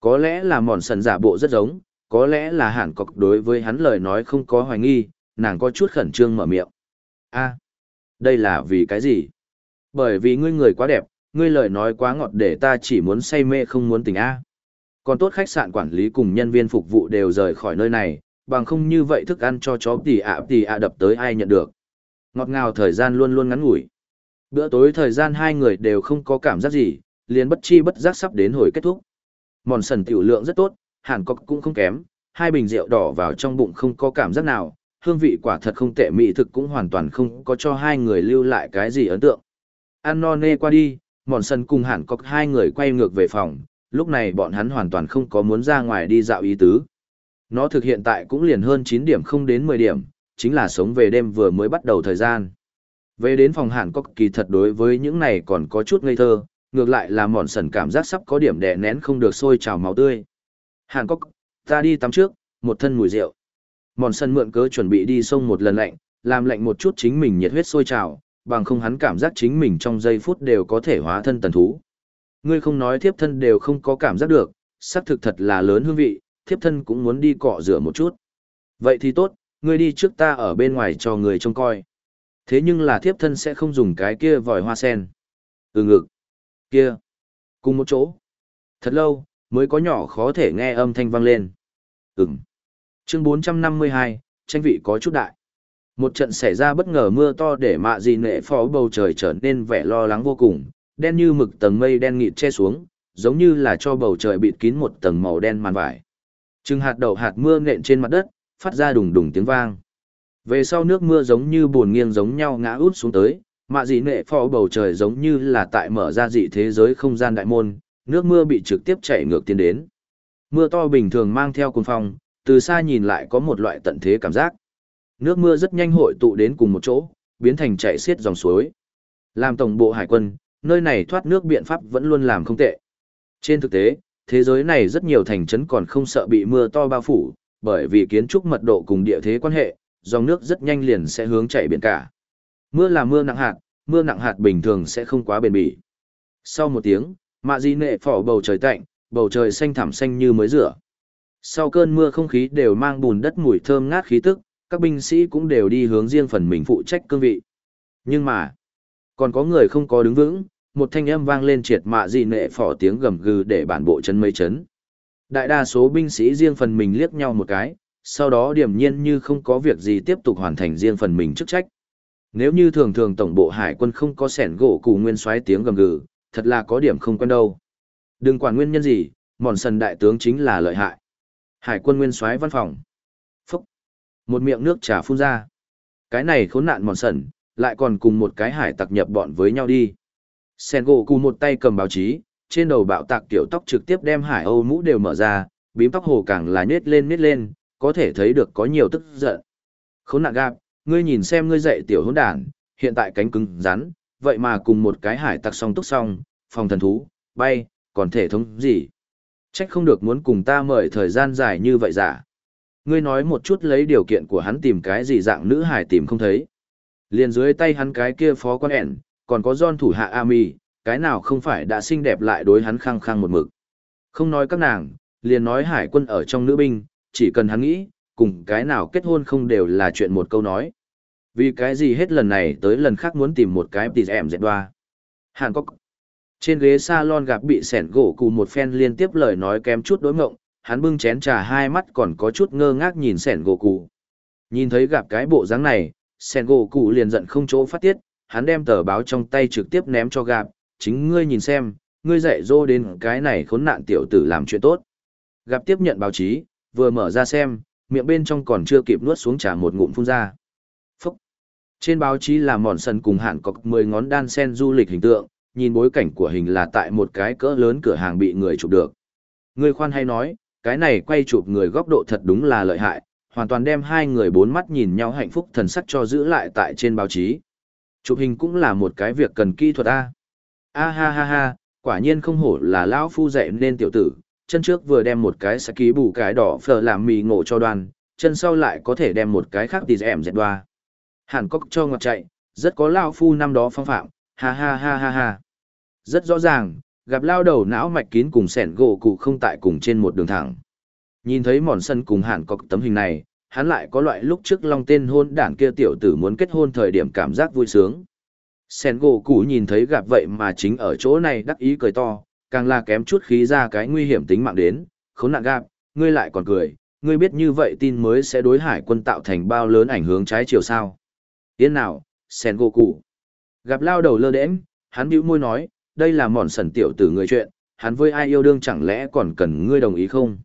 Có lẽ là mòn sần giả bộ rất giống, có lẽ là hẳn cọc đối với hắn lời nói không có hoài nghi, nàng có chút khẩn trương mở miệng. a đây là vì cái gì? Bởi vì ngươi người quá đẹp, ngươi lời nói quá ngọt để ta chỉ muốn say mê không muốn tình a. Còn tốt khách sạn quản lý cùng nhân viên phục vụ đều rời khỏi nơi này, bằng không như vậy thức ăn cho chó tỉ ạ tỉ ạ đập tới ai nhận được. Ngọt ngào thời gian luôn luôn ngắn ngủi. Bữa tối thời gian hai người đều không có cảm giác gì, liền bất chi bất giác sắp đến hồi kết thúc. Mòn sần tiểu lượng rất tốt, hàn cọc cũng không kém, hai bình rượu đỏ vào trong bụng không có cảm giác nào, hương vị quả thật không tệ mỹ thực cũng hoàn toàn không có cho hai người lưu lại cái gì ấn tượng. Ăn no nê qua đi, mòn sần cùng hàn cọc hai người quay ngược về phòng, lúc này bọn hắn hoàn toàn không có muốn ra ngoài đi dạo ý tứ. Nó thực hiện tại cũng liền hơn 9 điểm không đến 10 điểm, chính là sống về đêm vừa mới bắt đầu thời gian. Về đến phòng hàn cọc kỳ thật đối với những này còn có chút ngây thơ, ngược lại là mòn sần cảm giác sắp có điểm đè nén không được sôi trào máu tươi. Hàn cốc, ta đi tắm trước, một thân mùi rượu. Mòn sần mượn cớ chuẩn bị đi sông một lần lạnh, làm lạnh một chút chính mình nhiệt huyết sôi trào, bằng không hắn cảm giác chính mình trong giây phút đều có thể hóa thân tần thú. Ngươi không nói thiếp thân đều không có cảm giác được, xác thực thật là lớn hương vị, thiếp thân cũng muốn đi cọ rửa một chút. Vậy thì tốt, ngươi đi trước ta ở bên ngoài cho người trông coi. Thế nhưng là thiếp thân sẽ không dùng cái kia vòi hoa sen. Ừ ngực. Kia. Cùng một chỗ. Thật lâu, mới có nhỏ khó thể nghe âm thanh vang lên. ừng Chương 452, tranh vị có chút đại. Một trận xảy ra bất ngờ mưa to để mạ gì nệ phó bầu trời trở nên vẻ lo lắng vô cùng, đen như mực tầng mây đen nghịt che xuống, giống như là cho bầu trời bịt kín một tầng màu đen màn vải. Trừng hạt đậu hạt mưa nện trên mặt đất, phát ra đùng đùng tiếng vang. Về sau nước mưa giống như buồn nghiêng giống nhau ngã út xuống tới, mạ dị nệ phò bầu trời giống như là tại mở ra dị thế giới không gian đại môn, nước mưa bị trực tiếp chảy ngược tiến đến. Mưa to bình thường mang theo cồn phong, từ xa nhìn lại có một loại tận thế cảm giác. Nước mưa rất nhanh hội tụ đến cùng một chỗ, biến thành chảy xiết dòng suối. Làm tổng bộ hải quân, nơi này thoát nước biện pháp vẫn luôn làm không tệ. Trên thực tế, thế giới này rất nhiều thành trấn còn không sợ bị mưa to bao phủ, bởi vì kiến trúc mật độ cùng địa thế quan hệ, dòng nước rất nhanh liền sẽ hướng chảy biển cả. Mưa là mưa nặng hạt, mưa nặng hạt bình thường sẽ không quá bền bỉ. Sau một tiếng, mạ di nệ phỏ bầu trời tạnh, bầu trời xanh thảm xanh như mới rửa. Sau cơn mưa không khí đều mang bùn đất mùi thơm ngát khí tức, các binh sĩ cũng đều đi hướng riêng phần mình phụ trách cương vị. Nhưng mà, còn có người không có đứng vững, một thanh âm vang lên triệt mạ di nệ phỏ tiếng gầm gừ để bản bộ chấn mây chấn. Đại đa số binh sĩ riêng phần mình liếc nhau một cái, sau đó điểm nhiên như không có việc gì tiếp tục hoàn thành riêng phần mình chức trách. Nếu như thường thường tổng bộ hải quân không có sẻn gỗ cù nguyên xoáy tiếng gầm gừ, thật là có điểm không quen đâu. Đừng quản nguyên nhân gì, mòn sần đại tướng chính là lợi hại. Hải quân nguyên soái văn phòng. Phúc. Một miệng nước trà phun ra. Cái này khốn nạn mòn sần, lại còn cùng một cái hải tặc nhập bọn với nhau đi. Sẻn gỗ cù một tay cầm báo chí, trên đầu bạo tạc tiểu tóc trực tiếp đem hải âu mũ đều mở ra, bím tóc hồ càng là nhét lên nhét lên, có thể thấy được có nhiều tức giận. Khốn nạn gạp, ngươi nhìn xem ngươi dạy tiểu hỗn đản, hiện tại cánh cứng rắn, vậy mà cùng một cái hải tặc song túc song, phòng thần thú, bay, còn thể thống gì? Trách không được muốn cùng ta mời thời gian dài như vậy giả. Ngươi nói một chút lấy điều kiện của hắn tìm cái gì dạng nữ hải tìm không thấy. Liền dưới tay hắn cái kia phó quan ẻn, còn có don thủ hạ Ami, cái nào không phải đã xinh đẹp lại đối hắn khăng khăng một mực. Không nói các nàng, liền nói hải quân ở trong nữ binh, chỉ cần hắn nghĩ, cùng cái nào kết hôn không đều là chuyện một câu nói. Vì cái gì hết lần này tới lần khác muốn tìm một cái tì ẻm dẹt đoa. Hàn Cốc. Trên ghế salon gặp bị sẻn gỗ cụ một phen liên tiếp lời nói kém chút đối ngộng, hắn bưng chén trà hai mắt còn có chút ngơ ngác nhìn sẻn gỗ cụ. Nhìn thấy gặp cái bộ dáng này, sẻn gỗ cụ liền giận không chỗ phát tiết, hắn đem tờ báo trong tay trực tiếp ném cho gặp, chính ngươi nhìn xem, ngươi dạy dỗ đến cái này khốn nạn tiểu tử làm chuyện tốt. Gặp tiếp nhận báo chí, vừa mở ra xem, miệng bên trong còn chưa kịp nuốt xuống trà một ngụm phun ra. Trên báo chí là mòn sần cùng hạn cọc 10 ngón đan sen du lịch hình tượng, nhìn bối cảnh của hình là tại một cái cỡ lớn cửa hàng bị người chụp được. Người khoan hay nói, cái này quay chụp người góc độ thật đúng là lợi hại, hoàn toàn đem hai người bốn mắt nhìn nhau hạnh phúc thần sắc cho giữ lại tại trên báo chí. Chụp hình cũng là một cái việc cần kỹ thuật A. A ha ha ha, quả nhiên không hổ là lão phu dạy nên tiểu tử, chân trước vừa đem một cái sẽ ký bù cái đỏ phở làm mì ngộ cho đoàn, chân sau lại có thể đem một cái khác tì dẻm dẹt đoa. Hàn Cốc cho ngọt chạy, rất có lao phu năm đó phong phạm, ha ha ha ha ha. Rất rõ ràng, Gặp lao đầu não mạch kín cùng sẻn gỗ cụ không tại cùng trên một đường thẳng. Nhìn thấy mòn sân cùng hàn Cốc tấm hình này, hắn lại có loại lúc trước long tên hôn đảng kia tiểu tử muốn kết hôn thời điểm cảm giác vui sướng. Sẻn gỗ cụ nhìn thấy gặp vậy mà chính ở chỗ này đắc ý cười to, càng là kém chút khí ra cái nguy hiểm tính mạng đến, khốn nạn gặp, ngươi lại còn cười, ngươi biết như vậy tin mới sẽ đối hải quân tạo thành bao lớn ảnh hướng trái chiều sao. Yên nào, sen gỗ cụ. Gặp lao đầu lơ đễnh, hắn bĩu môi nói, đây là mòn sần tiểu tử người chuyện, hắn với ai yêu đương chẳng lẽ còn cần ngươi đồng ý không?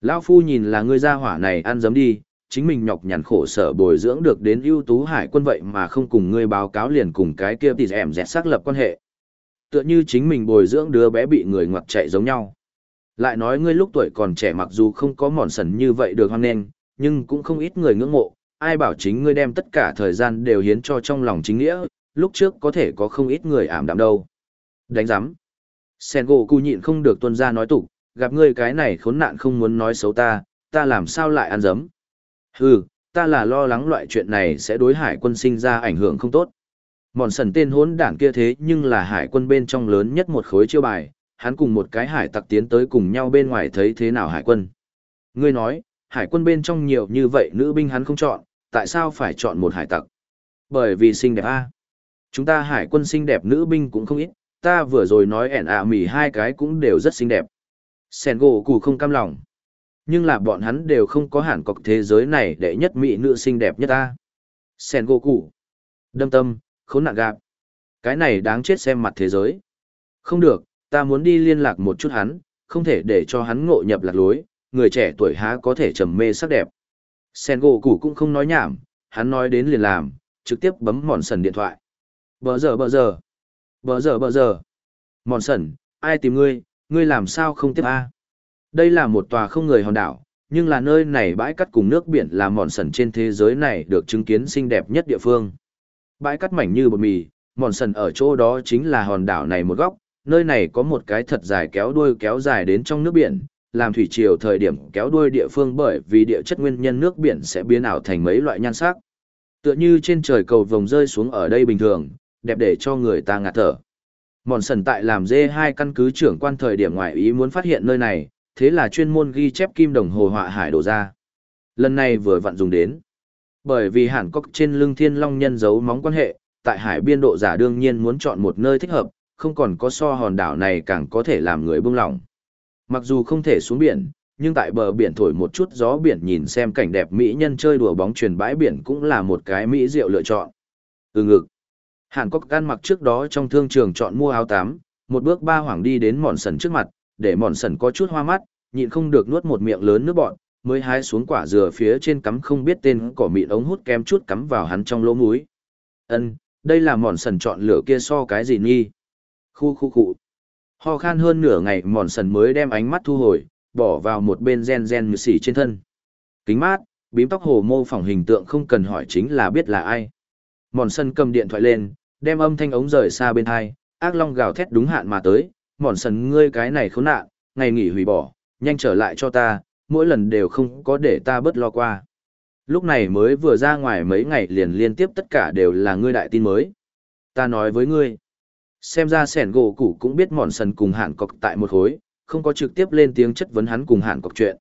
Lão phu nhìn là ngươi ra hỏa này ăn dấm đi, chính mình nhọc nhằn khổ sở bồi dưỡng được đến ưu tú hải quân vậy mà không cùng ngươi báo cáo liền cùng cái kia thì em dẹt xác lập quan hệ. Tựa như chính mình bồi dưỡng đứa bé bị người ngoặc chạy giống nhau. Lại nói ngươi lúc tuổi còn trẻ mặc dù không có mòn sần như vậy được hoan nghênh, nhưng cũng không ít người ngưỡng mộ, ai bảo chính ngươi đem tất cả thời gian đều hiến cho trong lòng chính nghĩa, lúc trước có thể có không ít người ảm đạm đâu. Đánh giám. Sen gỗ cụ nhịn không được tuân ra nói tục, gặp ngươi cái này khốn nạn không muốn nói xấu ta, ta làm sao lại ăn dấm. Hừ, ta là lo lắng loại chuyện này sẽ đối hải quân sinh ra ảnh hưởng không tốt. Mòn sần tên hốn đảng kia thế nhưng là hải quân bên trong lớn nhất một khối chiêu bài, hắn cùng một cái hải tặc tiến tới cùng nhau bên ngoài thấy thế nào hải quân. Ngươi nói, hải quân bên trong nhiều như vậy nữ binh hắn không chọn, tại sao phải chọn một hải tặc? Bởi vì xinh đẹp a. Chúng ta hải quân xinh đẹp nữ binh cũng không ít, ta vừa rồi nói ẻn ạ mỉ hai cái cũng đều rất xinh đẹp. Sen gỗ cụ không cam lòng. Nhưng là bọn hắn đều không có hẳn cọc thế giới này để nhất mỹ nữ xinh đẹp nhất ta. Sen gỗ cụ. Đâm tâm, khốn nạn gạp. Cái này đáng chết xem mặt thế giới. Không được, ta muốn đi liên lạc một chút hắn, không thể để cho hắn ngộ nhập lạc lối, người trẻ tuổi há có thể trầm mê sắc đẹp. Sen gỗ củ cũng không nói nhảm, hắn nói đến liền làm, trực tiếp bấm mòn sần điện thoại. Bờ giờ bờ giờ, bờ giờ bờ giờ. Mòn sần, ai tìm ngươi, ngươi làm sao không tiếp a? Đây là một tòa không người hòn đảo, nhưng là nơi này bãi cắt cùng nước biển là mòn sần trên thế giới này được chứng kiến xinh đẹp nhất địa phương. Bãi cắt mảnh như bột mì, mòn sần ở chỗ đó chính là hòn đảo này một góc, nơi này có một cái thật dài kéo đuôi kéo dài đến trong nước biển, làm thủy triều thời điểm kéo đuôi địa phương bởi vì địa chất nguyên nhân nước biển sẽ biến ảo thành mấy loại nhan sắc. Tựa như trên trời cầu vồng rơi xuống ở đây bình thường, đẹp để cho người ta ngạt thở. Mòn sần tại làm dê hai căn cứ trưởng quan thời điểm ngoại ý muốn phát hiện nơi này, thế là chuyên môn ghi chép kim đồng hồ họa hải đổ ra. Lần này vừa vặn dùng đến. Bởi vì hẳn có trên lưng thiên long nhân giấu móng quan hệ, tại hải biên độ giả đương nhiên muốn chọn một nơi thích hợp, không còn có so hòn đảo này càng có thể làm người buông lỏng. Mặc dù không thể xuống biển, nhưng tại bờ biển thổi một chút gió biển nhìn xem cảnh đẹp mỹ nhân chơi đùa bóng truyền bãi biển cũng là một cái mỹ diệu lựa chọn. Ừ ngực. Hàn Cốc gan mặc trước đó trong thương trường chọn mua áo tám, một bước ba hoàng đi đến mòn sần trước mặt, để mòn sần có chút hoa mắt, nhịn không được nuốt một miệng lớn nước bọn, mới hái xuống quả dừa phía trên cắm không biết tên cỏ mịn ống hút kem chút cắm vào hắn trong lỗ mũi. Ân, đây là mòn sần chọn lựa kia so cái gì nghi? Khu khu khu. Ho khan hơn nửa ngày mòn sần mới đem ánh mắt thu hồi, bỏ vào một bên gen gen như xỉ trên thân. Kính mát, bím tóc hồ mô phỏng hình tượng không cần hỏi chính là biết là ai. Mòn sần cầm điện thoại lên, đem âm thanh ống rời xa bên hai, ác long gào thét đúng hạn mà tới, mòn sần ngươi cái này khốn nạn, ngày nghỉ hủy bỏ, nhanh trở lại cho ta, mỗi lần đều không có để ta bớt lo qua. Lúc này mới vừa ra ngoài mấy ngày liền liên tiếp tất cả đều là ngươi đại tin mới. Ta nói với ngươi, xem ra sẻn gỗ cũ cũng biết mòn sần cùng hạn cọc tại một khối, không có trực tiếp lên tiếng chất vấn hắn cùng hạn cọc chuyện.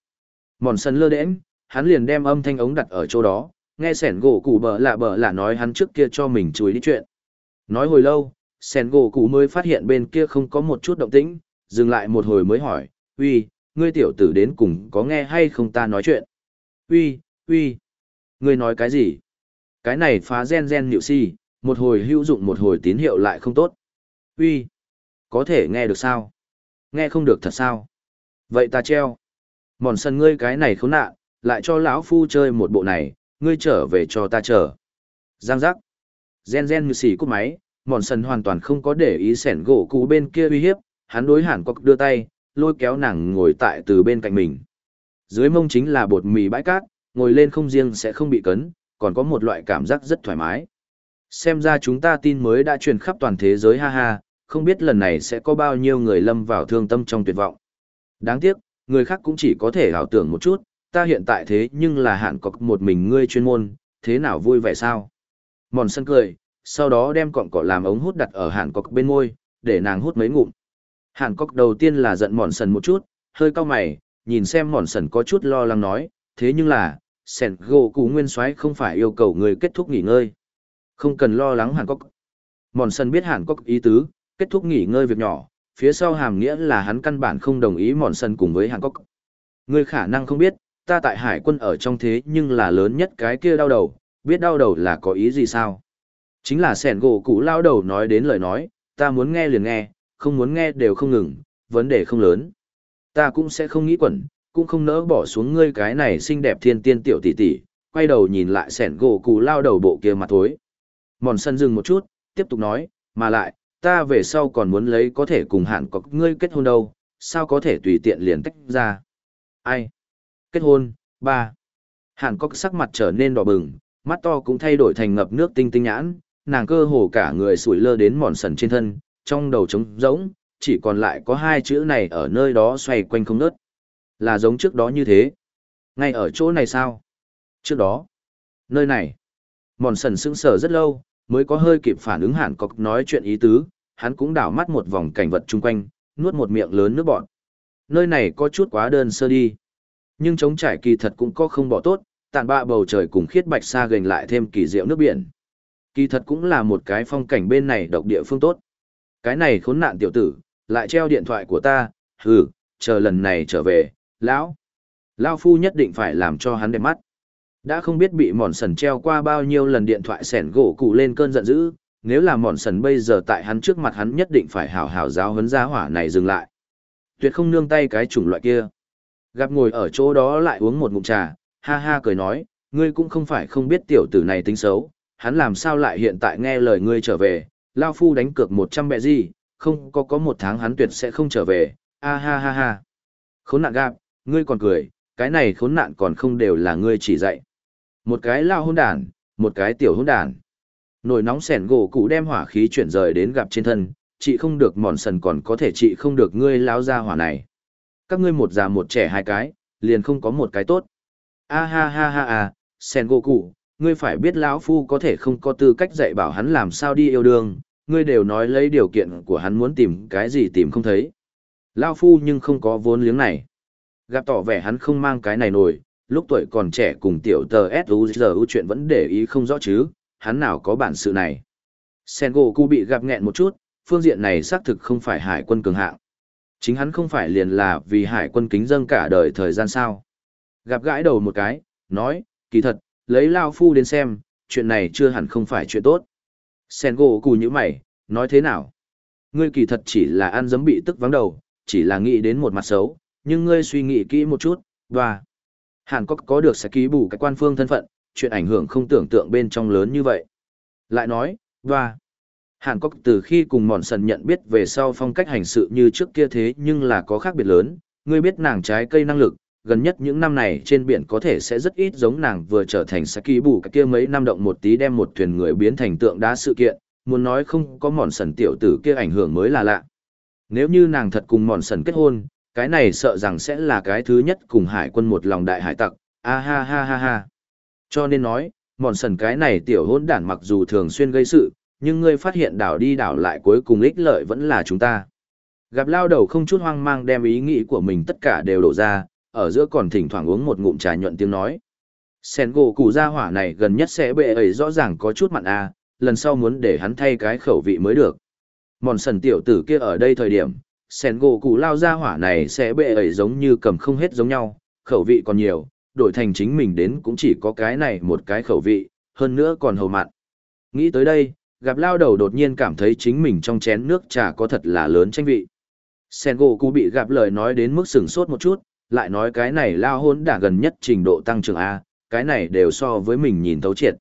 Mòn sần lơ đễm hắn liền đem âm thanh ống đặt ở chỗ đó, nghe sẻn gỗ cũ bợ lạ bợ lạ nói hắn trước kia cho mình chùi đi chuyện. Nói hồi lâu, sẻn gỗ cũ mới phát hiện bên kia không có một chút động tĩnh, dừng lại một hồi mới hỏi, uy, ngươi tiểu tử đến cùng có nghe hay không ta nói chuyện? Uy uy, ngươi nói cái gì? Cái này phá gen gen nhịu si, một hồi hữu dụng một hồi tín hiệu lại không tốt. Uy, có thể nghe được sao? Nghe không được thật sao? Vậy ta treo. Mòn sân ngươi cái này khốn nạn, lại cho lão phu chơi một bộ này, ngươi trở về cho ta chờ. Giang giác. Gen gen như xì cút máy, mòn sân hoàn toàn không có để ý sẻn gỗ cũ bên kia uy hiếp, hắn đối hẳn cọc đưa tay, lôi kéo nàng ngồi tại từ bên cạnh mình. Dưới mông chính là bột mì bãi cát, ngồi lên không riêng sẽ không bị cấn, còn có một loại cảm giác rất thoải mái xem ra chúng ta tin mới đã truyền khắp toàn thế giới ha ha, không biết lần này sẽ có bao nhiêu người lâm vào thương tâm trong tuyệt vọng. Đáng tiếc, người khác cũng chỉ có thể ảo tưởng một chút, ta hiện tại thế nhưng là hạn cọc một mình ngươi chuyên môn, thế nào vui vẻ sao? Mòn sân cười, sau đó đem cọng cỏ làm ống hút đặt ở hạn cọc bên môi, để nàng hút mấy ngụm. Hàn Cốc đầu tiên là giận mòn sần một chút, hơi cau mày, nhìn xem mòn sần có chút lo lắng nói, thế nhưng là, sẻn gỗ cụ nguyên soái không phải yêu cầu người kết thúc nghỉ ngơi. Không cần lo lắng Hàn Cốc. Mòn Sân biết Hàn Cốc ý tứ, kết thúc nghỉ ngơi việc nhỏ, phía sau hàm nghĩa là hắn căn bản không đồng ý mòn Sân cùng với Hàn Cốc. Ngươi khả năng không biết, ta tại hải quân ở trong thế nhưng là lớn nhất cái kia đau đầu, biết đau đầu là có ý gì sao? Chính là sẻn gỗ cụ lao đầu nói đến lời nói, ta muốn nghe liền nghe, không muốn nghe đều không ngừng, vấn đề không lớn. Ta cũng sẽ không nghĩ quẩn, cũng không nỡ bỏ xuống ngươi cái này xinh đẹp thiên tiên tiểu tỷ tỷ, quay đầu nhìn lại sẻn gỗ cụ lao đầu bộ kia mặt thối. Mòn sân dừng một chút, tiếp tục nói, mà lại, ta về sau còn muốn lấy có thể cùng hạn có ngươi kết hôn đâu, sao có thể tùy tiện liền tách ra. Ai? Kết hôn, ba. Hạn có sắc mặt trở nên đỏ bừng, mắt to cũng thay đổi thành ngập nước tinh tinh nhãn, nàng cơ hồ cả người sủi lơ đến mòn sần trên thân, trong đầu trống rỗng, chỉ còn lại có hai chữ này ở nơi đó xoay quanh không nớt. Là giống trước đó như thế. Ngay ở chỗ này sao? Trước đó. Nơi này. Mòn sần sững sờ rất lâu, mới có hơi kịp phản ứng hẳn cọc nói chuyện ý tứ, hắn cũng đảo mắt một vòng cảnh vật chung quanh, nuốt một miệng lớn nước bọt. Nơi này có chút quá đơn sơ đi. Nhưng chống trải kỳ thật cũng có không bỏ tốt, tàn bạ bầu trời cùng khiết bạch xa gành lại thêm kỳ diệu nước biển. Kỳ thật cũng là một cái phong cảnh bên này độc địa phương tốt. Cái này khốn nạn tiểu tử, lại treo điện thoại của ta, hừ, chờ lần này trở về, lão. Lão phu nhất định phải làm cho hắn đẹp mắt. Đã không biết bị mòn sần treo qua bao nhiêu lần điện thoại sẻn gỗ cụ lên cơn giận dữ, nếu là mòn sần bây giờ tại hắn trước mặt hắn nhất định phải hào hào giáo hấn giá hỏa này dừng lại. Tuyệt không nương tay cái chủng loại kia. Gặp ngồi ở chỗ đó lại uống một ngụm trà, ha ha cười nói, ngươi cũng không phải không biết tiểu tử này tính xấu, hắn làm sao lại hiện tại nghe lời ngươi trở về, Lao Phu đánh cược một trăm bẹ gì, không có có một tháng hắn tuyệt sẽ không trở về, a ha ha ha. Khốn nạn gạp, ngươi còn cười, cái này khốn nạn còn không đều là ngươi chỉ dạy. Một cái lao hôn đàn, một cái tiểu hôn đàn. Nồi nóng sẻn gỗ cụ đem hỏa khí chuyển rời đến gặp trên thân, chị không được mòn sần còn có thể chị không được ngươi lao ra hỏa này. Các ngươi một già một trẻ hai cái, liền không có một cái tốt. A ha ha ha ha, sẻn gỗ cụ, ngươi phải biết lão phu có thể không có tư cách dạy bảo hắn làm sao đi yêu đương, ngươi đều nói lấy điều kiện của hắn muốn tìm cái gì tìm không thấy. Lão phu nhưng không có vốn liếng này. Gặp tỏ vẻ hắn không mang cái này nổi, lúc tuổi còn trẻ cùng tiểu tờ S.U.G. chuyện vẫn để ý không rõ chứ, hắn nào có bản sự này. Sengoku bị gặp nghẹn một chút, phương diện này xác thực không phải hải quân cường hạng. Chính hắn không phải liền là vì hải quân kính dâng cả đời thời gian sao. Gặp gãi đầu một cái, nói, kỳ thật, lấy Lao Phu đến xem, chuyện này chưa hẳn không phải chuyện tốt. Sen gỗ cu như mày, nói thế nào? Ngươi kỳ thật chỉ là ăn dấm bị tức vắng đầu, chỉ là nghĩ đến một mặt xấu, nhưng ngươi suy nghĩ kỹ một chút, và Hàn Quốc có được sẽ ký bù cái quan phương thân phận, chuyện ảnh hưởng không tưởng tượng bên trong lớn như vậy. Lại nói, và Hàn Quốc từ khi cùng mòn sần nhận biết về sau phong cách hành sự như trước kia thế nhưng là có khác biệt lớn, ngươi biết nàng trái cây năng lực, gần nhất những năm này trên biển có thể sẽ rất ít giống nàng vừa trở thành Saki bù cái kia mấy năm động một tí đem một thuyền người biến thành tượng đá sự kiện, muốn nói không có mòn sần tiểu tử kia ảnh hưởng mới là lạ. Nếu như nàng thật cùng mòn sần kết hôn, cái này sợ rằng sẽ là cái thứ nhất cùng hải quân một lòng đại hải tặc, a ha ha ha ha. Cho nên nói, mòn sần cái này tiểu hôn đản mặc dù thường xuyên gây sự, nhưng ngươi phát hiện đảo đi đảo lại cuối cùng ích lợi vẫn là chúng ta. Gặp lao đầu không chút hoang mang đem ý nghĩ của mình tất cả đều đổ ra, ở giữa còn thỉnh thoảng uống một ngụm trà nhuận tiếng nói. Sen gỗ cụ gia hỏa này gần nhất sẽ bệ ấy rõ ràng có chút mặn à, lần sau muốn để hắn thay cái khẩu vị mới được. Mòn sần tiểu tử kia ở đây thời điểm, sen gỗ cụ lao gia hỏa này sẽ bệ ấy giống như cầm không hết giống nhau, khẩu vị còn nhiều, đổi thành chính mình đến cũng chỉ có cái này một cái khẩu vị, hơn nữa còn hầu mặn. Nghĩ tới đây, gặp lao đầu đột nhiên cảm thấy chính mình trong chén nước trà có thật là lớn tranh vị. Sen gỗ cụ bị gặp lời nói đến mức sừng sốt một chút, lại nói cái này lao hôn đả gần nhất trình độ tăng trưởng A, cái này đều so với mình nhìn thấu triệt.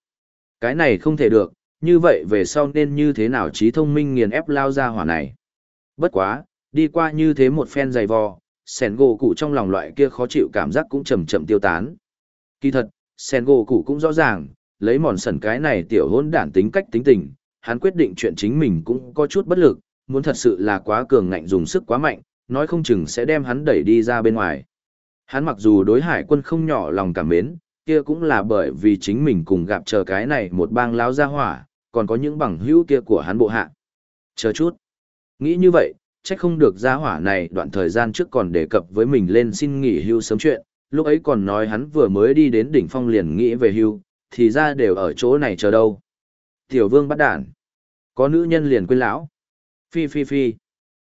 Cái này không thể được, như vậy về sau nên như thế nào trí thông minh nghiền ép lao ra hỏa này. Bất quá, đi qua như thế một phen dày vò, sẻn gỗ cụ trong lòng loại kia khó chịu cảm giác cũng chầm chậm tiêu tán. Kỳ thật, sẻn gỗ cụ cũng rõ ràng, lấy mòn sẩn cái này tiểu hôn đản tính cách tính tình, hắn quyết định chuyện chính mình cũng có chút bất lực, muốn thật sự là quá cường ngạnh dùng sức quá mạnh, nói không chừng sẽ đem hắn đẩy đi ra bên ngoài. Hắn mặc dù đối hải quân không nhỏ lòng cảm mến, kia cũng là bởi vì chính mình cùng gặp chờ cái này một bang láo gia hỏa, còn có những bằng hữu kia của hắn bộ hạ. Chờ chút. Nghĩ như vậy, trách không được gia hỏa này đoạn thời gian trước còn đề cập với mình lên xin nghỉ hưu sớm chuyện, lúc ấy còn nói hắn vừa mới đi đến đỉnh phong liền nghĩ về hưu, thì ra đều ở chỗ này chờ đâu. Tiểu vương bắt đản. Có nữ nhân liền quên lão. Phi phi phi.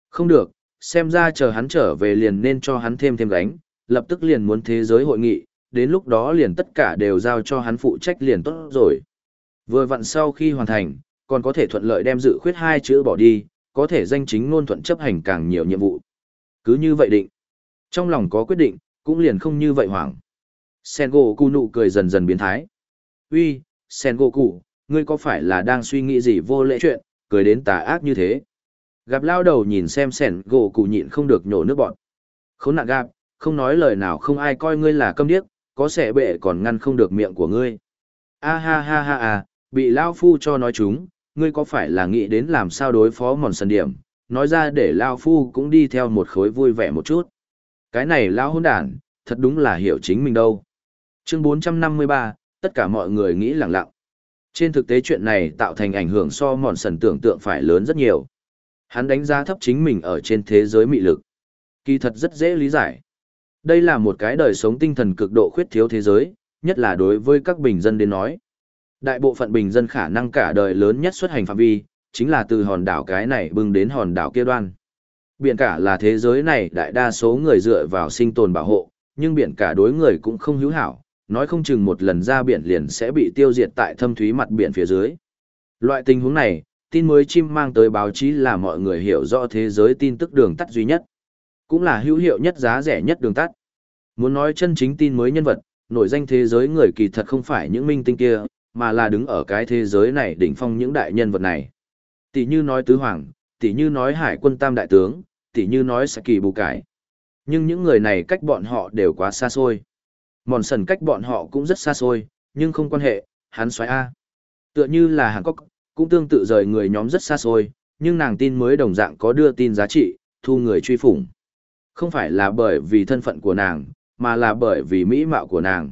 Không được, xem ra chờ hắn trở về liền nên cho hắn thêm thêm gánh, lập tức liền muốn thế giới hội nghị, đến lúc đó liền tất cả đều giao cho hắn phụ trách liền tốt rồi. Vừa vặn sau khi hoàn thành, còn có thể thuận lợi đem dự khuyết hai chữ bỏ đi, có thể danh chính ngôn thuận chấp hành càng nhiều nhiệm vụ. Cứ như vậy định. Trong lòng có quyết định, cũng liền không như vậy hoảng. Sengoku nụ cười dần dần biến thái. Uy, Sengoku, ngươi có phải là đang suy nghĩ gì vô lễ chuyện, cười đến tà ác như thế? Gặp lao đầu nhìn xem Sengoku nhịn không được nhổ nước bọn. Khốn nạn gặp, không nói lời nào không ai coi ngươi là câm điếc, có sẻ bệ còn ngăn không được miệng của ngươi. A ha ha ha ha, bị lao phu cho nói chúng, ngươi có phải là nghĩ đến làm sao đối phó mòn sần điểm, nói ra để lao phu cũng đi theo một khối vui vẻ một chút. Cái này lao hôn đản, thật đúng là hiểu chính mình đâu. Chương 453, tất cả mọi người nghĩ lặng lặng. Trên thực tế chuyện này tạo thành ảnh hưởng so mòn sần tưởng tượng phải lớn rất nhiều. Hắn đánh giá thấp chính mình ở trên thế giới mị lực. Kỳ thật rất dễ lý giải. Đây là một cái đời sống tinh thần cực độ khuyết thiếu thế giới, nhất là đối với các bình dân đến nói. Đại bộ phận bình dân khả năng cả đời lớn nhất xuất hành phạm vi, chính là từ hòn đảo cái này bưng đến hòn đảo kia đoan. Biển cả là thế giới này đại đa số người dựa vào sinh tồn bảo hộ, nhưng biển cả đối người cũng không hữu hảo, nói không chừng một lần ra biển liền sẽ bị tiêu diệt tại thâm thúy mặt biển phía dưới. Loại tình huống này, tin mới chim mang tới báo chí là mọi người hiểu rõ thế giới tin tức đường tắt duy nhất. Cũng là hữu hiệu nhất giá rẻ nhất đường tắt. Muốn nói chân chính tin mới nhân vật, nổi danh thế giới người kỳ thật không phải những minh tinh kia, mà là đứng ở cái thế giới này đỉnh phong những đại nhân vật này. Tỷ như nói tứ hoàng, tỷ như nói hải quân tam đại tướng, tỷ như nói Saki bù cải. Nhưng những người này cách bọn họ đều quá xa xôi. Mòn sần cách bọn họ cũng rất xa xôi, nhưng không quan hệ, hắn xoáy A. Tựa như là Hàn Quốc, cũng tương tự rời người nhóm rất xa xôi, nhưng nàng tin mới đồng dạng có đưa tin giá trị, thu người truy phủng. Không phải là bởi vì thân phận của nàng, mà là bởi vì mỹ mạo của nàng.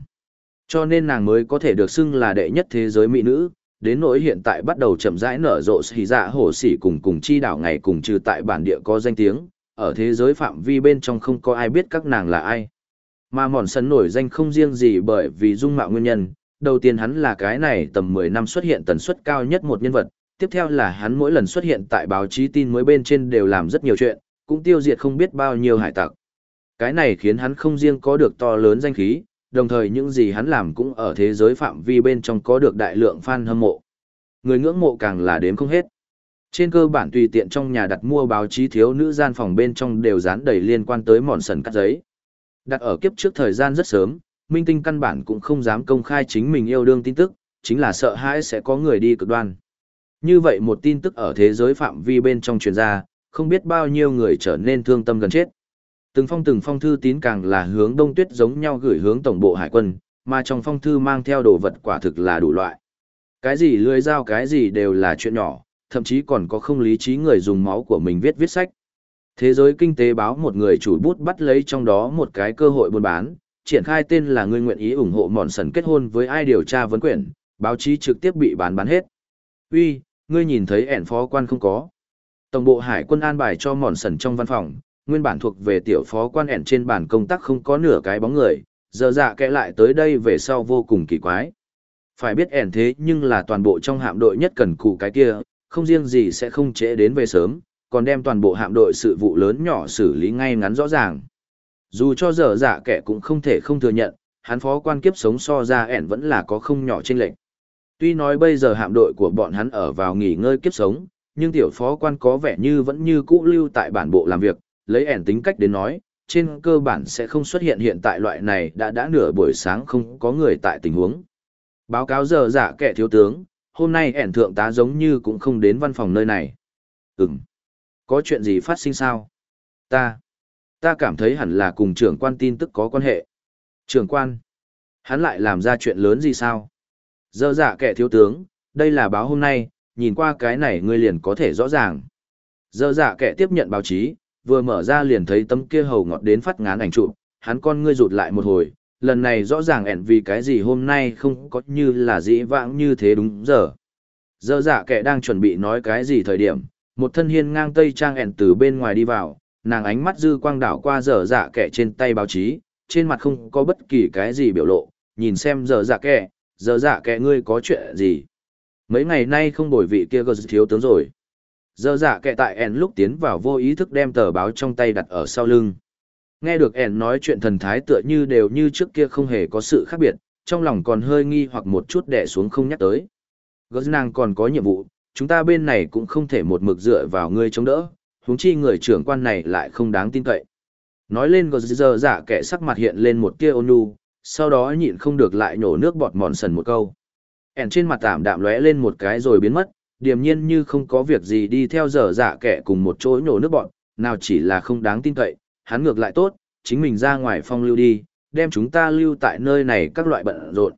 Cho nên nàng mới có thể được xưng là đệ nhất thế giới mỹ nữ, đến nỗi hiện tại bắt đầu chậm rãi nở rộ xì dạ hổ xỉ cùng cùng chi đảo ngày cùng trừ tại bản địa có danh tiếng, ở thế giới phạm vi bên trong không có ai biết các nàng là ai. Mà mòn sân nổi danh không riêng gì bởi vì dung mạo nguyên nhân, đầu tiên hắn là cái này tầm 10 năm xuất hiện tần suất cao nhất một nhân vật, tiếp theo là hắn mỗi lần xuất hiện tại báo chí tin mới bên trên đều làm rất nhiều chuyện, cũng tiêu diệt không biết bao nhiêu hải tặc. Cái này khiến hắn không riêng có được to lớn danh khí, đồng thời những gì hắn làm cũng ở thế giới phạm vi bên trong có được đại lượng fan hâm mộ. Người ngưỡng mộ càng là đếm không hết. Trên cơ bản tùy tiện trong nhà đặt mua báo chí thiếu nữ gian phòng bên trong đều dán đầy liên quan tới mòn sần cắt giấy. Đặt ở kiếp trước thời gian rất sớm, minh tinh căn bản cũng không dám công khai chính mình yêu đương tin tức, chính là sợ hãi sẽ có người đi cực đoan. Như vậy một tin tức ở thế giới phạm vi bên trong truyền ra, không biết bao nhiêu người trở nên thương tâm gần chết. Từng phong từng phong thư tín càng là hướng đông tuyết giống nhau gửi hướng tổng bộ hải quân, mà trong phong thư mang theo đồ vật quả thực là đủ loại. Cái gì lưới dao cái gì đều là chuyện nhỏ, thậm chí còn có không lý trí người dùng máu của mình viết viết sách. Thế giới kinh tế báo một người chủ bút bắt lấy trong đó một cái cơ hội buôn bán, triển khai tên là người nguyện ý ủng hộ mòn sần kết hôn với ai điều tra vấn quyển, báo chí trực tiếp bị bán bán hết. Uy, ngươi nhìn thấy ẻn phó quan không có. Tổng bộ hải quân an bài cho mòn sần trong văn phòng, nguyên bản thuộc về tiểu phó quan ẻn trên bản công tác không có nửa cái bóng người, giờ dạ kẽ lại tới đây về sau vô cùng kỳ quái. Phải biết ẻn thế nhưng là toàn bộ trong hạm đội nhất cần cụ cái kia, không riêng gì sẽ không trễ đến về sớm, còn đem toàn bộ hạm đội sự vụ lớn nhỏ xử lý ngay ngắn rõ ràng. Dù cho giờ dạ kẻ cũng không thể không thừa nhận, hắn phó quan kiếp sống so ra ẻn vẫn là có không nhỏ trên lệnh. Tuy nói bây giờ hạm đội của bọn hắn ở vào nghỉ ngơi kiếp sống, nhưng tiểu phó quan có vẻ như vẫn như cũ lưu tại bản bộ làm việc, lấy ẻn tính cách đến nói, trên cơ bản sẽ không xuất hiện hiện tại loại này đã đã nửa buổi sáng không có người tại tình huống. Báo cáo giờ giả kẻ thiếu tướng, hôm nay ẻn thượng tá giống như cũng không đến văn phòng nơi này. Ừm. Có chuyện gì phát sinh sao? Ta. Ta cảm thấy hẳn là cùng trưởng quan tin tức có quan hệ. Trưởng quan. Hắn lại làm ra chuyện lớn gì sao? Giờ giả kẻ thiếu tướng, đây là báo hôm nay, nhìn qua cái này ngươi liền có thể rõ ràng. Giờ giả kẻ tiếp nhận báo chí, vừa mở ra liền thấy tấm kia hầu ngọt đến phát ngán ảnh chụp, hắn con ngươi rụt lại một hồi, lần này rõ ràng ẻn vì cái gì hôm nay không có như là dĩ vãng như thế đúng giờ. Giờ dạ kẻ đang chuẩn bị nói cái gì thời điểm, Một thân hiên ngang tây trang ẻn từ bên ngoài đi vào, nàng ánh mắt dư quang đảo qua dở dạ kẻ trên tay báo chí, trên mặt không có bất kỳ cái gì biểu lộ, nhìn xem dở dạ kẻ, dở dạ kẻ ngươi có chuyện gì. Mấy ngày nay không đổi vị kia gờ thiếu tướng rồi. Giờ dạ kệ tại ẻn lúc tiến vào vô ý thức đem tờ báo trong tay đặt ở sau lưng. Nghe được ẻn nói chuyện thần thái tựa như đều như trước kia không hề có sự khác biệt, trong lòng còn hơi nghi hoặc một chút đẻ xuống không nhắc tới. Gớt nàng còn có nhiệm vụ, chúng ta bên này cũng không thể một mực dựa vào ngươi chống đỡ, huống chi người trưởng quan này lại không đáng tin cậy. Nói lên gớt giờ giả kệ sắc mặt hiện lên một tia ôn nhu, sau đó nhịn không được lại nhổ nước bọt mòn sần một câu. ẻn trên mặt tạm đạm lóe lên một cái rồi biến mất, điềm nhiên như không có việc gì đi theo dở dạ kẻ cùng một chỗ nhổ nước bọn nào chỉ là không đáng tin cậy, hắn ngược lại tốt, chính mình ra ngoài phong lưu đi, đem chúng ta lưu tại nơi này các loại bận rộn.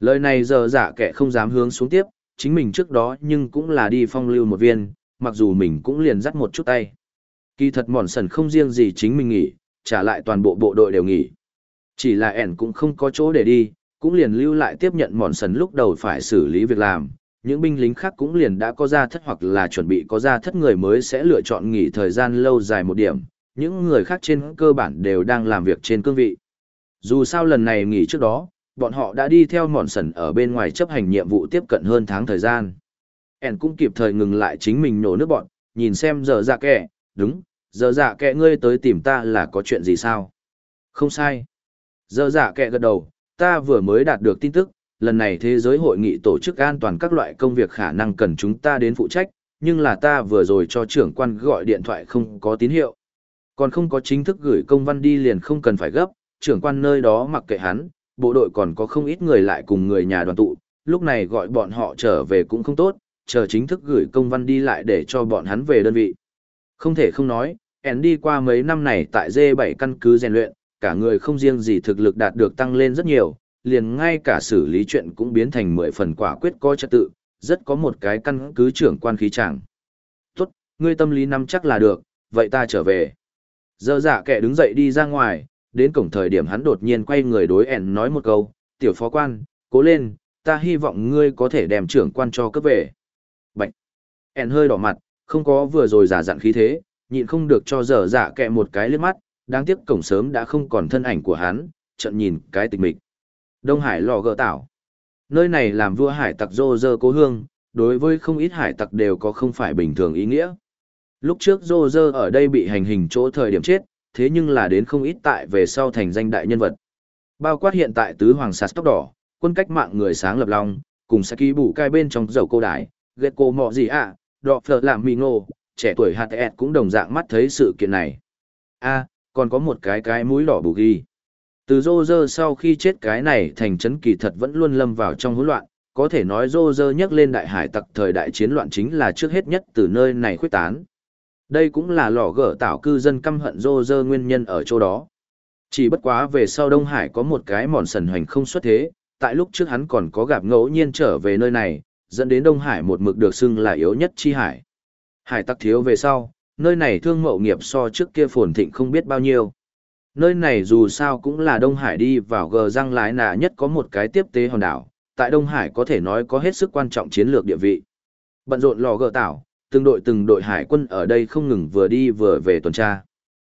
Lời này dở dạ kẻ không dám hướng xuống tiếp, chính mình trước đó nhưng cũng là đi phong lưu một viên, mặc dù mình cũng liền dắt một chút tay. Kỳ thật mòn sần không riêng gì chính mình nghỉ, trả lại toàn bộ bộ đội đều nghỉ. Chỉ là ẻn cũng không có chỗ để đi, cũng liền lưu lại tiếp nhận mòn sần lúc đầu phải xử lý việc làm. Những binh lính khác cũng liền đã có ra thất hoặc là chuẩn bị có ra thất người mới sẽ lựa chọn nghỉ thời gian lâu dài một điểm. Những người khác trên cơ bản đều đang làm việc trên cương vị. Dù sao lần này nghỉ trước đó, bọn họ đã đi theo mòn sần ở bên ngoài chấp hành nhiệm vụ tiếp cận hơn tháng thời gian. ẻn cũng kịp thời ngừng lại chính mình nổ nước bọn, nhìn xem giờ dạ kẻ, đúng, giờ dạ kẻ ngươi tới tìm ta là có chuyện gì sao? Không sai. Giờ dạ kẻ gật đầu, ta vừa mới đạt được tin tức, lần này thế giới hội nghị tổ chức an toàn các loại công việc khả năng cần chúng ta đến phụ trách, nhưng là ta vừa rồi cho trưởng quan gọi điện thoại không có tín hiệu. Còn không có chính thức gửi công văn đi liền không cần phải gấp, trưởng quan nơi đó mặc kệ hắn, bộ đội còn có không ít người lại cùng người nhà đoàn tụ, lúc này gọi bọn họ trở về cũng không tốt, chờ chính thức gửi công văn đi lại để cho bọn hắn về đơn vị. Không thể không nói, ẻn đi qua mấy năm này tại D7 căn cứ rèn luyện, cả người không riêng gì thực lực đạt được tăng lên rất nhiều, liền ngay cả xử lý chuyện cũng biến thành mười phần quả quyết có trật tự, rất có một cái căn cứ trưởng quan khí chẳng. Tốt, ngươi tâm lý nắm chắc là được, vậy ta trở về. Giờ dạ kẻ đứng dậy đi ra ngoài, đến cổng thời điểm hắn đột nhiên quay người đối ẻn nói một câu, tiểu phó quan, cố lên, ta hy vọng ngươi có thể đem trưởng quan cho cấp về. Bạch! ẻn hơi đỏ mặt, không có vừa rồi giả dặn khí thế, nhịn không được cho dở dạ kẻ một cái liếc mắt, đáng tiếc cổng sớm đã không còn thân ảnh của hắn, trận nhìn cái tịch mịch. Đông Hải lò gỡ tảo. Nơi này làm vua hải tặc rô rơ cố hương, đối với không ít hải tặc đều có không phải bình thường ý nghĩa. Lúc trước rô rơ ở đây bị hành hình chỗ thời điểm chết, thế nhưng là đến không ít tại về sau thành danh đại nhân vật. Bao quát hiện tại tứ hoàng sạt tóc đỏ, quân cách mạng người sáng lập long, cùng Saki bù cai bên trong dầu cô đài, ghét cô mọ gì ạ, đọ phở làm mì ngô, trẻ tuổi hạt ẹt cũng đồng dạng mắt thấy sự kiện này. a còn có một cái cái mũi đỏ bù ghi. Từ rô rơ sau khi chết cái này thành trấn kỳ thật vẫn luôn lâm vào trong hỗn loạn, có thể nói rô rơ nhắc lên đại hải tặc thời đại chiến loạn chính là trước hết nhất từ nơi này khuyết tán. Đây cũng là lò gở tạo cư dân căm hận rô rơ nguyên nhân ở chỗ đó. Chỉ bất quá về sau Đông Hải có một cái mòn sần hoành không xuất thế, tại lúc trước hắn còn có gặp ngẫu nhiên trở về nơi này, dẫn đến Đông Hải một mực được xưng là yếu nhất chi hải. Hải tặc thiếu về sau, nơi này thương mậu nghiệp so trước kia phồn thịnh không biết bao nhiêu. Nơi này dù sao cũng là Đông Hải đi vào gờ răng lái nà nhất có một cái tiếp tế hòn đảo, tại Đông Hải có thể nói có hết sức quan trọng chiến lược địa vị. Bận rộn lò gờ tảo, từng đội từng đội hải quân ở đây không ngừng vừa đi vừa về tuần tra.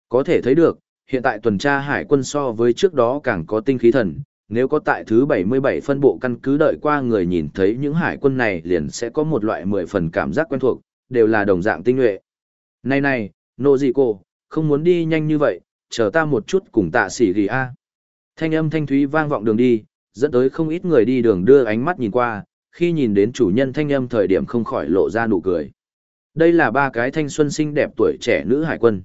Có thể thấy được, hiện tại tuần tra hải quân so với trước đó càng có tinh khí thần, nếu có tại thứ 77 phân bộ căn cứ đợi qua người nhìn thấy những hải quân này liền sẽ có một loại mười phần cảm giác quen thuộc, đều là đồng dạng tinh nhuệ. Này này, nộ gì cô, không muốn đi nhanh như vậy, chờ ta một chút cùng tạ sĩ gì a. Thanh âm thanh thúy vang vọng đường đi, dẫn tới không ít người đi đường đưa ánh mắt nhìn qua, khi nhìn đến chủ nhân thanh âm thời điểm không khỏi lộ ra nụ cười. Đây là ba cái thanh xuân xinh đẹp tuổi trẻ nữ hải quân.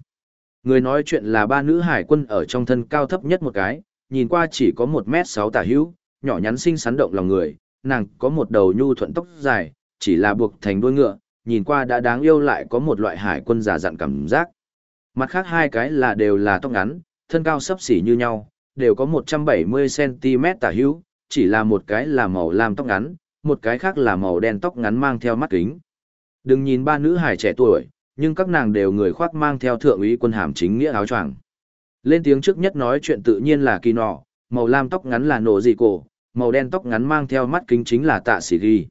Người nói chuyện là ba nữ hải quân ở trong thân cao thấp nhất một cái, nhìn qua chỉ có một m sáu tả hữu, nhỏ nhắn xinh xắn động lòng người, nàng có một đầu nhu thuận tóc dài, chỉ là buộc thành đuôi ngựa, nhìn qua đã đáng yêu lại có một loại hải quân giả dặn cảm giác. Mặt khác hai cái là đều là tóc ngắn, thân cao sấp xỉ như nhau, đều có 170cm tả hữu, chỉ là một cái là màu lam tóc ngắn, một cái khác là màu đen tóc ngắn mang theo mắt kính. Đừng nhìn ba nữ hải trẻ tuổi, nhưng các nàng đều người khoác mang theo thượng úy quân hàm chính nghĩa áo choàng. Lên tiếng trước nhất nói chuyện tự nhiên là kỳ nọ, màu lam tóc ngắn là nổ dị cổ, màu đen tóc ngắn mang theo mắt kính chính là tạ sĩ ghi.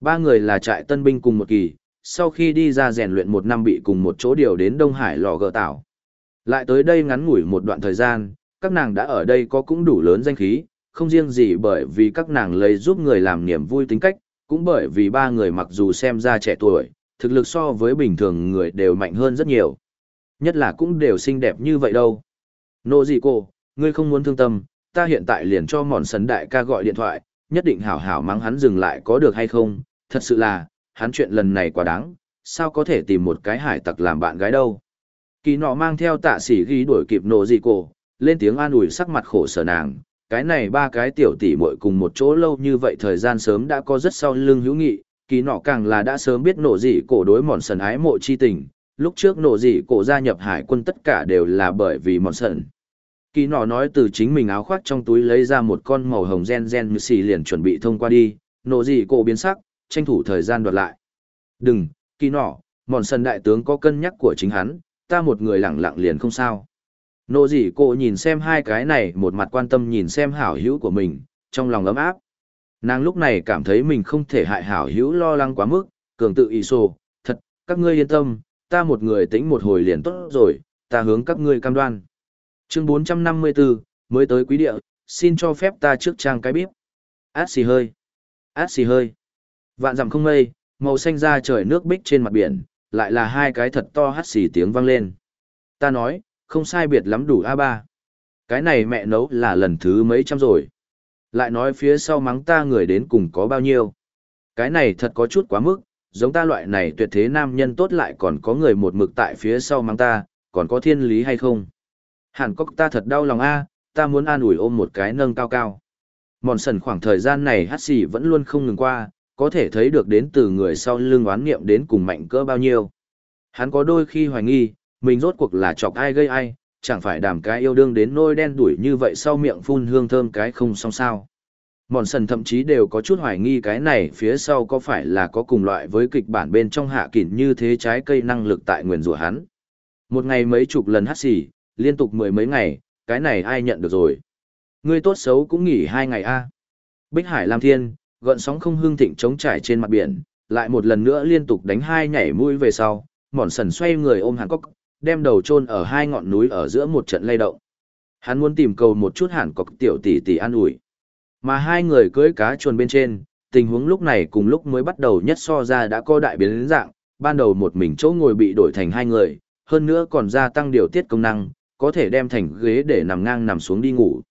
Ba người là trại tân binh cùng một kỳ, sau khi đi ra rèn luyện một năm bị cùng một chỗ điều đến Đông Hải lò gờ tảo. Lại tới đây ngắn ngủi một đoạn thời gian, các nàng đã ở đây có cũng đủ lớn danh khí, không riêng gì bởi vì các nàng lấy giúp người làm niềm vui tính cách, cũng bởi vì ba người mặc dù xem ra trẻ tuổi, thực lực so với bình thường người đều mạnh hơn rất nhiều. Nhất là cũng đều xinh đẹp như vậy đâu. Nô gì cô, ngươi không muốn thương tâm, ta hiện tại liền cho mòn sấn đại ca gọi điện thoại, nhất định hảo hảo mắng hắn dừng lại có được hay không, thật sự là, hắn chuyện lần này quá đáng, sao có thể tìm một cái hải tặc làm bạn gái đâu. Kỳ nọ mang theo tạ sĩ ghi đuổi kịp nộ gì cổ lên tiếng an ủi sắc mặt khổ sở nàng, cái này ba cái tiểu tỷ muội cùng một chỗ lâu như vậy thời gian sớm đã có rất sau lưng hữu nghị, kỳ nọ càng là đã sớm biết nộ gì cổ đối mòn sần ái mộ chi tình, lúc trước nộ gì cổ gia nhập hải quân tất cả đều là bởi vì mòn sần. Kỳ nọ nói từ chính mình áo khoác trong túi lấy ra một con màu hồng gen gen như xì liền chuẩn bị thông qua đi, nộ gì cổ biến sắc, tranh thủ thời gian đoạt lại. Đừng, kỳ nọ, mòn sần đại tướng có cân nhắc của chính hắn, ta một người lẳng lặng liền không sao. Nộ gì cô nhìn xem hai cái này một mặt quan tâm nhìn xem hảo hữu của mình, trong lòng ấm áp. Nàng lúc này cảm thấy mình không thể hại hảo hữu lo lắng quá mức, cường tự ý sổ, thật, các ngươi yên tâm, ta một người tĩnh một hồi liền tốt rồi, ta hướng các ngươi cam đoan. Chương 454, mới tới quý địa, xin cho phép ta trước trang cái bíp. Át xì hơi, át xì hơi. Vạn dặm không mây, màu xanh da trời nước bích trên mặt biển, lại là hai cái thật to hát xì tiếng vang lên. Ta nói, không sai biệt lắm đủ A3. Cái này mẹ nấu là lần thứ mấy trăm rồi. Lại nói phía sau mắng ta người đến cùng có bao nhiêu. Cái này thật có chút quá mức, giống ta loại này tuyệt thế nam nhân tốt lại còn có người một mực tại phía sau mắng ta, còn có thiên lý hay không. Hàn Cốc ta thật đau lòng a, ta muốn an ủi ôm một cái nâng cao cao. Mòn sần khoảng thời gian này hát xì vẫn luôn không ngừng qua, có thể thấy được đến từ người sau lưng oán nghiệm đến cùng mạnh cỡ bao nhiêu. Hắn có đôi khi hoài nghi, mình rốt cuộc là chọc ai gây ai, chẳng phải đàm cái yêu đương đến nôi đen đuổi như vậy sau miệng phun hương thơm cái không xong sao. Mòn sần thậm chí đều có chút hoài nghi cái này phía sau có phải là có cùng loại với kịch bản bên trong hạ kỷ như thế trái cây năng lực tại nguyền rủa hắn. Một ngày mấy chục lần hát xì, liên tục mười mấy ngày, cái này ai nhận được rồi. Ngươi tốt xấu cũng nghỉ hai ngày a. Bích Hải Lam Thiên, gợn sóng không hương thịnh chống trải trên mặt biển, lại một lần nữa liên tục đánh hai nhảy mũi về sau, mòn sần xoay người ôm hàn cốc, đem đầu chôn ở hai ngọn núi ở giữa một trận lay động. Hắn muốn tìm cầu một chút hàn cốc tiểu tỷ tỷ an ủi. Mà hai người cưỡi cá chuồn bên trên, tình huống lúc này cùng lúc mới bắt đầu nhất so ra đã có đại biến dạng, ban đầu một mình chỗ ngồi bị đổi thành hai người, hơn nữa còn gia tăng điều tiết công năng, có thể đem thành ghế để nằm ngang nằm xuống đi ngủ.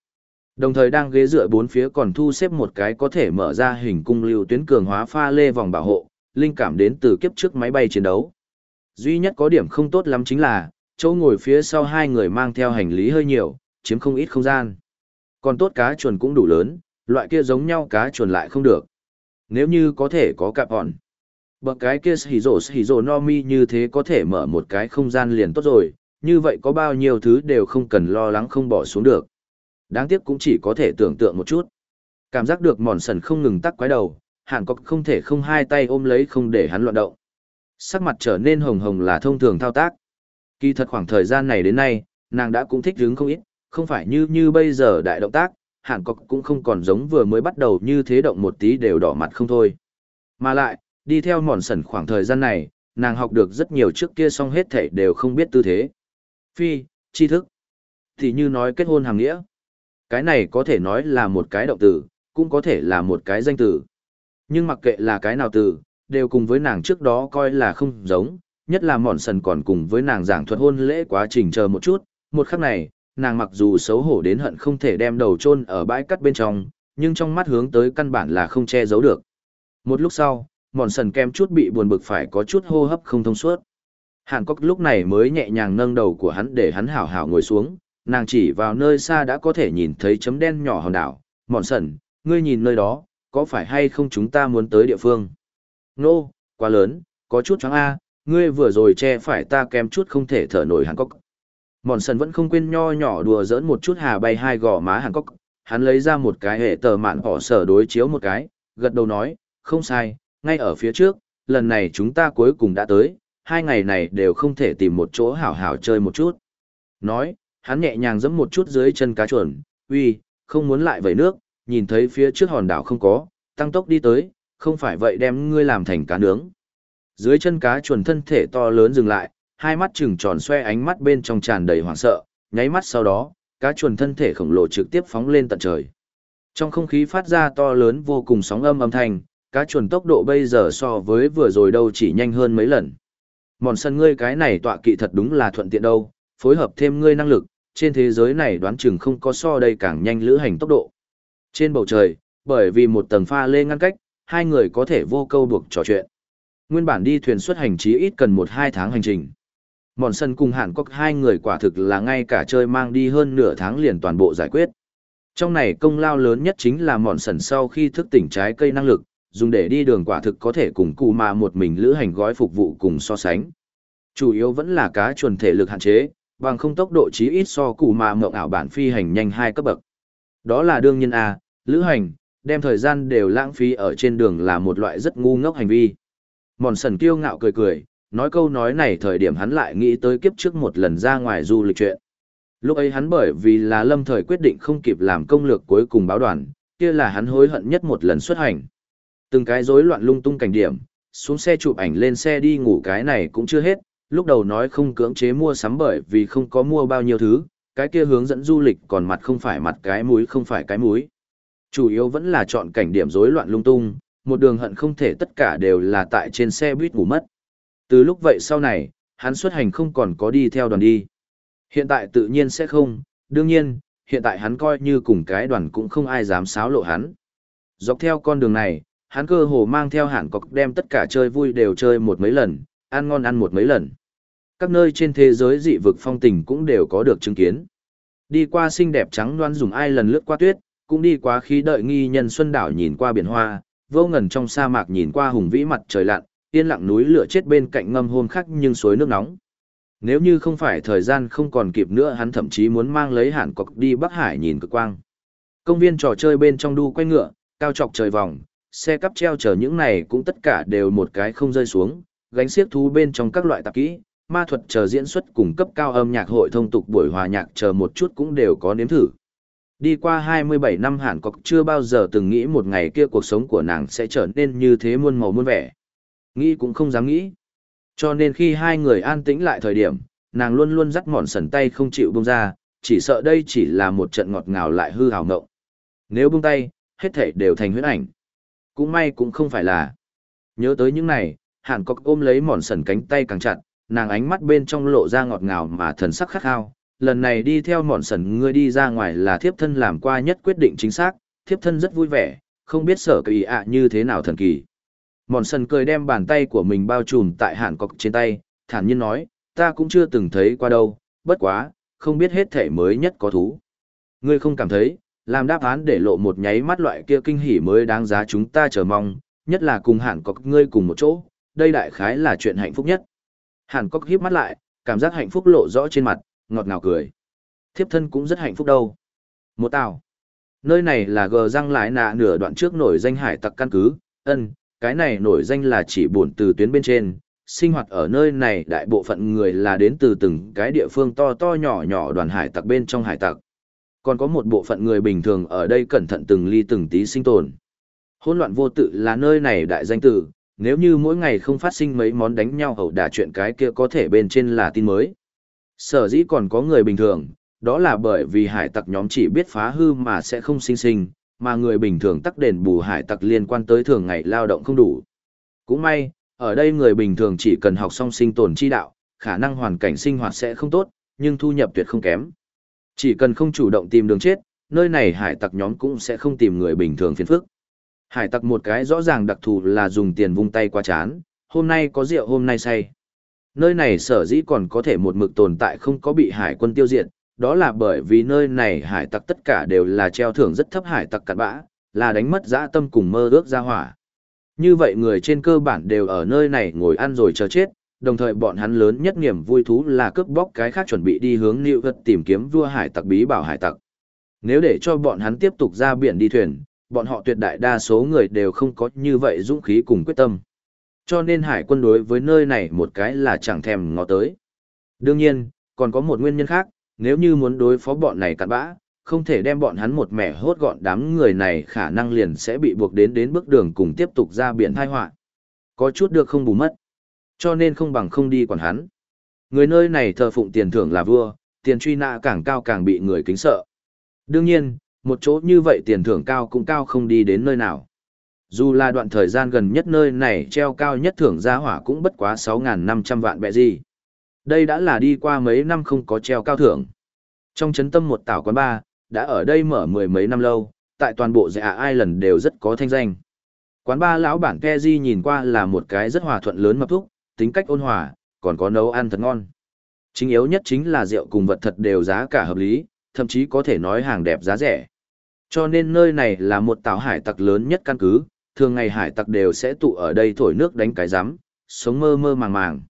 Đồng thời đang ghế dựa bốn phía còn thu xếp một cái có thể mở ra hình cung lưu tuyến cường hóa pha lê vòng bảo hộ, linh cảm đến từ kiếp trước máy bay chiến đấu. Duy nhất có điểm không tốt lắm chính là, chỗ ngồi phía sau hai người mang theo hành lý hơi nhiều, chiếm không ít không gian. Còn tốt cá chuồn cũng đủ lớn, loại kia giống nhau cá chuồn lại không được. Nếu như có thể có cạp hòn. Bậc cái kia hỉ rổ hỉ rổ no mi như thế có thể mở một cái không gian liền tốt rồi, như vậy có bao nhiêu thứ đều không cần lo lắng không bỏ xuống được. Đáng tiếc cũng chỉ có thể tưởng tượng một chút. Cảm giác được mòn sần không ngừng tắc quái đầu, Hàn cọc không thể không hai tay ôm lấy không để hắn loạn động. Sắc mặt trở nên hồng hồng là thông thường thao tác. Kỳ thật khoảng thời gian này đến nay, nàng đã cũng thích đứng không ít, không phải như như bây giờ đại động tác, Hàn cọc cũng không còn giống vừa mới bắt đầu như thế động một tí đều đỏ mặt không thôi. Mà lại, đi theo mòn sần khoảng thời gian này, nàng học được rất nhiều trước kia xong hết thảy đều không biết tư thế. Phi, tri thức. Thì như nói kết hôn hàng nghĩa. Cái này có thể nói là một cái động từ, cũng có thể là một cái danh từ. Nhưng mặc kệ là cái nào từ, đều cùng với nàng trước đó coi là không giống, nhất là mòn sần còn cùng với nàng giảng thuật hôn lễ quá trình chờ một chút, một khắc này, nàng mặc dù xấu hổ đến hận không thể đem đầu chôn ở bãi cắt bên trong, nhưng trong mắt hướng tới căn bản là không che giấu được. Một lúc sau, mòn sần kem chút bị buồn bực phải có chút hô hấp không thông suốt. Hàn Cốc lúc này mới nhẹ nhàng nâng đầu của hắn để hắn hảo hảo ngồi xuống, nàng chỉ vào nơi xa đã có thể nhìn thấy chấm đen nhỏ hòn đảo. Mòn sần, ngươi nhìn nơi đó, có phải hay không chúng ta muốn tới địa phương? Nô, no, quá lớn, có chút choáng A, ngươi vừa rồi che phải ta kém chút không thể thở nổi Hàn Cốc. Mòn sần vẫn không quên nho nhỏ đùa giỡn một chút hà bay hai gò má Hàn Cốc, hắn lấy ra một cái hệ tờ mạn họ sở đối chiếu một cái, gật đầu nói, không sai, ngay ở phía trước, lần này chúng ta cuối cùng đã tới, hai ngày này đều không thể tìm một chỗ hảo hảo chơi một chút. Nói, hắn nhẹ nhàng giẫm một chút dưới chân cá chuồn, uy, không muốn lại vẩy nước, nhìn thấy phía trước hòn đảo không có, tăng tốc đi tới, không phải vậy đem ngươi làm thành cá nướng. Dưới chân cá chuồn thân thể to lớn dừng lại, hai mắt trừng tròn xoe ánh mắt bên trong tràn đầy hoảng sợ, nháy mắt sau đó, cá chuồn thân thể khổng lồ trực tiếp phóng lên tận trời. Trong không khí phát ra to lớn vô cùng sóng âm âm thanh, cá chuồn tốc độ bây giờ so với vừa rồi đâu chỉ nhanh hơn mấy lần. Mòn sân ngươi cái này tọa kỵ thật đúng là thuận tiện đâu, phối hợp thêm ngươi năng lực, trên thế giới này đoán chừng không có so đây càng nhanh lữ hành tốc độ. Trên bầu trời, bởi vì một tầng pha lê ngăn cách, hai người có thể vô câu buộc trò chuyện. Nguyên bản đi thuyền xuất hành chí ít cần một hai tháng hành trình. Mòn sân cùng hẳn có hai người quả thực là ngay cả chơi mang đi hơn nửa tháng liền toàn bộ giải quyết. Trong này công lao lớn nhất chính là mòn sần sau khi thức tỉnh trái cây năng lực, dùng để đi đường quả thực có thể cùng cụ mà một mình lữ hành gói phục vụ cùng so sánh. Chủ yếu vẫn là cá chuồn thể lực hạn chế, bằng không tốc độ chí ít so cụ mà mộng ảo bản phi hành nhanh hai cấp bậc. Đó là đương nhiên A, lữ hành, đem thời gian đều lãng phí ở trên đường là một loại rất ngu ngốc hành vi. Mòn sần kiêu ngạo cười cười, nói câu nói này thời điểm hắn lại nghĩ tới kiếp trước một lần ra ngoài du lịch chuyện. Lúc ấy hắn bởi vì là lâm thời quyết định không kịp làm công lược cuối cùng báo đoàn, kia là hắn hối hận nhất một lần xuất hành. Từng cái rối loạn lung tung cảnh điểm, xuống xe chụp ảnh lên xe đi ngủ cái này cũng chưa hết, lúc đầu nói không cưỡng chế mua sắm bởi vì không có mua bao nhiêu thứ, cái kia hướng dẫn du lịch còn mặt không phải mặt cái mũi không phải cái mũi. Chủ yếu vẫn là chọn cảnh điểm rối loạn lung tung, một đường hận không thể tất cả đều là tại trên xe buýt ngủ mất. Từ lúc vậy sau này, hắn xuất hành không còn có đi theo đoàn đi. Hiện tại tự nhiên sẽ không, đương nhiên, hiện tại hắn coi như cùng cái đoàn cũng không ai dám xáo lộ hắn. Dọc theo con đường này, hắn cơ hồ mang theo hẳn cọc đem tất cả chơi vui đều chơi một mấy lần, ăn ngon ăn một mấy lần. Các nơi trên thế giới dị vực phong tình cũng đều có được chứng kiến. Đi qua xinh đẹp trắng loan dùng ai lần lướt qua tuyết, cũng đi qua khí đợi nghi nhân xuân đảo nhìn qua biển hoa, vô ngần trong sa mạc nhìn qua hùng vĩ mặt trời lặn, yên lặng núi lửa chết bên cạnh ngâm hôm khắc nhưng suối nước nóng. Nếu như không phải thời gian không còn kịp nữa hắn thậm chí muốn mang lấy hẳn cọc đi Bắc Hải nhìn cực quang. Công viên trò chơi bên trong đu quay ngựa, cao trọc trời vòng, xe cắp treo chờ những này cũng tất cả đều một cái không rơi xuống, gánh xiếc thú bên trong các loại tạp kỹ, ma thuật chờ diễn xuất cùng cấp cao âm nhạc hội thông tục buổi hòa nhạc chờ một chút cũng đều có nếm thử. Đi qua 27 năm Hàn Cọc chưa bao giờ từng nghĩ một ngày kia cuộc sống của nàng sẽ trở nên như thế muôn màu muôn vẻ. Nghĩ cũng không dám nghĩ. Cho nên khi hai người an tĩnh lại thời điểm, nàng luôn luôn dắt mòn sần tay không chịu buông ra, chỉ sợ đây chỉ là một trận ngọt ngào lại hư hào ngộng. Nếu buông tay, hết thể đều thành huyễn ảnh. Cũng may cũng không phải là. Nhớ tới những này, Hàn Cọc ôm lấy mòn sần cánh tay càng chặt, nàng ánh mắt bên trong lộ ra ngọt ngào mà thần sắc khắc khao. Lần này đi theo mòn sần ngươi đi ra ngoài là thiếp thân làm qua nhất quyết định chính xác, thiếp thân rất vui vẻ, không biết sở kỳ ạ như thế nào thần kỳ. Mòn sần cười đem bàn tay của mình bao trùm tại Hàn cọc trên tay, thản nhiên nói, ta cũng chưa từng thấy qua đâu, bất quá, không biết hết thể mới nhất có thú. Ngươi không cảm thấy, làm đáp án để lộ một nháy mắt loại kia kinh hỉ mới đáng giá chúng ta chờ mong, nhất là cùng hẳn có ngươi cùng một chỗ, đây đại khái là chuyện hạnh phúc nhất. Hàn Cốc híp mắt lại, cảm giác hạnh phúc lộ rõ trên mặt, ngọt ngào cười. Thiếp thân cũng rất hạnh phúc đâu. Một tào. Nơi này là gờ răng lại nạ nửa đoạn trước nổi danh hải tặc căn cứ, ân, cái này nổi danh là chỉ buồn từ tuyến bên trên, sinh hoạt ở nơi này đại bộ phận người là đến từ từng cái địa phương to to nhỏ nhỏ đoàn hải tặc bên trong hải tặc. Còn có một bộ phận người bình thường ở đây cẩn thận từng ly từng tí sinh tồn. Hỗn loạn vô tự là nơi này đại danh tử, nếu như mỗi ngày không phát sinh mấy món đánh nhau hậu đả chuyện cái kia có thể bên trên là tin mới. Sở dĩ còn có người bình thường, đó là bởi vì hải tặc nhóm chỉ biết phá hư mà sẽ không sinh sinh, mà người bình thường tắc đền bù hải tặc liên quan tới thường ngày lao động không đủ. Cũng may, ở đây người bình thường chỉ cần học xong sinh tồn chi đạo, khả năng hoàn cảnh sinh hoạt sẽ không tốt, nhưng thu nhập tuyệt không kém. Chỉ cần không chủ động tìm đường chết, nơi này hải tặc nhóm cũng sẽ không tìm người bình thường phiền phức. Hải tặc một cái rõ ràng đặc thù là dùng tiền vung tay qua chán, hôm nay có rượu hôm nay say. Nơi này sở dĩ còn có thể một mực tồn tại không có bị hải quân tiêu diệt, đó là bởi vì nơi này hải tặc tất cả đều là treo thưởng rất thấp hải tặc cặn bã, là đánh mất dã tâm cùng mơ ước ra hỏa. Như vậy người trên cơ bản đều ở nơi này ngồi ăn rồi chờ chết, đồng thời bọn hắn lớn nhất niềm vui thú là cướp bóc cái khác chuẩn bị đi hướng Nịu Vật tìm kiếm vua hải tặc bí bảo hải tặc. Nếu để cho bọn hắn tiếp tục ra biển đi thuyền, bọn họ tuyệt đại đa số người đều không có như vậy dũng khí cùng quyết tâm. Cho nên hải quân đối với nơi này một cái là chẳng thèm ngó tới. Đương nhiên, còn có một nguyên nhân khác, nếu như muốn đối phó bọn này cặn bã, không thể đem bọn hắn một mẻ hốt gọn đám người này khả năng liền sẽ bị buộc đến đến bước đường cùng tiếp tục ra biển thai họa Có chút được không bù mất. Cho nên không bằng không đi quản hắn. Người nơi này thờ phụng tiền thưởng là vua, tiền truy nã càng cao càng bị người kính sợ. Đương nhiên, một chỗ như vậy tiền thưởng cao cũng cao không đi đến nơi nào. Dù là đoạn thời gian gần nhất nơi này treo cao nhất thưởng gia hỏa cũng bất quá 6.500 vạn bẹ gì. Đây đã là đi qua mấy năm không có treo cao thưởng. Trong chấn tâm một tảo quán ba, đã ở đây mở mười mấy năm lâu, tại toàn bộ dạ Island đều rất có thanh danh. Quán ba lão bản Keji nhìn qua là một cái rất hòa thuận lớn mập thúc, tính cách ôn hòa, còn có nấu ăn thật ngon. Chính yếu nhất chính là rượu cùng vật thật đều giá cả hợp lý, thậm chí có thể nói hàng đẹp giá rẻ. Cho nên nơi này là một tảo hải tặc lớn nhất căn cứ, thường ngày hải tặc đều sẽ tụ ở đây thổi nước đánh cái rắm, sống mơ mơ màng màng.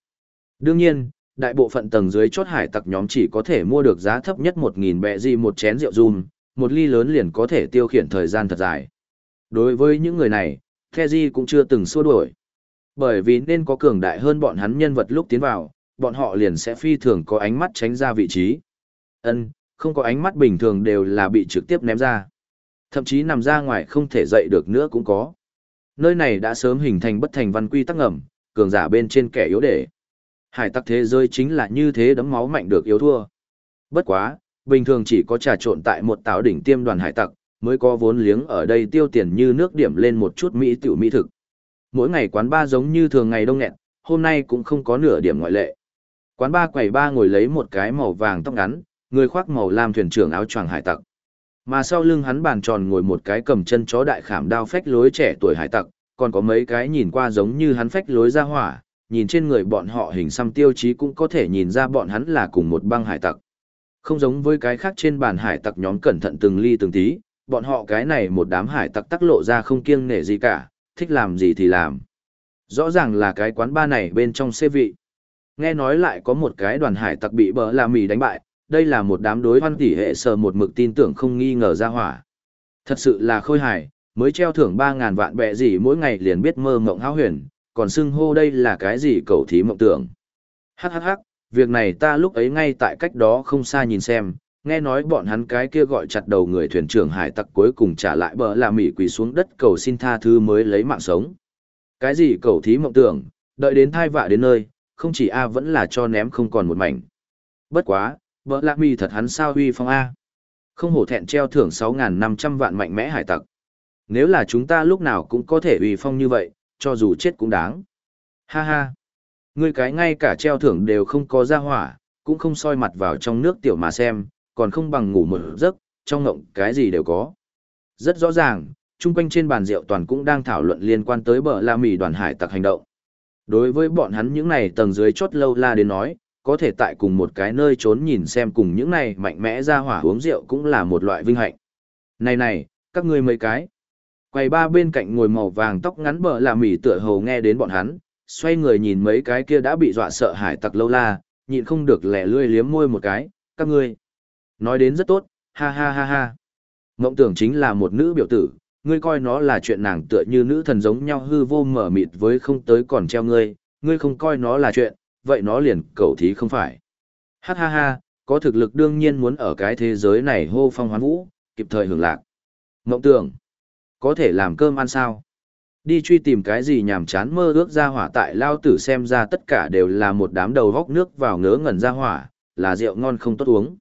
Đương nhiên, đại bộ phận tầng dưới chốt hải tặc nhóm chỉ có thể mua được giá thấp nhất 1.000 bẹ gì một chén rượu dùm, một ly lớn liền có thể tiêu khiển thời gian thật dài. Đối với những người này, Keji cũng chưa từng xua đuổi. Bởi vì nên có cường đại hơn bọn hắn nhân vật lúc tiến vào, bọn họ liền sẽ phi thường có ánh mắt tránh ra vị trí. Ân, không có ánh mắt bình thường đều là bị trực tiếp ném ra. Thậm chí nằm ra ngoài không thể dậy được nữa cũng có. Nơi này đã sớm hình thành bất thành văn quy tắc ngầm, cường giả bên trên kẻ yếu để. Hải tặc thế giới chính là như thế đấm máu mạnh được yếu thua. Bất quá, bình thường chỉ có trà trộn tại một táo đỉnh tiêm đoàn hải tặc, mới có vốn liếng ở đây tiêu tiền như nước điểm lên một chút mỹ tiểu mỹ thực. Mỗi ngày quán ba giống như thường ngày đông nghẹn, hôm nay cũng không có nửa điểm ngoại lệ. Quán ba quầy ba ngồi lấy một cái màu vàng tóc ngắn, người khoác màu lam thuyền trưởng áo choàng hải tặc. Mà sau lưng hắn bàn tròn ngồi một cái cầm chân chó đại khảm đao phách lối trẻ tuổi hải tặc, còn có mấy cái nhìn qua giống như hắn phách lối ra hỏa, nhìn trên người bọn họ hình xăm tiêu chí cũng có thể nhìn ra bọn hắn là cùng một băng hải tặc. Không giống với cái khác trên bàn hải tặc nhóm cẩn thận từng ly từng tí, bọn họ cái này một đám hải tặc tắc lộ ra không kiêng nể gì cả, thích làm gì thì làm. Rõ ràng là cái quán ba này bên trong xê vị. Nghe nói lại có một cái đoàn hải tặc bị bờ là mì đánh bại, đây là một đám đối hoan tỷ hệ sờ một mực tin tưởng không nghi ngờ ra hỏa. Thật sự là khôi hài, mới treo thưởng 3.000 vạn bẹ gì mỗi ngày liền biết mơ mộng háo huyền, còn xưng hô đây là cái gì cầu thí mộng tưởng. Hắc hắc hắc, việc này ta lúc ấy ngay tại cách đó không xa nhìn xem, nghe nói bọn hắn cái kia gọi chặt đầu người thuyền trưởng hải tặc cuối cùng trả lại bờ là mỉ quỳ xuống đất cầu xin tha thứ mới lấy mạng sống. Cái gì cầu thí mộng tưởng, đợi đến thai vạ đến nơi, không chỉ A vẫn là cho ném không còn một mảnh. Bất quá, bờ là mi thật hắn sao huy phong A. Không hổ thẹn treo thưởng 6.500 vạn mạnh mẽ hải tặc. Nếu là chúng ta lúc nào cũng có thể uy phong như vậy, cho dù chết cũng đáng. Ha ha. Ngươi cái ngay cả treo thưởng đều không có ra hỏa, cũng không soi mặt vào trong nước tiểu mà xem, còn không bằng ngủ một giấc, trong ngộng cái gì đều có. Rất rõ ràng, chung quanh trên bàn rượu toàn cũng đang thảo luận liên quan tới bờ la mì đoàn hải tặc hành động. Đối với bọn hắn những này tầng dưới chốt lâu la đến nói, có thể tại cùng một cái nơi trốn nhìn xem cùng những này mạnh mẽ ra hỏa uống rượu cũng là một loại vinh hạnh. Này này, các ngươi mấy cái. Quầy ba bên cạnh ngồi màu vàng tóc ngắn bờ là mỉ tựa hồ nghe đến bọn hắn, xoay người nhìn mấy cái kia đã bị dọa sợ hải tặc lâu la, nhịn không được lẻ lươi liếm môi một cái, các ngươi. Nói đến rất tốt, ha ha ha ha. Mộng tưởng chính là một nữ biểu tử, ngươi coi nó là chuyện nàng tựa như nữ thần giống nhau hư vô mở mịt với không tới còn treo ngươi, ngươi không coi nó là chuyện, vậy nó liền cầu thí không phải. Ha ha ha, có thực lực đương nhiên muốn ở cái thế giới này hô phong hoán vũ, kịp thời hưởng lạc. Mộng tưởng, có thể làm cơm ăn sao? Đi truy tìm cái gì nhảm chán mơ ước ra hỏa tại lao tử xem ra tất cả đều là một đám đầu góc nước vào ngớ ngẩn ra hỏa, là rượu ngon không tốt uống.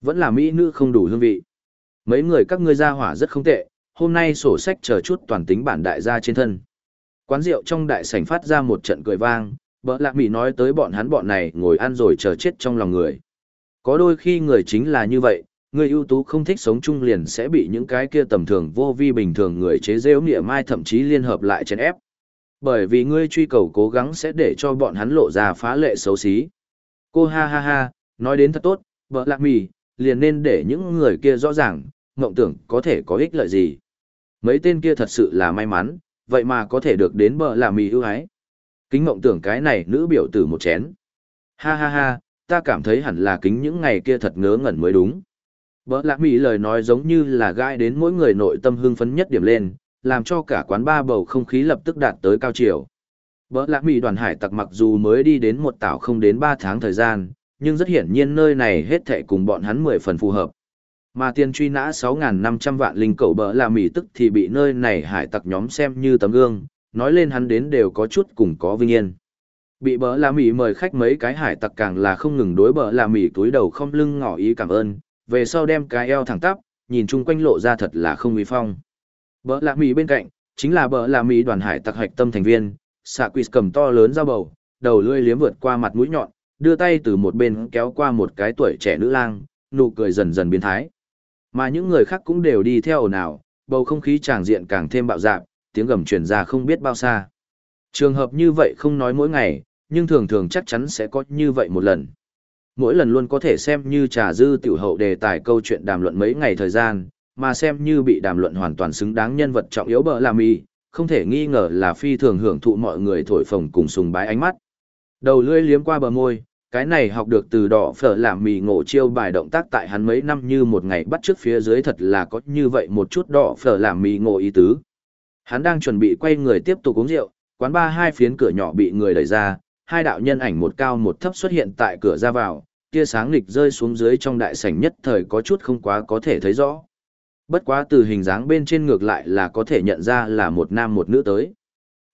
Vẫn là mỹ nữ không đủ hương vị. Mấy người các ngươi ra hỏa rất không tệ, hôm nay sổ sách chờ chút toàn tính bản đại gia trên thân. Quán rượu trong đại sảnh phát ra một trận cười vang, Bợ lạc mỹ nói tới bọn hắn bọn này ngồi ăn rồi chờ chết trong lòng người. Có đôi khi người chính là như vậy, người ưu tú không thích sống chung liền sẽ bị những cái kia tầm thường vô vi bình thường người chế rêu nghĩa mai thậm chí liên hợp lại chèn ép. Bởi vì ngươi truy cầu cố gắng sẽ để cho bọn hắn lộ ra phá lệ xấu xí. Cô ha ha ha, nói đến thật tốt, vợ lạc mì, liền nên để những người kia rõ ràng, mộng tưởng có thể có ích lợi gì. Mấy tên kia thật sự là may mắn, vậy mà có thể được đến bờ lạc mì ưu ái. Kính mộng tưởng cái này nữ biểu tử một chén. Ha ha ha, ta cảm thấy hẳn là kính những ngày kia thật ngớ ngẩn mới đúng. Bỡ lạc mỹ lời nói giống như là gai đến mỗi người nội tâm hưng phấn nhất điểm lên, làm cho cả quán ba bầu không khí lập tức đạt tới cao chiều. Bỡ lạc mỹ đoàn hải tặc mặc dù mới đi đến một tảo không đến ba tháng thời gian, nhưng rất hiển nhiên nơi này hết thệ cùng bọn hắn mười phần phù hợp. Mà tiền truy nã 6.500 vạn linh cầu bỡ lạc mỹ tức thì bị nơi này hải tặc nhóm xem như tấm gương, nói lên hắn đến đều có chút cùng có vinh yên. Bị bỡ là mỉ mời khách mấy cái hải tặc càng là không ngừng đối bỡ là mỉ túi đầu không lưng ngỏ ý cảm ơn, về sau đem cái eo thẳng tắp, nhìn chung quanh lộ ra thật là không uy phong. Bỡ là mỉ bên cạnh, chính là bỡ là mỉ đoàn hải tặc hạch tâm thành viên, xạ quỷ cầm to lớn dao bầu, đầu lưỡi liếm vượt qua mặt mũi nhọn, đưa tay từ một bên kéo qua một cái tuổi trẻ nữ lang, nụ cười dần dần biến thái. Mà những người khác cũng đều đi theo ồn ào, bầu không khí tràng diện càng thêm bạo dạn, tiếng gầm truyền ra không biết bao xa. Trường hợp như vậy không nói mỗi ngày, nhưng thường thường chắc chắn sẽ có như vậy một lần. Mỗi lần luôn có thể xem như trà dư tiểu hậu đề tài câu chuyện đàm luận mấy ngày thời gian, mà xem như bị đàm luận hoàn toàn xứng đáng nhân vật trọng yếu bờ làm y, không thể nghi ngờ là phi thường hưởng thụ mọi người thổi phồng cùng sùng bái ánh mắt. Đầu lưỡi liếm qua bờ môi, cái này học được từ đỏ phở làm mì ngộ chiêu bài động tác tại hắn mấy năm như một ngày bắt trước phía dưới thật là có như vậy một chút đỏ phở làm mì ngộ ý tứ. Hắn đang chuẩn bị quay người tiếp tục uống rượu, quán ba hai phiến cửa nhỏ bị người đẩy ra, hai đạo nhân ảnh một cao một thấp xuất hiện tại cửa ra vào, tia sáng nghịch rơi xuống dưới trong đại sảnh nhất thời có chút không quá có thể thấy rõ. Bất quá từ hình dáng bên trên ngược lại là có thể nhận ra là một nam một nữ tới.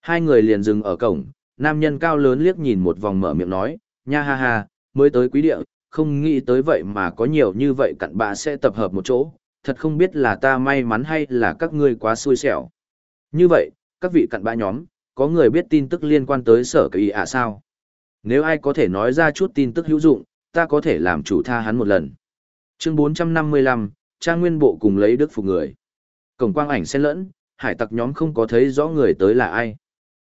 Hai người liền dừng ở cổng, nam nhân cao lớn liếc nhìn một vòng mở miệng nói, nha ha ha, mới tới quý địa, không nghĩ tới vậy mà có nhiều như vậy cặn bạ sẽ tập hợp một chỗ, thật không biết là ta may mắn hay là các ngươi quá xui xẻo. Như vậy, các vị cặn bạ nhóm, có người biết tin tức liên quan tới sở kỳ ạ sao? Nếu ai có thể nói ra chút tin tức hữu dụng, ta có thể làm chủ tha hắn một lần. Chương 455, Trang Nguyên Bộ cùng lấy đức phục người. Cổng quang ảnh xen lẫn, hải tặc nhóm không có thấy rõ người tới là ai.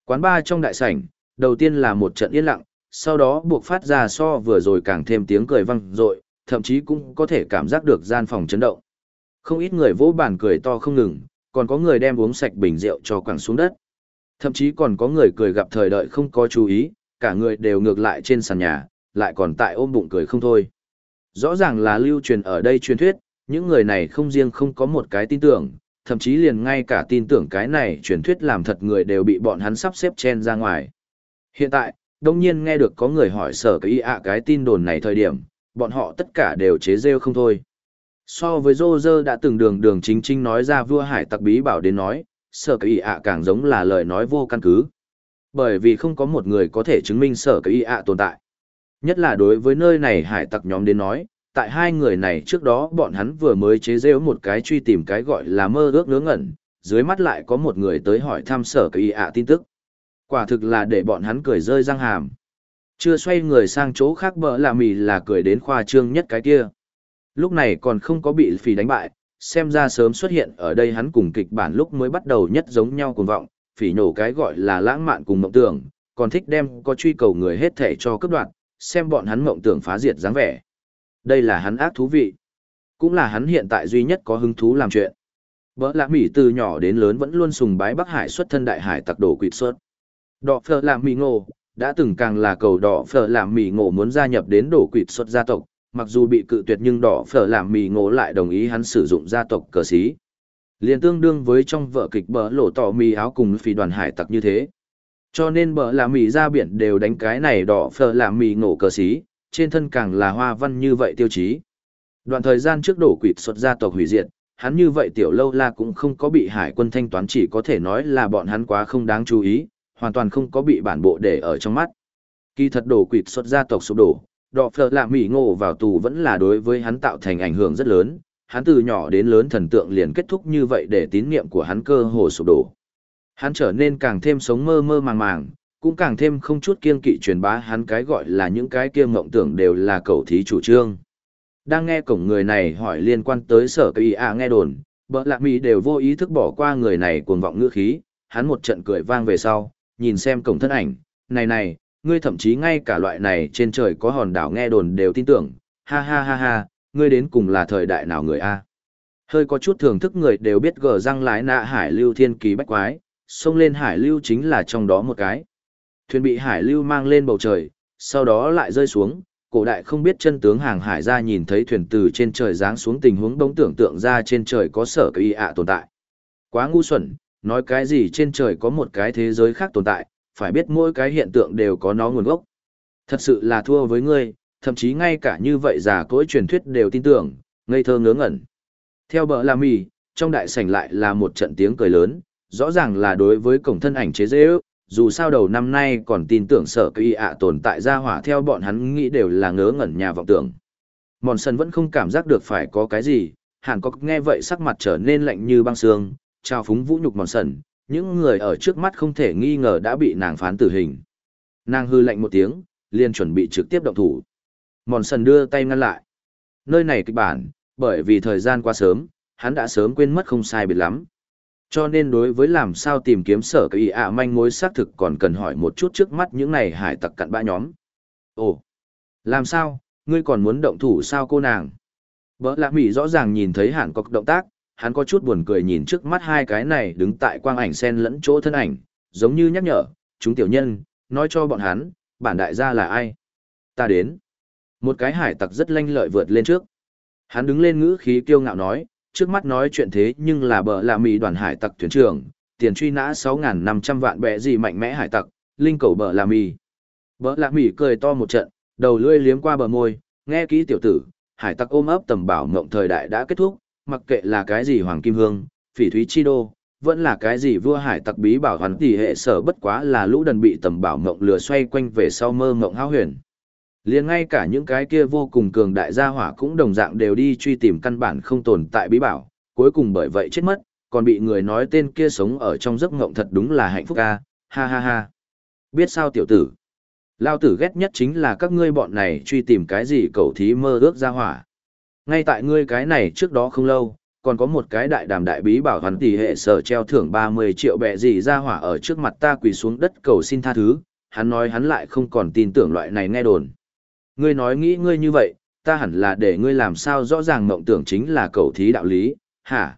Quán ba trong đại sảnh, đầu tiên là một trận yên lặng, sau đó buộc phát ra so vừa rồi càng thêm tiếng cười vang dội, thậm chí cũng có thể cảm giác được gian phòng chấn động. Không ít người vỗ bàn cười to không ngừng, còn có người đem uống sạch bình rượu cho quẳng xuống đất. Thậm chí còn có người cười gặp thời đợi không có chú ý, cả người đều ngược lại trên sàn nhà, lại còn tại ôm bụng cười không thôi. Rõ ràng là lưu truyền ở đây truyền thuyết, những người này không riêng không có một cái tin tưởng, thậm chí liền ngay cả tin tưởng cái này truyền thuyết làm thật người đều bị bọn hắn sắp xếp chen ra ngoài. Hiện tại, đông nhiên nghe được có người hỏi sở cái ạ cái tin đồn này thời điểm, bọn họ tất cả đều chế rêu không thôi. So với Dô Dơ đã từng đường đường chính chính nói ra vua hải tặc bí bảo đến nói, sở cái ạ càng giống là lời nói vô căn cứ. Bởi vì không có một người có thể chứng minh sở cái ạ tồn tại. Nhất là đối với nơi này hải tặc nhóm đến nói, tại hai người này trước đó bọn hắn vừa mới chế rêu một cái truy tìm cái gọi là mơ ước ngớ ngẩn, dưới mắt lại có một người tới hỏi thăm sở cái ạ tin tức. Quả thực là để bọn hắn cười rơi răng hàm. Chưa xoay người sang chỗ khác bỡ là mì là cười đến khoa trương nhất cái kia. Lúc này còn không có bị phỉ đánh bại, xem ra sớm xuất hiện ở đây hắn cùng kịch bản lúc mới bắt đầu nhất giống nhau cuồng vọng, phỉ nổ cái gọi là lãng mạn cùng mộng tưởng, còn thích đem có truy cầu người hết thể cho cấp đoạn, xem bọn hắn mộng tưởng phá diệt dáng vẻ. Đây là hắn ác thú vị. Cũng là hắn hiện tại duy nhất có hứng thú làm chuyện. Bỡ lạ Mỹ từ nhỏ đến lớn vẫn luôn sùng bái Bắc Hải xuất thân đại hải tặc đồ quỵt xuất. Đỏ phở làm mì ngộ, đã từng càng là cầu đỏ phở làm mì ngộ muốn gia nhập đến đổ quỵt xuất gia tộc, mặc dù bị cự tuyệt nhưng đỏ phở làm mì ngộ lại đồng ý hắn sử dụng gia tộc cờ xí. liền tương đương với trong vợ kịch bỡ lộ tỏ mì áo cùng phi đoàn hải tặc như thế. Cho nên bỡ làm mì ra biển đều đánh cái này đỏ phở làm mì ngộ cờ xí, trên thân càng là hoa văn như vậy tiêu chí. Đoạn thời gian trước đổ quỵt xuất gia tộc hủy diệt, hắn như vậy tiểu lâu la cũng không có bị hải quân thanh toán chỉ có thể nói là bọn hắn quá không đáng chú ý, hoàn toàn không có bị bản bộ để ở trong mắt. Kỳ thật đổ quỵt xuất gia tộc sụp đổ, đọ phở lạ mỹ ngộ vào tù vẫn là đối với hắn tạo thành ảnh hưởng rất lớn, hắn từ nhỏ đến lớn thần tượng liền kết thúc như vậy để tín niệm của hắn cơ hồ sụp đổ. Hắn trở nên càng thêm sống mơ mơ màng màng, cũng càng thêm không chút kiên kỵ truyền bá hắn cái gọi là những cái kia mộng tưởng đều là cầu thí chủ trương. Đang nghe cổng người này hỏi liên quan tới sở cây à nghe đồn, bợ lạc mỹ đều vô ý thức bỏ qua người này cuồng vọng ngữ khí, hắn một trận cười vang về sau, nhìn xem cổng thân ảnh, này này, ngươi thậm chí ngay cả loại này trên trời có hòn đảo nghe đồn đều tin tưởng, ha ha ha ha, ngươi đến cùng là thời đại nào người a? Hơi có chút thưởng thức người đều biết gờ răng lái nạ hải lưu thiên kỳ bách quái, xông lên hải lưu chính là trong đó một cái. Thuyền bị hải lưu mang lên bầu trời, sau đó lại rơi xuống, cổ đại không biết chân tướng hàng hải ra nhìn thấy thuyền từ trên trời giáng xuống tình huống đống tưởng tượng ra trên trời có sở kỳ ạ tồn tại. Quá ngu xuẩn, nói cái gì trên trời có một cái thế giới khác tồn tại, phải biết mỗi cái hiện tượng đều có nó nguồn gốc. Thật sự là thua với ngươi, thậm chí ngay cả như vậy giả cỗi truyền thuyết đều tin tưởng, ngây thơ ngớ ngẩn. Theo bờ là mì, trong đại sảnh lại là một trận tiếng cười lớn, rõ ràng là đối với cổng thân ảnh chế dễ ước, dù sao đầu năm nay còn tin tưởng sở kỳ ạ tồn tại ra hỏa theo bọn hắn nghĩ đều là ngớ ngẩn nhà vọng tưởng. Mòn sần vẫn không cảm giác được phải có cái gì, hàn có nghe vậy sắc mặt trở nên lạnh như băng xương, trao phúng vũ nhục mòn sần, những người ở trước mắt không thể nghi ngờ đã bị nàng phán tử hình. Nàng hư lạnh một tiếng, liền chuẩn bị trực tiếp động thủ. Mòn sần đưa tay ngăn lại. Nơi này kịch bản, bởi vì thời gian quá sớm, hắn đã sớm quên mất không sai biệt lắm. Cho nên đối với làm sao tìm kiếm sở kỳ ạ manh mối xác thực còn cần hỏi một chút trước mắt những này hải tặc cặn bã nhóm. Ồ, làm sao, ngươi còn muốn động thủ sao cô nàng? Bỡ lạ mỉ rõ ràng nhìn thấy hẳn cọc động tác, hắn có chút buồn cười nhìn trước mắt hai cái này đứng tại quang ảnh sen lẫn chỗ thân ảnh, giống như nhắc nhở, chúng tiểu nhân, nói cho bọn hắn, bản đại gia là ai? Ta đến. Một cái hải tặc rất lanh lợi vượt lên trước. Hắn đứng lên ngữ khí kiêu ngạo nói, trước mắt nói chuyện thế nhưng là bờ là mì đoàn hải tặc thuyền trưởng, tiền truy nã 6.500 vạn bẹ gì mạnh mẽ hải tặc, linh cầu bờ là mì. Bờ là mì cười to một trận, đầu lưỡi liếm qua bờ môi, nghe kỹ tiểu tử, hải tặc ôm ấp tầm bảo mộng thời đại đã kết thúc, mặc kệ là cái gì hoàng kim hương, phỉ thúy chi đô, vẫn là cái gì vua hải tặc bí bảo hoàn tỷ hệ sở bất quá là lũ đần bị tầm bảo mộng lừa xoay quanh về sau mơ mộng hao huyền liền ngay cả những cái kia vô cùng cường đại gia hỏa cũng đồng dạng đều đi truy tìm căn bản không tồn tại bí bảo, cuối cùng bởi vậy chết mất, còn bị người nói tên kia sống ở trong giấc ngộng thật đúng là hạnh phúc ca, ha ha ha. Biết sao tiểu tử? Lao tử ghét nhất chính là các ngươi bọn này truy tìm cái gì cầu thí mơ ước gia hỏa. Ngay tại ngươi cái này trước đó không lâu, còn có một cái đại đàm đại bí bảo hắn tỷ hệ sở treo thưởng 30 triệu bẹ gì ra hỏa ở trước mặt ta quỳ xuống đất cầu xin tha thứ, hắn nói hắn lại không còn tin tưởng loại này nghe đồn. Ngươi nói nghĩ ngươi như vậy, ta hẳn là để ngươi làm sao rõ ràng mộng tưởng chính là cầu thí đạo lý, hả?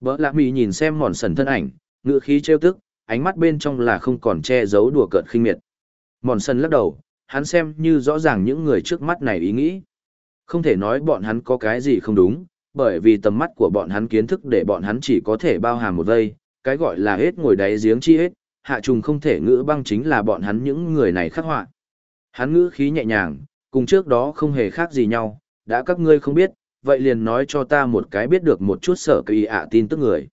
Bỡ lạc mì nhìn xem mòn sần thân ảnh, ngựa khí trêu tức, ánh mắt bên trong là không còn che giấu đùa cợt khinh miệt. Mòn sần lắc đầu, hắn xem như rõ ràng những người trước mắt này ý nghĩ. Không thể nói bọn hắn có cái gì không đúng, bởi vì tầm mắt của bọn hắn kiến thức để bọn hắn chỉ có thể bao hàm một vây, cái gọi là hết ngồi đáy giếng chi hết, hạ trùng không thể ngữ băng chính là bọn hắn những người này khắc họa. Hắn ngữ khí nhẹ nhàng, cùng trước đó không hề khác gì nhau, đã các ngươi không biết, vậy liền nói cho ta một cái biết được một chút sở kỳ ạ tin tức người.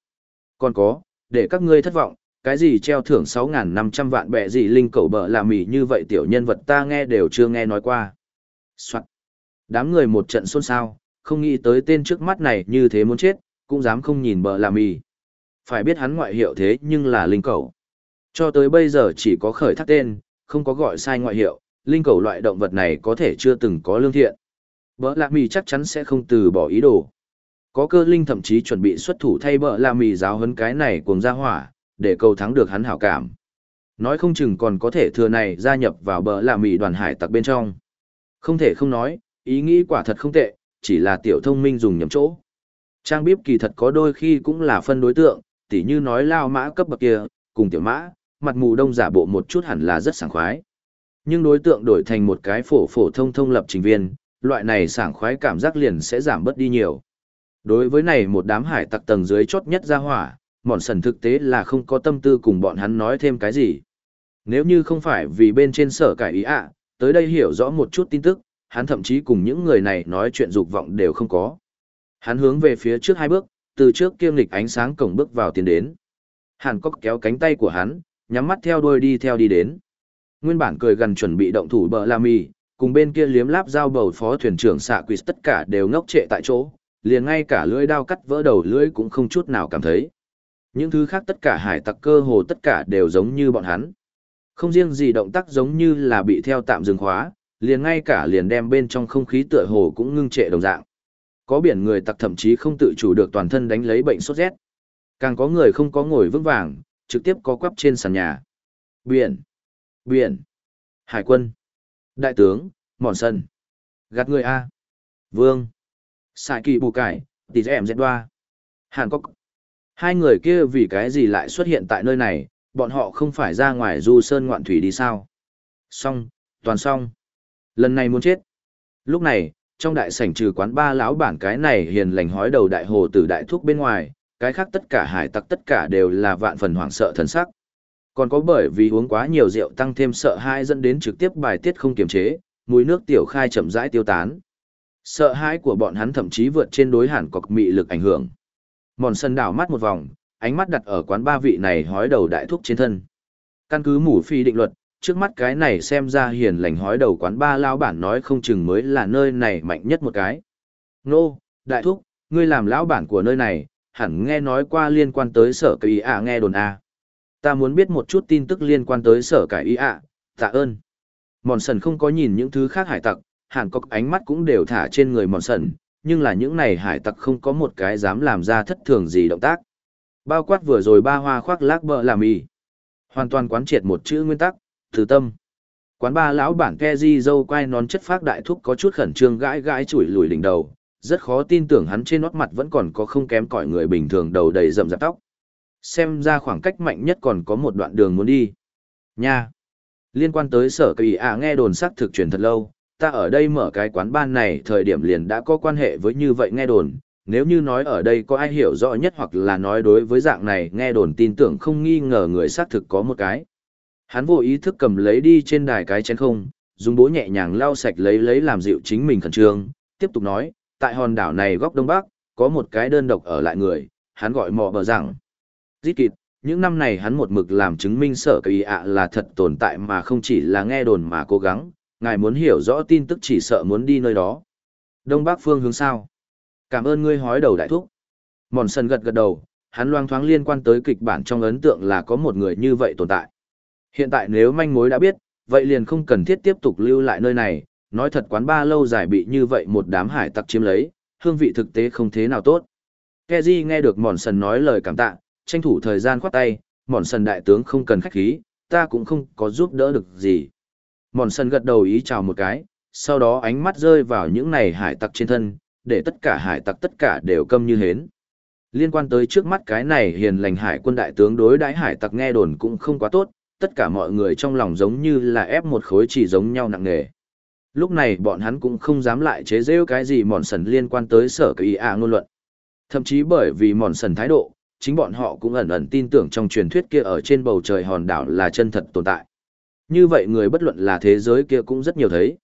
Còn có, để các ngươi thất vọng, cái gì treo thưởng 6.500 vạn bẻ gì linh cầu bở là mỉ như vậy tiểu nhân vật ta nghe đều chưa nghe nói qua. Soạn. Đám người một trận xôn xao, không nghĩ tới tên trước mắt này như thế muốn chết, cũng dám không nhìn bờ làm mì. Phải biết hắn ngoại hiệu thế nhưng là linh cầu. Cho tới bây giờ chỉ có khởi thác tên, không có gọi sai ngoại hiệu, linh cầu loại động vật này có thể chưa từng có lương thiện. bờ lạ mì chắc chắn sẽ không từ bỏ ý đồ. Có cơ linh thậm chí chuẩn bị xuất thủ thay bờ lạ mì giáo hấn cái này cùng ra hỏa, để cầu thắng được hắn hảo cảm. Nói không chừng còn có thể thừa này gia nhập vào bờ lạ mì đoàn hải tặc bên trong. Không thể không nói, ý nghĩ quả thật không tệ, chỉ là tiểu thông minh dùng nhầm chỗ. Trang bíp kỳ thật có đôi khi cũng là phân đối tượng, tỉ như nói lao mã cấp bậc kia, cùng tiểu mã, mặt mù đông giả bộ một chút hẳn là rất sảng khoái. Nhưng đối tượng đổi thành một cái phổ phổ thông thông lập trình viên, loại này sảng khoái cảm giác liền sẽ giảm bớt đi nhiều. Đối với này một đám hải tặc tầng dưới chốt nhất ra hỏa, mòn sần thực tế là không có tâm tư cùng bọn hắn nói thêm cái gì. Nếu như không phải vì bên trên sở cải ý ạ, tới đây hiểu rõ một chút tin tức, hắn thậm chí cùng những người này nói chuyện dục vọng đều không có. Hắn hướng về phía trước hai bước, từ trước kiêm lịch ánh sáng cổng bước vào tiến đến. Hàn Cốc kéo cánh tay của hắn, nhắm mắt theo đuôi đi theo đi đến. Nguyên bản cười gần chuẩn bị động thủ bờ la mì, cùng bên kia liếm láp dao bầu phó thuyền trưởng xạ quỷ tất cả đều ngốc trệ tại chỗ, liền ngay cả lưỡi đao cắt vỡ đầu lưỡi cũng không chút nào cảm thấy. Những thứ khác tất cả hải tặc cơ hồ tất cả đều giống như bọn hắn. Không riêng gì động tác giống như là bị theo tạm dừng khóa, liền ngay cả liền đem bên trong không khí tựa hồ cũng ngưng trệ đồng dạng. Có biển người tặc thậm chí không tự chủ được toàn thân đánh lấy bệnh sốt rét. Càng có người không có ngồi vững vàng, trực tiếp có quắp trên sàn nhà. Biển. Biển. Hải quân. Đại tướng, Mòn Sân. Gạt người A. Vương. Sài kỳ bù cải, tỷ em dẹt đoa. Hàn quốc. Hai người kia vì cái gì lại xuất hiện tại nơi này, bọn họ không phải ra ngoài du sơn ngoạn thủy đi sao. Xong, toàn xong. Lần này muốn chết. Lúc này, trong đại sảnh trừ quán ba lão bản cái này hiền lành hói đầu đại hồ từ đại thuốc bên ngoài, cái khác tất cả hải tặc tất cả đều là vạn phần hoảng sợ thần sắc còn có bởi vì uống quá nhiều rượu tăng thêm sợ hãi dẫn đến trực tiếp bài tiết không kiềm chế, mùi nước tiểu khai chậm rãi tiêu tán. Sợ hãi của bọn hắn thậm chí vượt trên đối hẳn cọc mị lực ảnh hưởng. Mòn sân đảo mắt một vòng, ánh mắt đặt ở quán ba vị này hói đầu đại thúc trên thân. Căn cứ mủ phi định luật, trước mắt cái này xem ra hiền lành hói đầu quán ba lao bản nói không chừng mới là nơi này mạnh nhất một cái. Nô, đại thúc, ngươi làm lão bản của nơi này, hẳn nghe nói qua liên quan tới sở cải ý ạ nghe đồn à. Ta muốn biết một chút tin tức liên quan tới sở cải ý ạ, tạ ơn. Mòn sần không có nhìn những thứ khác hải tặc, hẳn có ánh mắt cũng đều thả trên người mòn sần, nhưng là những này hải tặc không có một cái dám làm ra thất thường gì động tác. Bao quát vừa rồi ba hoa khoác lác bợ làm y. Hoàn toàn quán triệt một chữ nguyên tắc, từ tâm. Quán ba lão bản Keji dâu quay nón chất phác đại thúc có chút khẩn trương gãi gãi chủi lùi đỉnh đầu, rất khó tin tưởng hắn trên nót mặt vẫn còn có không kém cỏi người bình thường đầu đầy rậm rạp tóc. Xem ra khoảng cách mạnh nhất còn có một đoạn đường muốn đi. Nha! Liên quan tới sở kỳ ạ nghe đồn xác thực truyền thật lâu, ta ở đây mở cái quán ban này thời điểm liền đã có quan hệ với như vậy nghe đồn, nếu như nói ở đây có ai hiểu rõ nhất hoặc là nói đối với dạng này nghe đồn tin tưởng không nghi ngờ người xác thực có một cái. Hắn vô ý thức cầm lấy đi trên đài cái chén không, dùng bố nhẹ nhàng lau sạch lấy lấy làm dịu chính mình khẩn trương, tiếp tục nói, tại hòn đảo này góc đông bắc, có một cái đơn độc ở lại người, hắn gọi mò bờ rằng. Dít kịt, những năm này hắn một mực làm chứng minh sở kỳ ạ là thật tồn tại mà không chỉ là nghe đồn mà cố gắng, ngài muốn hiểu rõ tin tức chỉ sợ muốn đi nơi đó. Đông Bắc phương hướng sao? Cảm ơn ngươi hói đầu đại thúc. Mòn sân gật gật đầu, hắn loang thoáng liên quan tới kịch bản trong ấn tượng là có một người như vậy tồn tại. Hiện tại nếu manh mối đã biết, vậy liền không cần thiết tiếp tục lưu lại nơi này, nói thật quán ba lâu dài bị như vậy một đám hải tặc chiếm lấy, hương vị thực tế không thế nào tốt. Keji nghe được mòn sần nói lời cảm tạ, tranh thủ thời gian khoát tay, mòn sần đại tướng không cần khách khí, ta cũng không có giúp đỡ được gì. Mòn sần gật đầu ý chào một cái, sau đó ánh mắt rơi vào những này hải tặc trên thân, để tất cả hải tặc tất cả đều câm như hến. Liên quan tới trước mắt cái này hiền lành hải quân đại tướng đối đãi hải tặc nghe đồn cũng không quá tốt, tất cả mọi người trong lòng giống như là ép một khối chỉ giống nhau nặng nề. Lúc này bọn hắn cũng không dám lại chế giễu cái gì mòn sần liên quan tới sở kỳ ạ ngôn luận. Thậm chí bởi vì mòn sần thái độ, chính bọn họ cũng ẩn ẩn tin tưởng trong truyền thuyết kia ở trên bầu trời hòn đảo là chân thật tồn tại. Như vậy người bất luận là thế giới kia cũng rất nhiều thấy.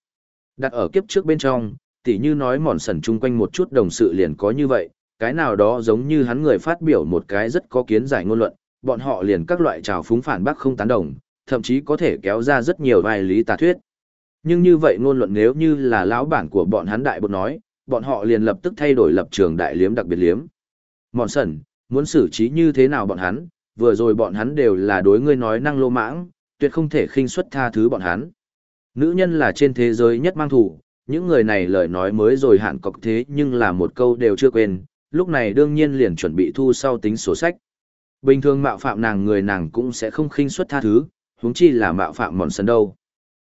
Đặt ở kiếp trước bên trong, tỉ như nói mòn sần chung quanh một chút đồng sự liền có như vậy, cái nào đó giống như hắn người phát biểu một cái rất có kiến giải ngôn luận, bọn họ liền các loại trào phúng phản bác không tán đồng, thậm chí có thể kéo ra rất nhiều vài lý tà thuyết. Nhưng như vậy ngôn luận nếu như là lão bản của bọn hắn đại bột nói, bọn họ liền lập tức thay đổi lập trường đại liếm đặc biệt liếm. Mòn sần, muốn xử trí như thế nào bọn hắn, vừa rồi bọn hắn đều là đối ngươi nói năng lô mãng, tuyệt không thể khinh suất tha thứ bọn hắn. Nữ nhân là trên thế giới nhất mang thủ, những người này lời nói mới rồi hạn cọc thế nhưng là một câu đều chưa quên, lúc này đương nhiên liền chuẩn bị thu sau tính sổ sách. Bình thường mạo phạm nàng người nàng cũng sẽ không khinh suất tha thứ, huống chi là mạo phạm mòn sần đâu.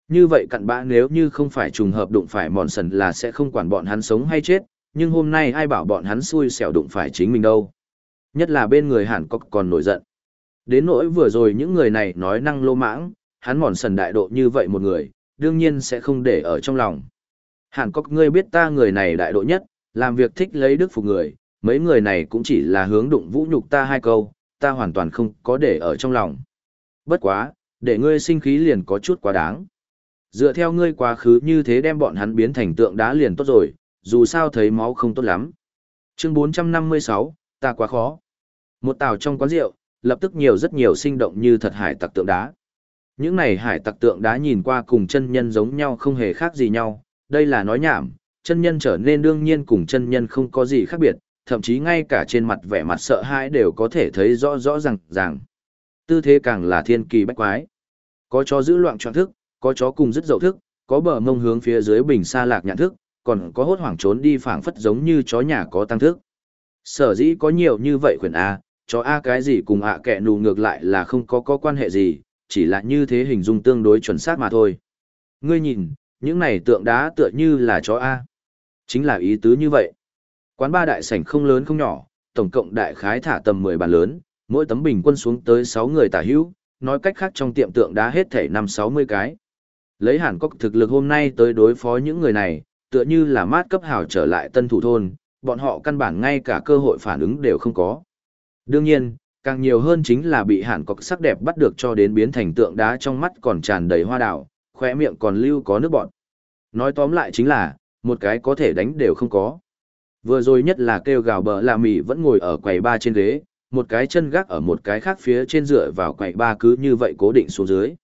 Như vậy cặn bã nếu như không phải trùng hợp đụng phải mòn sần là sẽ không quản bọn hắn sống hay chết, nhưng hôm nay ai bảo bọn hắn xui xẻo đụng phải chính mình đâu. Nhất là bên người hẳn có còn nổi giận. Đến nỗi vừa rồi những người này nói năng lô mãng, hắn mòn sần đại độ như vậy một người, đương nhiên sẽ không để ở trong lòng. Hàn Cốc ngươi biết ta người này đại độ nhất, làm việc thích lấy đức phục người, mấy người này cũng chỉ là hướng đụng vũ nhục ta hai câu, ta hoàn toàn không có để ở trong lòng. Bất quá, để ngươi sinh khí liền có chút quá đáng. Dựa theo ngươi quá khứ như thế đem bọn hắn biến thành tượng đá liền tốt rồi, dù sao thấy máu không tốt lắm. Chương 456, ta quá khó. Một tàu trong quán rượu, lập tức nhiều rất nhiều sinh động như thật hải tặc tượng đá. Những này hải tặc tượng đá nhìn qua cùng chân nhân giống nhau không hề khác gì nhau, đây là nói nhảm, chân nhân trở nên đương nhiên cùng chân nhân không có gì khác biệt, thậm chí ngay cả trên mặt vẻ mặt sợ hãi đều có thể thấy rõ rõ ràng ràng. Tư thế càng là thiên kỳ bách quái. Có chó giữ loạn trọn thức, có chó cùng dứt dậu thức, có bờ mông hướng phía dưới bình xa lạc nhạn thức, còn có hốt hoảng trốn đi phảng phất giống như chó nhà có tăng thức. Sở dĩ có nhiều như vậy quyền A, chó A cái gì cùng ạ kẹ nù ngược lại là không có có quan hệ gì, chỉ là như thế hình dung tương đối chuẩn xác mà thôi. Ngươi nhìn, những này tượng đá tựa như là chó A. Chính là ý tứ như vậy. Quán ba đại sảnh không lớn không nhỏ, tổng cộng đại khái thả tầm 10 bàn lớn, mỗi tấm bình quân xuống tới 6 người tả hữu, nói cách khác trong tiệm tượng đá hết thể 5-60 cái. Lấy hẳn có thực lực hôm nay tới đối phó những người này, tựa như là mát cấp hào trở lại tân thủ thôn, bọn họ căn bản ngay cả cơ hội phản ứng đều không có. Đương nhiên, càng nhiều hơn chính là bị hẳn cọc sắc đẹp bắt được cho đến biến thành tượng đá trong mắt còn tràn đầy hoa đào, khóe miệng còn lưu có nước bọn. Nói tóm lại chính là, một cái có thể đánh đều không có. Vừa rồi nhất là kêu gào bờ là mì vẫn ngồi ở quầy ba trên ghế, một cái chân gác ở một cái khác phía trên dựa vào quầy ba cứ như vậy cố định xuống dưới.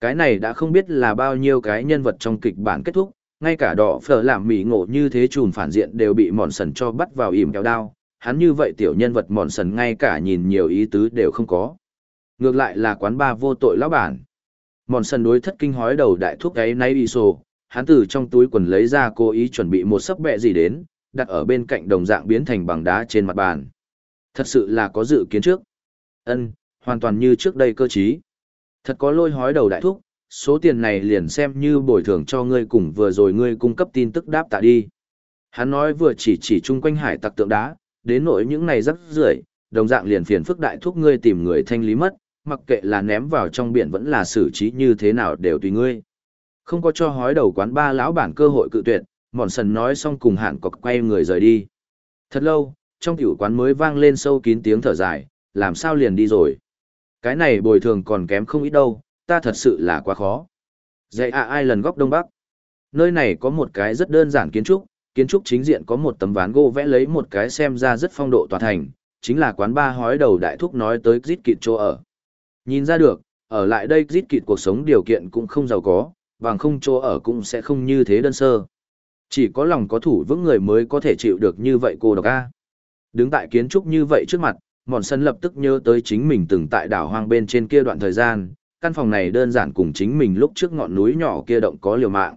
Cái này đã không biết là bao nhiêu cái nhân vật trong kịch bản kết thúc, ngay cả đỏ phở làm mì ngộ như thế chùn phản diện đều bị mòn sần cho bắt vào ỉm kéo đao. Hắn như vậy tiểu nhân vật mòn sần ngay cả nhìn nhiều ý tứ đều không có. Ngược lại là quán ba vô tội lão bản. Mòn sần đối thất kinh hói đầu đại thuốc ấy nay y sổ, hắn từ trong túi quần lấy ra cố ý chuẩn bị một sấp bẹ gì đến, đặt ở bên cạnh đồng dạng biến thành bằng đá trên mặt bàn. Thật sự là có dự kiến trước. Ân, hoàn toàn như trước đây cơ trí. Thật có lôi hói đầu đại thúc, số tiền này liền xem như bồi thường cho ngươi cùng vừa rồi ngươi cung cấp tin tức đáp tạ đi. Hắn nói vừa chỉ chỉ chung quanh hải tặc tượng đá, đến nỗi những này rất rưởi, đồng dạng liền phiền phức đại thúc ngươi tìm người thanh lý mất, mặc kệ là ném vào trong biển vẫn là xử trí như thế nào đều tùy ngươi. Không có cho hói đầu quán ba lão bản cơ hội cự tuyệt, mòn sần nói xong cùng hạn cọc quay người rời đi. Thật lâu, trong tiểu quán mới vang lên sâu kín tiếng thở dài, làm sao liền đi rồi. Cái này bồi thường còn kém không ít đâu, ta thật sự là quá khó. Dạy ạ ai lần góc đông bắc. Nơi này có một cái rất đơn giản kiến trúc, kiến trúc chính diện có một tấm ván gỗ vẽ lấy một cái xem ra rất phong độ tòa thành, chính là quán ba hói đầu đại thúc nói tới rít kịt chỗ ở. Nhìn ra được, ở lại đây rít kịt cuộc sống điều kiện cũng không giàu có, bằng không chỗ ở cũng sẽ không như thế đơn sơ. Chỉ có lòng có thủ vững người mới có thể chịu được như vậy cô độc a. Đứng tại kiến trúc như vậy trước mặt, Mòn Sân lập tức nhớ tới chính mình từng tại đảo hoang bên trên kia đoạn thời gian, căn phòng này đơn giản cùng chính mình lúc trước ngọn núi nhỏ kia động có liều mạng.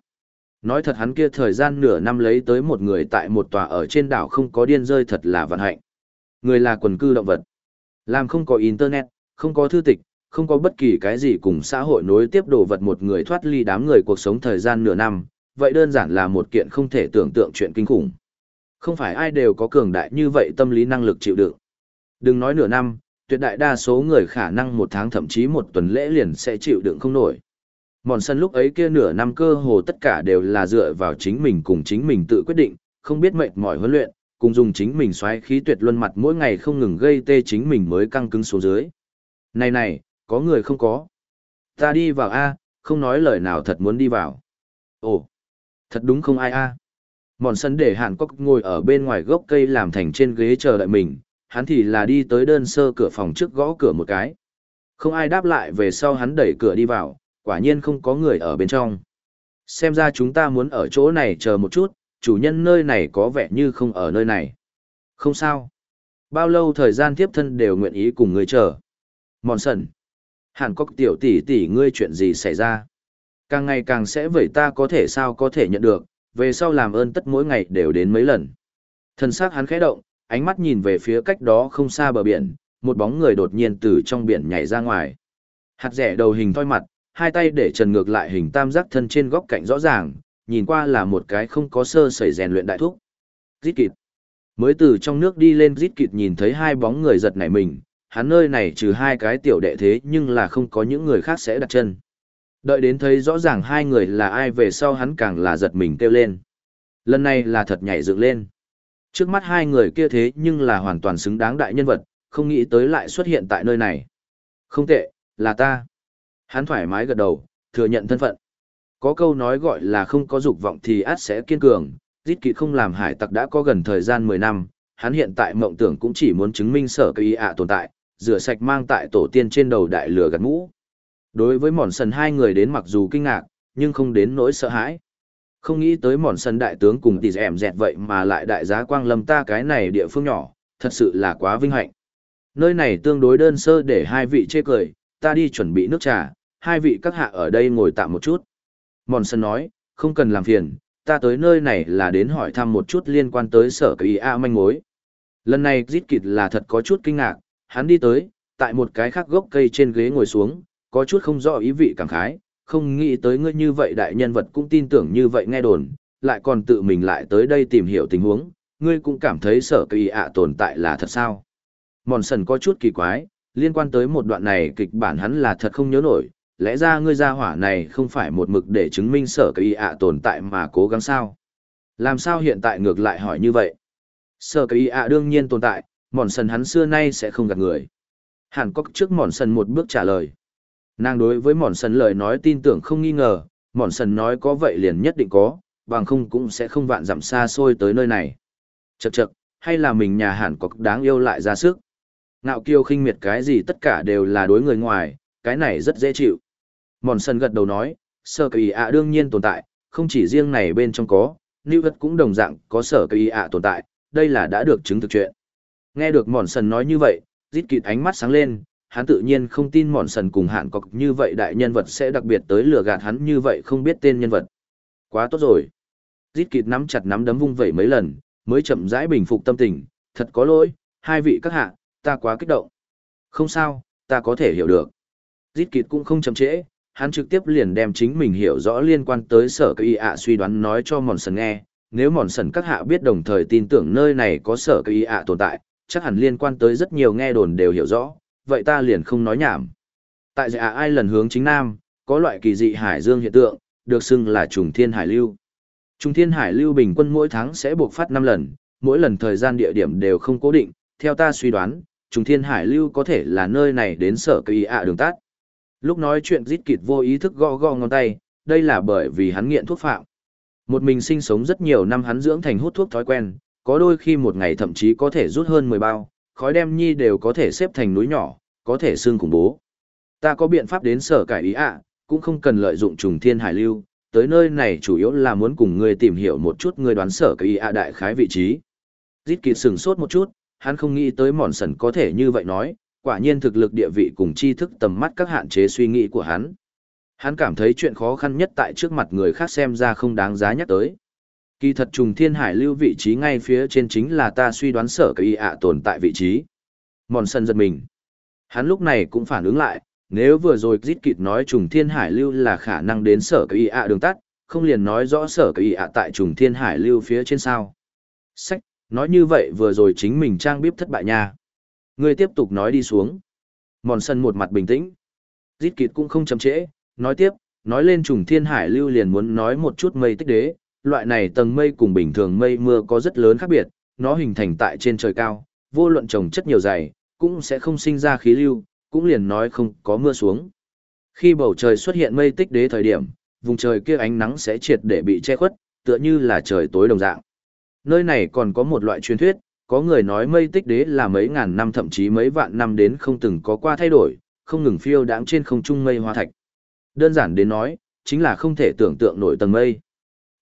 Nói thật hắn kia thời gian nửa năm lấy tới một người tại một tòa ở trên đảo không có điên rơi thật là vận hạnh. Người là quần cư động vật. Làm không có internet, không có thư tịch, không có bất kỳ cái gì cùng xã hội nối tiếp đồ vật một người thoát ly đám người cuộc sống thời gian nửa năm, vậy đơn giản là một kiện không thể tưởng tượng chuyện kinh khủng. Không phải ai đều có cường đại như vậy tâm lý năng lực chịu đựng. Đừng nói nửa năm, tuyệt đại đa số người khả năng một tháng thậm chí một tuần lễ liền sẽ chịu đựng không nổi. Mòn sân lúc ấy kia nửa năm cơ hồ tất cả đều là dựa vào chính mình cùng chính mình tự quyết định, không biết mệt mỏi huấn luyện, cùng dùng chính mình xoáy khí tuyệt luân mặt mỗi ngày không ngừng gây tê chính mình mới căng cứng xuống dưới. Này này, có người không có. Ta đi vào A, không nói lời nào thật muốn đi vào. Ồ, thật đúng không ai A. Mòn sân để Hàn Cốc ngồi ở bên ngoài gốc cây làm thành trên ghế chờ đợi mình, hắn thì là đi tới đơn sơ cửa phòng trước gõ cửa một cái. Không ai đáp lại về sau hắn đẩy cửa đi vào, quả nhiên không có người ở bên trong. Xem ra chúng ta muốn ở chỗ này chờ một chút, chủ nhân nơi này có vẻ như không ở nơi này. Không sao. Bao lâu thời gian tiếp thân đều nguyện ý cùng người chờ. Mòn sần. Hàn Cốc tiểu tỷ tỷ ngươi chuyện gì xảy ra? Càng ngày càng sẽ vậy ta có thể sao có thể nhận được, về sau làm ơn tất mỗi ngày đều đến mấy lần. Thân xác hắn khẽ động, ánh mắt nhìn về phía cách đó không xa bờ biển, một bóng người đột nhiên từ trong biển nhảy ra ngoài. Hạt rẻ đầu hình thoi mặt, hai tay để trần ngược lại hình tam giác thân trên góc cạnh rõ ràng, nhìn qua là một cái không có sơ sẩy rèn luyện đại thúc. Rít kịt. Mới từ trong nước đi lên rít kịt nhìn thấy hai bóng người giật nảy mình, hắn nơi này trừ hai cái tiểu đệ thế nhưng là không có những người khác sẽ đặt chân. Đợi đến thấy rõ ràng hai người là ai về sau hắn càng là giật mình kêu lên. Lần này là thật nhảy dựng lên. Trước mắt hai người kia thế nhưng là hoàn toàn xứng đáng đại nhân vật, không nghĩ tới lại xuất hiện tại nơi này. Không tệ, là ta. Hắn thoải mái gật đầu, thừa nhận thân phận. Có câu nói gọi là không có dục vọng thì át sẽ kiên cường, giết kỵ không làm hải tặc đã có gần thời gian 10 năm, hắn hiện tại mộng tưởng cũng chỉ muốn chứng minh sở cây ạ tồn tại, rửa sạch mang tại tổ tiên trên đầu đại lửa gạt mũ. Đối với mòn sần hai người đến mặc dù kinh ngạc, nhưng không đến nỗi sợ hãi. Không nghĩ tới mòn sân đại tướng cùng tỷ ẻm dẹt vậy mà lại đại giá quang lâm ta cái này địa phương nhỏ, thật sự là quá vinh hạnh. Nơi này tương đối đơn sơ để hai vị chê cười, ta đi chuẩn bị nước trà, hai vị các hạ ở đây ngồi tạm một chút. Mòn sân nói, không cần làm phiền, ta tới nơi này là đến hỏi thăm một chút liên quan tới sở kỳ A manh mối. Lần này Dít Kịt là thật có chút kinh ngạc, hắn đi tới, tại một cái khác gốc cây trên ghế ngồi xuống, có chút không rõ ý vị cảm khái, không nghĩ tới ngươi như vậy đại nhân vật cũng tin tưởng như vậy nghe đồn, lại còn tự mình lại tới đây tìm hiểu tình huống, ngươi cũng cảm thấy sở kỳ ạ tồn tại là thật sao. Mòn sần có chút kỳ quái, liên quan tới một đoạn này kịch bản hắn là thật không nhớ nổi, lẽ ra ngươi ra hỏa này không phải một mực để chứng minh sở kỳ ạ tồn tại mà cố gắng sao. Làm sao hiện tại ngược lại hỏi như vậy? Sở kỳ ạ đương nhiên tồn tại, mòn sần hắn xưa nay sẽ không gạt người. Hàn Cốc trước mòn sần một bước trả lời. Nàng đối với mòn sần lời nói tin tưởng không nghi ngờ, mòn sần nói có vậy liền nhất định có, bằng không cũng sẽ không vạn dặm xa xôi tới nơi này. Chậc chậc, hay là mình nhà hẳn có đáng yêu lại ra sức. Ngạo kiêu khinh miệt cái gì tất cả đều là đối người ngoài, cái này rất dễ chịu. Mòn sân gật đầu nói, sở kỳ ạ đương nhiên tồn tại, không chỉ riêng này bên trong có, New vật cũng đồng dạng có sở kỳ ạ tồn tại, đây là đã được chứng thực chuyện. Nghe được mòn sần nói như vậy, rít kịt ánh mắt sáng lên, hắn tự nhiên không tin mòn sần cùng hạn cọc như vậy đại nhân vật sẽ đặc biệt tới lừa gạt hắn như vậy không biết tên nhân vật. Quá tốt rồi. Rít kịt nắm chặt nắm đấm vung vẩy mấy lần, mới chậm rãi bình phục tâm tình, thật có lỗi, hai vị các hạ, ta quá kích động. Không sao, ta có thể hiểu được. Rít kịt cũng không chậm trễ, hắn trực tiếp liền đem chính mình hiểu rõ liên quan tới sở cây ạ suy đoán nói cho mòn sần nghe. Nếu mòn sần các hạ biết đồng thời tin tưởng nơi này có sở cây ạ tồn tại, chắc hẳn liên quan tới rất nhiều nghe đồn đều hiểu rõ, vậy ta liền không nói nhảm. Tại dạ ai lần hướng chính nam, có loại kỳ dị hải dương hiện tượng, được xưng là trùng thiên hải lưu. Trùng thiên hải lưu bình quân mỗi tháng sẽ buộc phát 5 lần, mỗi lần thời gian địa điểm đều không cố định, theo ta suy đoán, trùng thiên hải lưu có thể là nơi này đến sở cây ạ đường tát. Lúc nói chuyện rít kịt vô ý thức gõ gõ ngón tay, đây là bởi vì hắn nghiện thuốc phạm. Một mình sinh sống rất nhiều năm hắn dưỡng thành hút thuốc thói quen, có đôi khi một ngày thậm chí có thể rút hơn 10 bao, khói đem nhi đều có thể xếp thành núi nhỏ, có thể xương khủng bố. Ta có biện pháp đến sở cải ý ạ, cũng không cần lợi dụng trùng thiên hải lưu, tới nơi này chủ yếu là muốn cùng ngươi tìm hiểu một chút ngươi đoán sở cải ý ạ đại khái vị trí. Dít kịt sừng sốt một chút, hắn không nghĩ tới mòn sần có thể như vậy nói, quả nhiên thực lực địa vị cùng tri thức tầm mắt các hạn chế suy nghĩ của hắn. Hắn cảm thấy chuyện khó khăn nhất tại trước mặt người khác xem ra không đáng giá nhắc tới. Kỳ thật trùng thiên hải lưu vị trí ngay phía trên chính là ta suy đoán sở cây ạ tồn tại vị trí. Mòn sân giật mình. Hắn lúc này cũng phản ứng lại, nếu vừa rồi giết kịt nói trùng thiên hải lưu là khả năng đến sở cây ạ đường tắt, không liền nói rõ sở cây ạ tại trùng thiên hải lưu phía trên sao. Sách, nói như vậy vừa rồi chính mình trang bíp thất bại nha. Ngươi tiếp tục nói đi xuống. Mòn sân một mặt bình tĩnh. Giết kịt cũng không chậm trễ, nói tiếp, nói lên trùng thiên hải lưu liền muốn nói một chút mây tích đế, loại này tầng mây cùng bình thường mây mưa có rất lớn khác biệt, nó hình thành tại trên trời cao, vô luận trồng chất nhiều dày, cũng sẽ không sinh ra khí lưu, cũng liền nói không có mưa xuống. Khi bầu trời xuất hiện mây tích đế thời điểm, vùng trời kia ánh nắng sẽ triệt để bị che khuất, tựa như là trời tối đồng dạng. Nơi này còn có một loại truyền thuyết, có người nói mây tích đế là mấy ngàn năm thậm chí mấy vạn năm đến không từng có qua thay đổi, không ngừng phiêu đáng trên không trung mây hoa thạch. Đơn giản đến nói, chính là không thể tưởng tượng nổi tầng mây.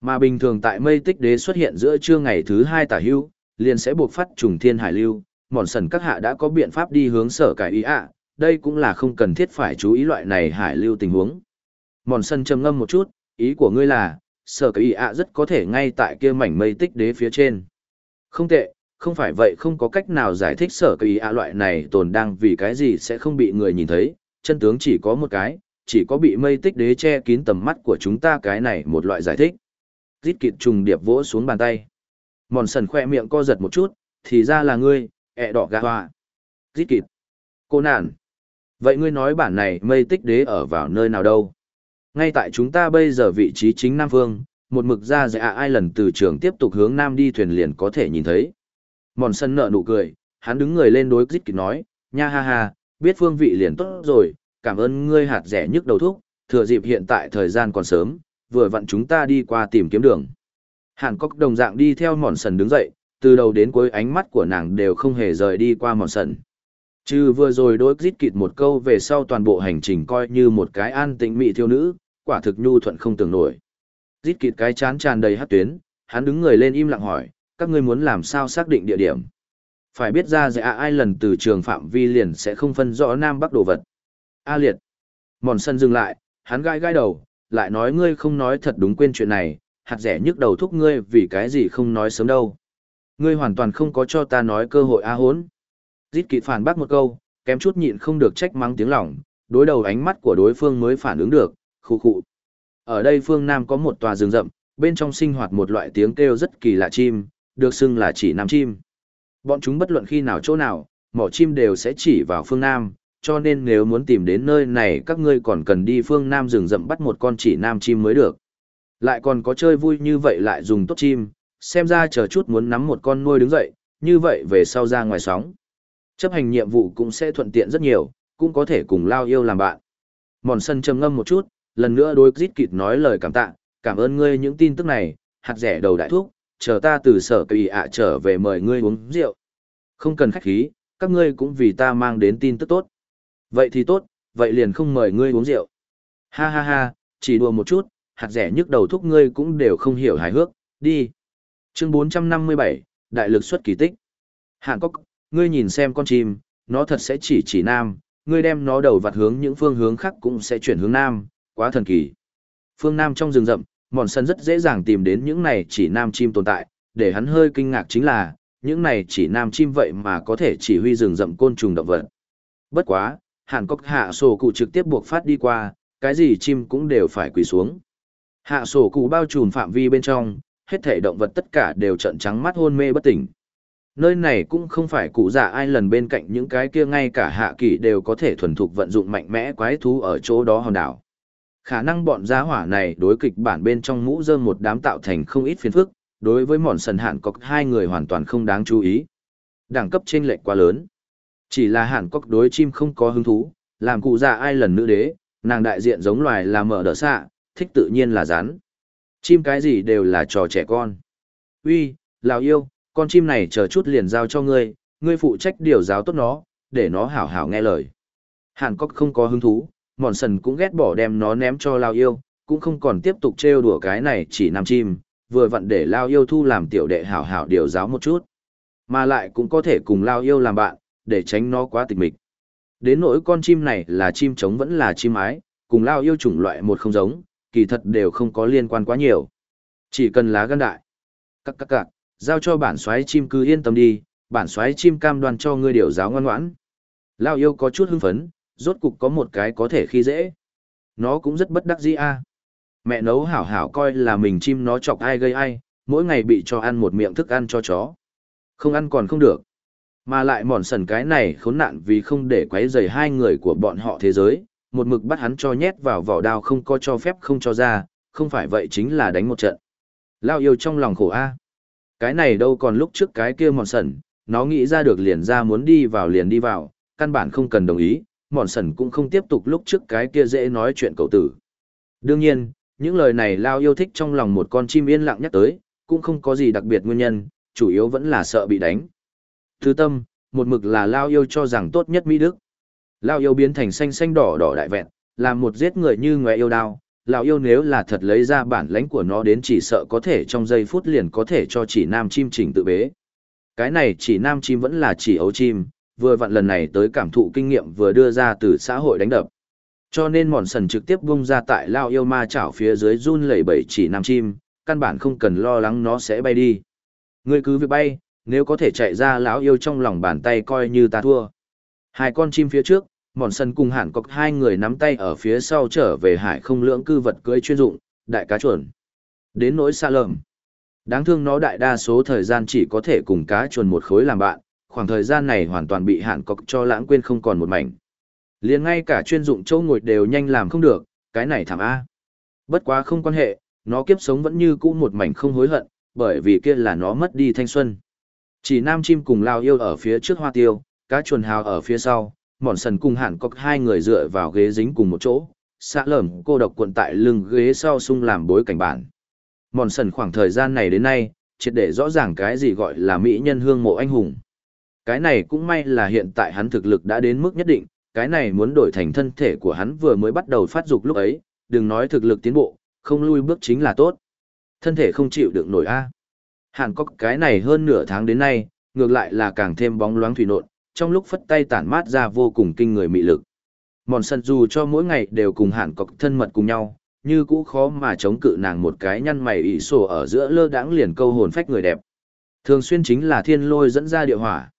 Mà bình thường tại mây tích đế xuất hiện giữa trưa ngày thứ hai tả hưu, liền sẽ buộc phát trùng thiên hải lưu, mòn sần các hạ đã có biện pháp đi hướng sở cải ý ạ, đây cũng là không cần thiết phải chú ý loại này hải lưu tình huống. Mòn sần trầm ngâm một chút, ý của ngươi là, sở cải ý ạ rất có thể ngay tại kia mảnh mây tích đế phía trên. Không tệ, không phải vậy không có cách nào giải thích sở cải ý ạ loại này tồn đang vì cái gì sẽ không bị người nhìn thấy, chân tướng chỉ có một cái, chỉ có bị mây tích đế che kín tầm mắt của chúng ta cái này một loại giải thích rít kịt trùng điệp vỗ xuống bàn tay. Mòn sần khoe miệng co giật một chút, thì ra là ngươi, ẹ đỏ gà hoa. Rít kịt. Cô nản. Vậy ngươi nói bản này mây tích đế ở vào nơi nào đâu? Ngay tại chúng ta bây giờ vị trí chính Nam Phương, một mực ra dạ ai lần từ trường tiếp tục hướng Nam đi thuyền liền có thể nhìn thấy. Mòn sân nợ nụ cười, hắn đứng người lên đối rít kịt nói, nha ha ha, biết phương vị liền tốt rồi, cảm ơn ngươi hạt rẻ nhức đầu thuốc, thừa dịp hiện tại thời gian còn sớm, vừa vặn chúng ta đi qua tìm kiếm đường. Hàn Cốc đồng dạng đi theo mòn sần đứng dậy, từ đầu đến cuối ánh mắt của nàng đều không hề rời đi qua mòn sần. Trừ vừa rồi đối rít kịt một câu về sau toàn bộ hành trình coi như một cái an tĩnh mị thiêu nữ, quả thực nhu thuận không tưởng nổi. Rít kịt cái chán tràn đầy hát tuyến, hắn đứng người lên im lặng hỏi, các ngươi muốn làm sao xác định địa điểm. Phải biết ra dạ ai lần từ trường phạm vi liền sẽ không phân rõ nam bắc đồ vật. A liệt. Mòn sân dừng lại, hắn gai gai đầu, lại nói ngươi không nói thật đúng quên chuyện này, hạt rẻ nhức đầu thúc ngươi vì cái gì không nói sớm đâu. Ngươi hoàn toàn không có cho ta nói cơ hội a hốn. Dít kỵ phản bác một câu, kém chút nhịn không được trách mắng tiếng lỏng. đối đầu ánh mắt của đối phương mới phản ứng được, khu khụ. Ở đây phương Nam có một tòa rừng rậm, bên trong sinh hoạt một loại tiếng kêu rất kỳ lạ chim, được xưng là chỉ nam chim. Bọn chúng bất luận khi nào chỗ nào, mỏ chim đều sẽ chỉ vào phương Nam, cho nên nếu muốn tìm đến nơi này các ngươi còn cần đi phương Nam rừng rậm bắt một con chỉ nam chim mới được. Lại còn có chơi vui như vậy lại dùng tốt chim, xem ra chờ chút muốn nắm một con nuôi đứng dậy, như vậy về sau ra ngoài sóng. Chấp hành nhiệm vụ cũng sẽ thuận tiện rất nhiều, cũng có thể cùng lao yêu làm bạn. Mòn sân trầm ngâm một chút, lần nữa đối Dít Kịt nói lời cảm tạ, cảm ơn ngươi những tin tức này, hạt rẻ đầu đại thuốc, chờ ta từ sở kỳ ạ trở về mời ngươi uống rượu. Không cần khách khí, các ngươi cũng vì ta mang đến tin tức tốt. Vậy thì tốt, vậy liền không mời ngươi uống rượu. Ha ha ha, chỉ đùa một chút, hạt rẻ nhức đầu thúc ngươi cũng đều không hiểu hài hước, đi. Chương 457, Đại lực xuất kỳ tích. hạng Cốc, ngươi nhìn xem con chim, nó thật sẽ chỉ chỉ nam, ngươi đem nó đầu vặt hướng những phương hướng khác cũng sẽ chuyển hướng nam, quá thần kỳ. Phương Nam trong rừng rậm, mòn sân rất dễ dàng tìm đến những này chỉ nam chim tồn tại, để hắn hơi kinh ngạc chính là, những này chỉ nam chim vậy mà có thể chỉ huy rừng rậm côn trùng động vật. Bất quá, Hàn Cốc hạ sổ cụ trực tiếp buộc phát đi qua, cái gì chim cũng đều phải quỳ xuống. Hạ sổ cụ bao trùm phạm vi bên trong, hết thể động vật tất cả đều trợn trắng mắt hôn mê bất tỉnh. Nơi này cũng không phải cụ già ai lần bên cạnh những cái kia ngay cả hạ kỳ đều có thể thuần thục vận dụng mạnh mẽ quái thú ở chỗ đó hòn đảo. Khả năng bọn giá hỏa này đối kịch bản bên trong mũ rơm một đám tạo thành không ít phiền phức, đối với mòn sần hạn cọc hai người hoàn toàn không đáng chú ý. Đẳng cấp trên lệch quá lớn. Chỉ là hạn cọc đối chim không có hứng thú, làm cụ già ai lần nữ đế, nàng đại diện giống loài là mở đỡ xạ, thích tự nhiên là rắn. Chim cái gì đều là trò trẻ con. Uy, lào yêu, con chim này chờ chút liền giao cho ngươi, ngươi phụ trách điều giáo tốt nó, để nó hảo hảo nghe lời. Hàn Cốc không có hứng thú, mòn sần cũng ghét bỏ đem nó ném cho lão yêu, cũng không còn tiếp tục trêu đùa cái này chỉ nằm chim, vừa vặn để lão yêu thu làm tiểu đệ hảo hảo điều giáo một chút. Mà lại cũng có thể cùng lão yêu làm bạn, để tránh nó quá tịch mịch. Đến nỗi con chim này là chim trống vẫn là chim ái, cùng lão yêu chủng loại một không giống, kỳ thật đều không có liên quan quá nhiều. Chỉ cần lá gan đại. Các các các, giao cho bản xoáy chim cứ yên tâm đi, bản xoáy chim cam đoan cho ngươi điều giáo ngoan ngoãn. Lao yêu có chút hưng phấn, rốt cục có một cái có thể khi dễ. Nó cũng rất bất đắc dĩ a. Mẹ nấu hảo hảo coi là mình chim nó chọc ai gây ai, mỗi ngày bị cho ăn một miệng thức ăn cho chó. Không ăn còn không được. Mà lại mòn sần cái này khốn nạn vì không để quấy rầy hai người của bọn họ thế giới, một mực bắt hắn cho nhét vào vỏ đao không có cho phép không cho ra, không phải vậy chính là đánh một trận. Lao yêu trong lòng khổ a. Cái này đâu còn lúc trước cái kia mòn sẩn, nó nghĩ ra được liền ra muốn đi vào liền đi vào, căn bản không cần đồng ý, mòn sẩn cũng không tiếp tục lúc trước cái kia dễ nói chuyện cậu tử. Đương nhiên, những lời này Lao yêu thích trong lòng một con chim yên lặng nhắc tới, cũng không có gì đặc biệt nguyên nhân, chủ yếu vẫn là sợ bị đánh. Thứ tâm, một mực là Lao yêu cho rằng tốt nhất Mỹ Đức. Lao yêu biến thành xanh xanh đỏ đỏ đại vẹn, làm một giết người như ngoe yêu đao. Lão yêu nếu là thật lấy ra bản lãnh của nó đến chỉ sợ có thể trong giây phút liền có thể cho chỉ nam chim chỉnh tự bế. Cái này chỉ nam chim vẫn là chỉ ấu chim, vừa vặn lần này tới cảm thụ kinh nghiệm vừa đưa ra từ xã hội đánh đập. Cho nên mòn sần trực tiếp bung ra tại lao yêu ma chảo phía dưới run lẩy bẩy chỉ nam chim, căn bản không cần lo lắng nó sẽ bay đi. Ngươi cứ việc bay, nếu có thể chạy ra lão yêu trong lòng bàn tay coi như ta thua. Hai con chim phía trước, mòn sân cùng hẳn có hai người nắm tay ở phía sau trở về hải không lưỡng cư vật cưới chuyên dụng, đại cá chuồn. Đến nỗi xa lầm Đáng thương nó đại đa số thời gian chỉ có thể cùng cá chuồn một khối làm bạn, khoảng thời gian này hoàn toàn bị hạn cọc cho lãng quên không còn một mảnh. liền ngay cả chuyên dụng châu ngồi đều nhanh làm không được, cái này thảm A. Bất quá không quan hệ, nó kiếp sống vẫn như cũ một mảnh không hối hận, bởi vì kia là nó mất đi thanh xuân. Chỉ nam chim cùng lao yêu ở phía trước hoa tiêu, cá chuồn hào ở phía sau, mòn sần cùng hẳn cọc hai người dựa vào ghế dính cùng một chỗ, xã lởm cô độc cuộn tại lưng ghế sau sung làm bối cảnh bản. Mòn sần khoảng thời gian này đến nay, triệt để rõ ràng cái gì gọi là mỹ nhân hương mộ anh hùng. Cái này cũng may là hiện tại hắn thực lực đã đến mức nhất định, cái này muốn đổi thành thân thể của hắn vừa mới bắt đầu phát dục lúc ấy, đừng nói thực lực tiến bộ, không lui bước chính là tốt. Thân thể không chịu được nổi a. Hàn Cốc cái này hơn nửa tháng đến nay, ngược lại là càng thêm bóng loáng thủy nộn, trong lúc phất tay tản mát ra vô cùng kinh người mị lực. Mòn sân dù cho mỗi ngày đều cùng hẳn cọc thân mật cùng nhau, như cũ khó mà chống cự nàng một cái nhăn mày ỉ sổ ở giữa lơ đãng liền câu hồn phách người đẹp. Thường xuyên chính là thiên lôi dẫn ra địa hỏa.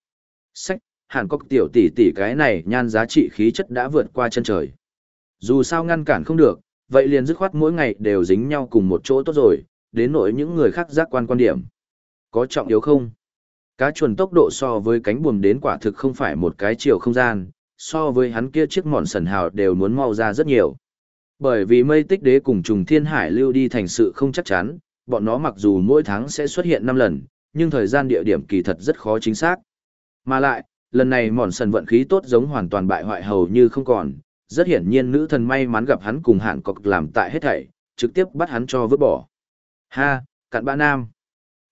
Sách, hẳn cọc tiểu tỷ tỷ cái này nhan giá trị khí chất đã vượt qua chân trời. Dù sao ngăn cản không được, vậy liền dứt khoát mỗi ngày đều dính nhau cùng một chỗ tốt rồi, đến nỗi những người khác giác quan quan điểm. Có trọng yếu không? Cá chuồn tốc độ so với cánh buồm đến quả thực không phải một cái chiều không gian, so với hắn kia chiếc mòn sần hào đều muốn mau ra rất nhiều. Bởi vì mây tích đế cùng trùng thiên hải lưu đi thành sự không chắc chắn, bọn nó mặc dù mỗi tháng sẽ xuất hiện 5 lần, nhưng thời gian địa điểm kỳ thật rất khó chính xác. Mà lại, lần này mòn sần vận khí tốt giống hoàn toàn bại hoại hầu như không còn, rất hiển nhiên nữ thần may mắn gặp hắn cùng hạn cọc làm tại hết thảy, trực tiếp bắt hắn cho vứt bỏ. Ha, cặn bã nam.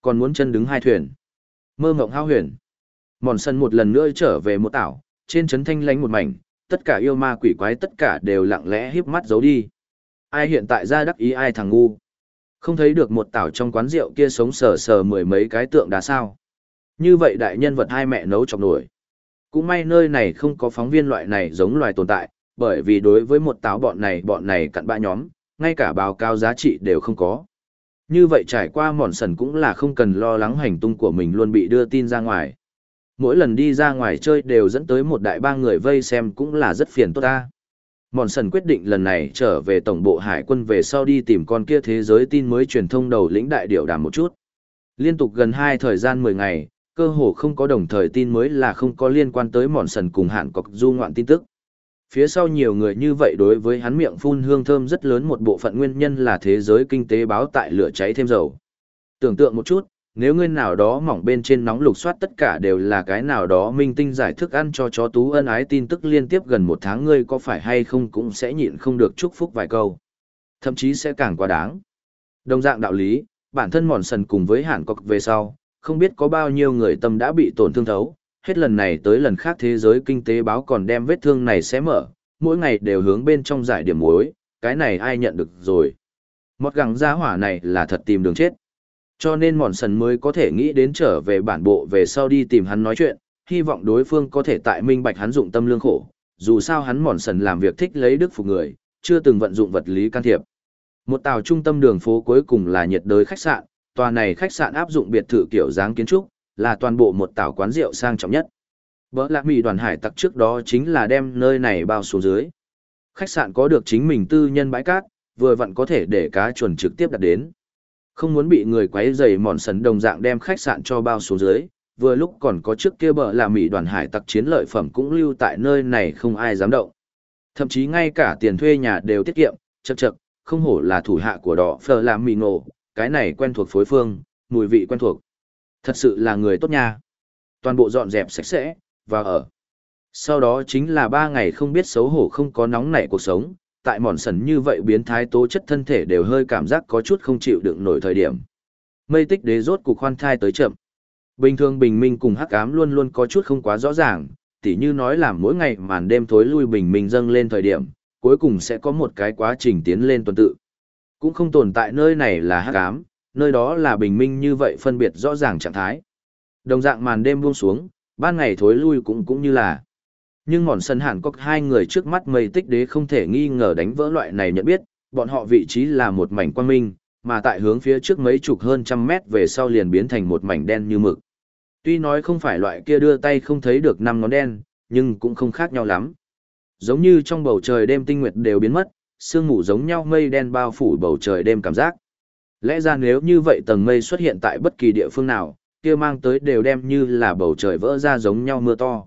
Còn muốn chân đứng hai thuyền. Mơ mộng hao huyền. Mòn sân một lần nữa trở về một tảo, trên trấn thanh lánh một mảnh, tất cả yêu ma quỷ quái tất cả đều lặng lẽ híp mắt giấu đi. Ai hiện tại ra đắc ý ai thằng ngu. Không thấy được một tảo trong quán rượu kia sống sờ sờ mười mấy cái tượng đá sao. Như vậy đại nhân vật hai mẹ nấu chọc nổi. Cũng may nơi này không có phóng viên loại này giống loài tồn tại, bởi vì đối với một táo bọn này bọn này cặn bã nhóm, ngay cả báo cáo giá trị đều không có. Như vậy trải qua mòn sần cũng là không cần lo lắng hành tung của mình luôn bị đưa tin ra ngoài. Mỗi lần đi ra ngoài chơi đều dẫn tới một đại ba người vây xem cũng là rất phiền tốt ta. Mòn sần quyết định lần này trở về tổng bộ hải quân về sau đi tìm con kia thế giới tin mới truyền thông đầu lĩnh đại điệu đàm một chút. Liên tục gần hai thời gian 10 ngày, cơ hồ không có đồng thời tin mới là không có liên quan tới mòn sần cùng hạn cọc du ngoạn tin tức. Phía sau nhiều người như vậy đối với hắn miệng phun hương thơm rất lớn một bộ phận nguyên nhân là thế giới kinh tế báo tại lửa cháy thêm dầu. Tưởng tượng một chút, nếu ngươi nào đó mỏng bên trên nóng lục soát tất cả đều là cái nào đó minh tinh giải thức ăn cho chó tú ân ái tin tức liên tiếp gần một tháng ngươi có phải hay không cũng sẽ nhịn không được chúc phúc vài câu. Thậm chí sẽ càng quá đáng. Đồng dạng đạo lý, bản thân mòn sần cùng với hạn cọc về sau, không biết có bao nhiêu người tâm đã bị tổn thương thấu, hết lần này tới lần khác thế giới kinh tế báo còn đem vết thương này xé mở, mỗi ngày đều hướng bên trong giải điểm mối, cái này ai nhận được rồi. Một gẳng gia hỏa này là thật tìm đường chết. Cho nên mòn sần mới có thể nghĩ đến trở về bản bộ về sau đi tìm hắn nói chuyện, hy vọng đối phương có thể tại minh bạch hắn dụng tâm lương khổ, dù sao hắn mòn sần làm việc thích lấy đức phục người, chưa từng vận dụng vật lý can thiệp. Một tàu trung tâm đường phố cuối cùng là nhiệt đới khách sạn, tòa này khách sạn áp dụng biệt thự kiểu dáng kiến trúc, là toàn bộ một tảo quán rượu sang trọng nhất. Bỡ lạc mì đoàn hải tặc trước đó chính là đem nơi này bao xuống dưới. Khách sạn có được chính mình tư nhân bãi cát, vừa vặn có thể để cá chuẩn trực tiếp đặt đến. Không muốn bị người quấy rầy mòn sần đồng dạng đem khách sạn cho bao xuống dưới, vừa lúc còn có trước kia bờ là mỹ đoàn hải tặc chiến lợi phẩm cũng lưu tại nơi này không ai dám động. Thậm chí ngay cả tiền thuê nhà đều tiết kiệm, chậc chậc, không hổ là thủ hạ của đỏ phờ làm mì ngộ, cái này quen thuộc phối phương, mùi vị quen thuộc. Thật sự là người tốt nha. Toàn bộ dọn dẹp sạch sẽ, và ở. Sau đó chính là ba ngày không biết xấu hổ không có nóng nảy cuộc sống, tại mòn sần như vậy biến thái tố chất thân thể đều hơi cảm giác có chút không chịu đựng nổi thời điểm. Mây tích đế rốt cục khoan thai tới chậm. Bình thường bình minh cùng hắc ám luôn luôn có chút không quá rõ ràng, tỉ như nói là mỗi ngày màn đêm thối lui bình minh dâng lên thời điểm, cuối cùng sẽ có một cái quá trình tiến lên tuần tự. Cũng không tồn tại nơi này là hắc ám, nơi đó là bình minh như vậy phân biệt rõ ràng trạng thái. Đồng dạng màn đêm buông xuống, ban ngày thối lui cũng cũng như là. Nhưng ngọn sân hẳn có hai người trước mắt mây tích đế không thể nghi ngờ đánh vỡ loại này nhận biết, bọn họ vị trí là một mảnh quang minh, mà tại hướng phía trước mấy chục hơn trăm mét về sau liền biến thành một mảnh đen như mực. Tuy nói không phải loại kia đưa tay không thấy được năm ngón đen, nhưng cũng không khác nhau lắm. Giống như trong bầu trời đêm tinh nguyệt đều biến mất, sương mù giống nhau mây đen bao phủ bầu trời đêm cảm giác. Lẽ ra nếu như vậy tầng mây xuất hiện tại bất kỳ địa phương nào, kia mang tới đều đem như là bầu trời vỡ ra giống nhau mưa to.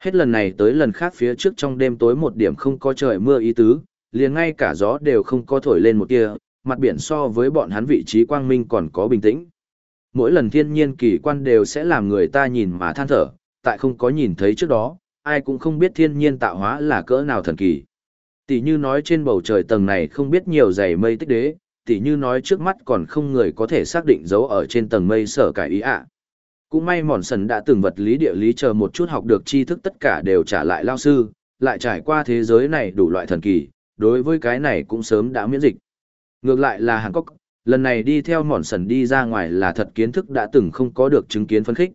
Hết lần này tới lần khác phía trước trong đêm tối một điểm không có trời mưa ý tứ, liền ngay cả gió đều không có thổi lên một tia, mặt biển so với bọn hắn vị trí quang minh còn có bình tĩnh. Mỗi lần thiên nhiên kỳ quan đều sẽ làm người ta nhìn mà than thở, tại không có nhìn thấy trước đó, ai cũng không biết thiên nhiên tạo hóa là cỡ nào thần kỳ. Tỷ như nói trên bầu trời tầng này không biết nhiều dày mây tích đế, tỉ như nói trước mắt còn không người có thể xác định dấu ở trên tầng mây sở cải ý ạ. Cũng may mòn sần đã từng vật lý địa lý chờ một chút học được tri thức tất cả đều trả lại lao sư, lại trải qua thế giới này đủ loại thần kỳ, đối với cái này cũng sớm đã miễn dịch. Ngược lại là Hàn Quốc, lần này đi theo mòn sần đi ra ngoài là thật kiến thức đã từng không có được chứng kiến phân khích.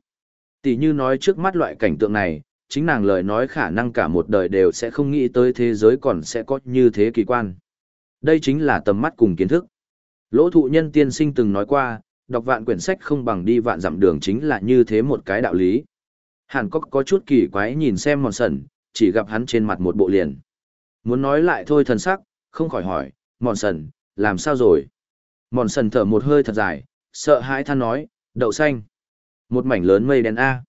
Tỷ như nói trước mắt loại cảnh tượng này, chính nàng lời nói khả năng cả một đời đều sẽ không nghĩ tới thế giới còn sẽ có như thế kỳ quan. Đây chính là tầm mắt cùng kiến thức. Lỗ thụ nhân tiên sinh từng nói qua, đọc vạn quyển sách không bằng đi vạn dặm đường chính là như thế một cái đạo lý. Hàn Cốc có chút kỳ quái nhìn xem mòn sần, chỉ gặp hắn trên mặt một bộ liền. Muốn nói lại thôi thần sắc, không khỏi hỏi, mòn sần, làm sao rồi? Mòn sần thở một hơi thật dài, sợ hãi than nói, đậu xanh. Một mảnh lớn mây đen A.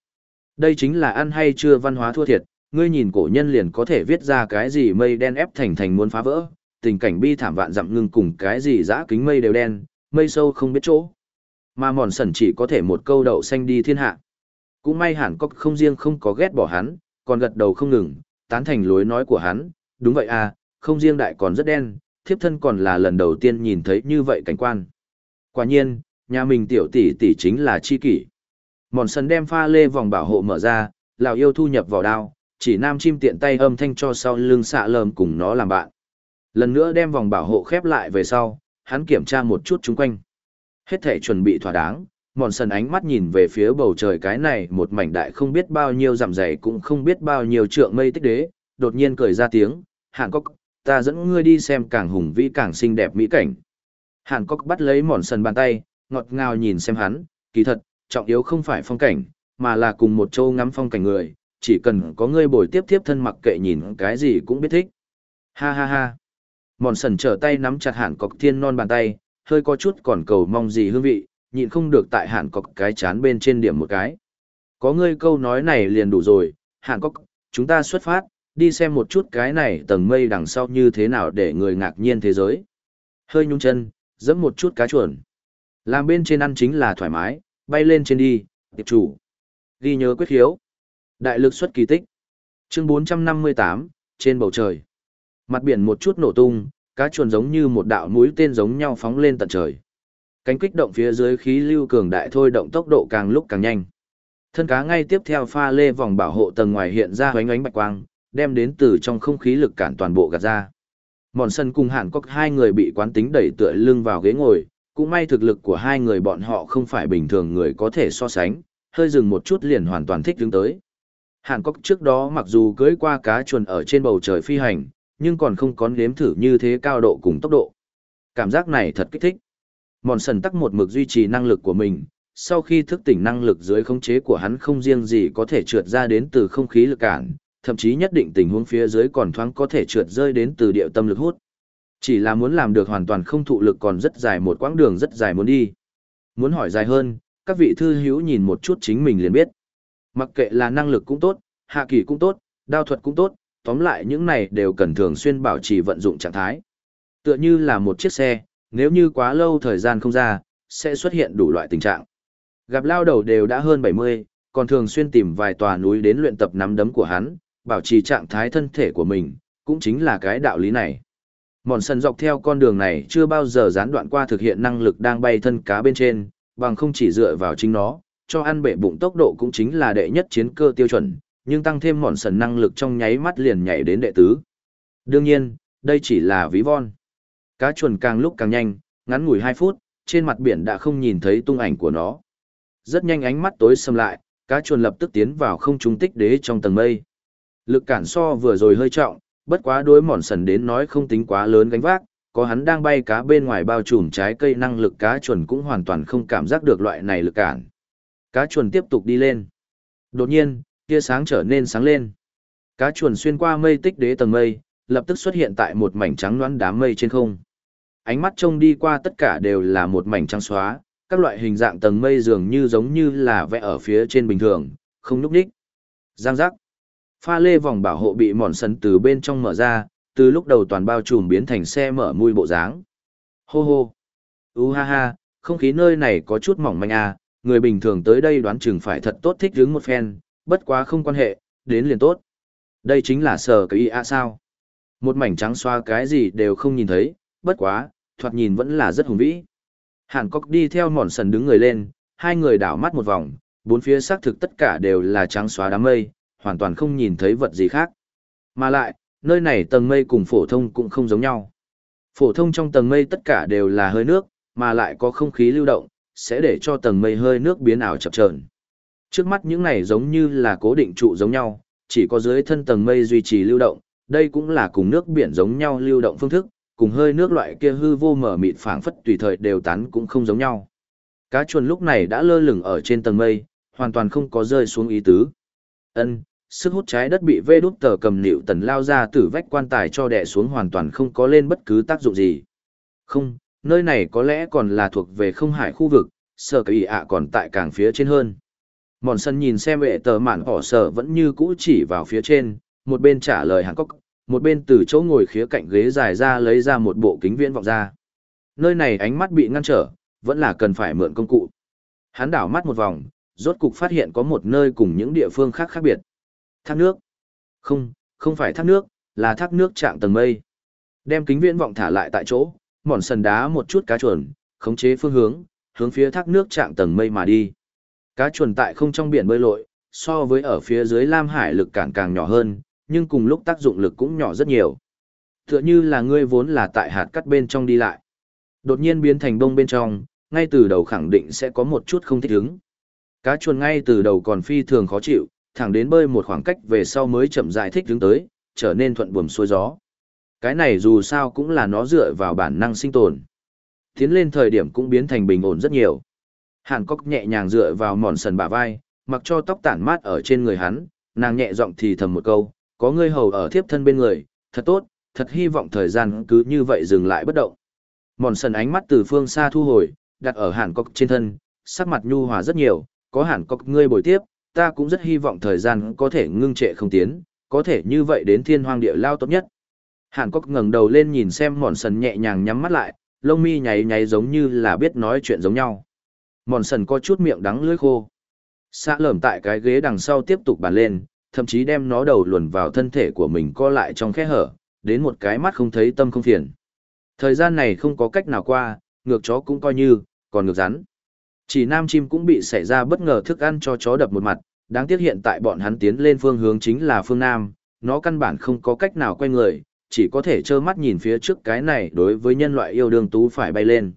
Đây chính là ăn hay chưa văn hóa thua thiệt, ngươi nhìn cổ nhân liền có thể viết ra cái gì mây đen ép thành thành muốn phá vỡ, tình cảnh bi thảm vạn dặm ngưng cùng cái gì dã kính mây đều đen, mây sâu không biết chỗ. Mà mòn sần chỉ có thể một câu đậu xanh đi thiên hạ. Cũng may hẳn có không riêng không có ghét bỏ hắn, còn gật đầu không ngừng, tán thành lối nói của hắn, đúng vậy à, không riêng đại còn rất đen, thiếp thân còn là lần đầu tiên nhìn thấy như vậy cảnh quan. Quả nhiên, nhà mình tiểu tỷ tỷ chính là chi kỷ. Mòn sần đem pha lê vòng bảo hộ mở ra, lào yêu thu nhập vào đao, chỉ nam chim tiện tay âm thanh cho sau lưng xạ lờm cùng nó làm bạn. Lần nữa đem vòng bảo hộ khép lại về sau, hắn kiểm tra một chút chung quanh. Hết thể chuẩn bị thỏa đáng, mòn sần ánh mắt nhìn về phía bầu trời cái này một mảnh đại không biết bao nhiêu dặm dày cũng không biết bao nhiêu trượng mây tích đế, đột nhiên cười ra tiếng, hàn cốc, ta dẫn ngươi đi xem càng hùng vĩ càng xinh đẹp mỹ cảnh. Hàn cốc bắt lấy mòn sần bàn tay, ngọt ngào nhìn xem hắn, kỳ thật, trọng yếu không phải phong cảnh, mà là cùng một châu ngắm phong cảnh người, chỉ cần có ngươi bồi tiếp tiếp thân mặc kệ nhìn cái gì cũng biết thích. Ha ha ha. Mòn sần trở tay nắm chặt hàn cọc thiên non bàn tay, hơi có chút còn cầu mong gì hương vị, nhịn không được tại hàn cọc cái chán bên trên điểm một cái. Có ngươi câu nói này liền đủ rồi, hàn cọc, chúng ta xuất phát, đi xem một chút cái này tầng mây đằng sau như thế nào để người ngạc nhiên thế giới. Hơi nhung chân, dẫm một chút cá chuồn. Làm bên trên ăn chính là thoải mái, bay lên trên đi, tiệp chủ. Ghi nhớ quyết hiếu. Đại lực xuất kỳ tích. Chương 458, trên bầu trời. Mặt biển một chút nổ tung, cá chuồn giống như một đạo mũi tên giống nhau phóng lên tận trời. Cánh kích động phía dưới khí lưu cường đại thôi động tốc độ càng lúc càng nhanh. Thân cá ngay tiếp theo pha lê vòng bảo hộ tầng ngoài hiện ra hoánh ánh bạch quang, đem đến từ trong không khí lực cản toàn bộ gạt ra. Mòn sân cùng hàn cốc hai người bị quán tính đẩy tựa lưng vào ghế ngồi, cũng may thực lực của hai người bọn họ không phải bình thường người có thể so sánh, hơi dừng một chút liền hoàn toàn thích đứng tới. Hàn Cốc trước đó mặc dù cưới qua cá chuồn ở trên bầu trời phi hành, nhưng còn không có nếm thử như thế cao độ cùng tốc độ. Cảm giác này thật kích thích. Mòn sần tắc một mực duy trì năng lực của mình, sau khi thức tỉnh năng lực dưới khống chế của hắn không riêng gì có thể trượt ra đến từ không khí lực cản, thậm chí nhất định tình huống phía dưới còn thoáng có thể trượt rơi đến từ địa tâm lực hút. Chỉ là muốn làm được hoàn toàn không thụ lực còn rất dài một quãng đường rất dài muốn đi. Muốn hỏi dài hơn, các vị thư hữu nhìn một chút chính mình liền biết. Mặc kệ là năng lực cũng tốt, hạ kỳ cũng tốt, đao thuật cũng tốt, tóm lại những này đều cần thường xuyên bảo trì vận dụng trạng thái. Tựa như là một chiếc xe, nếu như quá lâu thời gian không ra, sẽ xuất hiện đủ loại tình trạng. Gặp lao đầu đều đã hơn 70, còn thường xuyên tìm vài tòa núi đến luyện tập nắm đấm của hắn, bảo trì trạng thái thân thể của mình, cũng chính là cái đạo lý này. Mòn sần dọc theo con đường này chưa bao giờ gián đoạn qua thực hiện năng lực đang bay thân cá bên trên, bằng không chỉ dựa vào chính nó, cho ăn bể bụng tốc độ cũng chính là đệ nhất chiến cơ tiêu chuẩn, nhưng tăng thêm mòn sần năng lực trong nháy mắt liền nhảy đến đệ tứ. Đương nhiên, đây chỉ là ví von. Cá chuồn càng lúc càng nhanh, ngắn ngủi 2 phút, trên mặt biển đã không nhìn thấy tung ảnh của nó. Rất nhanh ánh mắt tối sầm lại, cá chuồn lập tức tiến vào không trung tích đế trong tầng mây. Lực cản so vừa rồi hơi trọng, bất quá đối mòn sần đến nói không tính quá lớn gánh vác, có hắn đang bay cá bên ngoài bao trùm trái cây năng lực cá chuồn cũng hoàn toàn không cảm giác được loại này lực cản. Cá chuồn tiếp tục đi lên. Đột nhiên, tia sáng trở nên sáng lên. Cá chuồn xuyên qua mây tích đế tầng mây, lập tức xuất hiện tại một mảnh trắng loãng đám mây trên không. Ánh mắt trông đi qua tất cả đều là một mảnh trắng xóa, các loại hình dạng tầng mây dường như giống như là vẽ ở phía trên bình thường, không núp đích. Giang giác. Pha lê vòng bảo hộ bị mòn sân từ bên trong mở ra, từ lúc đầu toàn bao trùm biến thành xe mở mui bộ dáng. Hô hô. U ha ha, không khí nơi này có chút mỏng manh à, người bình thường tới đây đoán chừng phải thật tốt thích đứng một phen, bất quá không quan hệ, đến liền tốt. Đây chính là sở cái ý sao. Một mảnh trắng xoa cái gì đều không nhìn thấy, bất quá, thoạt nhìn vẫn là rất hùng vĩ. Hàn Cốc đi theo mòn sần đứng người lên, hai người đảo mắt một vòng, bốn phía xác thực tất cả đều là trắng xóa đám mây, hoàn toàn không nhìn thấy vật gì khác. Mà lại, nơi này tầng mây cùng phổ thông cũng không giống nhau. Phổ thông trong tầng mây tất cả đều là hơi nước, mà lại có không khí lưu động, sẽ để cho tầng mây hơi nước biến ảo chập chờn. Trước mắt những này giống như là cố định trụ giống nhau, chỉ có dưới thân tầng mây duy trì lưu động, đây cũng là cùng nước biển giống nhau lưu động phương thức, cùng hơi nước loại kia hư vô mở mịt phảng phất tùy thời đều tán cũng không giống nhau. Cá chuồn lúc này đã lơ lửng ở trên tầng mây, hoàn toàn không có rơi xuống ý tứ. Ân, sức hút trái đất bị vê đút tờ cầm nịu tần lao ra từ vách quan tài cho đè xuống hoàn toàn không có lên bất cứ tác dụng gì. Không, nơi này có lẽ còn là thuộc về không hải khu vực, sở kỳ ạ còn tại càng phía trên hơn. Mòn sân nhìn xem vệ tờ mạn họ sở vẫn như cũ chỉ vào phía trên, một bên trả lời Hàn Cốc, một bên từ chỗ ngồi khía cạnh ghế dài ra lấy ra một bộ kính viễn vọng ra. Nơi này ánh mắt bị ngăn trở, vẫn là cần phải mượn công cụ. Hắn đảo mắt một vòng, rốt cục phát hiện có một nơi cùng những địa phương khác khác biệt. Thác nước. Không, không phải thác nước, là thác nước trạng tầng mây. Đem kính viễn vọng thả lại tại chỗ, mòn sần đá một chút cá chuồn, khống chế phương hướng, hướng phía thác nước trạng tầng mây mà đi. Cá chuồn tại không trong biển bơi lội, so với ở phía dưới Lam Hải lực cản càng nhỏ hơn, nhưng cùng lúc tác dụng lực cũng nhỏ rất nhiều. Tựa như là ngươi vốn là tại hạt cắt bên trong đi lại. Đột nhiên biến thành bông bên trong, ngay từ đầu khẳng định sẽ có một chút không thích ứng. Cá chuồn ngay từ đầu còn phi thường khó chịu, thẳng đến bơi một khoảng cách về sau mới chậm rãi thích ứng tới, trở nên thuận buồm xuôi gió. Cái này dù sao cũng là nó dựa vào bản năng sinh tồn. Tiến lên thời điểm cũng biến thành bình ổn rất nhiều. Hàn Cốc nhẹ nhàng dựa vào mòn sần bả vai, mặc cho tóc tản mát ở trên người hắn, nàng nhẹ giọng thì thầm một câu, có ngươi hầu ở thiếp thân bên người, thật tốt, thật hy vọng thời gian cứ như vậy dừng lại bất động. Mòn sần ánh mắt từ phương xa thu hồi, đặt ở Hàn Cốc trên thân, sắc mặt nhu hòa rất nhiều, có Hàn Cốc ngươi bồi tiếp, ta cũng rất hy vọng thời gian có thể ngưng trệ không tiến, có thể như vậy đến thiên hoang địa lao tốt nhất. Hàn Cốc ngẩng đầu lên nhìn xem mòn sần nhẹ nhàng nhắm mắt lại, lông mi nháy nháy giống như là biết nói chuyện giống nhau. Mòn sần có chút miệng đắng lưỡi khô. Xã lởm tại cái ghế đằng sau tiếp tục bàn lên, thậm chí đem nó đầu luồn vào thân thể của mình co lại trong khe hở, đến một cái mắt không thấy tâm không phiền. Thời gian này không có cách nào qua, ngược chó cũng coi như, còn ngược rắn. Chỉ nam chim cũng bị xảy ra bất ngờ thức ăn cho chó đập một mặt, đáng tiếc hiện tại bọn hắn tiến lên phương hướng chính là phương Nam, nó căn bản không có cách nào quay người, chỉ có thể trơ mắt nhìn phía trước cái này đối với nhân loại yêu đương tú phải bay lên.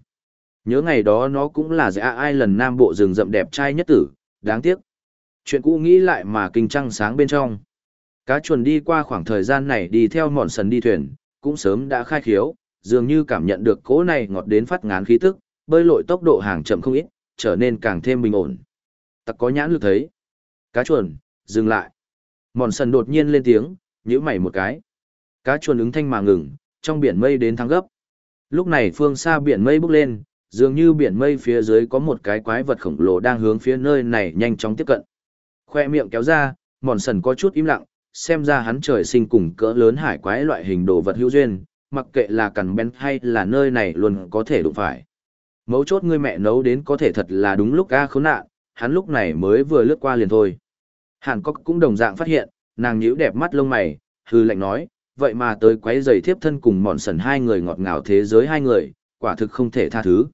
Nhớ ngày đó nó cũng là dạ ai lần Nam Bộ rừng rậm đẹp trai nhất tử, đáng tiếc. Chuyện cũ nghĩ lại mà kinh trăng sáng bên trong. Cá chuồn đi qua khoảng thời gian này đi theo mòn sần đi thuyền, cũng sớm đã khai khiếu, dường như cảm nhận được cỗ này ngọt đến phát ngán khí tức, bơi lội tốc độ hàng chậm không ít, trở nên càng thêm bình ổn. Tặc có nhãn lực thấy. Cá chuồn, dừng lại. Mòn sần đột nhiên lên tiếng, nhíu mày một cái. Cá chuồn ứng thanh mà ngừng, trong biển mây đến thăng gấp. Lúc này phương xa biển mây bốc lên, dường như biển mây phía dưới có một cái quái vật khổng lồ đang hướng phía nơi này nhanh chóng tiếp cận. Khoe miệng kéo ra, mòn sần có chút im lặng, xem ra hắn trời sinh cùng cỡ lớn hải quái loại hình đồ vật hữu duyên, mặc kệ là cằn bén hay là nơi này luôn có thể đụng phải. Mấu chốt ngươi mẹ nấu đến có thể thật là đúng lúc a khốn nạn, hắn lúc này mới vừa lướt qua liền thôi. Hàn Cốc cũng đồng dạng phát hiện, nàng nhíu đẹp mắt lông mày, hư lạnh nói, vậy mà tới quấy giày thiếp thân cùng mòn sần hai người ngọt ngào thế giới hai người, quả thực không thể tha thứ.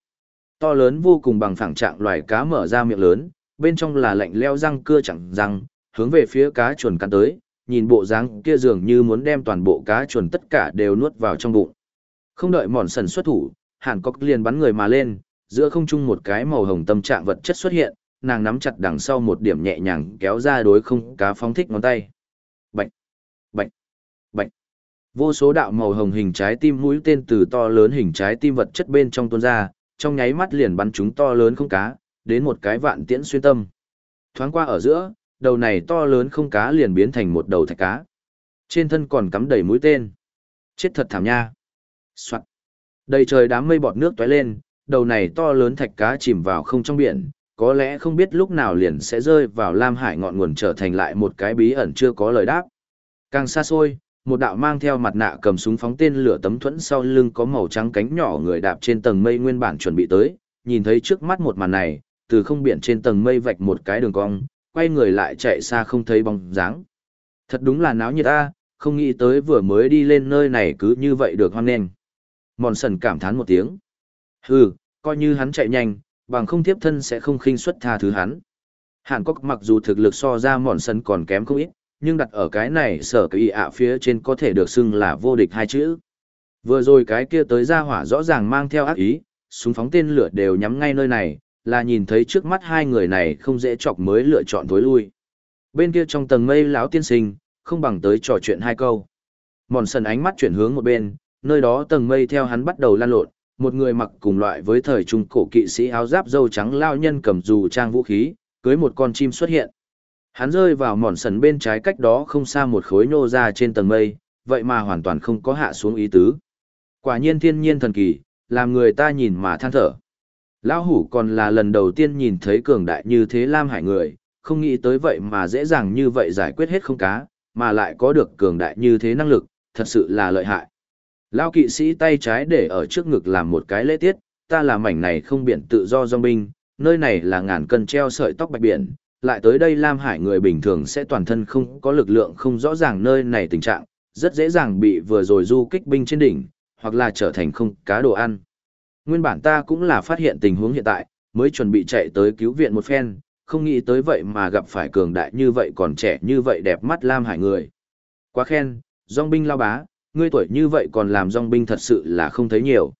To lớn vô cùng bằng phẳng trạng loài cá mở ra miệng lớn, bên trong là lạnh leo răng cưa chẳng răng, hướng về phía cá chuồn cắn tới, nhìn bộ dáng kia dường như muốn đem toàn bộ cá chuồn tất cả đều nuốt vào trong bụng. Không đợi mòn sần xuất thủ, Hàn Cốc liền bắn người mà lên, giữa không trung một cái màu hồng tâm trạng vật chất xuất hiện, nàng nắm chặt đằng sau một điểm nhẹ nhàng kéo ra đối không cá phóng thích ngón tay. Bạch, bạch, bạch. Vô số đạo màu hồng hình trái tim mũi tên từ to lớn hình trái tim vật chất bên trong tuôn ra, trong nháy mắt liền bắn chúng to lớn không cá, đến một cái vạn tiễn xuyên tâm. Thoáng qua ở giữa, đầu này to lớn không cá liền biến thành một đầu thạch cá. Trên thân còn cắm đầy mũi tên. Chết thật thảm nha. Soạn. Đầy trời đám mây bọt nước tóe lên, đầu này to lớn thạch cá chìm vào không trong biển, có lẽ không biết lúc nào liền sẽ rơi vào Lam Hải ngọn nguồn trở thành lại một cái bí ẩn chưa có lời đáp. Càng xa xôi, một đạo mang theo mặt nạ cầm súng phóng tên lửa tấm thuẫn sau lưng có màu trắng cánh nhỏ người đạp trên tầng mây nguyên bản chuẩn bị tới, nhìn thấy trước mắt một màn này, từ không biển trên tầng mây vạch một cái đường cong, quay người lại chạy xa không thấy bóng dáng. Thật đúng là náo nhiệt ta, không nghĩ tới vừa mới đi lên nơi này cứ như vậy được hoan nghênh. Mòn sần cảm thán một tiếng. Hừ, coi như hắn chạy nhanh, bằng không tiếp thân sẽ không khinh suất tha thứ hắn. Hàn Quốc mặc dù thực lực so ra mòn sần còn kém không ít, nhưng đặt ở cái này sở cái ạ phía trên có thể được xưng là vô địch hai chữ. Vừa rồi cái kia tới ra hỏa rõ ràng mang theo ác ý, súng phóng tên lửa đều nhắm ngay nơi này, là nhìn thấy trước mắt hai người này không dễ chọc mới lựa chọn tối lui. Bên kia trong tầng mây lão tiên sinh, không bằng tới trò chuyện hai câu. Mòn sần ánh mắt chuyển hướng một bên, nơi đó tầng mây theo hắn bắt đầu lan lộn, một người mặc cùng loại với thời trung cổ kỵ sĩ áo giáp dâu trắng lao nhân cầm dù trang vũ khí, cưới một con chim xuất hiện. Hắn rơi vào mòn sần bên trái cách đó không xa một khối nô ra trên tầng mây, vậy mà hoàn toàn không có hạ xuống ý tứ. Quả nhiên thiên nhiên thần kỳ, làm người ta nhìn mà than thở. Lão hủ còn là lần đầu tiên nhìn thấy cường đại như thế Lam Hải người, không nghĩ tới vậy mà dễ dàng như vậy giải quyết hết không cá, mà lại có được cường đại như thế năng lực, thật sự là lợi hại. Lão kỵ sĩ tay trái để ở trước ngực làm một cái lễ tiết, ta là mảnh này không biển tự do dòng binh, nơi này là ngàn cân treo sợi tóc bạch biển, lại tới đây Lam Hải người bình thường sẽ toàn thân không có lực lượng không rõ ràng nơi này tình trạng, rất dễ dàng bị vừa rồi du kích binh trên đỉnh, hoặc là trở thành không cá đồ ăn. Nguyên bản ta cũng là phát hiện tình huống hiện tại, mới chuẩn bị chạy tới cứu viện một phen, không nghĩ tới vậy mà gặp phải cường đại như vậy còn trẻ như vậy đẹp mắt Lam Hải người. Quá khen, dòng binh lao bá, ngươi tuổi như vậy còn làm dòng binh thật sự là không thấy nhiều.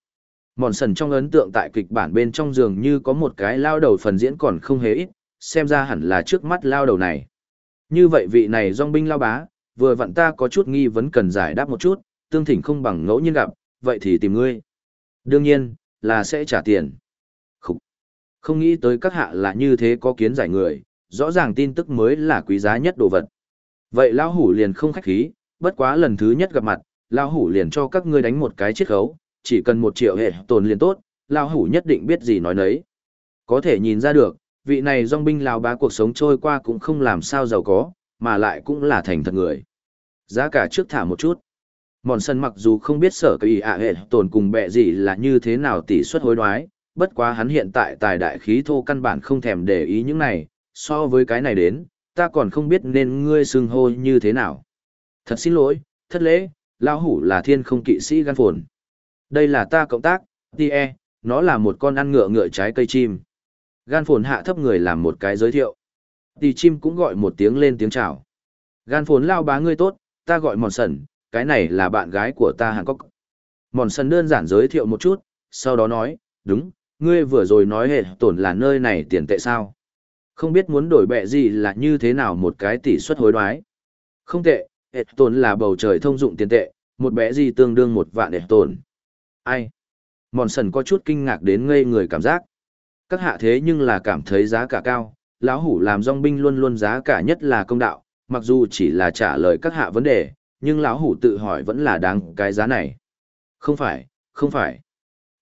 Mòn sần trong ấn tượng tại kịch bản bên trong giường như có một cái lao đầu phần diễn còn không hề ít, xem ra hẳn là trước mắt lao đầu này. Như vậy vị này dòng binh lao bá, vừa vặn ta có chút nghi vấn cần giải đáp một chút, tương thỉnh không bằng ngẫu nhiên gặp, vậy thì tìm ngươi. Đương nhiên, là sẽ trả tiền. Không, không nghĩ tới các hạ là như thế có kiến giải người, rõ ràng tin tức mới là quý giá nhất đồ vật. Vậy lão hủ liền không khách khí, bất quá lần thứ nhất gặp mặt, lão hủ liền cho các ngươi đánh một cái chiết khấu, chỉ cần một triệu hệ tồn liền tốt, lão hủ nhất định biết gì nói nấy. Có thể nhìn ra được, vị này dòng binh lào bá cuộc sống trôi qua cũng không làm sao giàu có, mà lại cũng là thành thật người. Giá cả trước thả một chút. Mòn sân mặc dù không biết sở kỳ ạ hệ tồn cùng bẹ gì là như thế nào tỷ suất hối đoái, bất quá hắn hiện tại tài đại khí thô căn bản không thèm để ý những này, so với cái này đến, ta còn không biết nên ngươi xưng hô như thế nào. Thật xin lỗi, thất lễ, lão hủ là thiên không kỵ sĩ gan phồn. Đây là ta cộng tác, Tie, nó là một con ăn ngựa ngựa trái cây chim. Gan phồn hạ thấp người làm một cái giới thiệu. Tì chim cũng gọi một tiếng lên tiếng chào. Gan phồn lao bá ngươi tốt, ta gọi mòn sần, cái này là bạn gái của ta Hàn Cốc. Mòn sần đơn giản giới thiệu một chút, sau đó nói, đúng, ngươi vừa rồi nói hệ tổn là nơi này tiền tệ sao. Không biết muốn đổi bẹ gì là như thế nào một cái tỷ suất hối đoái. Không tệ, hệ tổn là bầu trời thông dụng tiền tệ, một bẹ gì tương đương một vạn hệ tổn. Ai? Mòn sần có chút kinh ngạc đến ngây người cảm giác. Các hạ thế nhưng là cảm thấy giá cả cao, lão hủ làm dòng binh luôn luôn giá cả nhất là công đạo, mặc dù chỉ là trả lời các hạ vấn đề, nhưng lão hủ tự hỏi vẫn là đáng cái giá này. Không phải, không phải.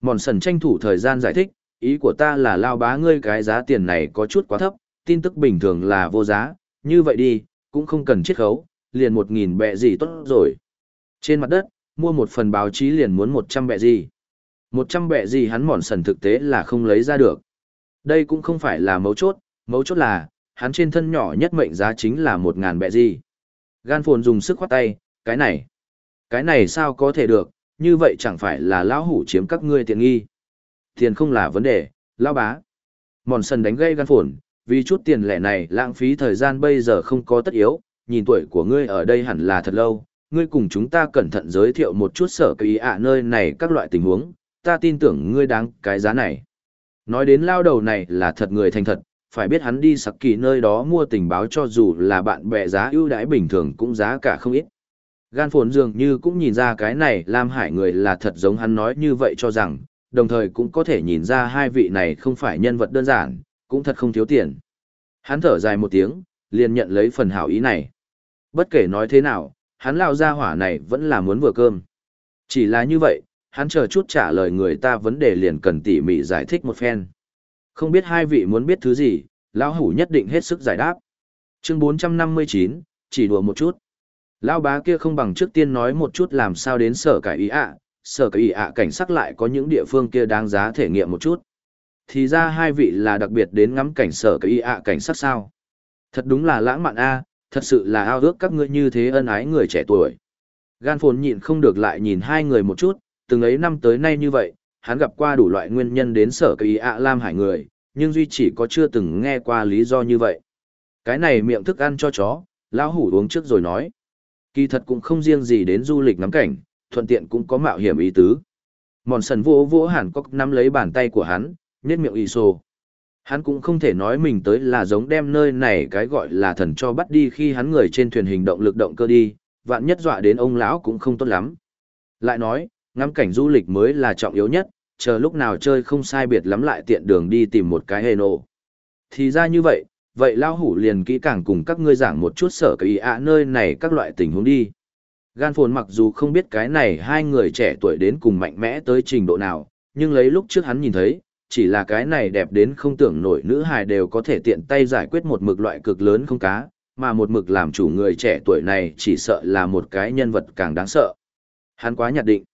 Mòn sần tranh thủ thời gian giải thích, ý của ta là lao bá ngươi cái giá tiền này có chút quá thấp, tin tức bình thường là vô giá, như vậy đi, cũng không cần chiết khấu, liền một nghìn bẹ gì tốt rồi. Trên mặt đất, mua một phần báo chí liền muốn một trăm bẹ gì. Một trăm bẹ gì hắn mòn sần thực tế là không lấy ra được. Đây cũng không phải là mấu chốt, mấu chốt là, hắn trên thân nhỏ nhất mệnh giá chính là một ngàn bẹ gì. Gan phồn dùng sức khoát tay, cái này, cái này sao có thể được, như vậy chẳng phải là lão hủ chiếm các ngươi tiện nghi. Tiền không là vấn đề, lão bá. Mòn sần đánh gây gan phồn, vì chút tiền lẻ này lãng phí thời gian bây giờ không có tất yếu, nhìn tuổi của ngươi ở đây hẳn là thật lâu, ngươi cùng chúng ta cẩn thận giới thiệu một chút sở kỳ ạ nơi này các loại tình huống, ta tin tưởng ngươi đáng cái giá này. Nói đến lao đầu này là thật người thành thật, phải biết hắn đi sặc kỳ nơi đó mua tình báo cho dù là bạn bè giá ưu đãi bình thường cũng giá cả không ít. Gan phồn dường như cũng nhìn ra cái này Lam Hải người là thật giống hắn nói như vậy cho rằng, đồng thời cũng có thể nhìn ra hai vị này không phải nhân vật đơn giản, cũng thật không thiếu tiền. Hắn thở dài một tiếng, liền nhận lấy phần hảo ý này. Bất kể nói thế nào, hắn lao ra hỏa này vẫn là muốn vừa cơm. Chỉ là như vậy, hắn chờ chút trả lời người ta vấn đề liền cần tỉ mỉ giải thích một phen. Không biết hai vị muốn biết thứ gì, lão hủ nhất định hết sức giải đáp. Chương 459, chỉ đùa một chút. Lão bá kia không bằng trước tiên nói một chút làm sao đến sở cải ý ạ, sở cải ý ạ cảnh sắc lại có những địa phương kia đáng giá thể nghiệm một chút. Thì ra hai vị là đặc biệt đến ngắm cảnh sở cải ý ạ cảnh sắc sao. Thật đúng là lãng mạn a, thật sự là ao ước các ngươi như thế ân ái người trẻ tuổi. Gan phồn nhịn không được lại nhìn hai người một chút, từng ấy năm tới nay như vậy, hắn gặp qua đủ loại nguyên nhân đến sở kỳ ạ Lam Hải người, nhưng duy chỉ có chưa từng nghe qua lý do như vậy. Cái này miệng thức ăn cho chó, lão hủ uống trước rồi nói. Kỳ thật cũng không riêng gì đến du lịch ngắm cảnh, thuận tiện cũng có mạo hiểm ý tứ. Mòn sần vỗ vỗ hẳn cốc nắm lấy bàn tay của hắn, nhét miệng y sô. Hắn cũng không thể nói mình tới là giống đem nơi này cái gọi là thần cho bắt đi khi hắn người trên thuyền hình động lực động cơ đi, vạn nhất dọa đến ông lão cũng không tốt lắm. Lại nói, ngắm cảnh du lịch mới là trọng yếu nhất, chờ lúc nào chơi không sai biệt lắm lại tiện đường đi tìm một cái hề nổ. Thì ra như vậy, vậy lao hủ liền kỹ càng cùng các ngươi giảng một chút sở kỳ ạ nơi này các loại tình huống đi. Gan phồn mặc dù không biết cái này hai người trẻ tuổi đến cùng mạnh mẽ tới trình độ nào, nhưng lấy lúc trước hắn nhìn thấy, chỉ là cái này đẹp đến không tưởng nổi nữ hài đều có thể tiện tay giải quyết một mực loại cực lớn không cá, mà một mực làm chủ người trẻ tuổi này chỉ sợ là một cái nhân vật càng đáng sợ. Hắn quá nhạt định.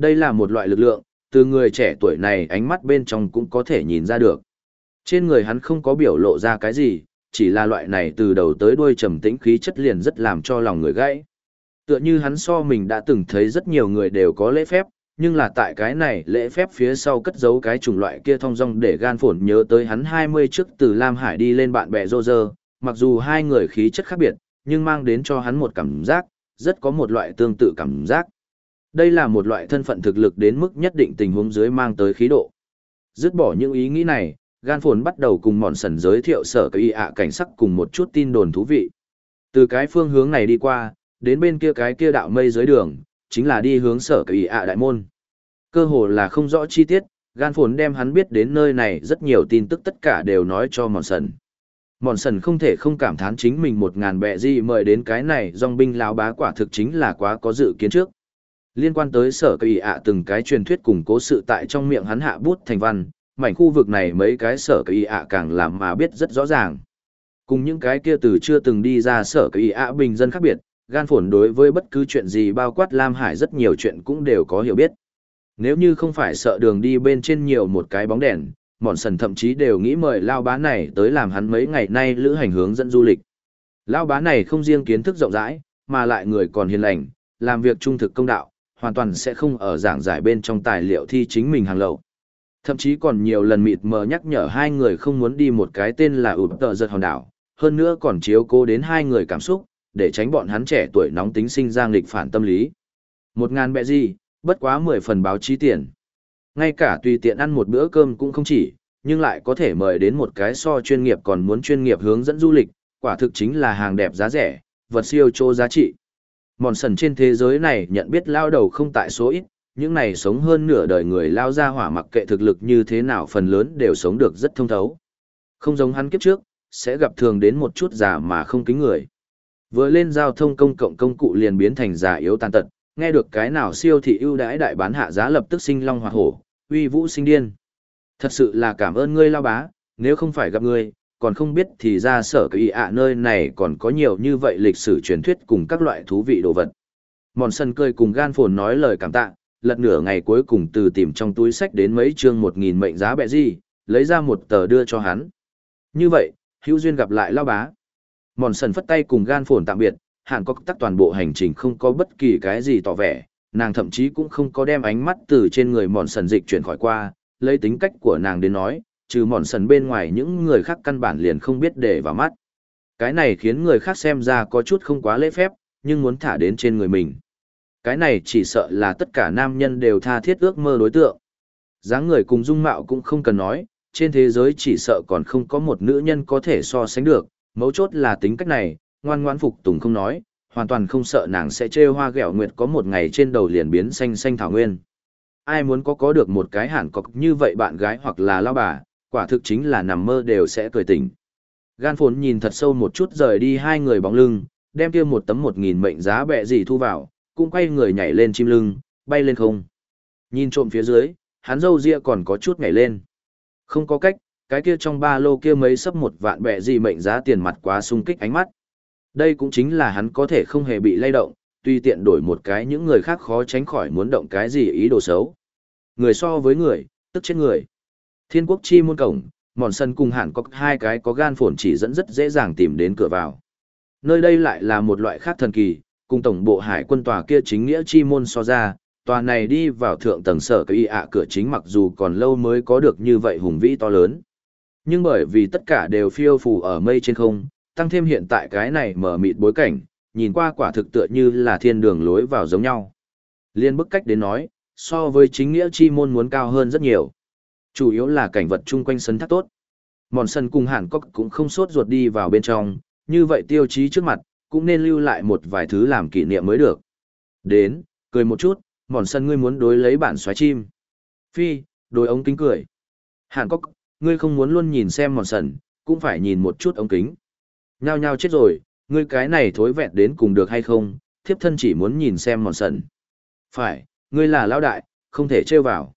Đây là một loại lực lượng, từ người trẻ tuổi này ánh mắt bên trong cũng có thể nhìn ra được. Trên người hắn không có biểu lộ ra cái gì, chỉ là loại này từ đầu tới đuôi trầm tĩnh khí chất liền rất làm cho lòng người gãy. Tựa như hắn so mình đã từng thấy rất nhiều người đều có lễ phép, nhưng là tại cái này lễ phép phía sau cất giấu cái chủng loại kia thong dong để gan phổn nhớ tới hắn 20 trước từ Lam Hải đi lên bạn bè rô rơ, mặc dù hai người khí chất khác biệt, nhưng mang đến cho hắn một cảm giác, rất có một loại tương tự cảm giác. Đây là một loại thân phận thực lực đến mức nhất định tình huống dưới mang tới khí độ. Dứt bỏ những ý nghĩ này, gan phồn bắt đầu cùng mòn sần giới thiệu sở cái ạ cảnh sắc cùng một chút tin đồn thú vị. Từ cái phương hướng này đi qua, đến bên kia cái kia đạo mây dưới đường, chính là đi hướng sở cái ạ đại môn. Cơ hồ là không rõ chi tiết, gan phồn đem hắn biết đến nơi này rất nhiều tin tức tất cả đều nói cho mòn sần. Mòn sần không thể không cảm thán chính mình một ngàn bẹ gì mời đến cái này dong binh lão bá quả thực chính là quá có dự kiến trước. Liên quan tới sở kỳ ạ từng cái truyền thuyết cùng cố sự tại trong miệng hắn hạ bút thành văn, mảnh khu vực này mấy cái sở kỳ ạ càng làm mà biết rất rõ ràng. Cùng những cái kia từ chưa từng đi ra sở kỳ ạ bình dân khác biệt, gan phồn đối với bất cứ chuyện gì bao quát Lam Hải rất nhiều chuyện cũng đều có hiểu biết. Nếu như không phải sợ đường đi bên trên nhiều một cái bóng đèn, mòn sần thậm chí đều nghĩ mời lao bá này tới làm hắn mấy ngày nay lữ hành hướng dẫn du lịch. Lao bá này không riêng kiến thức rộng rãi, mà lại người còn hiền lành, làm việc trung thực công đạo, hoàn toàn sẽ không ở giảng giải bên trong tài liệu thi chính mình hàng lậu. Thậm chí còn nhiều lần mịt mờ nhắc nhở hai người không muốn đi một cái tên là ụp tờ giật hòn đảo, hơn nữa còn chiếu cố đến hai người cảm xúc, để tránh bọn hắn trẻ tuổi nóng tính sinh ra nghịch phản tâm lý. Một ngàn bẹ gì, bất quá mười phần báo chí tiền. Ngay cả tùy tiện ăn một bữa cơm cũng không chỉ, nhưng lại có thể mời đến một cái so chuyên nghiệp còn muốn chuyên nghiệp hướng dẫn du lịch, quả thực chính là hàng đẹp giá rẻ, vật siêu chô giá trị. Mòn sần trên thế giới này nhận biết lao đầu không tại số ít, những này sống hơn nửa đời người lao ra hỏa mặc kệ thực lực như thế nào phần lớn đều sống được rất thông thấu. Không giống hắn kiếp trước, sẽ gặp thường đến một chút già mà không kính người. Vừa lên giao thông công cộng công cụ liền biến thành già yếu tàn tật, nghe được cái nào siêu thị ưu đãi đại bán hạ giá lập tức sinh long hoa hổ, uy vũ sinh điên. Thật sự là cảm ơn ngươi lao bá, nếu không phải gặp ngươi, còn không biết thì ra sở kỳ ạ nơi này còn có nhiều như vậy lịch sử truyền thuyết cùng các loại thú vị đồ vật. Mòn sân cười cùng gan phồn nói lời cảm tạ, lật nửa ngày cuối cùng từ tìm trong túi sách đến mấy chương một nghìn mệnh giá bẹ gì, lấy ra một tờ đưa cho hắn. Như vậy, hữu duyên gặp lại lao bá. Mòn sần phất tay cùng gan phồn tạm biệt, hẳn có tắc toàn bộ hành trình không có bất kỳ cái gì tỏ vẻ, nàng thậm chí cũng không có đem ánh mắt từ trên người mòn sần dịch chuyển khỏi qua, lấy tính cách của nàng đến nói, trừ mòn sần bên ngoài những người khác căn bản liền không biết để vào mắt. Cái này khiến người khác xem ra có chút không quá lễ phép, nhưng muốn thả đến trên người mình. Cái này chỉ sợ là tất cả nam nhân đều tha thiết ước mơ đối tượng. dáng người cùng dung mạo cũng không cần nói, trên thế giới chỉ sợ còn không có một nữ nhân có thể so sánh được, mấu chốt là tính cách này, ngoan ngoan phục tùng không nói, hoàn toàn không sợ nàng sẽ trêu hoa ghẹo nguyệt có một ngày trên đầu liền biến xanh xanh thảo nguyên. Ai muốn có có được một cái hẳn cọc như vậy bạn gái hoặc là lao bà, quả thực chính là nằm mơ đều sẽ cười tỉnh. Gan phốn nhìn thật sâu một chút rời đi hai người bóng lưng, đem kia một tấm một nghìn mệnh giá bẹ gì thu vào, cũng quay người nhảy lên chim lưng, bay lên không. Nhìn trộm phía dưới, hắn râu ria còn có chút nhảy lên. Không có cách, cái kia trong ba lô kia mấy sấp một vạn bẹ gì mệnh giá tiền mặt quá sung kích ánh mắt. Đây cũng chính là hắn có thể không hề bị lay động, tuy tiện đổi một cái những người khác khó tránh khỏi muốn động cái gì ý đồ xấu. Người so với người, tức chết người. Thiên quốc chi môn cổng, mòn sân cùng hẳn có hai cái có gan phồn chỉ dẫn rất dễ dàng tìm đến cửa vào. Nơi đây lại là một loại khác thần kỳ, cùng tổng bộ hải quân tòa kia chính nghĩa chi môn so ra, tòa này đi vào thượng tầng sở cái y ạ cửa chính mặc dù còn lâu mới có được như vậy hùng vĩ to lớn. Nhưng bởi vì tất cả đều phiêu phù ở mây trên không, tăng thêm hiện tại cái này mở mịt bối cảnh, nhìn qua quả thực tựa như là thiên đường lối vào giống nhau. Liên bức cách đến nói, so với chính nghĩa chi môn muốn cao hơn rất nhiều. Chủ yếu là cảnh vật chung quanh sân thác tốt. Mòn sân cùng hẳn cốc cũng không sốt ruột đi vào bên trong, như vậy tiêu chí trước mặt, cũng nên lưu lại một vài thứ làm kỷ niệm mới được. Đến, cười một chút, mòn sân ngươi muốn đối lấy bản xoáy chim. Phi, đối ống kính cười. Hàn Cốc, ngươi không muốn luôn nhìn xem mòn sần, cũng phải nhìn một chút ống kính. Nhao nhao chết rồi, ngươi cái này thối vẹn đến cùng được hay không, thiếp thân chỉ muốn nhìn xem mòn sần. Phải, ngươi là lão đại, không thể trêu vào.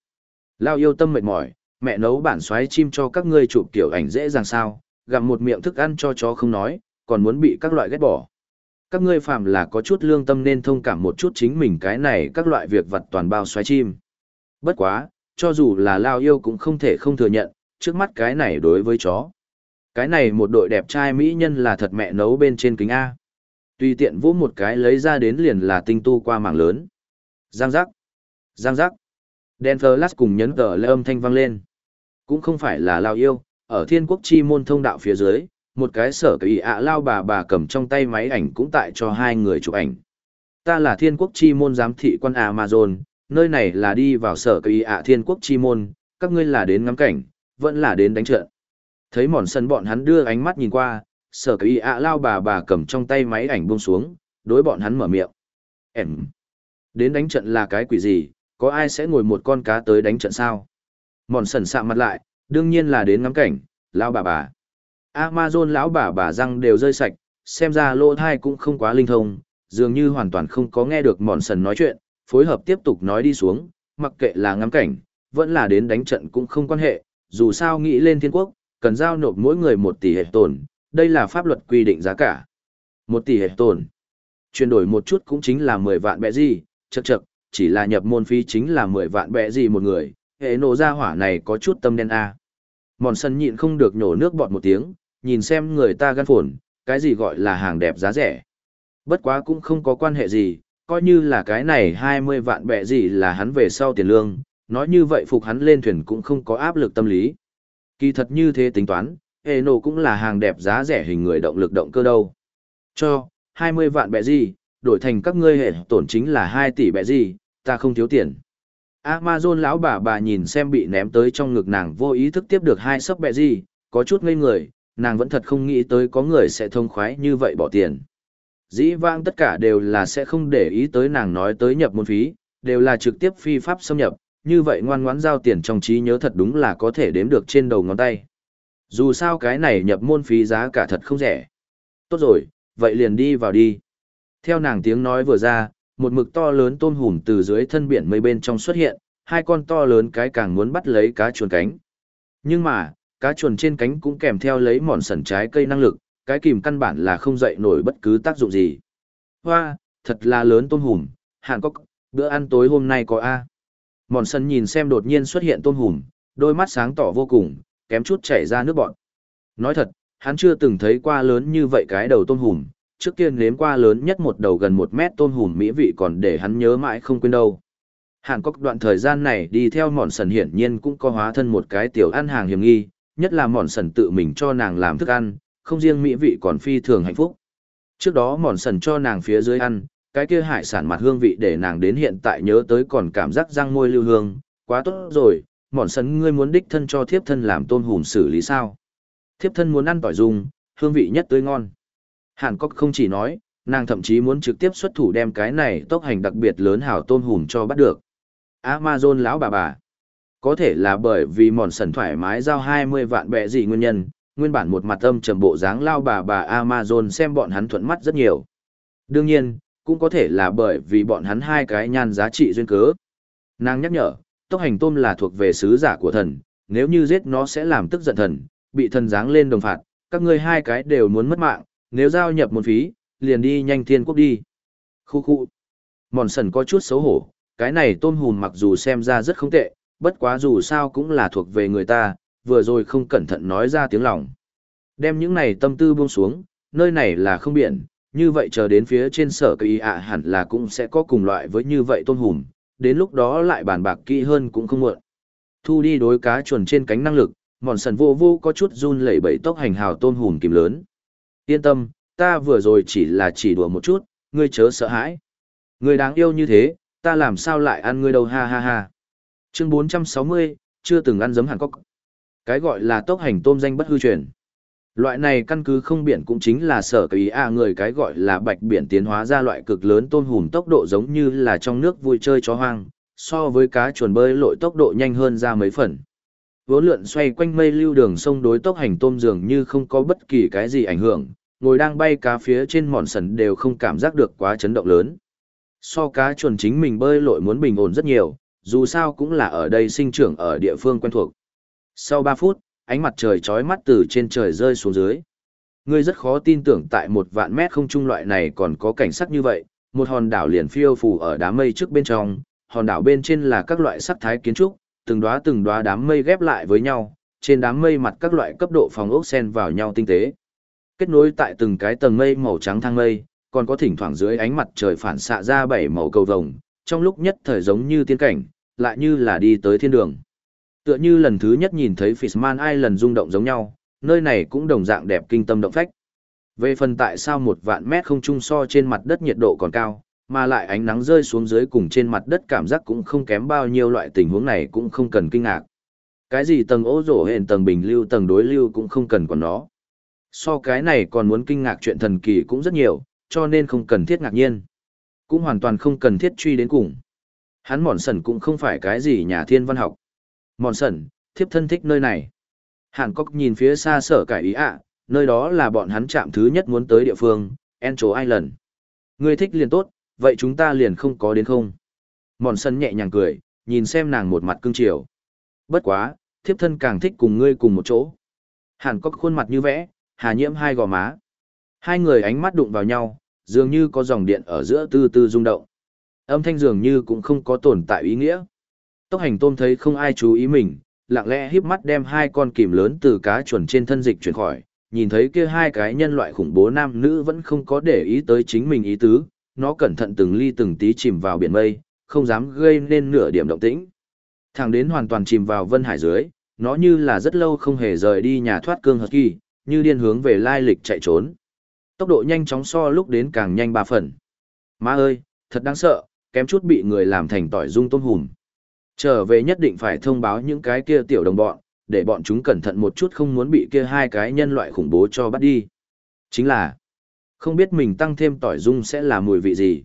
Lao yêu tâm mệt mỏi, mẹ nấu bản xoáy chim cho các ngươi chụp kiểu ảnh dễ dàng sao, gặm một miệng thức ăn cho chó không nói, còn muốn bị các loại ghét bỏ. Các ngươi phạm là có chút lương tâm nên thông cảm một chút chính mình cái này các loại việc vật toàn bao xoáy chim. Bất quá, cho dù là Lao yêu cũng không thể không thừa nhận, trước mắt cái này đối với chó. Cái này một đội đẹp trai mỹ nhân là thật mẹ nấu bên trên kính A. Tùy tiện vỗ một cái lấy ra đến liền là tinh tu qua mảng lớn. Giang giác. Giang giác. Đen Flash cùng nhấn tờ lê âm thanh vang lên. Cũng không phải là lao yêu, ở thiên quốc chi môn thông đạo phía dưới, một cái sở kỳ ạ lao bà bà cầm trong tay máy ảnh cũng tại cho hai người chụp ảnh. Ta là thiên quốc chi môn giám thị quan Amazon, nơi này là đi vào sở kỳ ạ thiên quốc chi môn, các ngươi là đến ngắm cảnh, vẫn là đến đánh trận. Thấy mòn sân bọn hắn đưa ánh mắt nhìn qua, sở kỳ ạ lao bà bà cầm trong tay máy ảnh buông xuống, đối bọn hắn mở miệng. Em, đến đánh trận là cái quỷ gì, có ai sẽ ngồi một con cá tới đánh trận sao? Mòn sần sạ mặt lại, đương nhiên là đến ngắm cảnh, lão bà bà. Amazon lão bà bà răng đều rơi sạch, xem ra lỗ thai cũng không quá linh thông, dường như hoàn toàn không có nghe được mòn sần nói chuyện, phối hợp tiếp tục nói đi xuống, mặc kệ là ngắm cảnh, vẫn là đến đánh trận cũng không quan hệ, dù sao nghĩ lên thiên quốc, cần giao nộp mỗi người một tỷ hệ tổn, đây là pháp luật quy định giá cả. Một tỷ hệ tổn. Chuyển đổi một chút cũng chính là 10 vạn bẹ gì, chật chật chỉ là nhập môn phí chính là 10 vạn bẹ gì một người, hệ nổ ra hỏa này có chút tâm đen a. Mòn sân nhịn không được nhổ nước bọt một tiếng, nhìn xem người ta gan phồn, cái gì gọi là hàng đẹp giá rẻ. Bất quá cũng không có quan hệ gì, coi như là cái này 20 vạn bẹ gì là hắn về sau tiền lương, nói như vậy phục hắn lên thuyền cũng không có áp lực tâm lý. Kỳ thật như thế tính toán, hệ nổ cũng là hàng đẹp giá rẻ hình người động lực động cơ đâu. Cho, 20 vạn bẹ gì, đổi thành các ngươi hệ tổn chính là hai tỷ bẹ gì, ta không thiếu tiền. Amazon lão bà bà nhìn xem bị ném tới trong ngực nàng vô ý thức tiếp được hai sấp bẹ gì, có chút ngây người, nàng vẫn thật không nghĩ tới có người sẽ thông khoái như vậy bỏ tiền. Dĩ vãng tất cả đều là sẽ không để ý tới nàng nói tới nhập môn phí, đều là trực tiếp phi pháp xâm nhập, như vậy ngoan ngoãn giao tiền trong trí nhớ thật đúng là có thể đếm được trên đầu ngón tay. Dù sao cái này nhập môn phí giá cả thật không rẻ. Tốt rồi, vậy liền đi vào đi. Theo nàng tiếng nói vừa ra, một mực to lớn tôm hùm từ dưới thân biển mây bên trong xuất hiện, hai con to lớn cái càng muốn bắt lấy cá chuồn cánh. Nhưng mà, cá chuồn trên cánh cũng kèm theo lấy mòn sần trái cây năng lực, cái kìm căn bản là không dậy nổi bất cứ tác dụng gì. Hoa, thật là lớn tôm hùm, hạn có bữa ăn tối hôm nay có A. Mòn sần nhìn xem đột nhiên xuất hiện tôm hùm, đôi mắt sáng tỏ vô cùng, kém chút chảy ra nước bọn. Nói thật, hắn chưa từng thấy qua lớn như vậy cái đầu tôm hùm, trước kia nếm qua lớn nhất một đầu gần một mét tôm hùm mỹ vị còn để hắn nhớ mãi không quên đâu. Hàn Cốc đoạn thời gian này đi theo mòn sần hiển nhiên cũng có hóa thân một cái tiểu ăn hàng hiểm nghi, nhất là mòn sần tự mình cho nàng làm thức ăn, không riêng mỹ vị còn phi thường hạnh phúc. Trước đó mòn sần cho nàng phía dưới ăn, cái kia hải sản mặt hương vị để nàng đến hiện tại nhớ tới còn cảm giác răng môi lưu hương, quá tốt rồi, mòn sần ngươi muốn đích thân cho thiếp thân làm tôm hùm xử lý sao. Thiếp thân muốn ăn tỏi dung, hương vị nhất tươi ngon. Hàn Cốc không chỉ nói, nàng thậm chí muốn trực tiếp xuất thủ đem cái này tốc hành đặc biệt lớn hảo tôn hùm cho bắt được. Amazon lão bà bà. Có thể là bởi vì mòn sần thoải mái giao 20 vạn bẹ gì nguyên nhân, nguyên bản một mặt âm trầm bộ dáng lao bà bà Amazon xem bọn hắn thuận mắt rất nhiều. Đương nhiên, cũng có thể là bởi vì bọn hắn hai cái nhan giá trị duyên cớ. Nàng nhắc nhở, tốc hành tôm là thuộc về sứ giả của thần, nếu như giết nó sẽ làm tức giận thần, bị thần giáng lên đồng phạt, các ngươi hai cái đều muốn mất mạng, nếu giao nhập môn phí, liền đi nhanh thiên quốc đi. Khu khu. Mòn sần có chút xấu hổ, cái này tôm hùm mặc dù xem ra rất không tệ, bất quá dù sao cũng là thuộc về người ta, vừa rồi không cẩn thận nói ra tiếng lòng. Đem những này tâm tư buông xuống, nơi này là không biển, như vậy chờ đến phía trên sở cây ạ hẳn là cũng sẽ có cùng loại với như vậy tôm hùm, đến lúc đó lại bàn bạc kỹ hơn cũng không muộn. Thu đi đối cá chuồn trên cánh năng lực, mòn sần vô vô có chút run lẩy bẩy tốc hành hào tôm hùm kìm lớn. Yên tâm, ta vừa rồi chỉ là chỉ đùa một chút, ngươi chớ sợ hãi. Ngươi đáng yêu như thế, ta làm sao lại ăn ngươi đâu ha ha ha. Chương 460, chưa từng ăn giấm Hàn Cốc. Cái gọi là tốc hành tôm danh bất hư truyền. Loại này căn cứ không biển cũng chính là sở cái ý à người cái gọi là bạch biển tiến hóa ra loại cực lớn tôm hùm tốc độ giống như là trong nước vui chơi chó hoang, so với cá chuồn bơi lội tốc độ nhanh hơn ra mấy phần. Vốn lượn xoay quanh mây lưu đường sông đối tốc hành tôm dường như không có bất kỳ cái gì ảnh hưởng, ngồi đang bay cá phía trên mòn sần đều không cảm giác được quá chấn động lớn. So cá chuồn chính mình bơi lội muốn bình ổn rất nhiều, dù sao cũng là ở đây sinh trưởng ở địa phương quen thuộc. Sau 3 phút, ánh mặt trời chói mắt từ trên trời rơi xuống dưới. Ngươi rất khó tin tưởng tại một vạn mét không trung loại này còn có cảnh sắc như vậy, một hòn đảo liền phiêu phù ở đám mây trước bên trong, hòn đảo bên trên là các loại sắc thái kiến trúc, từng đóa từng đóa đám mây ghép lại với nhau, trên đám mây mặt các loại cấp độ phòng ốc xen vào nhau tinh tế. Kết nối tại từng cái tầng mây màu trắng thang mây, còn có thỉnh thoảng dưới ánh mặt trời phản xạ ra bảy màu cầu vồng, trong lúc nhất thời giống như tiên cảnh, lại như là đi tới thiên đường. Tựa như lần thứ nhất nhìn thấy Fishman Island rung động giống nhau, nơi này cũng đồng dạng đẹp kinh tâm động phách. Về phần tại sao một vạn mét không trung so trên mặt đất nhiệt độ còn cao, mà lại ánh nắng rơi xuống dưới cùng trên mặt đất cảm giác cũng không kém bao nhiêu loại tình huống này cũng không cần kinh ngạc. Cái gì tầng ố rổ hền tầng bình lưu tầng đối lưu cũng không cần còn nó. So cái này còn muốn kinh ngạc chuyện thần kỳ cũng rất nhiều, cho nên không cần thiết ngạc nhiên. Cũng hoàn toàn không cần thiết truy đến cùng. Hắn mòn sần cũng không phải cái gì nhà thiên văn học. Mòn sần, thiếp thân thích nơi này. Hàn Cốc nhìn phía xa sở cải ý ạ, nơi đó là bọn hắn chạm thứ nhất muốn tới địa phương, Encho Island. Ngươi thích liền tốt, vậy chúng ta liền không có đến không? Mòn sân nhẹ nhàng cười, nhìn xem nàng một mặt cương chiều. Bất quá, thiếp thân càng thích cùng ngươi cùng một chỗ. Hàn có khuôn mặt như vẽ, hà nhiễm hai gò má. Hai người ánh mắt đụng vào nhau, dường như có dòng điện ở giữa tư tư rung động. Âm thanh dường như cũng không có tồn tại ý nghĩa. Tốc hành tôm thấy không ai chú ý mình, lặng lẽ híp mắt đem hai con kìm lớn từ cá chuẩn trên thân dịch chuyển khỏi, nhìn thấy kia hai cái nhân loại khủng bố nam nữ vẫn không có để ý tới chính mình ý tứ, nó cẩn thận từng ly từng tí chìm vào biển mây, không dám gây nên nửa điểm động tĩnh. Thẳng đến hoàn toàn chìm vào vân hải dưới, nó như là rất lâu không hề rời đi nhà thoát cương hợp kỳ, như điên hướng về lai lịch chạy trốn. Tốc độ nhanh chóng so lúc đến càng nhanh ba phần. Má ơi, thật đáng sợ, kém chút bị người làm thành tỏi dung tôm hùm. Trở về nhất định phải thông báo những cái kia tiểu đồng bọn, để bọn chúng cẩn thận một chút không muốn bị kia hai cái nhân loại khủng bố cho bắt đi. Chính là, không biết mình tăng thêm tỏi dung sẽ là mùi vị gì.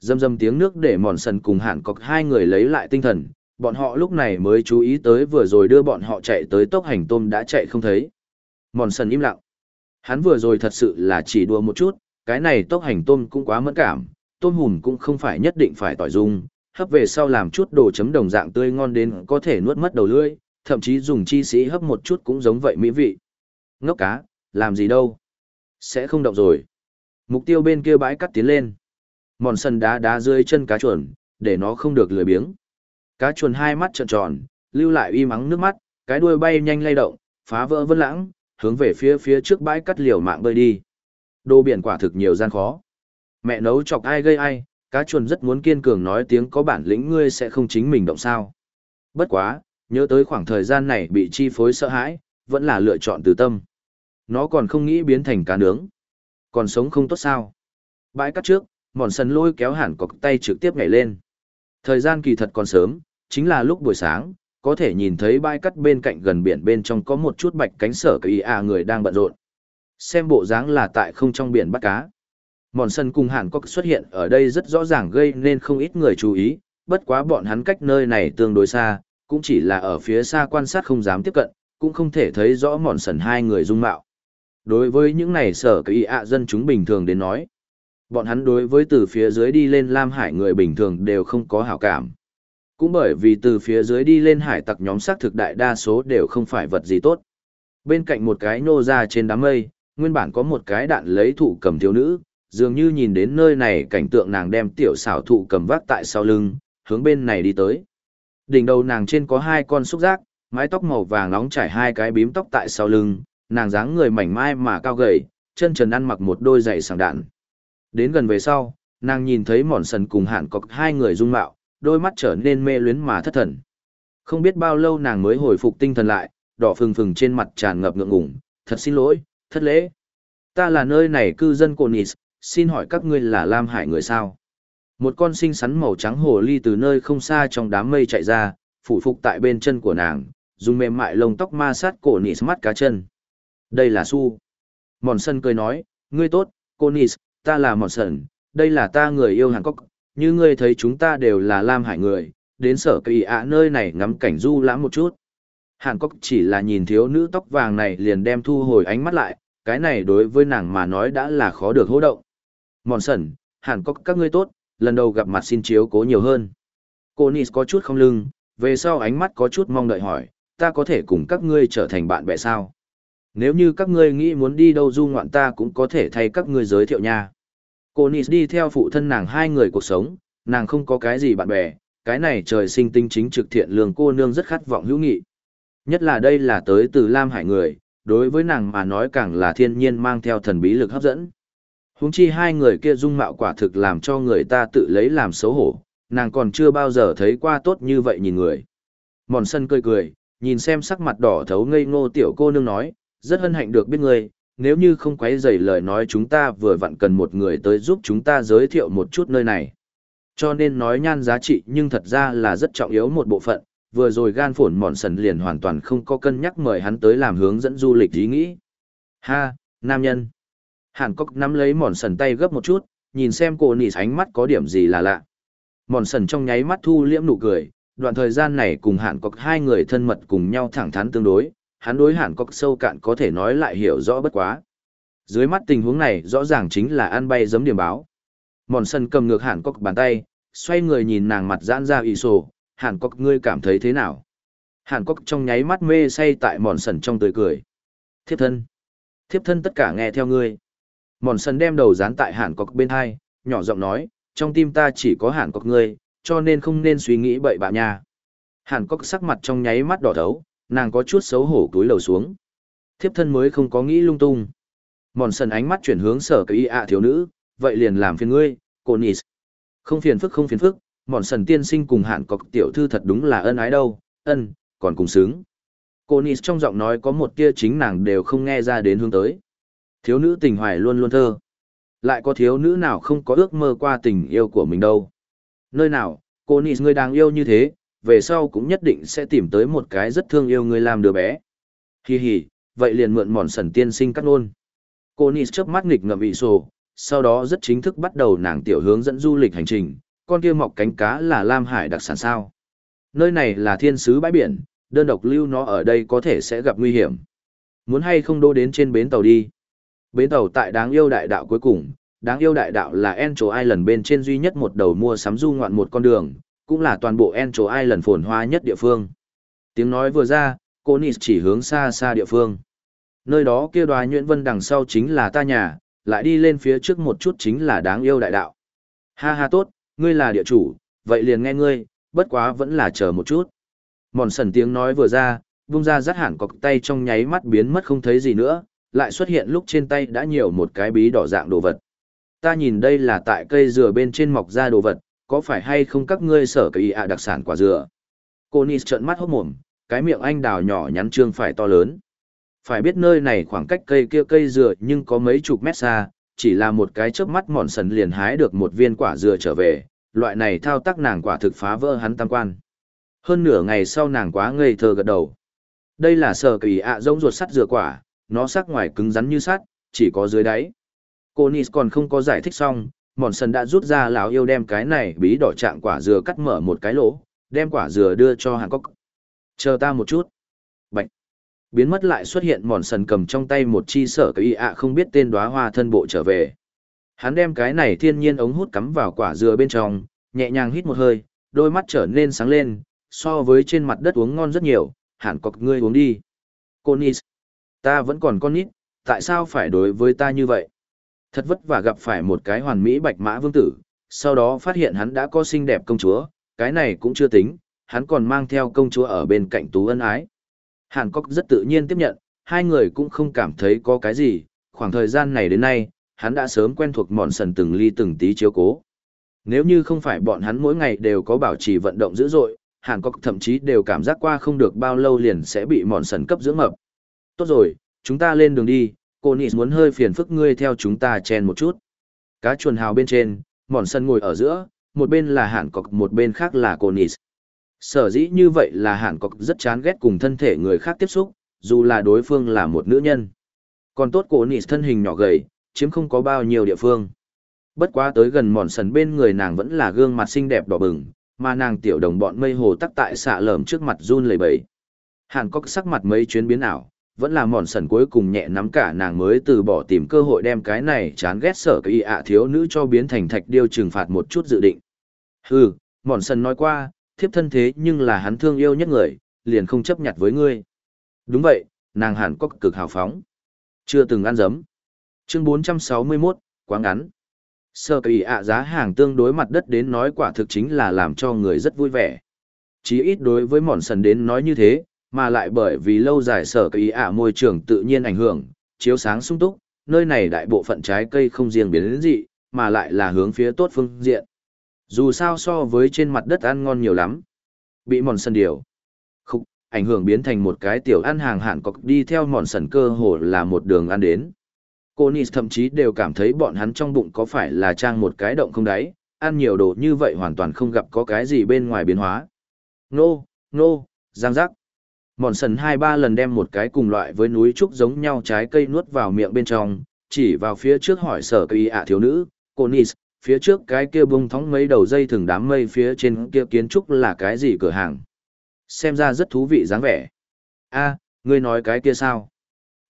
Dâm dâm tiếng nước để mòn sần cùng hẳn cọc hai người lấy lại tinh thần, bọn họ lúc này mới chú ý tới vừa rồi đưa bọn họ chạy tới tốc hành tôm đã chạy không thấy. Mòn sần im lặng. Hắn vừa rồi thật sự là chỉ đùa một chút, cái này tốc hành tôm cũng quá mẫn cảm, tôm hùm cũng không phải nhất định phải tỏi dung, hấp về sau làm chút đồ chấm đồng dạng tươi ngon đến có thể nuốt mất đầu lưỡi, thậm chí dùng chi sĩ hấp một chút cũng giống vậy mỹ vị. Ngốc cá, làm gì đâu? Sẽ không động rồi. Mục tiêu bên kia bãi cắt tiến lên. Mòn sân đá đá dưới chân cá chuồn, để nó không được lười biếng. Cá chuồn hai mắt trợn tròn, lưu lại uy mắng nước mắt, cái đuôi bay nhanh lay động, phá vỡ vân lãng, hướng về phía phía trước bãi cắt liều mạng bơi đi. Đồ biển quả thực nhiều gian khó. Mẹ nấu chọc ai gây ai, cá chuồn rất muốn kiên cường nói tiếng có bản lĩnh ngươi sẽ không chính mình động sao. Bất quá, nhớ tới khoảng thời gian này bị chi phối sợ hãi, vẫn là lựa chọn từ tâm. Nó còn không nghĩ biến thành cá nướng. Còn sống không tốt sao. Bãi cắt trước, mòn sần lôi kéo hẳn cọc tay trực tiếp nhảy lên. Thời gian kỳ thật còn sớm, chính là lúc buổi sáng, có thể nhìn thấy bãi cắt bên cạnh gần biển bên trong có một chút bạch cánh sở kỳ à người đang bận rộn. Xem bộ dáng là tại không trong biển bắt cá. Mòn sân cùng hàn cốc xuất hiện ở đây rất rõ ràng gây nên không ít người chú ý, bất quá bọn hắn cách nơi này tương đối xa, cũng chỉ là ở phía xa quan sát không dám tiếp cận, cũng không thể thấy rõ mòn sần hai người dung mạo. Đối với những này sở kỳ ạ dân chúng bình thường đến nói, bọn hắn đối với từ phía dưới đi lên Lam Hải người bình thường đều không có hảo cảm. Cũng bởi vì từ phía dưới đi lên hải tặc nhóm xác thực đại đa số đều không phải vật gì tốt. Bên cạnh một cái nô ra trên đám mây, nguyên bản có một cái đạn lấy thụ cầm thiếu nữ, dường như nhìn đến nơi này cảnh tượng nàng đem tiểu xảo thụ cầm vác tại sau lưng, hướng bên này đi tới. Đỉnh đầu nàng trên có hai con xúc giác, mái tóc màu vàng nóng trải hai cái bím tóc tại sau lưng, nàng dáng người mảnh mai mà cao gầy, chân trần ăn mặc một đôi giày sảng đạn. Đến gần về sau, nàng nhìn thấy mòn sần cùng hạn cọc hai người dung mạo, đôi mắt trở nên mê luyến mà thất thần. Không biết bao lâu nàng mới hồi phục tinh thần lại, đỏ phừng phừng trên mặt tràn ngập ngượng ngùng, thật xin lỗi, thất lễ. Ta là nơi này cư dân Conis, xin hỏi các ngươi là Lam Hải người sao? Một con sinh sắn màu trắng hồ ly từ nơi không xa trong đám mây chạy ra, phủ phục tại bên chân của nàng, dùng mềm mại lông tóc ma sát cổ Nis mắt cá chân. Đây là Su. Mòn sân cười nói, ngươi tốt, cô Nis, ta là Mòn sân, đây là ta người yêu Hàn cốc như ngươi thấy chúng ta đều là Lam Hải người, đến sở kỳ ạ nơi này ngắm cảnh du lãm một chút. Hàn cốc chỉ là nhìn thiếu nữ tóc vàng này liền đem thu hồi ánh mắt lại, cái này đối với nàng mà nói đã là khó được hỗ động. Mòn sần, Hàn cốc các ngươi tốt, lần đầu gặp mặt xin chiếu cố nhiều hơn. Cô Nis có chút không lưng, về sau ánh mắt có chút mong đợi hỏi, ta có thể cùng các ngươi trở thành bạn bè sao? Nếu như các ngươi nghĩ muốn đi đâu du ngoạn ta cũng có thể thay các ngươi giới thiệu nha. Cô Nis đi theo phụ thân nàng hai người cuộc sống, nàng không có cái gì bạn bè, cái này trời sinh tinh chính trực thiện lương cô nương rất khát vọng hữu nghị. Nhất là đây là tới từ Lam Hải người, đối với nàng mà nói càng là thiên nhiên mang theo thần bí lực hấp dẫn. Huống chi hai người kia dung mạo quả thực làm cho người ta tự lấy làm xấu hổ, nàng còn chưa bao giờ thấy qua tốt như vậy nhìn người. Mòn sân cười cười, nhìn xem sắc mặt đỏ thấu ngây ngô tiểu cô nương nói, rất hân hạnh được biết ngươi. nếu như không quấy rầy lời nói chúng ta vừa vặn cần một người tới giúp chúng ta giới thiệu một chút nơi này. Cho nên nói nhan giá trị nhưng thật ra là rất trọng yếu một bộ phận, vừa rồi gan phổn mòn sần liền hoàn toàn không có cân nhắc mời hắn tới làm hướng dẫn du lịch ý nghĩ. Ha, nam nhân. Hàn Cốc nắm lấy mòn sần tay gấp một chút, nhìn xem cô nỉ ánh mắt có điểm gì là lạ. Mòn sần trong nháy mắt thu liễm nụ cười, đoạn thời gian này cùng Hàn Cốc hai người thân mật cùng nhau thẳng thắn tương đối, hắn đối Hàn Cốc sâu cạn có thể nói lại hiểu rõ bất quá. Dưới mắt tình huống này rõ ràng chính là ăn bay giấm điểm báo. Mòn sần cầm ngược Hàn Cốc bàn tay, xoay người nhìn nàng mặt giãn ra ị sổ, Hàn Cốc ngươi cảm thấy thế nào? Hàn Cốc trong nháy mắt mê say tại mòn sần trong tươi cười. Thiếp thân. Thiếp thân tất cả nghe theo ngươi. Mòn sần đem đầu dán tại Hàn Cốc bên hai, nhỏ giọng nói, trong tim ta chỉ có Hàn Cốc ngươi, cho nên không nên suy nghĩ bậy bạ nha. Hàn Cốc sắc mặt trong nháy mắt đỏ thấu, nàng có chút xấu hổ túi lầu xuống. Thiếp thân mới không có nghĩ lung tung. Mòn sần ánh mắt chuyển hướng sở cái y ạ thiếu nữ, vậy liền làm phiền ngươi, cô Nis. Không phiền phức không phiền phức, mòn sần tiên sinh cùng hạn cọc tiểu thư thật đúng là ân ái đâu, ân, còn cùng sướng. Cô Nis trong giọng nói có một tia chính nàng đều không nghe ra đến hướng tới. Thiếu nữ tình hoài luôn luôn thơ. Lại có thiếu nữ nào không có ước mơ qua tình yêu của mình đâu. Nơi nào, cô Nis người đang yêu như thế, về sau cũng nhất định sẽ tìm tới một cái rất thương yêu người làm đứa bé. Hi hi, vậy liền mượn mòn sần tiên sinh cắt nôn. Cô Nis chớp mắt nghịch ngậm vị sổ, sau đó rất chính thức bắt đầu nàng tiểu hướng dẫn du lịch hành trình, con kia mọc cánh cá là Lam Hải đặc sản sao. Nơi này là thiên sứ bãi biển, đơn độc lưu nó ở đây có thể sẽ gặp nguy hiểm. Muốn hay không đô đến trên bến tàu đi. Bến tàu tại đáng yêu đại đạo cuối cùng, đáng yêu đại đạo là Encho Island bên trên duy nhất một đầu mua sắm du ngoạn một con đường, cũng là toàn bộ En Châu ai lần phồn hoa nhất địa phương. Tiếng nói vừa ra, cô Nis chỉ hướng xa xa địa phương. Nơi đó kia đoá nhuyễn vân đằng sau chính là ta nhà, lại đi lên phía trước một chút chính là đáng yêu đại đạo. Ha ha tốt, ngươi là địa chủ, vậy liền nghe ngươi, bất quá vẫn là chờ một chút. Mòn sần tiếng nói vừa ra, vung ra rắt hẳn cọc tay trong nháy mắt biến mất không thấy gì nữa, lại xuất hiện lúc trên tay đã nhiều một cái bí đỏ dạng đồ vật. Ta nhìn đây là tại cây dừa bên trên mọc ra đồ vật, có phải hay không các ngươi sở kỳ ạ đặc sản quả dừa? Cô Nis trợn mắt hốt mồm, cái miệng anh đào nhỏ nhắn trương phải to lớn. Phải biết nơi này khoảng cách cây kia cây dừa nhưng có mấy chục mét xa, chỉ là một cái chớp mắt mòn sần liền hái được một viên quả dừa trở về, loại này thao tác nàng quả thực phá vỡ hắn tam quan. Hơn nửa ngày sau nàng quá ngây thơ gật đầu. Đây là sở kỳ ạ giống ruột sắt dừa quả, nó sắc ngoài cứng rắn như sắt, chỉ có dưới đáy. Cô Nis còn không có giải thích xong, mòn sần đã rút ra lão yêu đem cái này bí đỏ trạng quả dừa cắt mở một cái lỗ, đem quả dừa đưa cho Hàn Cốc. Chờ ta một chút. bệnh biến mất lại xuất hiện mòn sần cầm trong tay một chi sở cái ạ không biết tên đóa hoa thân bộ trở về. Hắn đem cái này thiên nhiên ống hút cắm vào quả dừa bên trong nhẹ nhàng hít một hơi đôi mắt trở nên sáng lên so với trên mặt đất uống ngon rất nhiều. Hẳn cọc ngươi uống đi. Cô nis ta vẫn còn con nít tại sao phải đối với ta như vậy? Thật vất vả gặp phải một cái hoàn mỹ bạch mã vương tử sau đó phát hiện hắn đã có xinh đẹp công chúa cái này cũng chưa tính hắn còn mang theo công chúa ở bên cạnh tú ân ái Hàn Cốc rất tự nhiên tiếp nhận, hai người cũng không cảm thấy có cái gì, khoảng thời gian này đến nay, hắn đã sớm quen thuộc mòn sần từng ly từng tí chiếu cố. Nếu như không phải bọn hắn mỗi ngày đều có bảo trì vận động dữ dội, Hàn Cốc thậm chí đều cảm giác qua không được bao lâu liền sẽ bị mòn sần cấp dưỡng mập. Tốt rồi, chúng ta lên đường đi, cô Nị muốn hơi phiền phức ngươi theo chúng ta chen một chút. Cá chuồn hào bên trên, mòn sần ngồi ở giữa, một bên là Hàn cọc một bên khác là cô Nị. Sở dĩ như vậy là hàn cọc rất chán ghét cùng thân thể người khác tiếp xúc, dù là đối phương là một nữ nhân. Còn tốt Cô nị thân hình nhỏ gầy, chiếm không có bao nhiêu địa phương. Bất quá tới gần mòn sần bên người nàng vẫn là gương mặt xinh đẹp đỏ bừng, mà nàng tiểu đồng bọn mây hồ tắc tại xạ lởm trước mặt run lầy bầy. Hàn cốc sắc mặt mấy chuyến biến ảo, vẫn là mòn sần cuối cùng nhẹ nắm cả nàng mới từ bỏ tìm cơ hội đem cái này chán ghét sở cái y ạ thiếu nữ cho biến thành thạch điêu trừng phạt một chút dự định. Hừ, mòn sần nói qua, thiếp thân thế nhưng là hắn thương yêu nhất người, liền không chấp nhận với ngươi. Đúng vậy, nàng hẳn có cực hào phóng. Chưa từng ăn dấm. Chương 461, quá ngắn. Sơ kỳ ạ giá hàng tương đối mặt đất đến nói quả thực chính là làm cho người rất vui vẻ. Chí ít đối với mòn sần đến nói như thế, mà lại bởi vì lâu dài sở cây ạ môi trường tự nhiên ảnh hưởng, chiếu sáng sung túc, nơi này đại bộ phận trái cây không riêng biến đến dị, mà lại là hướng phía tốt phương diện. Dù sao so với trên mặt đất ăn ngon nhiều lắm. Bị mòn sần điều. Khúc, ảnh hưởng biến thành một cái tiểu ăn hàng hạn cọc đi theo mòn sần cơ hồ là một đường ăn đến. Cô Nis thậm chí đều cảm thấy bọn hắn trong bụng có phải là trang một cái động không đáy, ăn nhiều đồ như vậy hoàn toàn không gặp có cái gì bên ngoài biến hóa. Nô, nô, giang giác. Mòn sần hai ba lần đem một cái cùng loại với núi trúc giống nhau trái cây nuốt vào miệng bên trong, chỉ vào phía trước hỏi sở cây ạ thiếu nữ, cô Nis, phía trước cái kia bung thóng mấy đầu dây thừng đám mây phía trên kia kiến trúc là cái gì cửa hàng. Xem ra rất thú vị dáng vẻ. a ngươi nói cái kia sao?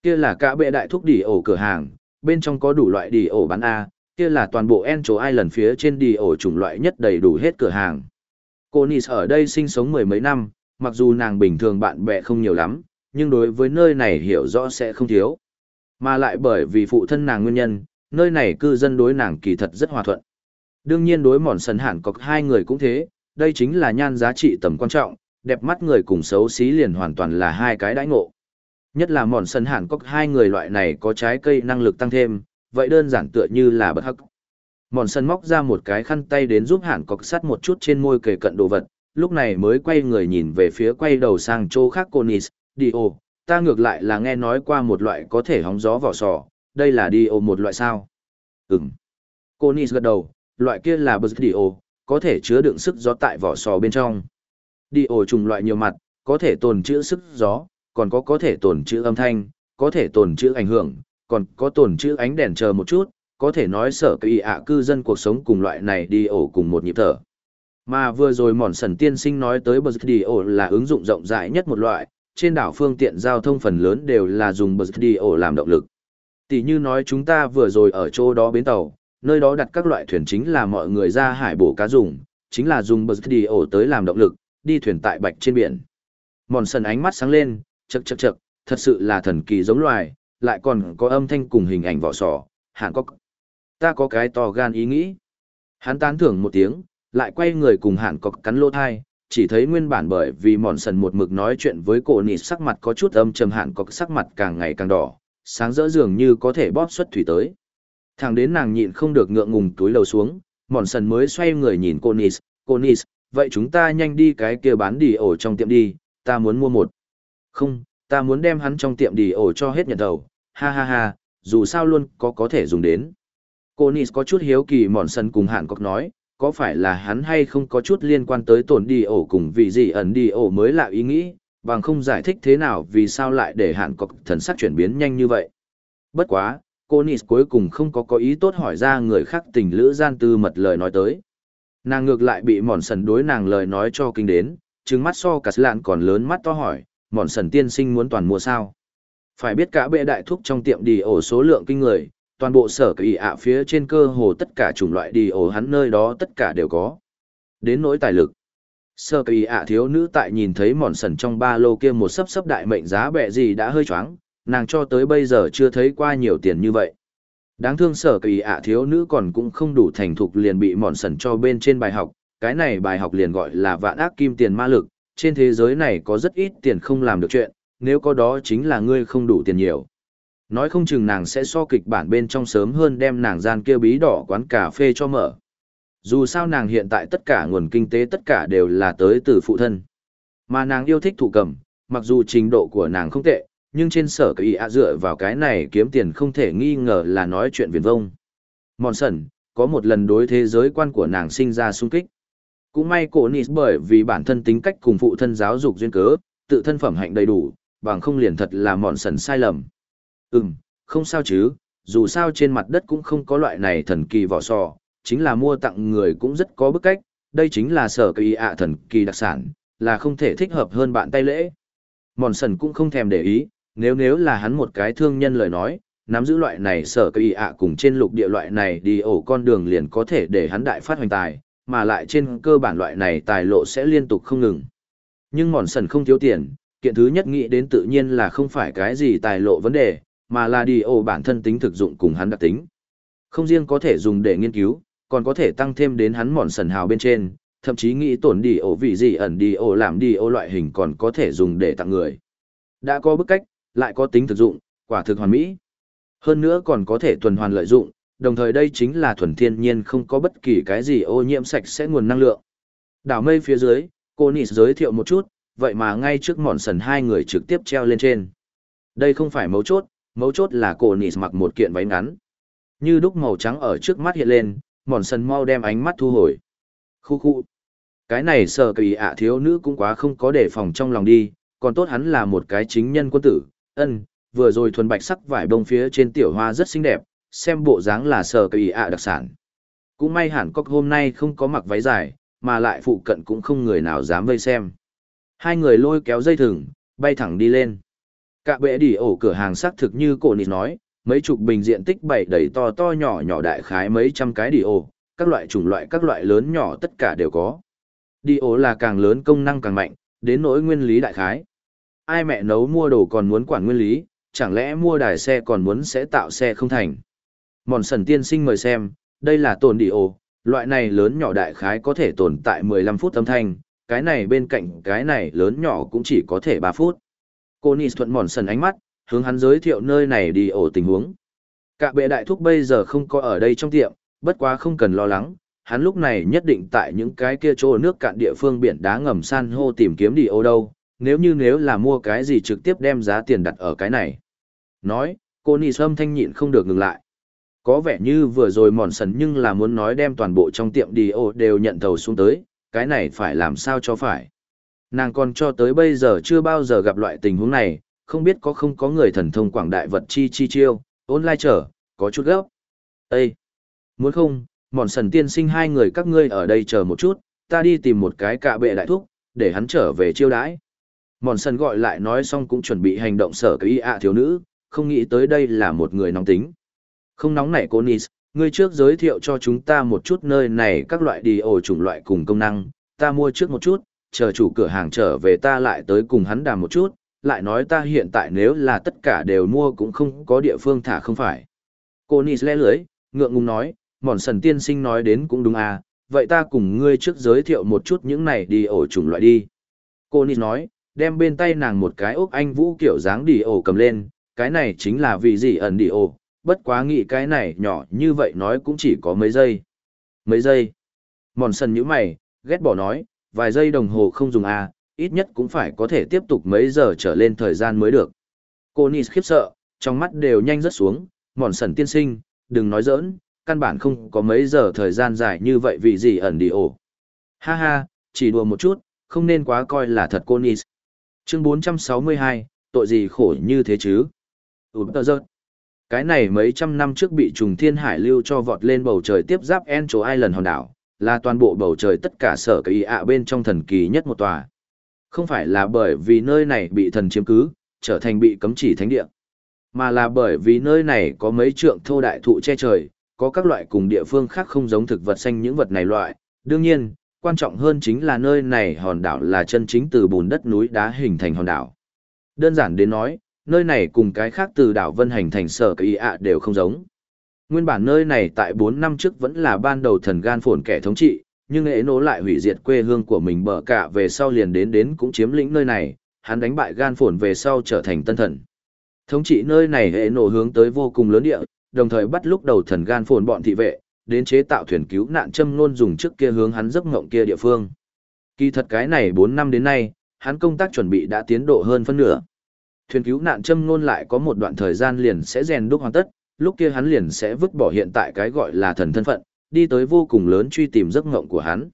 Kia là cả bệ đại thúc đỉ ổ cửa hàng, bên trong có đủ loại đỉ ổ bán A, kia là toàn bộ en chỗ ai lần phía trên đỉ ổ chủng loại nhất đầy đủ hết cửa hàng. Cô Nis ở đây sinh sống mười mấy năm, mặc dù nàng bình thường bạn bè không nhiều lắm, nhưng đối với nơi này hiểu rõ sẽ không thiếu. Mà lại bởi vì phụ thân nàng nguyên nhân, nơi này cư dân đối nàng kỳ thật rất hòa thuận. Đương nhiên đối mòn sần hẳn cọc hai người cũng thế, đây chính là nhan giá trị tầm quan trọng, đẹp mắt người cùng xấu xí liền hoàn toàn là hai cái đãi ngộ. Nhất là mòn sần hẳn cọc hai người loại này có trái cây năng lực tăng thêm, vậy đơn giản tựa như là bất hắc. Mòn sần móc ra một cái khăn tay đến giúp hẳn cọc sắt một chút trên môi kề cận đồ vật, lúc này mới quay người nhìn về phía quay đầu sang chỗ khác cô Nis, đi ô, ta ngược lại là nghe nói qua một loại có thể hóng gió vỏ sò, đây là đi ô một loại sao? Ừm. Cô Nis gật đầu, loại kia là bờ đi ô, có thể chứa đựng sức gió tại vỏ sò bên trong. Đi ô trùng loại nhiều mặt, có thể tồn trữ sức gió, còn có có thể tồn trữ âm thanh, có thể tồn trữ ảnh hưởng, còn có tồn trữ ánh đèn chờ một chút, có thể nói sở kỳ ạ cư dân cuộc sống cùng loại này đi ổ cùng một nhịp thở. Mà vừa rồi mòn sần tiên sinh nói tới bờ là ứng dụng rộng rãi nhất một loại, trên đảo phương tiện giao thông phần lớn đều là dùng bờ làm động lực. Tỷ như nói chúng ta vừa rồi ở chỗ đó bến tàu, nơi đó đặt các loại thuyền chính là mọi người ra hải bổ cá dùng, chính là dùng bờ tới làm động lực, đi thuyền tại bạch trên biển. Mòn sần ánh mắt sáng lên, chậc chậc chậc, thật sự là thần kỳ giống loài, lại còn có âm thanh cùng hình ảnh vỏ sò, hạng có. Ta có cái to gan ý nghĩ. Hắn tán thưởng một tiếng, lại quay người cùng hẳn cọc cắn lỗ thai, chỉ thấy nguyên bản bởi vì mòn sần một mực nói chuyện với cổ nịt sắc mặt có chút âm trầm hẳn có sắc mặt càng ngày càng đỏ, sáng rỡ dường như có thể bóp xuất thủy tới. Thằng đến nàng nhịn không được ngượng ngùng túi lầu xuống, mòn sần mới xoay người nhìn cô nịt, cô nịt, vậy chúng ta nhanh đi cái kia bán đi ổ trong tiệm đi, ta muốn mua một. Không, ta muốn đem hắn trong tiệm đi ổ cho hết nhận đầu, ha ha ha, dù sao luôn có có thể dùng đến. Cô Nis có chút hiếu kỳ mòn sân cùng hàn cọc nói, có phải là hắn hay không có chút liên quan tới tổn đi ổ cùng vì gì ẩn đi ổ mới là ý nghĩ, bằng không giải thích thế nào vì sao lại để hạn cọc thần sắc chuyển biến nhanh như vậy. Bất quá, cô Nis cuối cùng không có có ý tốt hỏi ra người khác tình lữ gian tư mật lời nói tới. Nàng ngược lại bị mòn sần đối nàng lời nói cho kinh đến, trừng mắt so cả lạn còn lớn mắt to hỏi, mòn sần tiên sinh muốn toàn mua sao. Phải biết cả bệ đại thúc trong tiệm đi ổ số lượng kinh người, toàn bộ sở kỳ ạ phía trên cơ hồ tất cả chủng loại đi ổ hắn nơi đó tất cả đều có. Đến nỗi tài lực. Sở kỳ ạ thiếu nữ tại nhìn thấy mòn sần trong ba lô kia một sấp sấp đại mệnh giá bẹ gì đã hơi choáng, nàng cho tới bây giờ chưa thấy qua nhiều tiền như vậy. Đáng thương sở kỳ ạ thiếu nữ còn cũng không đủ thành thục liền bị mòn sần cho bên trên bài học, cái này bài học liền gọi là vạn ác kim tiền ma lực, trên thế giới này có rất ít tiền không làm được chuyện, nếu có đó chính là ngươi không đủ tiền nhiều. Nói không chừng nàng sẽ so kịch bản bên trong sớm hơn đem nàng gian kia bí đỏ quán cà phê cho mở. Dù sao nàng hiện tại tất cả nguồn kinh tế tất cả đều là tới từ phụ thân. Mà nàng yêu thích thủ cầm, mặc dù trình độ của nàng không tệ, nhưng trên sở kỳ ạ dựa vào cái này kiếm tiền không thể nghi ngờ là nói chuyện viền vông. Mòn sẩn, có một lần đối thế giới quan của nàng sinh ra sung kích. Cũng may cổ nịt bởi vì bản thân tính cách cùng phụ thân giáo dục duyên cớ, tự thân phẩm hạnh đầy đủ, bằng không liền thật là mòn sẩn sai lầm. Ừm, không sao chứ, dù sao trên mặt đất cũng không có loại này thần kỳ vỏ sò, chính là mua tặng người cũng rất có bức cách, đây chính là sở kỳ ạ thần kỳ đặc sản, là không thể thích hợp hơn bạn tay lễ. Mòn sần cũng không thèm để ý, nếu nếu là hắn một cái thương nhân lời nói, nắm giữ loại này sở kỳ ạ cùng trên lục địa loại này đi ổ con đường liền có thể để hắn đại phát hoành tài, mà lại trên cơ bản loại này tài lộ sẽ liên tục không ngừng. Nhưng mòn sần không thiếu tiền, kiện thứ nhất nghĩ đến tự nhiên là không phải cái gì tài lộ vấn đề, mà là đi ổ bản thân tính thực dụng cùng hắn đặc tính. Không riêng có thể dùng để nghiên cứu, còn có thể tăng thêm đến hắn mòn sần hào bên trên, thậm chí nghĩ tổn đi ổ vì gì ẩn đi ổ làm đi ổ loại hình còn có thể dùng để tặng người. Đã có bức cách, lại có tính thực dụng, quả thực hoàn mỹ. Hơn nữa còn có thể tuần hoàn lợi dụng, đồng thời đây chính là thuần thiên nhiên không có bất kỳ cái gì ô nhiễm sạch sẽ nguồn năng lượng. Đảo mây phía dưới, cô Nị giới thiệu một chút, vậy mà ngay trước mòn sần hai người trực tiếp treo lên trên. Đây không phải mấu chốt, mấu chốt là cô Nị mặc một kiện váy ngắn. Như đúc màu trắng ở trước mắt hiện lên, mòn sần mau đem ánh mắt thu hồi. Khu khu. Cái này sợ kỳ ạ thiếu nữ cũng quá không có đề phòng trong lòng đi, còn tốt hắn là một cái chính nhân quân tử, ân, vừa rồi thuần bạch sắc vải bông phía trên tiểu hoa rất xinh đẹp, xem bộ dáng là sợ kỳ ạ đặc sản. Cũng may hẳn cóc hôm nay không có mặc váy dài, mà lại phụ cận cũng không người nào dám vây xem. Hai người lôi kéo dây thừng, bay thẳng đi lên. Cả bệ đi ổ cửa hàng xác thực như cổ nịt nói, mấy chục bình diện tích bảy đầy to to nhỏ nhỏ đại khái mấy trăm cái đi ổ, các loại chủng loại các loại lớn nhỏ tất cả đều có. Đi ổ là càng lớn công năng càng mạnh, đến nỗi nguyên lý đại khái. Ai mẹ nấu mua đồ còn muốn quản nguyên lý, chẳng lẽ mua đài xe còn muốn sẽ tạo xe không thành. Mòn sần tiên sinh mời xem, đây là tồn đi ổ, loại này lớn nhỏ đại khái có thể tồn tại 15 phút âm thanh, cái này bên cạnh cái này lớn nhỏ cũng chỉ có thể 3 phút. Cô Nis thuận mòn sần ánh mắt, hướng hắn giới thiệu nơi này đi ổ tình huống. Cả bệ đại thúc bây giờ không có ở đây trong tiệm, bất quá không cần lo lắng, hắn lúc này nhất định tại những cái kia chỗ nước cạn địa phương biển đá ngầm san hô tìm kiếm đi ô đâu, nếu như nếu là mua cái gì trực tiếp đem giá tiền đặt ở cái này. Nói, cô Nis Sâm thanh nhịn không được ngừng lại. Có vẻ như vừa rồi mòn sần nhưng là muốn nói đem toàn bộ trong tiệm đi ô đều nhận thầu xuống tới, cái này phải làm sao cho phải. Nàng còn cho tới bây giờ chưa bao giờ gặp loại tình huống này, không biết có không có người thần thông quảng đại vật chi chi chiêu, online trở, có chút gấp. Ê! Muốn không, mòn sần tiên sinh hai người các ngươi ở đây chờ một chút, ta đi tìm một cái cạ bệ đại thúc, để hắn trở về chiêu đãi. Mòn sần gọi lại nói xong cũng chuẩn bị hành động sở cái y ạ thiếu nữ, không nghĩ tới đây là một người nóng tính. Không nóng nảy cô Nis, ngươi trước giới thiệu cho chúng ta một chút nơi này các loại đi ổ chủng loại cùng công năng, ta mua trước một chút, chờ chủ cửa hàng trở về ta lại tới cùng hắn đàm một chút, lại nói ta hiện tại nếu là tất cả đều mua cũng không có địa phương thả không phải. Cô Nis lẽ lưới, ngượng ngùng nói, mòn sần tiên sinh nói đến cũng đúng à, vậy ta cùng ngươi trước giới thiệu một chút những này đi ổ chủng loại đi. Cô Nis nói, đem bên tay nàng một cái ốc anh vũ kiểu dáng đi ổ cầm lên, cái này chính là vì gì ẩn đi ổ, bất quá nghĩ cái này nhỏ như vậy nói cũng chỉ có mấy giây. Mấy giây. Mòn sần như mày, ghét bỏ nói, vài giây đồng hồ không dùng à, ít nhất cũng phải có thể tiếp tục mấy giờ trở lên thời gian mới được. Cô Nis khiếp sợ, trong mắt đều nhanh rất xuống, mòn sần tiên sinh, đừng nói giỡn, căn bản không có mấy giờ thời gian dài như vậy vì gì ẩn đi ổ. Ha ha, chỉ đùa một chút, không nên quá coi là thật cô Nis. Chương 462, tội gì khổ như thế chứ? Úm tờ giật. Cái này mấy trăm năm trước bị trùng thiên hải lưu cho vọt lên bầu trời tiếp giáp Encho Island hòn đảo, là toàn bộ bầu trời tất cả sở kỳ ạ bên trong thần kỳ nhất một tòa. Không phải là bởi vì nơi này bị thần chiếm cứ, trở thành bị cấm chỉ thánh địa, mà là bởi vì nơi này có mấy trượng thô đại thụ che trời, có các loại cùng địa phương khác không giống thực vật xanh những vật này loại. Đương nhiên, quan trọng hơn chính là nơi này hòn đảo là chân chính từ bùn đất núi đá hình thành hòn đảo. Đơn giản đến nói, nơi này cùng cái khác từ đảo Vân Hành thành sở kỳ ạ đều không giống. Nguyên bản nơi này tại 4 năm trước vẫn là ban đầu thần gan phồn kẻ thống trị, nhưng ế nỗ lại hủy diệt quê hương của mình bờ cả về sau liền đến đến cũng chiếm lĩnh nơi này, hắn đánh bại gan phồn về sau trở thành tân thần. Thống trị nơi này hệ nổ hướng tới vô cùng lớn địa, đồng thời bắt lúc đầu thần gan phồn bọn thị vệ, đến chế tạo thuyền cứu nạn châm luôn dùng trước kia hướng hắn giấc ngộng kia địa phương. Kỳ thật cái này 4 năm đến nay, hắn công tác chuẩn bị đã tiến độ hơn phân nửa. Thuyền cứu nạn châm luôn lại có một đoạn thời gian liền sẽ rèn đúc hoàn tất, lúc kia hắn liền sẽ vứt bỏ hiện tại cái gọi là thần thân phận, đi tới vô cùng lớn truy tìm giấc ngộng của hắn.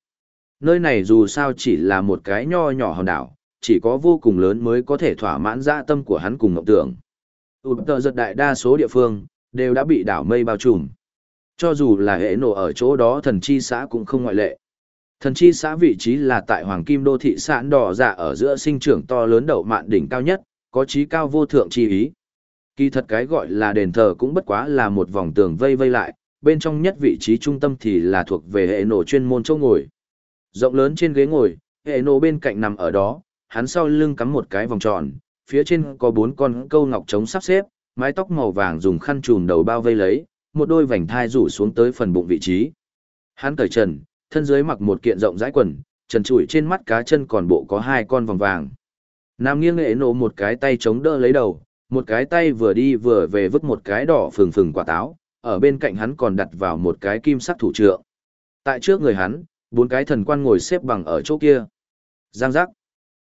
Nơi này dù sao chỉ là một cái nho nhỏ hòn đảo, chỉ có vô cùng lớn mới có thể thỏa mãn dạ tâm của hắn cùng ngộng tưởng. Tụt tờ giật đại đa số địa phương, đều đã bị đảo mây bao trùm. Cho dù là hệ nổ ở chỗ đó thần chi xã cũng không ngoại lệ. Thần chi xã vị trí là tại Hoàng Kim Đô thị sản đỏ dạ ở giữa sinh trưởng to lớn đậu mạn đỉnh cao nhất, có trí cao vô thượng chi ý. Kỳ thật cái gọi là đền thờ cũng bất quá là một vòng tường vây vây lại, bên trong nhất vị trí trung tâm thì là thuộc về hệ nổ chuyên môn chỗ ngồi. Rộng lớn trên ghế ngồi, hệ nổ bên cạnh nằm ở đó, hắn sau lưng cắm một cái vòng tròn, phía trên có bốn con câu ngọc trống sắp xếp, mái tóc màu vàng dùng khăn trùm đầu bao vây lấy, một đôi vành thai rủ xuống tới phần bụng vị trí. Hắn cởi trần, thân dưới mặc một kiện rộng rãi quần, trần trụi trên mắt cá chân còn bộ có hai con vòng vàng. Nam nghiêng nghệ nổ một cái tay chống đỡ lấy đầu, một cái tay vừa đi vừa về vứt một cái đỏ phừng phừng quả táo, ở bên cạnh hắn còn đặt vào một cái kim sắc thủ trượng. Tại trước người hắn, bốn cái thần quan ngồi xếp bằng ở chỗ kia. Giang giác.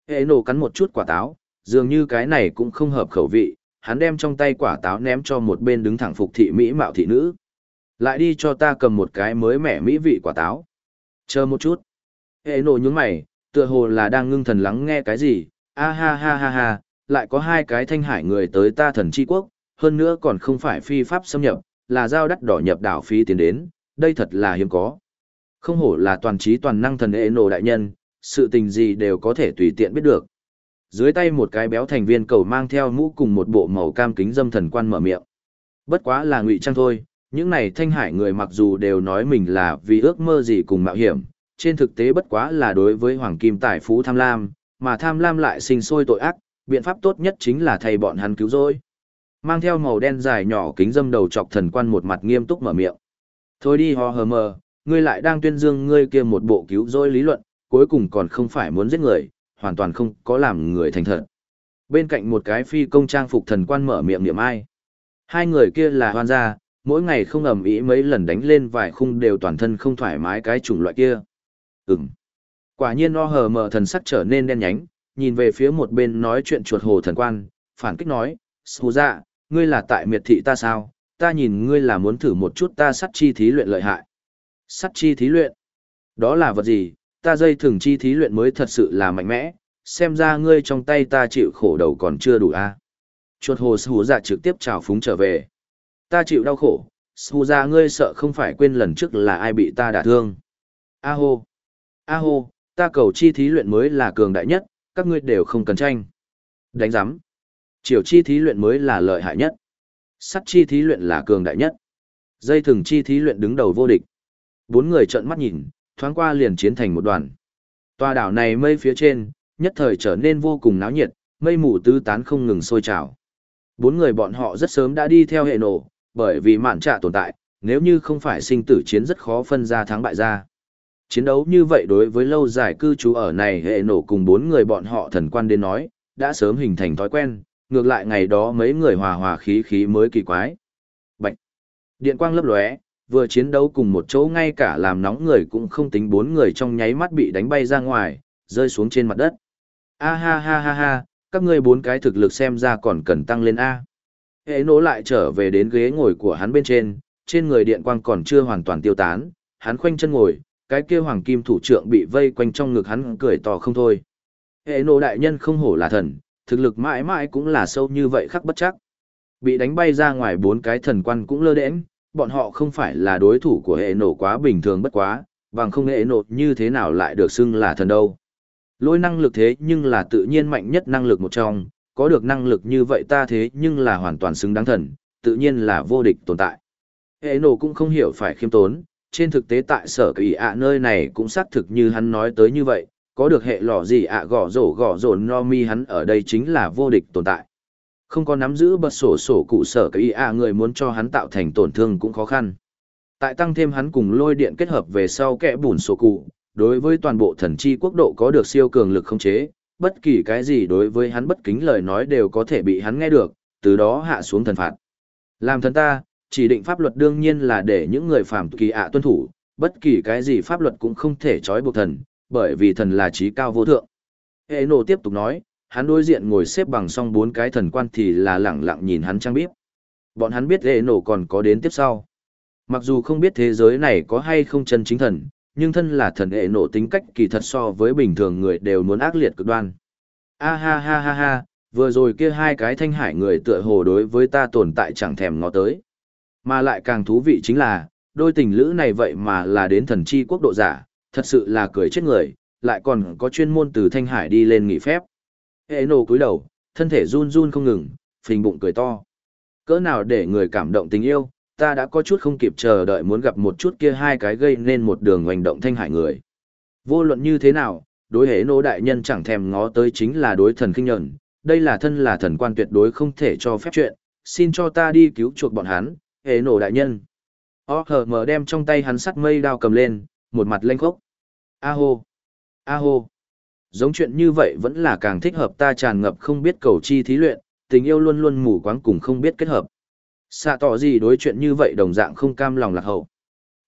Hệ nổ cắn một chút quả táo, dường như cái này cũng không hợp khẩu vị, hắn đem trong tay quả táo ném cho một bên đứng thẳng phục thị mỹ mạo thị nữ. Lại đi cho ta cầm một cái mới mẻ mỹ vị quả táo. Chờ một chút. Hệ nổ nhướng mày, tựa hồ là đang ngưng thần lắng nghe cái gì, a ha ha ha ha, lại có hai cái thanh hải người tới ta thần chi quốc, hơn nữa còn không phải phi pháp xâm nhập, là giao đắt đỏ nhập đảo phí tiền đến, đây thật là hiếm có. Không hổ là toàn trí toàn năng thần hệ nổ đại nhân, sự tình gì đều có thể tùy tiện biết được. Dưới tay một cái béo thành viên cầu mang theo mũ cùng một bộ màu cam kính dâm thần quan mở miệng. Bất quá là ngụy trang thôi, những này thanh hải người mặc dù đều nói mình là vì ước mơ gì cùng mạo hiểm, trên thực tế bất quá là đối với hoàng kim tài phú tham lam, mà tham lam lại sinh sôi tội ác, biện pháp tốt nhất chính là thay bọn hắn cứu rỗi. Mang theo màu đen dài nhỏ kính dâm đầu chọc thần quan một mặt nghiêm túc mở miệng. Thôi đi ho hờ mờ, ngươi lại đang tuyên dương ngươi kia một bộ cứu rỗi lý luận, cuối cùng còn không phải muốn giết người, hoàn toàn không có làm người thành thật. Bên cạnh một cái phi công trang phục thần quan mở miệng niệm ai. Hai người kia là hoan gia, mỗi ngày không ầm ĩ mấy lần đánh lên vài khung đều toàn thân không thoải mái cái chủng loại kia. Ừm. Quả nhiên o hờ mờ thần sắc trở nên đen nhánh, nhìn về phía một bên nói chuyện chuột hồ thần quan, phản kích nói, Sù dạ, ngươi là tại miệt thị ta sao, ta nhìn ngươi là muốn thử một chút ta sắt chi thí luyện lợi hại. Sắt chi thí luyện? Đó là vật gì, ta dây thường chi thí luyện mới thật sự là mạnh mẽ, xem ra ngươi trong tay ta chịu khổ đầu còn chưa đủ a. À? Chuột hồ Sù dạ trực tiếp chào phúng trở về. Ta chịu đau khổ, Sù dạ ngươi sợ không phải quên lần trước là ai bị ta đả thương. A hô. A hô, ta cầu chi thí luyện mới là cường đại nhất, các ngươi đều không cần tranh. Đánh giám. Triều chi thí luyện mới là lợi hại nhất. Sắt chi thí luyện là cường đại nhất. Dây thừng chi thí luyện đứng đầu vô địch. Bốn người trợn mắt nhìn, thoáng qua liền chiến thành một đoàn. Tòa đảo này mây phía trên, nhất thời trở nên vô cùng náo nhiệt, mây mù tứ tán không ngừng sôi trào. Bốn người bọn họ rất sớm đã đi theo hệ nổ, bởi vì mạn trạ tồn tại, nếu như không phải sinh tử chiến rất khó phân ra thắng bại ra. Chiến đấu như vậy đối với lâu dài cư trú ở này hệ nổ cùng bốn người bọn họ thần quan đến nói, đã sớm hình thành thói quen, ngược lại ngày đó mấy người hòa hòa khí khí mới kỳ quái. Bạch! Điện quang lấp lóe, vừa chiến đấu cùng một chỗ ngay cả làm nóng người cũng không tính bốn người trong nháy mắt bị đánh bay ra ngoài, rơi xuống trên mặt đất. A ha ha ha ha, các ngươi bốn cái thực lực xem ra còn cần tăng lên A. Hệ nổ lại trở về đến ghế ngồi của hắn bên trên, trên người điện quang còn chưa hoàn toàn tiêu tán, hắn khoanh chân ngồi, cái kia hoàng kim thủ trưởng bị vây quanh trong ngực hắn cười to không thôi. Hệ nộ đại nhân không hổ là thần, thực lực mãi mãi cũng là sâu như vậy khắc bất chắc. Bị đánh bay ra ngoài bốn cái thần quan cũng lơ đễnh, bọn họ không phải là đối thủ của hệ nộ quá bình thường bất quá, bằng không hệ nộ như thế nào lại được xưng là thần đâu. Lôi năng lực thế nhưng là tự nhiên mạnh nhất năng lực một trong, có được năng lực như vậy ta thế nhưng là hoàn toàn xứng đáng thần, tự nhiên là vô địch tồn tại. Hệ nộ cũng không hiểu phải khiêm tốn, trên thực tế tại sở kỳ ạ nơi này cũng xác thực như hắn nói tới như vậy, có được hệ lò gì ạ gõ rổ gõ rổ no mi hắn ở đây chính là vô địch tồn tại. Không có nắm giữ bật sổ sổ cụ sở kỳ ạ người muốn cho hắn tạo thành tổn thương cũng khó khăn. Tại tăng thêm hắn cùng lôi điện kết hợp về sau kẽ bùn sổ cụ, đối với toàn bộ thần chi quốc độ có được siêu cường lực không chế, bất kỳ cái gì đối với hắn bất kính lời nói đều có thể bị hắn nghe được, từ đó hạ xuống thần phạt. Làm thần ta, chỉ định pháp luật đương nhiên là để những người phạm kỳ ạ tuân thủ, bất kỳ cái gì pháp luật cũng không thể trói buộc thần, bởi vì thần là trí cao vô thượng. Hệ nổ tiếp tục nói, hắn đối diện ngồi xếp bằng song bốn cái thần quan thì là lẳng lặng nhìn hắn trang bíp. Bọn hắn biết hệ nổ còn có đến tiếp sau. Mặc dù không biết thế giới này có hay không chân chính thần, nhưng thân là thần hệ nổ tính cách kỳ thật so với bình thường người đều muốn ác liệt cực đoan. A ha ha ha ha, vừa rồi kia hai cái thanh hải người tựa hồ đối với ta tồn tại chẳng thèm ngó tới. Mà lại càng thú vị chính là, đôi tình lữ này vậy mà là đến thần chi quốc độ giả, thật sự là cười chết người, lại còn có chuyên môn từ Thanh Hải đi lên nghỉ phép. Hệ nổ cúi đầu, thân thể run run không ngừng, phình bụng cười to. Cỡ nào để người cảm động tình yêu, ta đã có chút không kịp chờ đợi muốn gặp một chút kia hai cái gây nên một đường hoành động Thanh Hải người. Vô luận như thế nào, đối hệ nô đại nhân chẳng thèm ngó tới chính là đối thần kinh nhận, đây là thân là thần quan tuyệt đối không thể cho phép chuyện, xin cho ta đi cứu chuộc bọn hắn, hệ nổ đại nhân. O hờ mờ đem trong tay hắn sắt mây đao cầm lên, một mặt lênh khốc. A hô! A hô! Giống chuyện như vậy vẫn là càng thích hợp ta tràn ngập không biết cầu chi thí luyện, tình yêu luôn luôn mù quáng cùng không biết kết hợp. Xạ tỏ gì đối chuyện như vậy đồng dạng không cam lòng lạc hậu.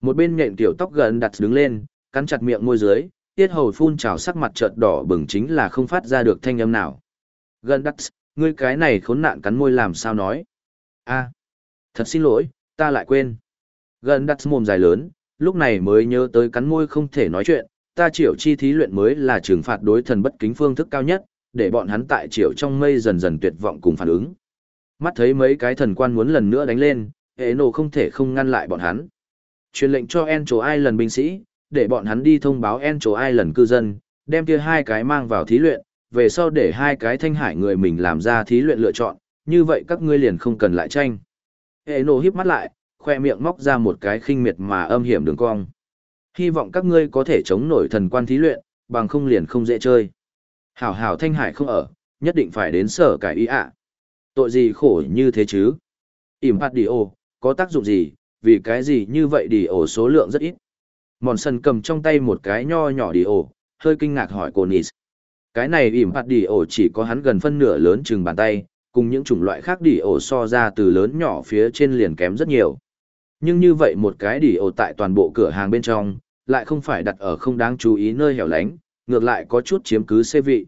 Một bên nhện tiểu tóc gần đặt đứng lên, cắn chặt miệng môi dưới, tiết hầu phun trào sắc mặt chợt đỏ bừng chính là không phát ra được thanh âm nào. Gần đặt, ngươi cái này khốn nạn cắn môi làm sao nói. a thật xin lỗi, ta lại quên. Gần đặt mồm dài lớn, lúc này mới nhớ tới cắn môi không thể nói chuyện, ta triệu chi thí luyện mới là trừng phạt đối thần bất kính phương thức cao nhất, để bọn hắn tại triệu trong mây dần dần tuyệt vọng cùng phản ứng. Mắt thấy mấy cái thần quan muốn lần nữa đánh lên, hệ nổ không thể không ngăn lại bọn hắn. Truyền lệnh cho En Trổ Ai lần binh sĩ, để bọn hắn đi thông báo En Trổ Ai lần cư dân, đem kia hai cái mang vào thí luyện, về sau để hai cái thanh hải người mình làm ra thí luyện lựa chọn, như vậy các ngươi liền không cần lại tranh. Hệ nổ híp mắt lại, khoe miệng móc ra một cái khinh miệt mà âm hiểm đường cong. Hy vọng các ngươi có thể chống nổi thần quan thí luyện, bằng không liền không dễ chơi. Hảo hảo thanh hải không ở, nhất định phải đến sở cải ý ạ. Tội gì khổ như thế chứ? Ỉm hạt đi ô, có tác dụng gì, vì cái gì như vậy đi ổ số lượng rất ít. Mòn sân cầm trong tay một cái nho nhỏ đi ổ, hơi kinh ngạc hỏi cô Nis. Cái này ỉm hạt đi ổ chỉ có hắn gần phân nửa lớn chừng bàn tay, cùng những chủng loại khác đỉ ổ so ra từ lớn nhỏ phía trên liền kém rất nhiều. Nhưng như vậy một cái đỉ ổ tại toàn bộ cửa hàng bên trong, lại không phải đặt ở không đáng chú ý nơi hẻo lánh, ngược lại có chút chiếm cứ xê vị.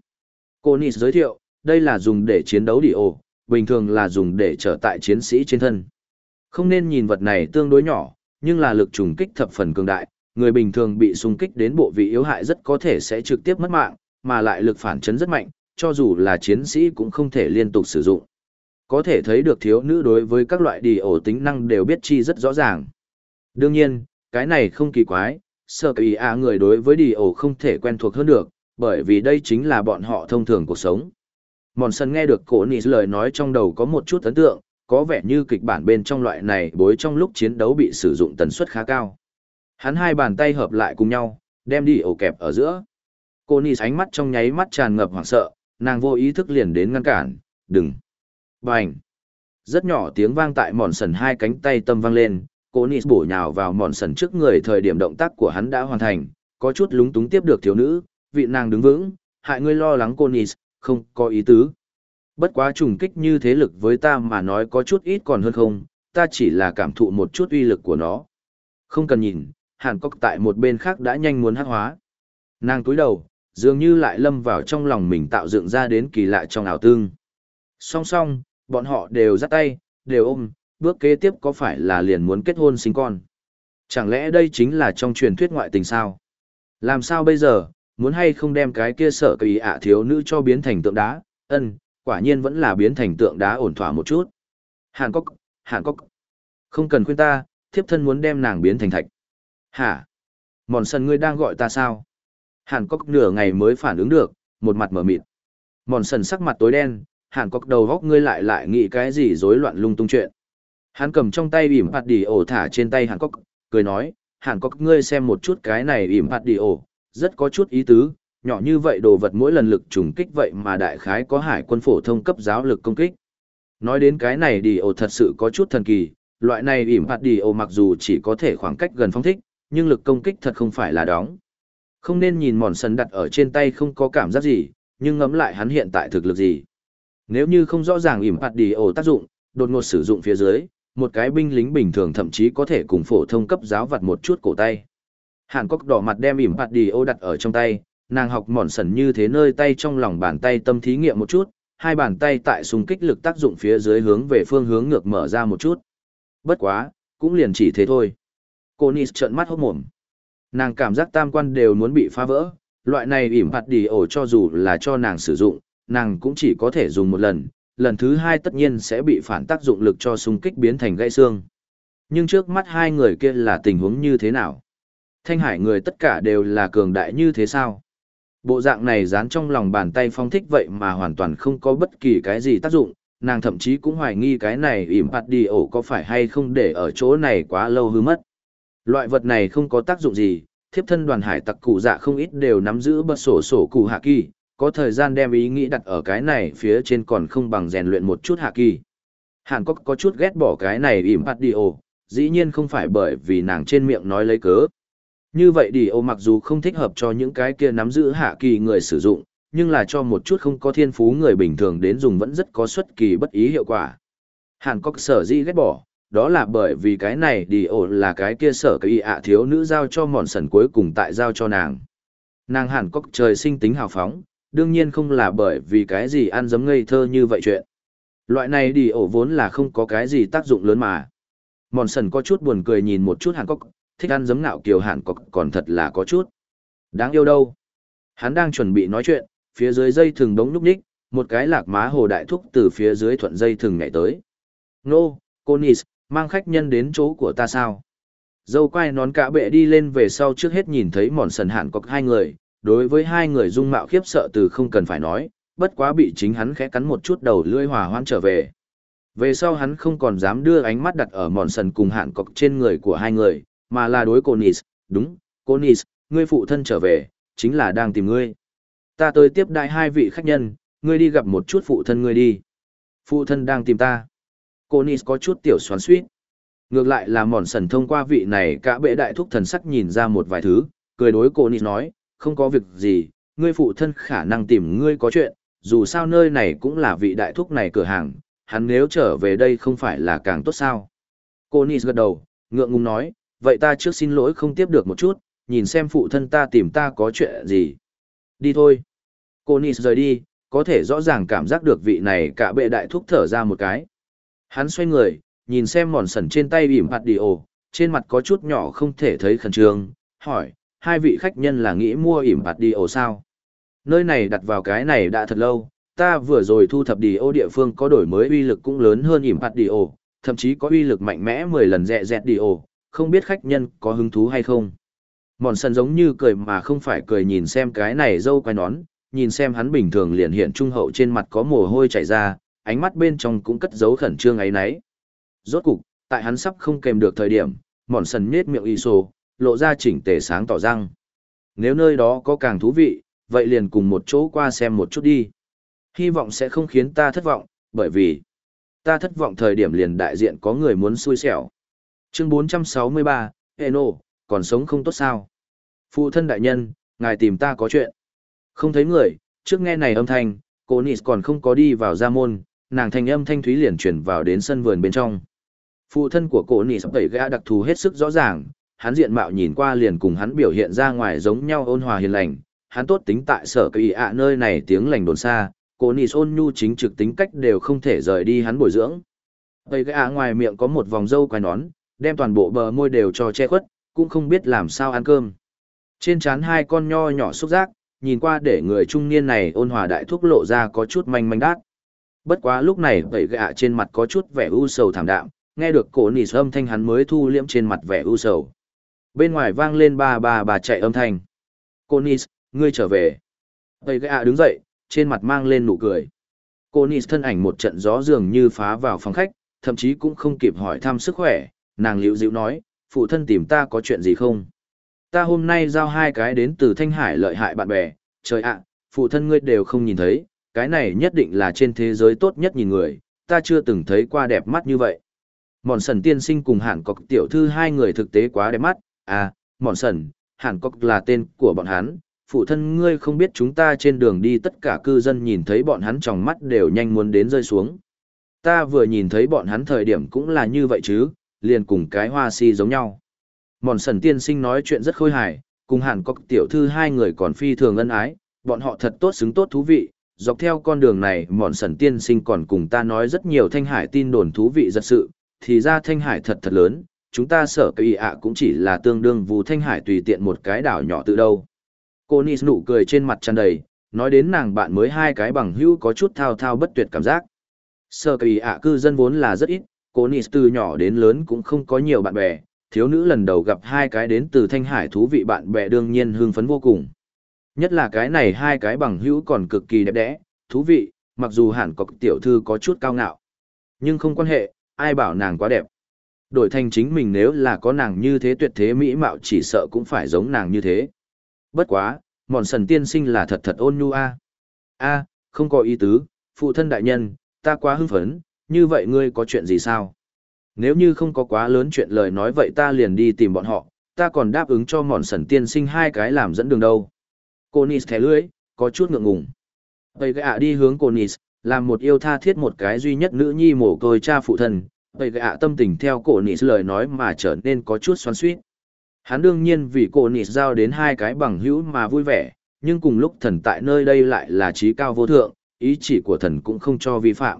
Cô Nis giới thiệu, đây là dùng để chiến đấu đỉ ổ, bình thường là dùng để trở tại chiến sĩ trên thân. Không nên nhìn vật này tương đối nhỏ, nhưng là lực trùng kích thập phần cường đại, người bình thường bị xung kích đến bộ vị yếu hại rất có thể sẽ trực tiếp mất mạng, mà lại lực phản chấn rất mạnh, cho dù là chiến sĩ cũng không thể liên tục sử dụng. Có thể thấy được thiếu nữ đối với các loại đi ổ tính năng đều biết chi rất rõ ràng. Đương nhiên, cái này không kỳ quái, sở kỳ à người đối với đi ổ không thể quen thuộc hơn được, bởi vì đây chính là bọn họ thông thường cuộc sống. Mòn sân nghe được cổ nị lời nói trong đầu có một chút ấn tượng, có vẻ như kịch bản bên trong loại này bối trong lúc chiến đấu bị sử dụng tần suất khá cao. Hắn hai bàn tay hợp lại cùng nhau, đem đi ổ kẹp ở giữa. Cô Nị ánh mắt trong nháy mắt tràn ngập hoảng sợ, nàng vô ý thức liền đến ngăn cản, đừng. Bành. Rất nhỏ tiếng vang tại mòn sần hai cánh tay tâm vang lên, cô Nị bổ nhào vào mòn sần trước người thời điểm động tác của hắn đã hoàn thành, có chút lúng túng tiếp được thiếu nữ, vị nàng đứng vững, hại ngươi lo lắng cô Nị, không có ý tứ. Bất quá trùng kích như thế lực với ta mà nói có chút ít còn hơn không, ta chỉ là cảm thụ một chút uy lực của nó. Không cần nhìn, Hàn Cốc tại một bên khác đã nhanh muốn hát hóa. Nàng túi đầu, dường như lại lâm vào trong lòng mình tạo dựng ra đến kỳ lạ trong ảo tương. Song song, bọn họ đều dắt tay, đều ôm, bước kế tiếp có phải là liền muốn kết hôn sinh con. Chẳng lẽ đây chính là trong truyền thuyết ngoại tình sao? Làm sao bây giờ, muốn hay không đem cái kia sợ kỳ ạ thiếu nữ cho biến thành tượng đá, ân, quả nhiên vẫn là biến thành tượng đá ổn thỏa một chút. Hàn Cốc, Hàn Cốc. Không cần khuyên ta, thiếp thân muốn đem nàng biến thành thạch. Hả? Mòn sần ngươi đang gọi ta sao? Hàn Cốc nửa ngày mới phản ứng được, một mặt mở mịt. Mòn sần sắc mặt tối đen, Hàn Cốc đầu góc ngươi lại lại nghĩ cái gì rối loạn lung tung chuyện. Hắn cầm trong tay ỉm bạt đi ổ thả trên tay Hàn Cốc, cười nói, Hàn Cốc ngươi xem một chút cái này ỉm bạt đi ổ, rất có chút ý tứ, nhỏ như vậy đồ vật mỗi lần lực trùng kích vậy mà đại khái có hải quân phổ thông cấp giáo lực công kích. Nói đến cái này đi ổ thật sự có chút thần kỳ, loại này ỉm hạt đi ổ mặc dù chỉ có thể khoảng cách gần phong thích, nhưng lực công kích thật không phải là đóng. Không nên nhìn mòn sần đặt ở trên tay không có cảm giác gì, nhưng ngẫm lại hắn hiện tại thực lực gì. Nếu như không rõ ràng ỉm hạt đi ổ tác dụng, đột ngột sử dụng phía dưới, một cái binh lính bình thường thậm chí có thể cùng phổ thông cấp giáo vặt một chút cổ tay. Hàn Cốc đỏ mặt đem ỉm hạt đi ô đặt ở trong tay, nàng học mòn sần như thế nơi tay trong lòng bàn tay tâm thí nghiệm một chút, hai bàn tay tại xung kích lực tác dụng phía dưới hướng về phương hướng ngược mở ra một chút. Bất quá, cũng liền chỉ thế thôi. Cô Nis trợn mắt hốt mồm. Nàng cảm giác tam quan đều muốn bị phá vỡ, loại này ỉm hạt đi ổ cho dù là cho nàng sử dụng, nàng cũng chỉ có thể dùng một lần, lần thứ hai tất nhiên sẽ bị phản tác dụng lực cho xung kích biến thành gãy xương. Nhưng trước mắt hai người kia là tình huống như thế nào? Thanh hải người tất cả đều là cường đại như thế sao? Bộ dạng này dán trong lòng bàn tay phong thích vậy mà hoàn toàn không có bất kỳ cái gì tác dụng, nàng thậm chí cũng hoài nghi cái này ỉm hạt đi ổ có phải hay không để ở chỗ này quá lâu hư mất. Loại vật này không có tác dụng gì, thiếp thân đoàn hải tặc cụ dạ không ít đều nắm giữ bật sổ sổ cụ hạ kỳ, có thời gian đem ý nghĩ đặt ở cái này phía trên còn không bằng rèn luyện một chút hạ kỳ. Hàn Quốc có chút ghét bỏ cái này ỉm bạt đi ô. dĩ nhiên không phải bởi vì nàng trên miệng nói lấy cớ, như vậy đi ô mặc dù không thích hợp cho những cái kia nắm giữ hạ kỳ người sử dụng, nhưng là cho một chút không có thiên phú người bình thường đến dùng vẫn rất có xuất kỳ bất ý hiệu quả. Hàn Cốc sở di ghét bỏ, đó là bởi vì cái này đi ổ là cái kia sở cái ạ thiếu nữ giao cho mòn sần cuối cùng tại giao cho nàng. Nàng hẳn có trời sinh tính hào phóng, đương nhiên không là bởi vì cái gì ăn giấm ngây thơ như vậy chuyện. Loại này đi ổ vốn là không có cái gì tác dụng lớn mà. Mòn sần có chút buồn cười nhìn một chút hàn cốc, thích ăn giấm nạo kiều hàn cốc còn thật là có chút. Đáng yêu đâu. Hắn đang chuẩn bị nói chuyện, phía dưới dây thừng đống núp ních, một cái lạc má hồ đại thúc từ phía dưới thuận dây thừng nhảy tới. Nô, cô Nis, mang khách nhân đến chỗ của ta sao? Dâu quay nón cả bệ đi lên về sau trước hết nhìn thấy mòn sần hạn cọc hai người, đối với hai người dung mạo khiếp sợ từ không cần phải nói, bất quá bị chính hắn khẽ cắn một chút đầu lưỡi hòa hoan trở về. Về sau hắn không còn dám đưa ánh mắt đặt ở mòn sần cùng hạn cọc trên người của hai người, mà là đối cô Nis, đúng, cô Nis, ngươi phụ thân trở về, chính là đang tìm ngươi. Ta tới tiếp đại hai vị khách nhân, ngươi đi gặp một chút phụ thân ngươi đi. Phụ thân đang tìm ta. Cô Nis có chút tiểu xoắn suýt. Ngược lại là mòn sần thông qua vị này cả bệ đại thúc thần sắc nhìn ra một vài thứ, cười đối cô Nis nói, không có việc gì, ngươi phụ thân khả năng tìm ngươi có chuyện, dù sao nơi này cũng là vị đại thúc này cửa hàng, hắn nếu trở về đây không phải là càng tốt sao. Cô Nis gật đầu, ngượng ngùng nói, vậy ta trước xin lỗi không tiếp được một chút, nhìn xem phụ thân ta tìm ta có chuyện gì. Đi thôi. Cô Nis rời đi, có thể rõ ràng cảm giác được vị này cả bệ đại thúc thở ra một cái. Hắn xoay người, nhìn xem mòn sần trên tay ỉm hạt đi ổ, trên mặt có chút nhỏ không thể thấy khẩn trương, hỏi, hai vị khách nhân là nghĩ mua ỉm hạt đi ổ sao? Nơi này đặt vào cái này đã thật lâu, ta vừa rồi thu thập đi ô địa phương có đổi mới uy lực cũng lớn hơn ỉm hạt đi ổ, thậm chí có uy lực mạnh mẽ 10 lần dẹ dẹt đi ổ, không biết khách nhân có hứng thú hay không? Mòn sần giống như cười mà không phải cười nhìn xem cái này dâu quay nón, nhìn xem hắn bình thường liền hiện trung hậu trên mặt có mồ hôi chảy ra, ánh mắt bên trong cũng cất giấu khẩn trương ấy nấy. Rốt cục, tại hắn sắp không kèm được thời điểm, mòn sần nhết miệng y sổ, lộ ra chỉnh tề sáng tỏ răng. Nếu nơi đó có càng thú vị, vậy liền cùng một chỗ qua xem một chút đi. Hy vọng sẽ không khiến ta thất vọng, bởi vì ta thất vọng thời điểm liền đại diện có người muốn xui xẻo. Chương 463, Eno, còn sống không tốt sao? Phụ thân đại nhân, ngài tìm ta có chuyện. Không thấy người, trước nghe này âm thanh, cô Nịt còn không có đi vào gia môn, nàng thanh âm thanh thúy liền chuyển vào đến sân vườn bên trong. Phụ thân của cô Nịt tẩy gã đặc thù hết sức rõ ràng, hắn diện mạo nhìn qua liền cùng hắn biểu hiện ra ngoài giống nhau ôn hòa hiền lành, hắn tốt tính tại sở cây ạ nơi này tiếng lành đồn xa, cô nỉ ôn nhu chính trực tính cách đều không thể rời đi hắn bồi dưỡng. Tẩy gã ngoài miệng có một vòng râu quai nón, đem toàn bộ bờ môi đều cho che khuất, cũng không biết làm sao ăn cơm. Trên trán hai con nho nhỏ xúc giác, nhìn qua để người trung niên này ôn hòa đại thúc lộ ra có chút manh manh đát. Bất quá lúc này tẩy gạ trên mặt có chút vẻ u sầu thảm đạm, nghe được cổ nỉ âm thanh hắn mới thu liễm trên mặt vẻ u sầu. Bên ngoài vang lên ba ba bà chạy âm thanh. Cô Nis, ngươi trở về. Tẩy gạ đứng dậy, trên mặt mang lên nụ cười. Cô Nis thân ảnh một trận gió dường như phá vào phòng khách, thậm chí cũng không kịp hỏi thăm sức khỏe, nàng liễu dịu nói, phụ thân tìm ta có chuyện gì không? Ta hôm nay giao hai cái đến từ Thanh Hải lợi hại bạn bè, trời ạ, phụ thân ngươi đều không nhìn thấy, cái này nhất định là trên thế giới tốt nhất nhìn người, ta chưa từng thấy qua đẹp mắt như vậy. Mòn sần tiên sinh cùng hẳn cọc tiểu thư hai người thực tế quá đẹp mắt, à, mòn sần, hẳn cọc là tên của bọn hắn, phụ thân ngươi không biết chúng ta trên đường đi tất cả cư dân nhìn thấy bọn hắn trong mắt đều nhanh muốn đến rơi xuống. Ta vừa nhìn thấy bọn hắn thời điểm cũng là như vậy chứ, liền cùng cái hoa si giống nhau. Mòn sần tiên sinh nói chuyện rất khôi hài, cùng hẳn cọc tiểu thư hai người còn phi thường ân ái, bọn họ thật tốt xứng tốt thú vị. Dọc theo con đường này, mòn sần tiên sinh còn cùng ta nói rất nhiều thanh hải tin đồn thú vị giật sự, thì ra thanh hải thật thật lớn, chúng ta sợ cây ạ cũng chỉ là tương đương vù thanh hải tùy tiện một cái đảo nhỏ từ đâu. Cô Nis nụ cười trên mặt tràn đầy, nói đến nàng bạn mới hai cái bằng hữu có chút thao thao bất tuyệt cảm giác. Sợ cây ạ cư dân vốn là rất ít, cô Nis từ nhỏ đến lớn cũng không có nhiều bạn bè, thiếu nữ lần đầu gặp hai cái đến từ thanh hải thú vị bạn bè đương nhiên hưng phấn vô cùng. Nhất là cái này hai cái bằng hữu còn cực kỳ đẹp đẽ, thú vị, mặc dù hẳn có tiểu thư có chút cao ngạo. Nhưng không quan hệ, ai bảo nàng quá đẹp. Đổi thành chính mình nếu là có nàng như thế tuyệt thế mỹ mạo chỉ sợ cũng phải giống nàng như thế. Bất quá, mòn sần tiên sinh là thật thật ôn nhu a. A, không có ý tứ, phụ thân đại nhân, ta quá hưng phấn, như vậy ngươi có chuyện gì sao? Nếu như không có quá lớn chuyện lời nói vậy ta liền đi tìm bọn họ, ta còn đáp ứng cho mòn sần tiên sinh hai cái làm dẫn đường đâu. Cô Nis thẻ lưỡi, có chút ngượng ngùng. tây gạ đi hướng cô Nis, làm một yêu tha thiết một cái duy nhất nữ nhi mổ côi cha phụ thân, tây gạ tâm tình theo cổ lời nói mà trở nên có chút xoắn suýt. Hắn đương nhiên vì cổ giao đến hai cái bằng hữu mà vui vẻ, nhưng cùng lúc thần tại nơi đây lại là trí cao vô thượng, ý chỉ của thần cũng không cho vi phạm.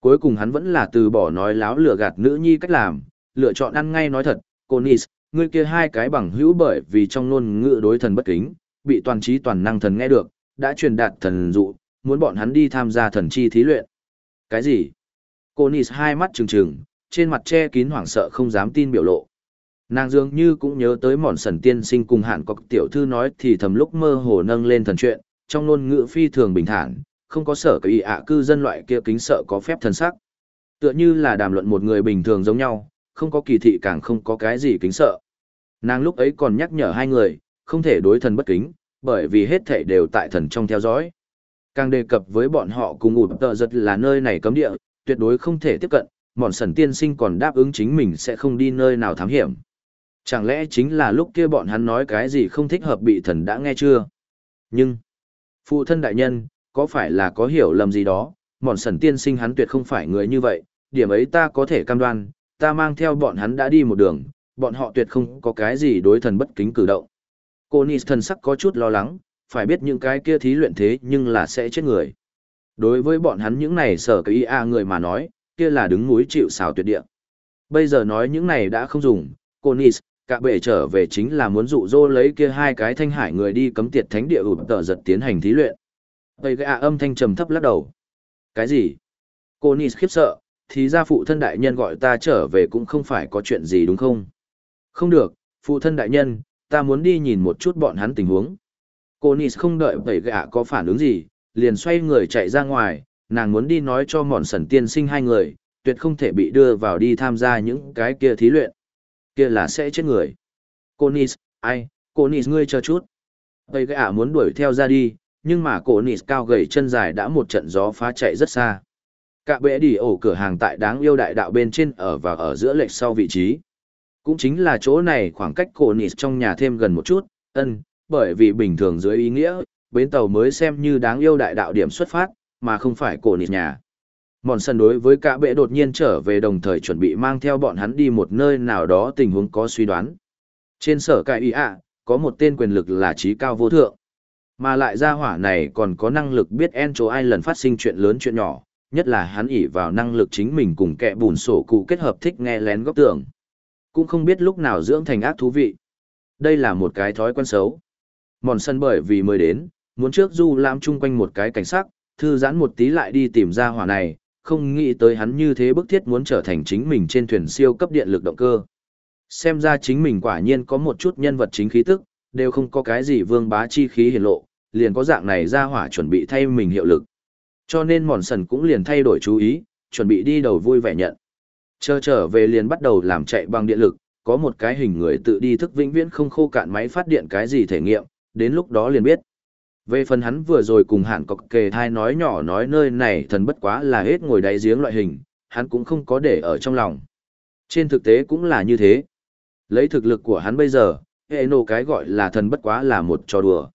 Cuối cùng hắn vẫn là từ bỏ nói láo lừa gạt nữ nhi cách làm, lựa chọn ăn ngay nói thật, cô Nis, ngươi kia hai cái bằng hữu bởi vì trong ngôn ngữ đối thần bất kính, bị toàn trí toàn năng thần nghe được, đã truyền đạt thần dụ, muốn bọn hắn đi tham gia thần chi thí luyện. Cái gì? Cô Nis hai mắt trừng trừng, trên mặt che kín hoảng sợ không dám tin biểu lộ. Nàng dường như cũng nhớ tới mòn sần tiên sinh cùng hạn cọc tiểu thư nói thì thầm lúc mơ hồ nâng lên thần chuyện, trong ngôn ngữ phi thường bình thản, không có sở cái ạ cư dân loại kia kính sợ có phép thần sắc. Tựa như là đàm luận một người bình thường giống nhau, không có kỳ thị càng không có cái gì kính sợ. Nàng lúc ấy còn nhắc nhở hai người, không thể đối thần bất kính, bởi vì hết thảy đều tại thần trong theo dõi. Càng đề cập với bọn họ cùng ụt tờ giật là nơi này cấm địa, tuyệt đối không thể tiếp cận, mòn sần tiên sinh còn đáp ứng chính mình sẽ không đi nơi nào thám hiểm. Chẳng lẽ chính là lúc kia bọn hắn nói cái gì không thích hợp bị thần đã nghe chưa? Nhưng, phụ thân đại nhân, có phải là có hiểu lầm gì đó, mòn sần tiên sinh hắn tuyệt không phải người như vậy, điểm ấy ta có thể cam đoan, ta mang theo bọn hắn đã đi một đường, bọn họ tuyệt không có cái gì đối thần bất kính cử động. Cô Nis thần sắc có chút lo lắng, phải biết những cái kia thí luyện thế nhưng là sẽ chết người. Đối với bọn hắn những này sở cái IA người mà nói, kia là đứng núi chịu xào tuyệt địa. Bây giờ nói những này đã không dùng, cô Nis, cả bệ trở về chính là muốn dụ dỗ lấy kia hai cái thanh hải người đi cấm tiệt thánh địa ụp tờ giật tiến hành thí luyện. Tây gã âm thanh trầm thấp lắc đầu. Cái gì? Cô Nis khiếp sợ, thì ra phụ thân đại nhân gọi ta trở về cũng không phải có chuyện gì đúng không? Không được, phụ thân đại nhân, ta muốn đi nhìn một chút bọn hắn tình huống. Cô Nis không đợi tẩy gạ có phản ứng gì, liền xoay người chạy ra ngoài, nàng muốn đi nói cho mòn sần tiên sinh hai người, tuyệt không thể bị đưa vào đi tham gia những cái kia thí luyện. Kia là sẽ chết người. Cô Nis, ai, cô Nis ngươi chờ chút. Tẩy gạ muốn đuổi theo ra đi, nhưng mà cô Nis cao gầy chân dài đã một trận gió phá chạy rất xa. Cả bệ đi ổ cửa hàng tại đáng yêu đại đạo bên trên ở và ở giữa lệch sau vị trí. Cũng chính là chỗ này khoảng cách cổ nịt trong nhà thêm gần một chút, ân, bởi vì bình thường dưới ý nghĩa, bến tàu mới xem như đáng yêu đại đạo điểm xuất phát, mà không phải cổ nịt nhà. Mòn sân đối với cả bệ đột nhiên trở về đồng thời chuẩn bị mang theo bọn hắn đi một nơi nào đó tình huống có suy đoán. Trên sở cai ý ạ, có một tên quyền lực là trí cao vô thượng. Mà lại gia hỏa này còn có năng lực biết en chỗ ai lần phát sinh chuyện lớn chuyện nhỏ, nhất là hắn ỉ vào năng lực chính mình cùng kẻ bùn sổ cụ kết hợp thích nghe lén góc tưởng. Cũng không biết lúc nào dưỡng thành ác thú vị. Đây là một cái thói quen xấu. Mòn sân bởi vì mới đến, muốn trước du lãm chung quanh một cái cảnh sắc, thư giãn một tí lại đi tìm ra hỏa này, không nghĩ tới hắn như thế bức thiết muốn trở thành chính mình trên thuyền siêu cấp điện lực động cơ. Xem ra chính mình quả nhiên có một chút nhân vật chính khí tức, đều không có cái gì vương bá chi khí hiển lộ, liền có dạng này ra hỏa chuẩn bị thay mình hiệu lực. Cho nên mòn sần cũng liền thay đổi chú ý, chuẩn bị đi đầu vui vẻ nhận. Chờ trở về liền bắt đầu làm chạy bằng điện lực, có một cái hình người tự đi thức vĩnh viễn không khô cạn máy phát điện cái gì thể nghiệm, đến lúc đó liền biết. Về phần hắn vừa rồi cùng hẳn cọc kề thai nói nhỏ nói nơi này thần bất quá là hết ngồi đáy giếng loại hình, hắn cũng không có để ở trong lòng. Trên thực tế cũng là như thế. Lấy thực lực của hắn bây giờ, hệ nổ cái gọi là thần bất quá là một trò đùa.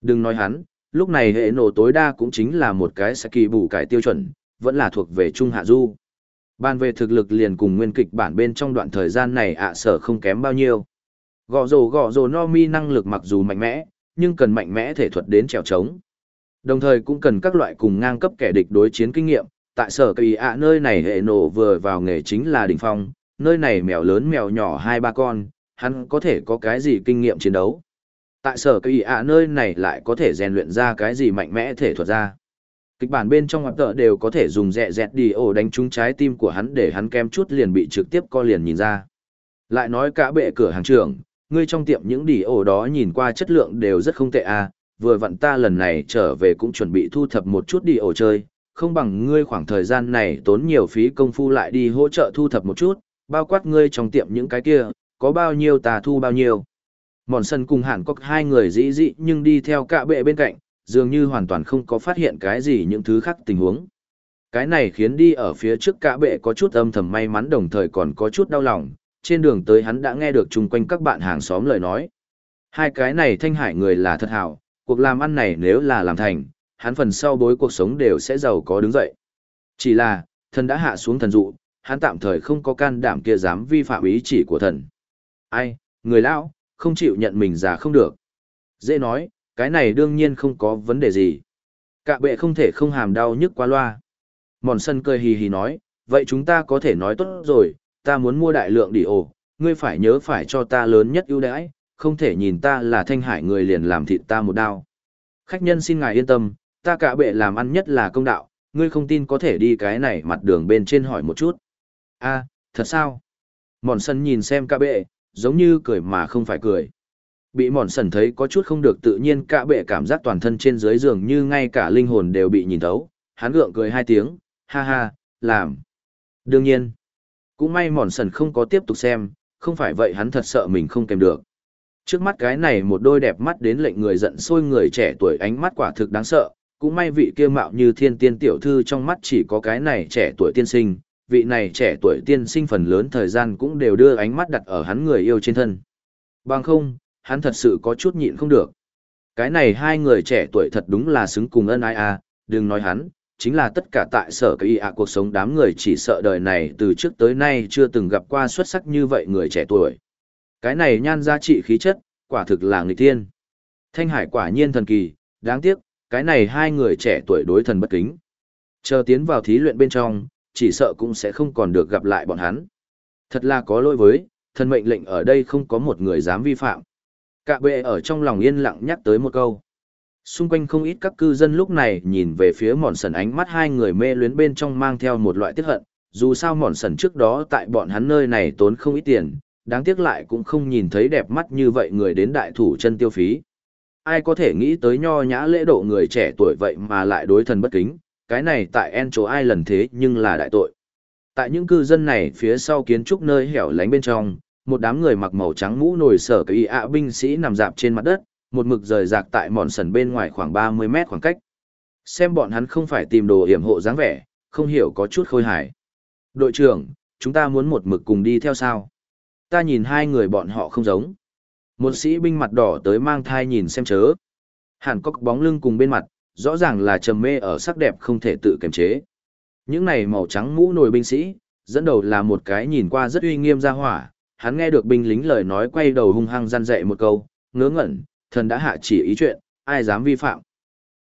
Đừng nói hắn, lúc này hệ nổ tối đa cũng chính là một cái sẽ kỳ bù cải tiêu chuẩn, vẫn là thuộc về trung hạ du bàn về thực lực liền cùng nguyên kịch bản bên trong đoạn thời gian này ạ sở không kém bao nhiêu. Gõ rồ gõ rồ no mi năng lực mặc dù mạnh mẽ, nhưng cần mạnh mẽ thể thuật đến trèo trống. Đồng thời cũng cần các loại cùng ngang cấp kẻ địch đối chiến kinh nghiệm, tại sở kỳ ạ nơi này hệ nổ vừa vào nghề chính là đỉnh phong, nơi này mèo lớn mèo nhỏ hai ba con, hắn có thể có cái gì kinh nghiệm chiến đấu. Tại sở kỳ ạ nơi này lại có thể rèn luyện ra cái gì mạnh mẽ thể thuật ra. Kịch bản bên trong hoạt tợ đều có thể dùng dẹ dẹt đi ổ đánh trúng trái tim của hắn để hắn kem chút liền bị trực tiếp co liền nhìn ra. Lại nói cả bệ cửa hàng trưởng, ngươi trong tiệm những đi ổ đó nhìn qua chất lượng đều rất không tệ à, vừa vặn ta lần này trở về cũng chuẩn bị thu thập một chút đi ổ chơi, không bằng ngươi khoảng thời gian này tốn nhiều phí công phu lại đi hỗ trợ thu thập một chút, bao quát ngươi trong tiệm những cái kia, có bao nhiêu ta thu bao nhiêu. Mòn sân cùng hẳn có hai người dĩ dĩ nhưng đi theo cả bệ bên cạnh, dường như hoàn toàn không có phát hiện cái gì những thứ khác tình huống. Cái này khiến đi ở phía trước cả bệ có chút âm thầm may mắn đồng thời còn có chút đau lòng, trên đường tới hắn đã nghe được chung quanh các bạn hàng xóm lời nói. Hai cái này thanh hải người là thật hảo, cuộc làm ăn này nếu là làm thành, hắn phần sau bối cuộc sống đều sẽ giàu có đứng dậy. Chỉ là, thần đã hạ xuống thần dụ, hắn tạm thời không có can đảm kia dám vi phạm ý chỉ của thần. Ai, người lão, không chịu nhận mình già không được. Dễ nói, cái này đương nhiên không có vấn đề gì. cạ bệ không thể không hàm đau nhức qua loa. Mòn sân cười hì hì nói, vậy chúng ta có thể nói tốt rồi, ta muốn mua đại lượng đi ổ, ngươi phải nhớ phải cho ta lớn nhất ưu đãi, không thể nhìn ta là thanh hải người liền làm thịt ta một đao. Khách nhân xin ngài yên tâm, ta cạ bệ làm ăn nhất là công đạo, ngươi không tin có thể đi cái này mặt đường bên trên hỏi một chút. a thật sao? Mòn sân nhìn xem cạ bệ, giống như cười mà không phải cười. Bị mòn sần thấy có chút không được tự nhiên cả bệ cảm giác toàn thân trên dưới giường như ngay cả linh hồn đều bị nhìn thấu, hắn gượng cười hai tiếng, ha ha, làm. Đương nhiên, cũng may mòn sần không có tiếp tục xem, không phải vậy hắn thật sợ mình không kèm được. Trước mắt cái này một đôi đẹp mắt đến lệnh người giận sôi người trẻ tuổi ánh mắt quả thực đáng sợ, cũng may vị kia mạo như thiên tiên tiểu thư trong mắt chỉ có cái này trẻ tuổi tiên sinh, vị này trẻ tuổi tiên sinh phần lớn thời gian cũng đều đưa ánh mắt đặt ở hắn người yêu trên thân. Bằng không, hắn thật sự có chút nhịn không được. Cái này hai người trẻ tuổi thật đúng là xứng cùng ân ai à, đừng nói hắn, chính là tất cả tại sở cái ạ cuộc sống đám người chỉ sợ đời này từ trước tới nay chưa từng gặp qua xuất sắc như vậy người trẻ tuổi. Cái này nhan giá trị khí chất, quả thực là người tiên. Thanh Hải quả nhiên thần kỳ, đáng tiếc, cái này hai người trẻ tuổi đối thần bất kính. Chờ tiến vào thí luyện bên trong, chỉ sợ cũng sẽ không còn được gặp lại bọn hắn. Thật là có lỗi với, thần mệnh lệnh ở đây không có một người dám vi phạm. Cả bệ ở trong lòng yên lặng nhắc tới một câu. Xung quanh không ít các cư dân lúc này nhìn về phía mòn sần ánh mắt hai người mê luyến bên trong mang theo một loại tiếc hận, dù sao mòn sần trước đó tại bọn hắn nơi này tốn không ít tiền, đáng tiếc lại cũng không nhìn thấy đẹp mắt như vậy người đến đại thủ chân tiêu phí. Ai có thể nghĩ tới nho nhã lễ độ người trẻ tuổi vậy mà lại đối thần bất kính, cái này tại En chỗ ai lần thế nhưng là đại tội. Tại những cư dân này phía sau kiến trúc nơi hẻo lánh bên trong, một đám người mặc màu trắng mũ nồi sở cái ạ binh sĩ nằm dạp trên mặt đất, một mực rời rạc tại mòn sần bên ngoài khoảng 30 mét khoảng cách. Xem bọn hắn không phải tìm đồ hiểm hộ dáng vẻ, không hiểu có chút khôi hài. Đội trưởng, chúng ta muốn một mực cùng đi theo sao? Ta nhìn hai người bọn họ không giống. Một sĩ binh mặt đỏ tới mang thai nhìn xem chớ. Hàn cốc bóng lưng cùng bên mặt, rõ ràng là trầm mê ở sắc đẹp không thể tự kiềm chế. Những này màu trắng mũ nồi binh sĩ, dẫn đầu là một cái nhìn qua rất uy nghiêm ra hỏa, hắn nghe được binh lính lời nói quay đầu hung hăng gian dạy một câu, ngớ ngẩn, thần đã hạ chỉ ý chuyện, ai dám vi phạm.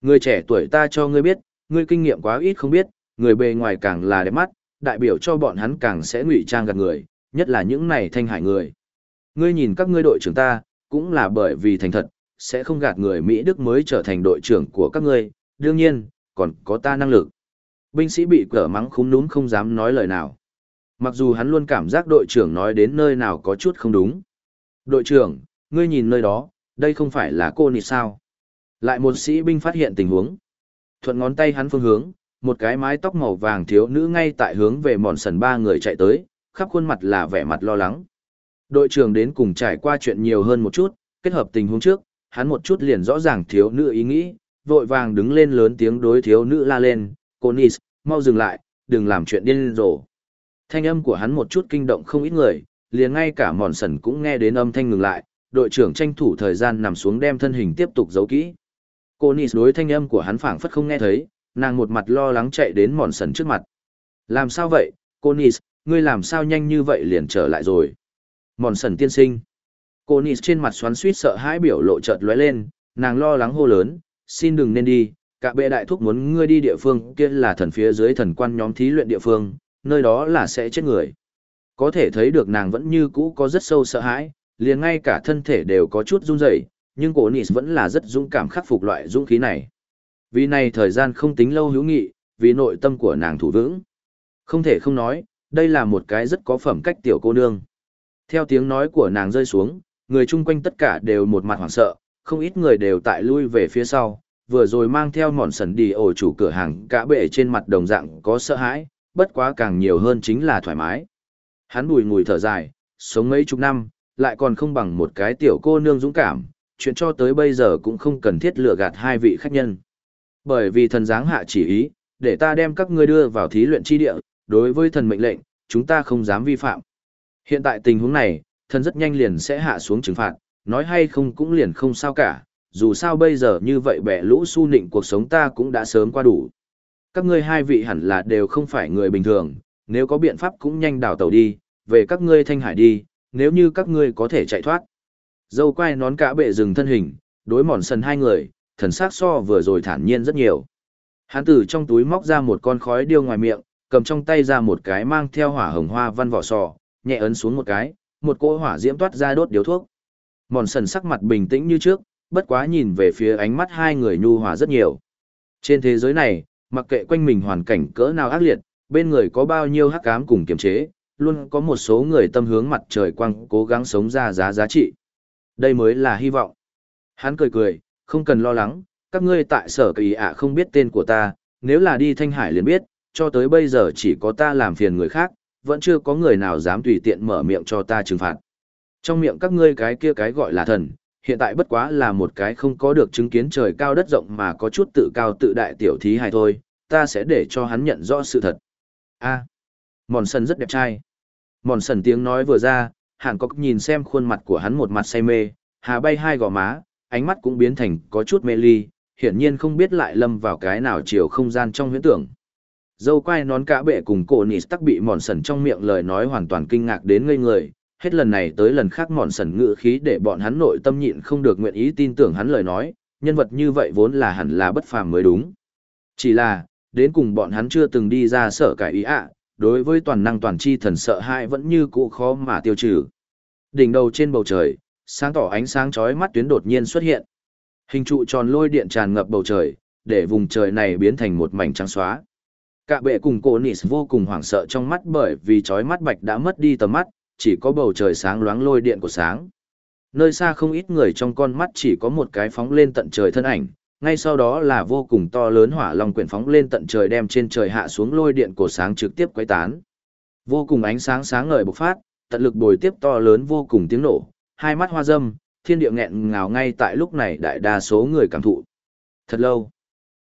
Người trẻ tuổi ta cho ngươi biết, ngươi kinh nghiệm quá ít không biết, người bề ngoài càng là đẹp mắt, đại biểu cho bọn hắn càng sẽ ngụy trang gạt người, nhất là những này thanh hải người. Ngươi nhìn các ngươi đội trưởng ta, cũng là bởi vì thành thật, sẽ không gạt người Mỹ Đức mới trở thành đội trưởng của các ngươi, đương nhiên, còn có ta năng lực. Binh sĩ bị cỡ mắng khúng núm không dám nói lời nào. Mặc dù hắn luôn cảm giác đội trưởng nói đến nơi nào có chút không đúng. Đội trưởng, ngươi nhìn nơi đó, đây không phải là cô nịt sao. Lại một sĩ binh phát hiện tình huống. Thuận ngón tay hắn phương hướng, một cái mái tóc màu vàng thiếu nữ ngay tại hướng về mòn sần ba người chạy tới, khắp khuôn mặt là vẻ mặt lo lắng. Đội trưởng đến cùng trải qua chuyện nhiều hơn một chút, kết hợp tình huống trước, hắn một chút liền rõ ràng thiếu nữ ý nghĩ, vội vàng đứng lên lớn tiếng đối thiếu nữ la lên, cô Nis, mau dừng lại, đừng làm chuyện điên rồ. Thanh âm của hắn một chút kinh động không ít người, liền ngay cả mòn sần cũng nghe đến âm thanh ngừng lại, đội trưởng tranh thủ thời gian nằm xuống đem thân hình tiếp tục giấu kỹ. Cô Nis đối thanh âm của hắn phảng phất không nghe thấy, nàng một mặt lo lắng chạy đến mòn sần trước mặt. Làm sao vậy, cô Nis, ngươi làm sao nhanh như vậy liền trở lại rồi. Mòn sần tiên sinh. Cô Nis trên mặt xoắn suýt sợ hãi biểu lộ chợt lóe lên, nàng lo lắng hô lớn, xin đừng nên đi, cả bệ đại thúc muốn ngươi đi địa phương kia là thần phía dưới thần quan nhóm thí luyện địa phương, nơi đó là sẽ chết người. Có thể thấy được nàng vẫn như cũ có rất sâu sợ hãi, liền ngay cả thân thể đều có chút run rẩy, nhưng cô nịt vẫn là rất dũng cảm khắc phục loại dũng khí này. Vì này thời gian không tính lâu hữu nghị, vì nội tâm của nàng thủ vững. Không thể không nói, đây là một cái rất có phẩm cách tiểu cô nương. Theo tiếng nói của nàng rơi xuống, người chung quanh tất cả đều một mặt hoảng sợ, không ít người đều tại lui về phía sau, vừa rồi mang theo mòn sần đi ổ chủ cửa hàng cả bệ trên mặt đồng dạng có sợ hãi, bất quá càng nhiều hơn chính là thoải mái. Hắn bùi ngùi thở dài, sống mấy chục năm, lại còn không bằng một cái tiểu cô nương dũng cảm, chuyện cho tới bây giờ cũng không cần thiết lừa gạt hai vị khách nhân. Bởi vì thần giáng hạ chỉ ý, để ta đem các ngươi đưa vào thí luyện chi địa, đối với thần mệnh lệnh, chúng ta không dám vi phạm. Hiện tại tình huống này, thần rất nhanh liền sẽ hạ xuống trừng phạt, nói hay không cũng liền không sao cả, dù sao bây giờ như vậy bẻ lũ su nịnh cuộc sống ta cũng đã sớm qua đủ. Các ngươi hai vị hẳn là đều không phải người bình thường, nếu có biện pháp cũng nhanh đào tàu đi, về các ngươi thanh hải đi, nếu như các ngươi có thể chạy thoát. Dâu quay nón cả bệ dừng thân hình, đối mòn sần hai người, thần sắc so vừa rồi thản nhiên rất nhiều. Hắn từ trong túi móc ra một con khói điêu ngoài miệng, cầm trong tay ra một cái mang theo hỏa hồng hoa văn vỏ sò, nhẹ ấn xuống một cái, một cỗ hỏa diễm toát ra đốt điếu thuốc. Mòn sần sắc mặt bình tĩnh như trước, bất quá nhìn về phía ánh mắt hai người nhu hòa rất nhiều. Trên thế giới này, mặc kệ quanh mình hoàn cảnh cỡ nào ác liệt, bên người có bao nhiêu hắc ám cùng kiềm chế, luôn có một số người tâm hướng mặt trời quang cố gắng sống ra giá giá trị. Đây mới là hy vọng. Hắn cười cười, không cần lo lắng, các ngươi tại sở kỳ ạ không biết tên của ta, nếu là đi Thanh Hải liền biết, cho tới bây giờ chỉ có ta làm phiền người khác, vẫn chưa có người nào dám tùy tiện mở miệng cho ta trừng phạt. Trong miệng các ngươi cái kia cái gọi là thần, hiện tại bất quá là một cái không có được chứng kiến trời cao đất rộng mà có chút tự cao tự đại tiểu thí hài thôi, ta sẽ để cho hắn nhận rõ sự thật. A, Mòn Sần rất đẹp trai. Mòn Sần tiếng nói vừa ra, Hàn Cốc nhìn xem khuôn mặt của hắn một mặt say mê, hà bay hai gò má, ánh mắt cũng biến thành có chút mê ly, hiển nhiên không biết lại lâm vào cái nào chiều không gian trong huyễn tưởng. Dâu quai nón cả bệ cùng cổ nịt tắc bị mòn sần trong miệng lời nói hoàn toàn kinh ngạc đến ngây người, hết lần này tới lần khác mòn sần ngự khí để bọn hắn nội tâm nhịn không được nguyện ý tin tưởng hắn lời nói, nhân vật như vậy vốn là hẳn là bất phàm mới đúng. Chỉ là, đến cùng bọn hắn chưa từng đi ra sở cải ý ạ, đối với toàn năng toàn chi thần sợ hãi vẫn như cũ khó mà tiêu trừ. Đỉnh đầu trên bầu trời, sáng tỏ ánh sáng chói mắt tuyến đột nhiên xuất hiện. Hình trụ tròn lôi điện tràn ngập bầu trời, để vùng trời này biến thành một mảnh trắng xóa. Cả bệ cùng cổ nịt vô cùng hoảng sợ trong mắt bởi vì chói mắt bạch đã mất đi tầm mắt, chỉ có bầu trời sáng loáng lôi điện của sáng. Nơi xa không ít người trong con mắt chỉ có một cái phóng lên tận trời thân ảnh, ngay sau đó là vô cùng to lớn hỏa long quyển phóng lên tận trời đem trên trời hạ xuống lôi điện của sáng trực tiếp quấy tán. Vô cùng ánh sáng sáng ngời bộc phát, tận lực bồi tiếp to lớn vô cùng tiếng nổ, hai mắt hoa dâm, thiên địa nghẹn ngào ngay tại lúc này đại đa số người cảm thụ. Thật lâu,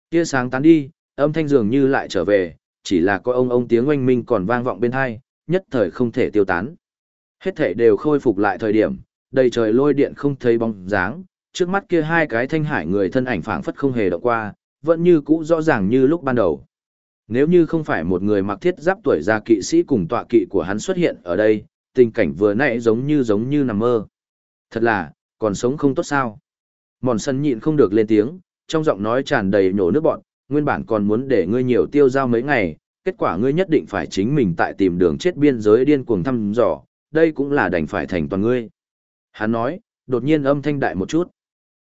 tia sáng tán đi, âm thanh dường như lại trở về, chỉ là có ông ông tiếng oanh minh còn vang vọng bên hai, nhất thời không thể tiêu tán. Hết thể đều khôi phục lại thời điểm, đầy trời lôi điện không thấy bóng dáng, trước mắt kia hai cái thanh hải người thân ảnh phảng phất không hề động qua, vẫn như cũ rõ ràng như lúc ban đầu. Nếu như không phải một người mặc thiết giáp tuổi già kỵ sĩ cùng tọa kỵ của hắn xuất hiện ở đây, tình cảnh vừa nãy giống như giống như nằm mơ. Thật là, còn sống không tốt sao. Mòn sân nhịn không được lên tiếng, trong giọng nói tràn đầy nhổ nước bọn, nguyên bản còn muốn để ngươi nhiều tiêu dao mấy ngày, kết quả ngươi nhất định phải chính mình tại tìm đường chết biên giới điên cuồng thăm dò, đây cũng là đành phải thành toàn ngươi. Hắn nói, đột nhiên âm thanh đại một chút.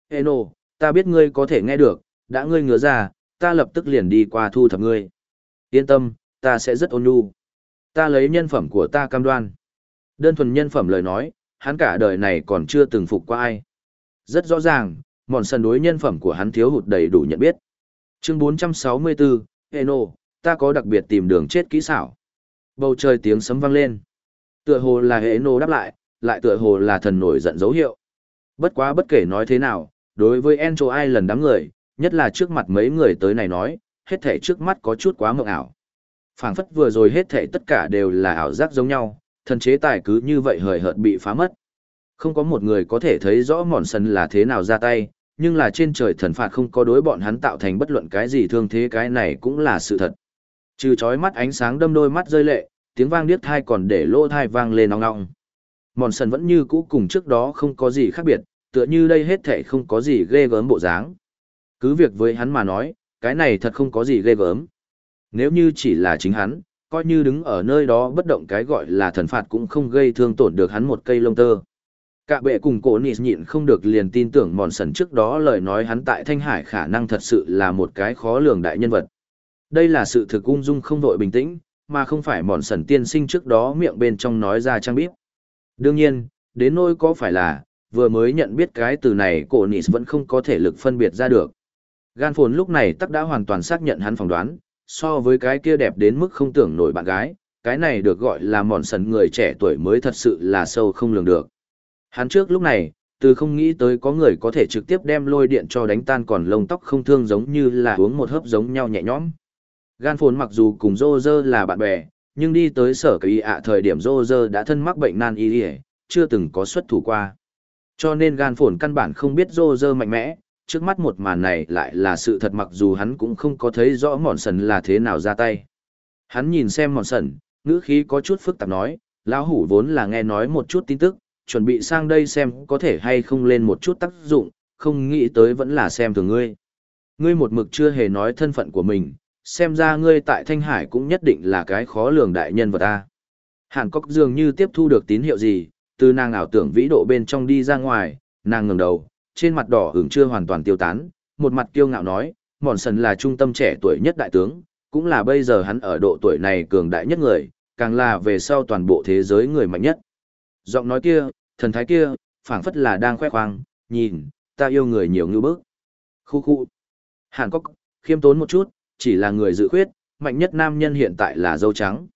Eno, ta biết ngươi có thể nghe được, đã ngươi ngứa ra, ta lập tức liền đi qua thu thập ngươi. Yên tâm, ta sẽ rất ôn nhu. Ta lấy nhân phẩm của ta cam đoan. Đơn thuần nhân phẩm lời nói, hắn cả đời này còn chưa từng phục qua ai. Rất rõ ràng, mòn sần đối nhân phẩm của hắn thiếu hụt đầy đủ nhận biết. Chương 464, Eno, ta có đặc biệt tìm đường chết kỹ xảo. Bầu trời tiếng sấm vang lên. Tựa hồ là hệ nô đáp lại, lại tựa hồ là thần nổi giận dấu hiệu. Bất quá bất kể nói thế nào, đối với Encho ai lần đám người, nhất là trước mặt mấy người tới này nói, hết thể trước mắt có chút quá mộng ảo. phảng phất vừa rồi hết thể tất cả đều là ảo giác giống nhau, thần chế tài cứ như vậy hời hợt bị phá mất. Không có một người có thể thấy rõ mòn sân là thế nào ra tay, nhưng là trên trời thần phạt không có đối bọn hắn tạo thành bất luận cái gì thương thế cái này cũng là sự thật. Trừ chói mắt ánh sáng đâm đôi mắt rơi lệ, tiếng vang điếc thai còn để lỗ thai vang lên ong ong. Mòn sần vẫn như cũ cùng trước đó không có gì khác biệt, tựa như đây hết thảy không có gì ghê gớm bộ dáng. Cứ việc với hắn mà nói, cái này thật không có gì ghê gớm. Nếu như chỉ là chính hắn, coi như đứng ở nơi đó bất động cái gọi là thần phạt cũng không gây thương tổn được hắn một cây lông tơ. Cả bệ cùng cổ nịt nhịn không được liền tin tưởng mòn sần trước đó lời nói hắn tại Thanh Hải khả năng thật sự là một cái khó lường đại nhân vật. Đây là sự thực ung dung không vội bình tĩnh, mà không phải mòn sần tiên sinh trước đó miệng bên trong nói ra trang bíp. Đương nhiên, đến nỗi có phải là, vừa mới nhận biết cái từ này cổ nị vẫn không có thể lực phân biệt ra được. Gan phồn lúc này tắc đã hoàn toàn xác nhận hắn phỏng đoán, so với cái kia đẹp đến mức không tưởng nổi bạn gái, cái này được gọi là mòn sần người trẻ tuổi mới thật sự là sâu không lường được. Hắn trước lúc này, từ không nghĩ tới có người có thể trực tiếp đem lôi điện cho đánh tan còn lông tóc không thương giống như là uống một hớp giống nhau nhẹ nhõm. Gan phồn mặc dù cùng Dô Dơ là bạn bè, nhưng đi tới sở kỳ ạ thời điểm Dô Dơ đã thân mắc bệnh nan y chưa từng có xuất thủ qua. Cho nên gan phồn căn bản không biết Dô Dơ mạnh mẽ, trước mắt một màn này lại là sự thật mặc dù hắn cũng không có thấy rõ mòn sần là thế nào ra tay. Hắn nhìn xem mòn sần, ngữ khí có chút phức tạp nói, lão hủ vốn là nghe nói một chút tin tức, chuẩn bị sang đây xem có thể hay không lên một chút tác dụng, không nghĩ tới vẫn là xem thường ngươi. Ngươi một mực chưa hề nói thân phận của mình, xem ra ngươi tại Thanh Hải cũng nhất định là cái khó lường đại nhân vật ta. Hàn Cốc dường như tiếp thu được tín hiệu gì, từ nàng ảo tưởng vĩ độ bên trong đi ra ngoài, nàng ngẩng đầu, trên mặt đỏ hưởng chưa hoàn toàn tiêu tán, một mặt kiêu ngạo nói, Mòn Sần là trung tâm trẻ tuổi nhất đại tướng, cũng là bây giờ hắn ở độ tuổi này cường đại nhất người, càng là về sau toàn bộ thế giới người mạnh nhất. Giọng nói kia, thần thái kia, phảng phất là đang khoe khoang, nhìn, ta yêu người nhiều như bước. Khu khu. Hàn Cốc, khiêm tốn một chút, chỉ là người dự khuyết, mạnh nhất nam nhân hiện tại là dâu trắng.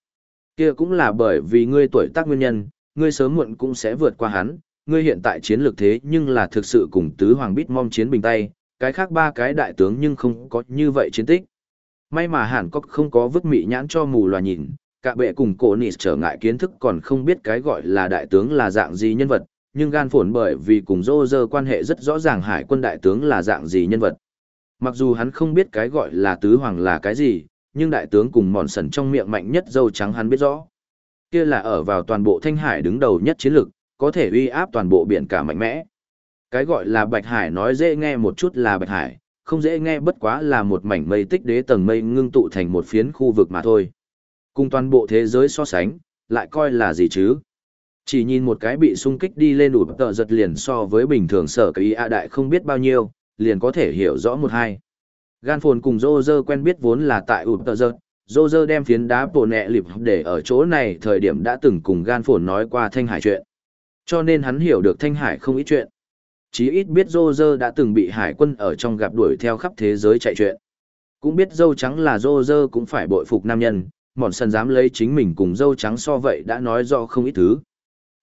Kia cũng là bởi vì ngươi tuổi tác nguyên nhân, ngươi sớm muộn cũng sẽ vượt qua hắn, ngươi hiện tại chiến lược thế nhưng là thực sự cùng tứ hoàng bít mong chiến bình tay, cái khác ba cái đại tướng nhưng không có như vậy chiến tích. May mà Hàn Cốc không có vứt mị nhãn cho mù loà nhìn, cả bệ cùng cổ nịt trở ngại kiến thức còn không biết cái gọi là đại tướng là dạng gì nhân vật, nhưng gan phồn bởi vì cùng dô dơ quan hệ rất rõ ràng hải quân đại tướng là dạng gì nhân vật. Mặc dù hắn không biết cái gọi là tứ hoàng là cái gì, nhưng đại tướng cùng mòn sần trong miệng mạnh nhất dâu trắng hắn biết rõ. Kia là ở vào toàn bộ thanh hải đứng đầu nhất chiến lược, có thể uy áp toàn bộ biển cả mạnh mẽ. Cái gọi là bạch hải nói dễ nghe một chút là bạch hải, không dễ nghe bất quá là một mảnh mây tích đế tầng mây ngưng tụ thành một phiến khu vực mà thôi. Cùng toàn bộ thế giới so sánh, lại coi là gì chứ? Chỉ nhìn một cái bị xung kích đi lên đủ tợ giật liền so với bình thường sở cái A đại không biết bao nhiêu, liền có thể hiểu rõ một hai. Gan phồn cùng dô dơ quen biết vốn là tại ụt tờ giật, dô dơ đem phiến đá bổ nẹ lịp để ở chỗ này thời điểm đã từng cùng gan phồn nói qua thanh hải chuyện. Cho nên hắn hiểu được thanh hải không ít chuyện. Chí ít biết dô dơ đã từng bị hải quân ở trong gặp đuổi theo khắp thế giới chạy chuyện. Cũng biết dâu trắng là dô dơ cũng phải bội phục nam nhân, mòn sân dám lấy chính mình cùng dâu trắng so vậy đã nói rõ không ít thứ.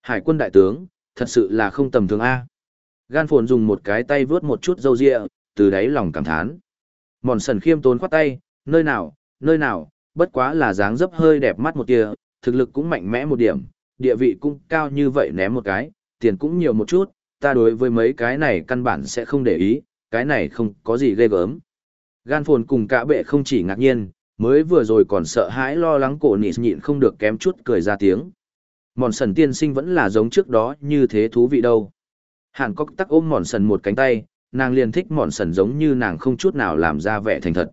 Hải quân đại tướng, thật sự là không tầm thường A. Gan phồn dùng một cái tay vướt một chút râu rịa, từ đáy lòng cảm thán. Mòn sần khiêm tốn khoát tay, nơi nào, nơi nào, bất quá là dáng dấp hơi đẹp mắt một tia, thực lực cũng mạnh mẽ một điểm, địa vị cũng cao như vậy ném một cái, tiền cũng nhiều một chút, ta đối với mấy cái này căn bản sẽ không để ý, cái này không có gì ghê gớm. Gan phồn cùng cả bệ không chỉ ngạc nhiên, mới vừa rồi còn sợ hãi lo lắng cổ nị nhịn không được kém chút cười ra tiếng. Mòn sần tiên sinh vẫn là giống trước đó như thế thú vị đâu. Hàn Cốc tắc ôm mòn sần một cánh tay, nàng liền thích mòn sần giống như nàng không chút nào làm ra vẻ thành thật.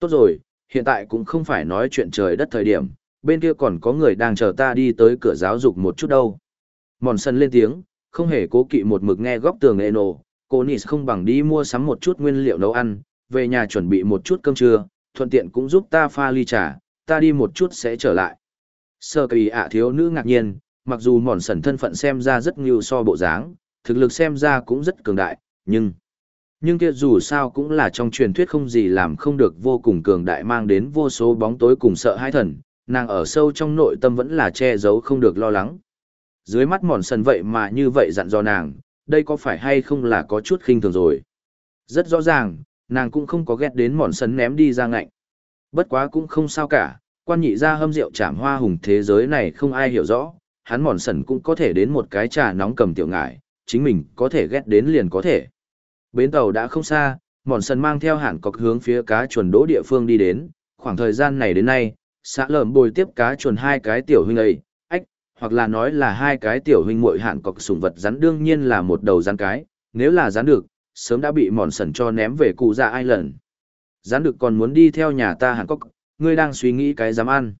Tốt rồi, hiện tại cũng không phải nói chuyện trời đất thời điểm, bên kia còn có người đang chờ ta đi tới cửa giáo dục một chút đâu. Mòn sần lên tiếng, không hề cố kỵ một mực nghe góc tường eno, cô Nis không bằng đi mua sắm một chút nguyên liệu nấu ăn, về nhà chuẩn bị một chút cơm trưa, thuận tiện cũng giúp ta pha ly trà, ta đi một chút sẽ trở lại. Sơ kỳ ạ thiếu nữ ngạc nhiên, mặc dù mòn sần thân phận xem ra rất nhiều so bộ dáng, thực lực xem ra cũng rất cường đại, nhưng... Nhưng kia dù sao cũng là trong truyền thuyết không gì làm không được vô cùng cường đại mang đến vô số bóng tối cùng sợ hãi thần, nàng ở sâu trong nội tâm vẫn là che giấu không được lo lắng. Dưới mắt mòn sần vậy mà như vậy dặn dò nàng, đây có phải hay không là có chút khinh thường rồi. Rất rõ ràng, nàng cũng không có ghét đến mòn sần ném đi ra ngạnh. Bất quá cũng không sao cả, quan nhị ra hâm rượu chảm hoa hùng thế giới này không ai hiểu rõ, hắn mòn sần cũng có thể đến một cái trà nóng cầm tiểu ngải, chính mình có thể ghét đến liền có thể. Bến tàu đã không xa, mòn sần mang theo hẳn cọc hướng phía cá chuồn đỗ địa phương đi đến, khoảng thời gian này đến nay, xã lợm bồi tiếp cá chuồn hai cái tiểu huynh ấy, ách, hoặc là nói là hai cái tiểu huynh muội hẳn cọc sủng vật rắn đương nhiên là một đầu rắn cái, nếu là rắn được, sớm đã bị mòn sần cho ném về cụ ra ai lần. Rắn được còn muốn đi theo nhà ta hẳn cọc, ngươi đang suy nghĩ cái dám ăn.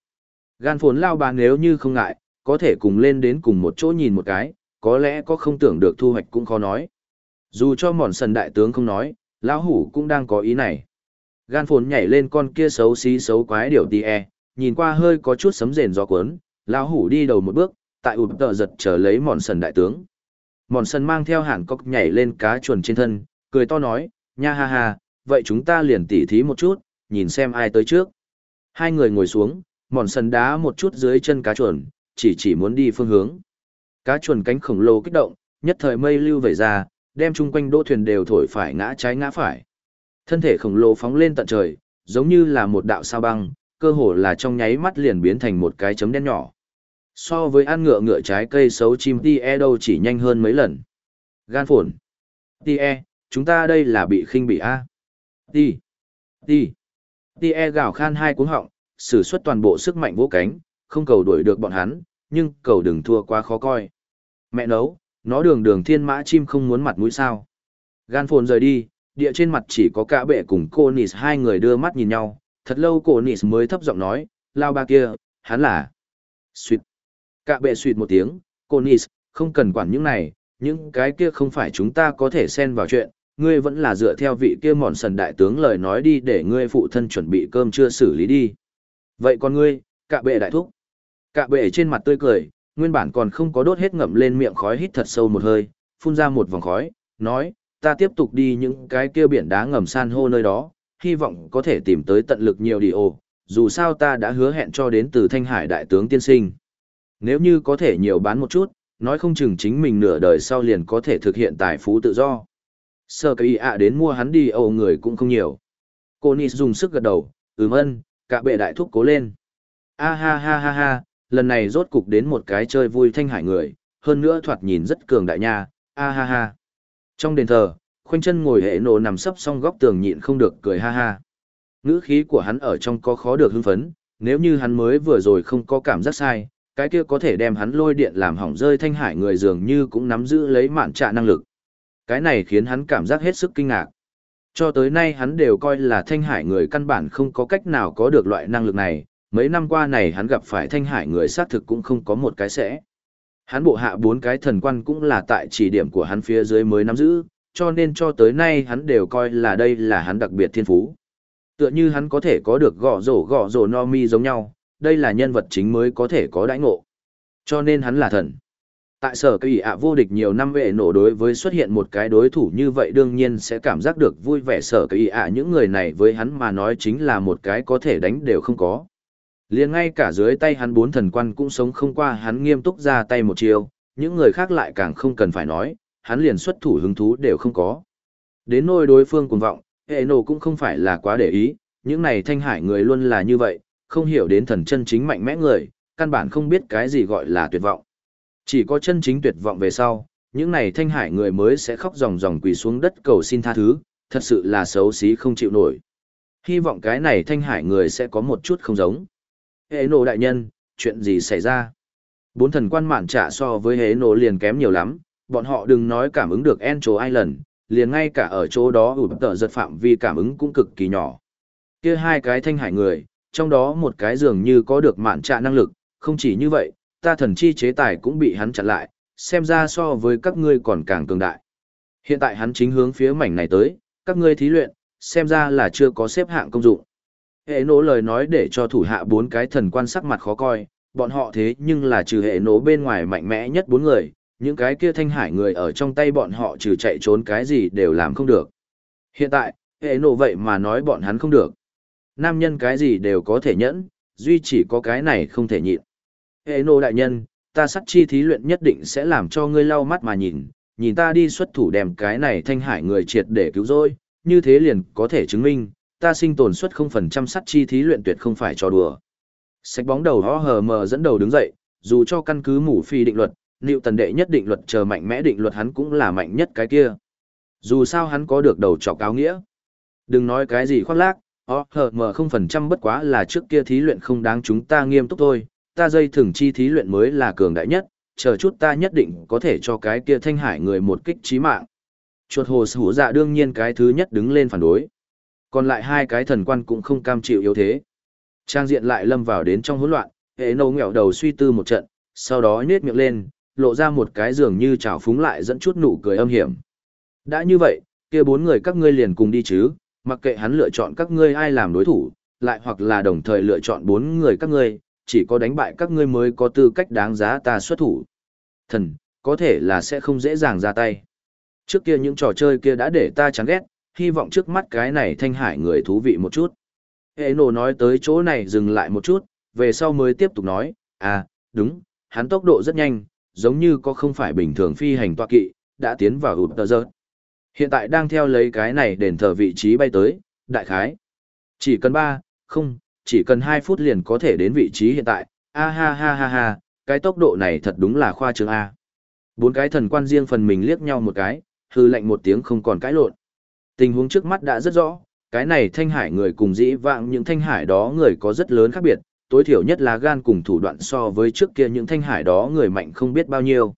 Gan phốn lao bà nếu như không ngại, có thể cùng lên đến cùng một chỗ nhìn một cái, có lẽ có không tưởng được thu hoạch cũng khó nói. Dù cho mòn sần đại tướng không nói, lão hủ cũng đang có ý này. Gan phồn nhảy lên con kia xấu xí xấu quái điều tì e, nhìn qua hơi có chút sấm rền gió cuốn, lão hủ đi đầu một bước, tại ụp tờ giật trở lấy mòn sần đại tướng. Mòn sần mang theo hẳn cốc nhảy lên cá chuồn trên thân, cười to nói, nha ha ha, vậy chúng ta liền tỉ thí một chút, nhìn xem ai tới trước. Hai người ngồi xuống, mòn sần đá một chút dưới chân cá chuồn, chỉ chỉ muốn đi phương hướng. Cá chuồn cánh khổng lồ kích động, nhất thời mây lưu vẩy ra, đem chung quanh đỗ thuyền đều thổi phải ngã trái ngã phải. Thân thể khổng lồ phóng lên tận trời, giống như là một đạo sao băng, cơ hồ là trong nháy mắt liền biến thành một cái chấm đen nhỏ. So với ăn ngựa ngựa trái cây xấu chim tie đâu chỉ nhanh hơn mấy lần. Gan phổn. Ti e, chúng ta đây là bị khinh bị A. Ti. Ti. Tie gào khan hai cuống họng, sử xuất toàn bộ sức mạnh vỗ cánh, không cầu đuổi được bọn hắn, nhưng cầu đừng thua quá khó coi. Mẹ nấu, nó đường đường thiên mã chim không muốn mặt mũi sao. Gan phồn rời đi, địa trên mặt chỉ có cả bệ cùng cô Nis hai người đưa mắt nhìn nhau, thật lâu cô Nis mới thấp giọng nói, lao ba kia, hắn là... Xuyệt. Cả bệ xuyệt một tiếng, cô Nis, không cần quản những này, những cái kia không phải chúng ta có thể xen vào chuyện, ngươi vẫn là dựa theo vị kia mòn sần đại tướng lời nói đi để ngươi phụ thân chuẩn bị cơm chưa xử lý đi. Vậy còn ngươi, cạ bệ đại thúc. Cạ bệ trên mặt tươi cười, nguyên bản còn không có đốt hết ngậm lên miệng khói hít thật sâu một hơi, phun ra một vòng khói, nói, ta tiếp tục đi những cái kia biển đá ngầm san hô nơi đó, hy vọng có thể tìm tới tận lực nhiều đi ồ, dù sao ta đã hứa hẹn cho đến từ Thanh Hải đại tướng tiên sinh. Nếu như có thể nhiều bán một chút, nói không chừng chính mình nửa đời sau liền có thể thực hiện tài phú tự do. Sơ cây ạ đến mua hắn đi ồ người cũng không nhiều. Cô Nis dùng sức gật đầu, ừm ân, cả bệ đại thúc cố lên. A ha ha ha ha, lần này rốt cục đến một cái chơi vui thanh hải người, hơn nữa thoạt nhìn rất cường đại nha, a ha ha. Trong đền thờ, khoanh chân ngồi hệ nổ nằm sấp song góc tường nhịn không được cười ha ha. Ngữ khí của hắn ở trong có khó được hưng phấn, nếu như hắn mới vừa rồi không có cảm giác sai, cái kia có thể đem hắn lôi điện làm hỏng rơi thanh hải người dường như cũng nắm giữ lấy mạn trạ năng lực. Cái này khiến hắn cảm giác hết sức kinh ngạc. Cho tới nay hắn đều coi là thanh hải người căn bản không có cách nào có được loại năng lực này, mấy năm qua này hắn gặp phải thanh hải người xác thực cũng không có một cái sẽ. Hắn bộ hạ bốn cái thần quan cũng là tại chỉ điểm của hắn phía dưới mới nắm giữ, cho nên cho tới nay hắn đều coi là đây là hắn đặc biệt thiên phú. Tựa như hắn có thể có được gõ rổ gõ rổ no mi giống nhau, đây là nhân vật chính mới có thể có đãi ngộ. Cho nên hắn là thần. Tại sở cây ạ vô địch nhiều năm vệ nổ đối với xuất hiện một cái đối thủ như vậy đương nhiên sẽ cảm giác được vui vẻ sở cây ạ những người này với hắn mà nói chính là một cái có thể đánh đều không có liền ngay cả dưới tay hắn bốn thần quan cũng sống không qua hắn nghiêm túc ra tay một chiều, những người khác lại càng không cần phải nói, hắn liền xuất thủ hứng thú đều không có. Đến nôi đối phương cuồng vọng, hệ nổ cũng không phải là quá để ý, những này thanh hải người luôn là như vậy, không hiểu đến thần chân chính mạnh mẽ người, căn bản không biết cái gì gọi là tuyệt vọng. Chỉ có chân chính tuyệt vọng về sau, những này thanh hải người mới sẽ khóc ròng ròng quỳ xuống đất cầu xin tha thứ, thật sự là xấu xí không chịu nổi. Hy vọng cái này thanh hải người sẽ có một chút không giống hệ nổ đại nhân, chuyện gì xảy ra? Bốn thần quan mạn trả so với hệ nổ liền kém nhiều lắm, bọn họ đừng nói cảm ứng được Encho Island, liền ngay cả ở chỗ đó ủ tờ giật phạm vi cảm ứng cũng cực kỳ nhỏ. Kia hai cái thanh hải người, trong đó một cái dường như có được mạn trạ năng lực, không chỉ như vậy, ta thần chi chế tài cũng bị hắn chặn lại, xem ra so với các ngươi còn càng cường đại. Hiện tại hắn chính hướng phía mảnh này tới, các ngươi thí luyện, xem ra là chưa có xếp hạng công dụng. Hệ nổ lời nói để cho thủ hạ bốn cái thần quan sắc mặt khó coi, bọn họ thế nhưng là trừ hệ nổ bên ngoài mạnh mẽ nhất bốn người, những cái kia thanh hải người ở trong tay bọn họ trừ chạy trốn cái gì đều làm không được. Hiện tại, hệ nổ vậy mà nói bọn hắn không được. Nam nhân cái gì đều có thể nhẫn, duy chỉ có cái này không thể nhịn. Hệ nô đại nhân, ta sắt chi thí luyện nhất định sẽ làm cho ngươi lau mắt mà nhìn, nhìn ta đi xuất thủ đem cái này thanh hải người triệt để cứu rỗi, như thế liền có thể chứng minh, ta sinh tồn suất 0% sắt chi thí luyện tuyệt không phải cho đùa. Sạch bóng đầu ho hờ mờ dẫn đầu đứng dậy, dù cho căn cứ mủ phi định luật, liệu tần đệ nhất định luật chờ mạnh mẽ định luật hắn cũng là mạnh nhất cái kia. Dù sao hắn có được đầu trọc áo nghĩa. Đừng nói cái gì khoác lác, ó hờ mờ không phần trăm bất quá là trước kia thí luyện không đáng chúng ta nghiêm túc thôi, ta dây thừng chi thí luyện mới là cường đại nhất, chờ chút ta nhất định có thể cho cái kia thanh hải người một kích trí mạng. Chuột hồ sủ dạ đương nhiên cái thứ nhất đứng lên phản đối. Còn lại hai cái thần quan cũng không cam chịu yếu thế. Trang diện lại lâm vào đến trong hỗn loạn, hệ nâu nghèo đầu suy tư một trận, sau đó nhếch miệng lên, lộ ra một cái giường như trào phúng lại dẫn chút nụ cười âm hiểm. Đã như vậy, kia bốn người các ngươi liền cùng đi chứ, mặc kệ hắn lựa chọn các ngươi ai làm đối thủ, lại hoặc là đồng thời lựa chọn bốn người các ngươi, chỉ có đánh bại các ngươi mới có tư cách đáng giá ta xuất thủ. Thần, có thể là sẽ không dễ dàng ra tay. Trước kia những trò chơi kia đã để ta chán ghét, hy vọng trước mắt cái này thanh hải người thú vị một chút. Hệ nổ nói tới chỗ này dừng lại một chút, về sau mới tiếp tục nói, à, đúng, hắn tốc độ rất nhanh, giống như có không phải bình thường phi hành toa kỵ, đã tiến vào ụt tờ giật. Hiện tại đang theo lấy cái này đền thờ vị trí bay tới, đại khái. Chỉ cần 3, không, chỉ cần 2 phút liền có thể đến vị trí hiện tại, a ha ha ha ha, cái tốc độ này thật đúng là khoa trương A. Bốn cái thần quan riêng phần mình liếc nhau một cái, hư lệnh một tiếng không còn cãi lộn. Tình huống trước mắt đã rất rõ, cái này thanh hải người cùng dĩ vãng những thanh hải đó người có rất lớn khác biệt, tối thiểu nhất là gan cùng thủ đoạn so với trước kia những thanh hải đó người mạnh không biết bao nhiêu.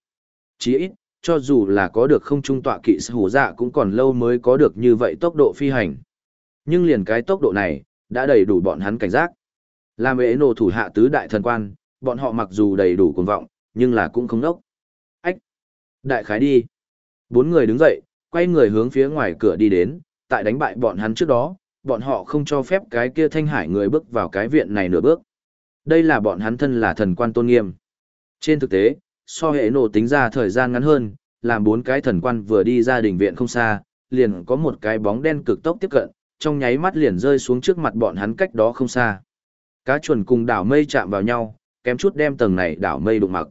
Chỉ ít, cho dù là có được không trung tọa kỵ hủ dạ cũng còn lâu mới có được như vậy tốc độ phi hành. Nhưng liền cái tốc độ này, đã đầy đủ bọn hắn cảnh giác. Làm ế nổ thủ hạ tứ đại thần quan, bọn họ mặc dù đầy đủ cuồng vọng, nhưng là cũng không đốc. Ách! Đại khái đi! Bốn người đứng dậy, quay người hướng phía ngoài cửa đi đến, tại đánh bại bọn hắn trước đó, bọn họ không cho phép cái kia thanh hải người bước vào cái viện này nửa bước. Đây là bọn hắn thân là thần quan tôn nghiêm. Trên thực tế, so hệ nổ tính ra thời gian ngắn hơn, làm bốn cái thần quan vừa đi ra đình viện không xa, liền có một cái bóng đen cực tốc tiếp cận, trong nháy mắt liền rơi xuống trước mặt bọn hắn cách đó không xa. Cá chuồn cùng đảo mây chạm vào nhau, kém chút đem tầng này đảo mây đụng mặc.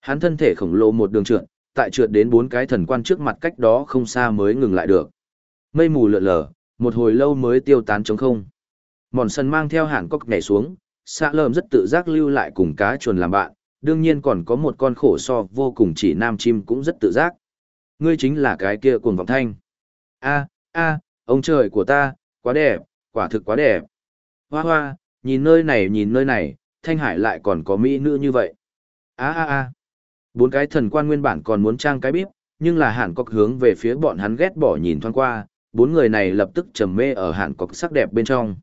Hắn thân thể khổng lồ một đường trượt, tại trượt đến bốn cái thần quan trước mặt cách đó không xa mới ngừng lại được. Mây mù lượn lờ, một hồi lâu mới tiêu tán trống không. Mòn sân mang theo hàn cốc nhảy xuống, xạ lơm rất tự giác lưu lại cùng cá chuồn làm bạn, đương nhiên còn có một con khổ so vô cùng chỉ nam chim cũng rất tự giác. Ngươi chính là cái kia cuồng vọng thanh. a a ông trời của ta, quá đẹp, quả thực quá đẹp. Hoa hoa, nhìn nơi này nhìn nơi này, thanh hải lại còn có mỹ nữ như vậy. a a a bốn cái thần quan nguyên bản còn muốn trang cái bíp, nhưng là hàn cọc hướng về phía bọn hắn ghét bỏ nhìn thoáng qua, bốn người này lập tức trầm mê ở hàn cọc sắc đẹp bên trong.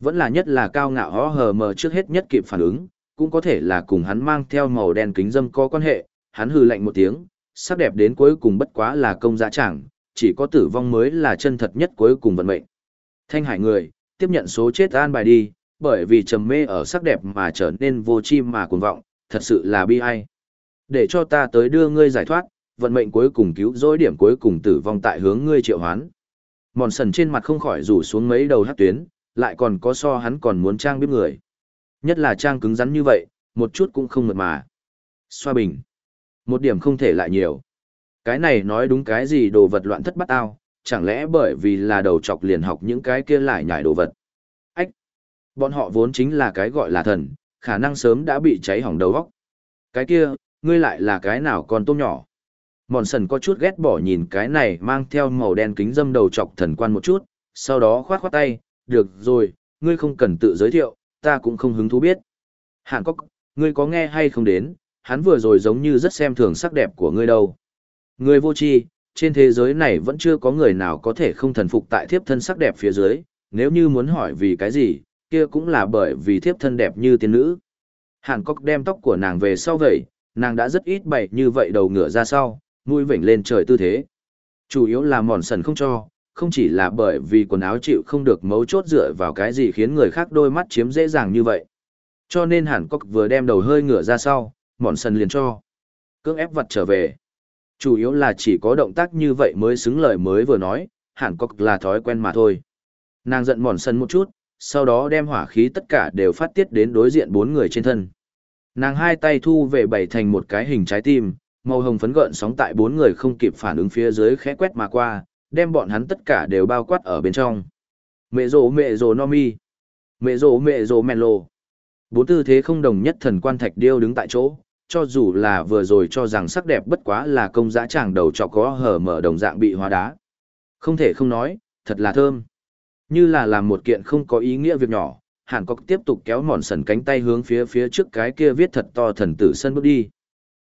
Vẫn là nhất là cao ngạo hó hờ mờ trước hết nhất kịp phản ứng, cũng có thể là cùng hắn mang theo màu đen kính dâm có quan hệ, hắn hừ lạnh một tiếng, sắc đẹp đến cuối cùng bất quá là công giá chẳng, chỉ có tử vong mới là chân thật nhất cuối cùng vận mệnh. Thanh hải người, tiếp nhận số chết an bài đi, bởi vì trầm mê ở sắc đẹp mà trở nên vô chi mà cuồng vọng, thật sự là bi ai. Để cho ta tới đưa ngươi giải thoát, vận mệnh cuối cùng cứu rỗi điểm cuối cùng tử vong tại hướng ngươi triệu hoán. Mòn sần trên mặt không khỏi rủ xuống mấy đầu hát tuyến, lại còn có so hắn còn muốn trang biết người. Nhất là trang cứng rắn như vậy, một chút cũng không mượt mà. Xoa bình. Một điểm không thể lại nhiều. Cái này nói đúng cái gì đồ vật loạn thất bắt ao, chẳng lẽ bởi vì là đầu chọc liền học những cái kia lại nhải đồ vật. Ách! Bọn họ vốn chính là cái gọi là thần, khả năng sớm đã bị cháy hỏng đầu góc. Cái kia, ngươi lại là cái nào còn tôm nhỏ. Mòn sần có chút ghét bỏ nhìn cái này mang theo màu đen kính dâm đầu chọc thần quan một chút, sau đó khoát khoát tay, được rồi, ngươi không cần tự giới thiệu, ta cũng không hứng thú biết. Hạng có, ngươi có nghe hay không đến, hắn vừa rồi giống như rất xem thường sắc đẹp của ngươi đâu. Ngươi vô tri, trên thế giới này vẫn chưa có người nào có thể không thần phục tại thiếp thân sắc đẹp phía dưới, nếu như muốn hỏi vì cái gì, kia cũng là bởi vì thiếp thân đẹp như tiên nữ. Hàn Cốc đem tóc của nàng về sau vậy, nàng đã rất ít bày như vậy đầu ngựa ra sau, mũi vểnh lên trời tư thế. Chủ yếu là mòn sần không cho, không chỉ là bởi vì quần áo chịu không được mấu chốt dựa vào cái gì khiến người khác đôi mắt chiếm dễ dàng như vậy. Cho nên hẳn cốc vừa đem đầu hơi ngửa ra sau, mòn sần liền cho. Cưỡng ép vật trở về. Chủ yếu là chỉ có động tác như vậy mới xứng lời mới vừa nói, hẳn cốc là thói quen mà thôi. Nàng giận mòn sần một chút, sau đó đem hỏa khí tất cả đều phát tiết đến đối diện bốn người trên thân. Nàng hai tay thu về bảy thành một cái hình trái tim, màu hồng phấn gợn sóng tại bốn người không kịp phản ứng phía dưới khẽ quét mà qua, đem bọn hắn tất cả đều bao quát ở bên trong. Mẹ rồ mẹ rồ no mi. Mẹ rồ mẹ rồ mẹ lồ. Bốn tư thế không đồng nhất thần quan thạch điêu đứng tại chỗ, cho dù là vừa rồi cho rằng sắc đẹp bất quá là công dã chàng đầu trọc có hở mở đồng dạng bị hóa đá. Không thể không nói, thật là thơm. Như là làm một kiện không có ý nghĩa việc nhỏ, Hàn Cốc tiếp tục kéo mòn sần cánh tay hướng phía phía trước cái kia viết thật to thần tử sân bước đi.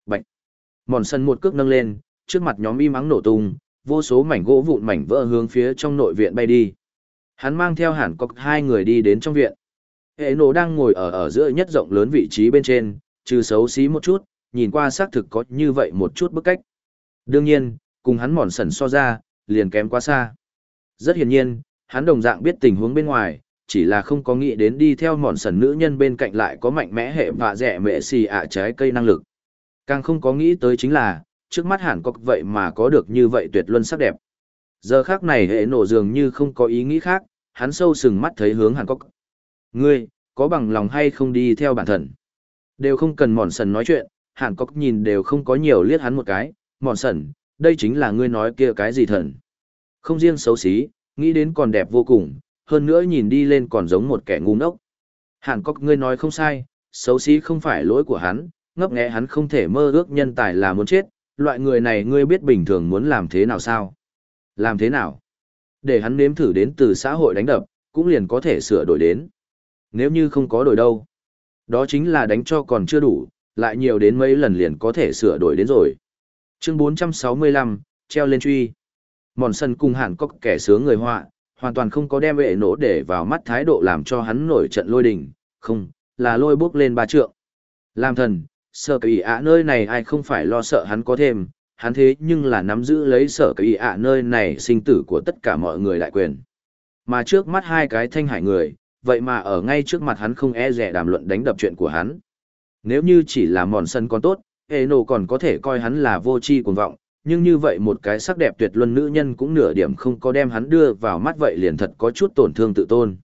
Bạch! Mòn sân một cước nâng lên, trước mặt nhóm im ắng nổ tung, vô số mảnh gỗ vụn mảnh vỡ hướng phía trong nội viện bay đi. Hắn mang theo Hàn Cốc hai người đi đến trong viện. Hệ nổ đang ngồi ở ở giữa nhất rộng lớn vị trí bên trên, trừ xấu xí một chút, nhìn qua xác thực có như vậy một chút bức cách. Đương nhiên, cùng hắn mòn sần so ra, liền kém quá xa. Rất hiển nhiên, hắn đồng dạng biết tình huống bên ngoài, chỉ là không có nghĩ đến đi theo mòn sần nữ nhân bên cạnh lại có mạnh mẽ hệ vạ rẻ mẹ xì ạ trái cây năng lực. Càng không có nghĩ tới chính là, trước mắt hẳn cọc vậy mà có được như vậy tuyệt luân sắc đẹp. Giờ khác này hệ nổ dường như không có ý nghĩ khác, hắn sâu sừng mắt thấy hướng hàn cọc Ngươi, có bằng lòng hay không đi theo bản thân? Đều không cần mòn sần nói chuyện, hàn cọc nhìn đều không có nhiều liếc hắn một cái, mòn sần, đây chính là ngươi nói kia cái gì thần. Không riêng xấu xí, nghĩ đến còn đẹp vô cùng, hơn nữa nhìn đi lên còn giống một kẻ ngu ngốc. Hàn Cốc ngươi nói không sai, xấu xí không phải lỗi của hắn, ngấp nghé hắn không thể mơ ước nhân tài là muốn chết, loại người này ngươi biết bình thường muốn làm thế nào sao? Làm thế nào? Để hắn nếm thử đến từ xã hội đánh đập, cũng liền có thể sửa đổi đến. Nếu như không có đổi đâu. Đó chính là đánh cho còn chưa đủ, lại nhiều đến mấy lần liền có thể sửa đổi đến rồi. Chương 465, treo lên truy. Mòn sân cùng hẳn có kẻ sướng người họa, hoàn toàn không có đem vệ nổ để vào mắt thái độ làm cho hắn nổi trận lôi đình, không, là lôi bước lên ba trượng. Làm thần, sợ kỳ ạ nơi này ai không phải lo sợ hắn có thêm, hắn thế nhưng là nắm giữ lấy sở kỳ ạ nơi này sinh tử của tất cả mọi người đại quyền. Mà trước mắt hai cái thanh hải người, vậy mà ở ngay trước mặt hắn không e rẻ đàm luận đánh đập chuyện của hắn. Nếu như chỉ là mòn sân còn tốt, hệ nổ còn có thể coi hắn là vô tri cuồng vọng, nhưng như vậy một cái sắc đẹp tuyệt luân nữ nhân cũng nửa điểm không có đem hắn đưa vào mắt vậy liền thật có chút tổn thương tự tôn.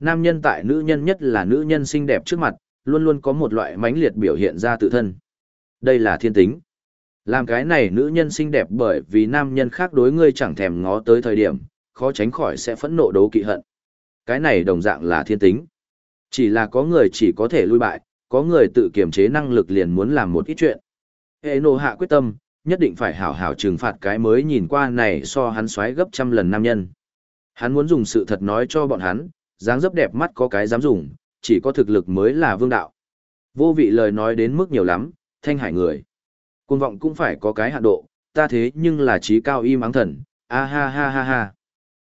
Nam nhân tại nữ nhân nhất là nữ nhân xinh đẹp trước mặt, luôn luôn có một loại mãnh liệt biểu hiện ra tự thân. Đây là thiên tính. Làm cái này nữ nhân xinh đẹp bởi vì nam nhân khác đối ngươi chẳng thèm ngó tới thời điểm, khó tránh khỏi sẽ phẫn nộ đấu kỵ hận. Cái này đồng dạng là thiên tính. Chỉ là có người chỉ có thể lui bại, có người tự kiềm chế năng lực liền muốn làm một ít chuyện. Hệ nộ hạ quyết tâm, nhất định phải hảo hảo trừng phạt cái mới nhìn qua này so hắn xoáy gấp trăm lần nam nhân. Hắn muốn dùng sự thật nói cho bọn hắn, dáng dấp đẹp mắt có cái dám dùng, chỉ có thực lực mới là vương đạo. Vô vị lời nói đến mức nhiều lắm, thanh hải người. Cuồng vọng cũng phải có cái hạn độ, ta thế nhưng là trí cao y mắng thần, a ha ha ha ha.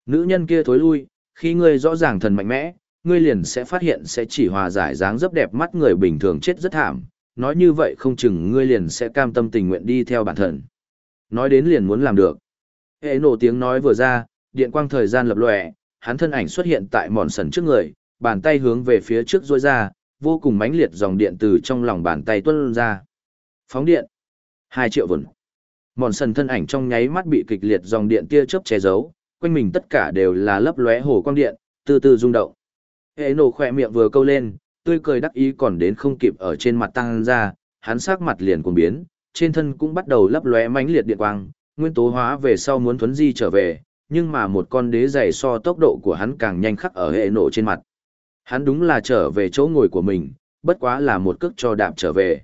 Nữ nhân kia thối lui, khi ngươi rõ ràng thần mạnh mẽ, ngươi liền sẽ phát hiện sẽ chỉ hòa giải dáng dấp đẹp mắt người bình thường chết rất thảm, nói như vậy không chừng ngươi liền sẽ cam tâm tình nguyện đi theo bản thân. Nói đến liền muốn làm được. Hệ nổ tiếng nói vừa ra, điện quang thời gian lập lòe, hắn thân ảnh xuất hiện tại mòn sần trước người, bàn tay hướng về phía trước rôi ra, vô cùng mãnh liệt dòng điện từ trong lòng bàn tay tuôn ra. Phóng điện. 2 triệu vần. Mòn sần thân ảnh trong nháy mắt bị kịch liệt dòng điện tia chớp che giấu, quanh mình tất cả đều là lấp lóe hồ quang điện, từ từ rung động. Hệ nổ khỏe miệng vừa câu lên, tươi cười đắc ý còn đến không kịp ở trên mặt tăng ra, hắn sắc mặt liền cuồng biến, trên thân cũng bắt đầu lấp lóe mãnh liệt điện quang, nguyên tố hóa về sau muốn thuấn di trở về, nhưng mà một con đế giày so tốc độ của hắn càng nhanh khắc ở hệ nổ trên mặt. Hắn đúng là trở về chỗ ngồi của mình, bất quá là một cước cho đạp trở về.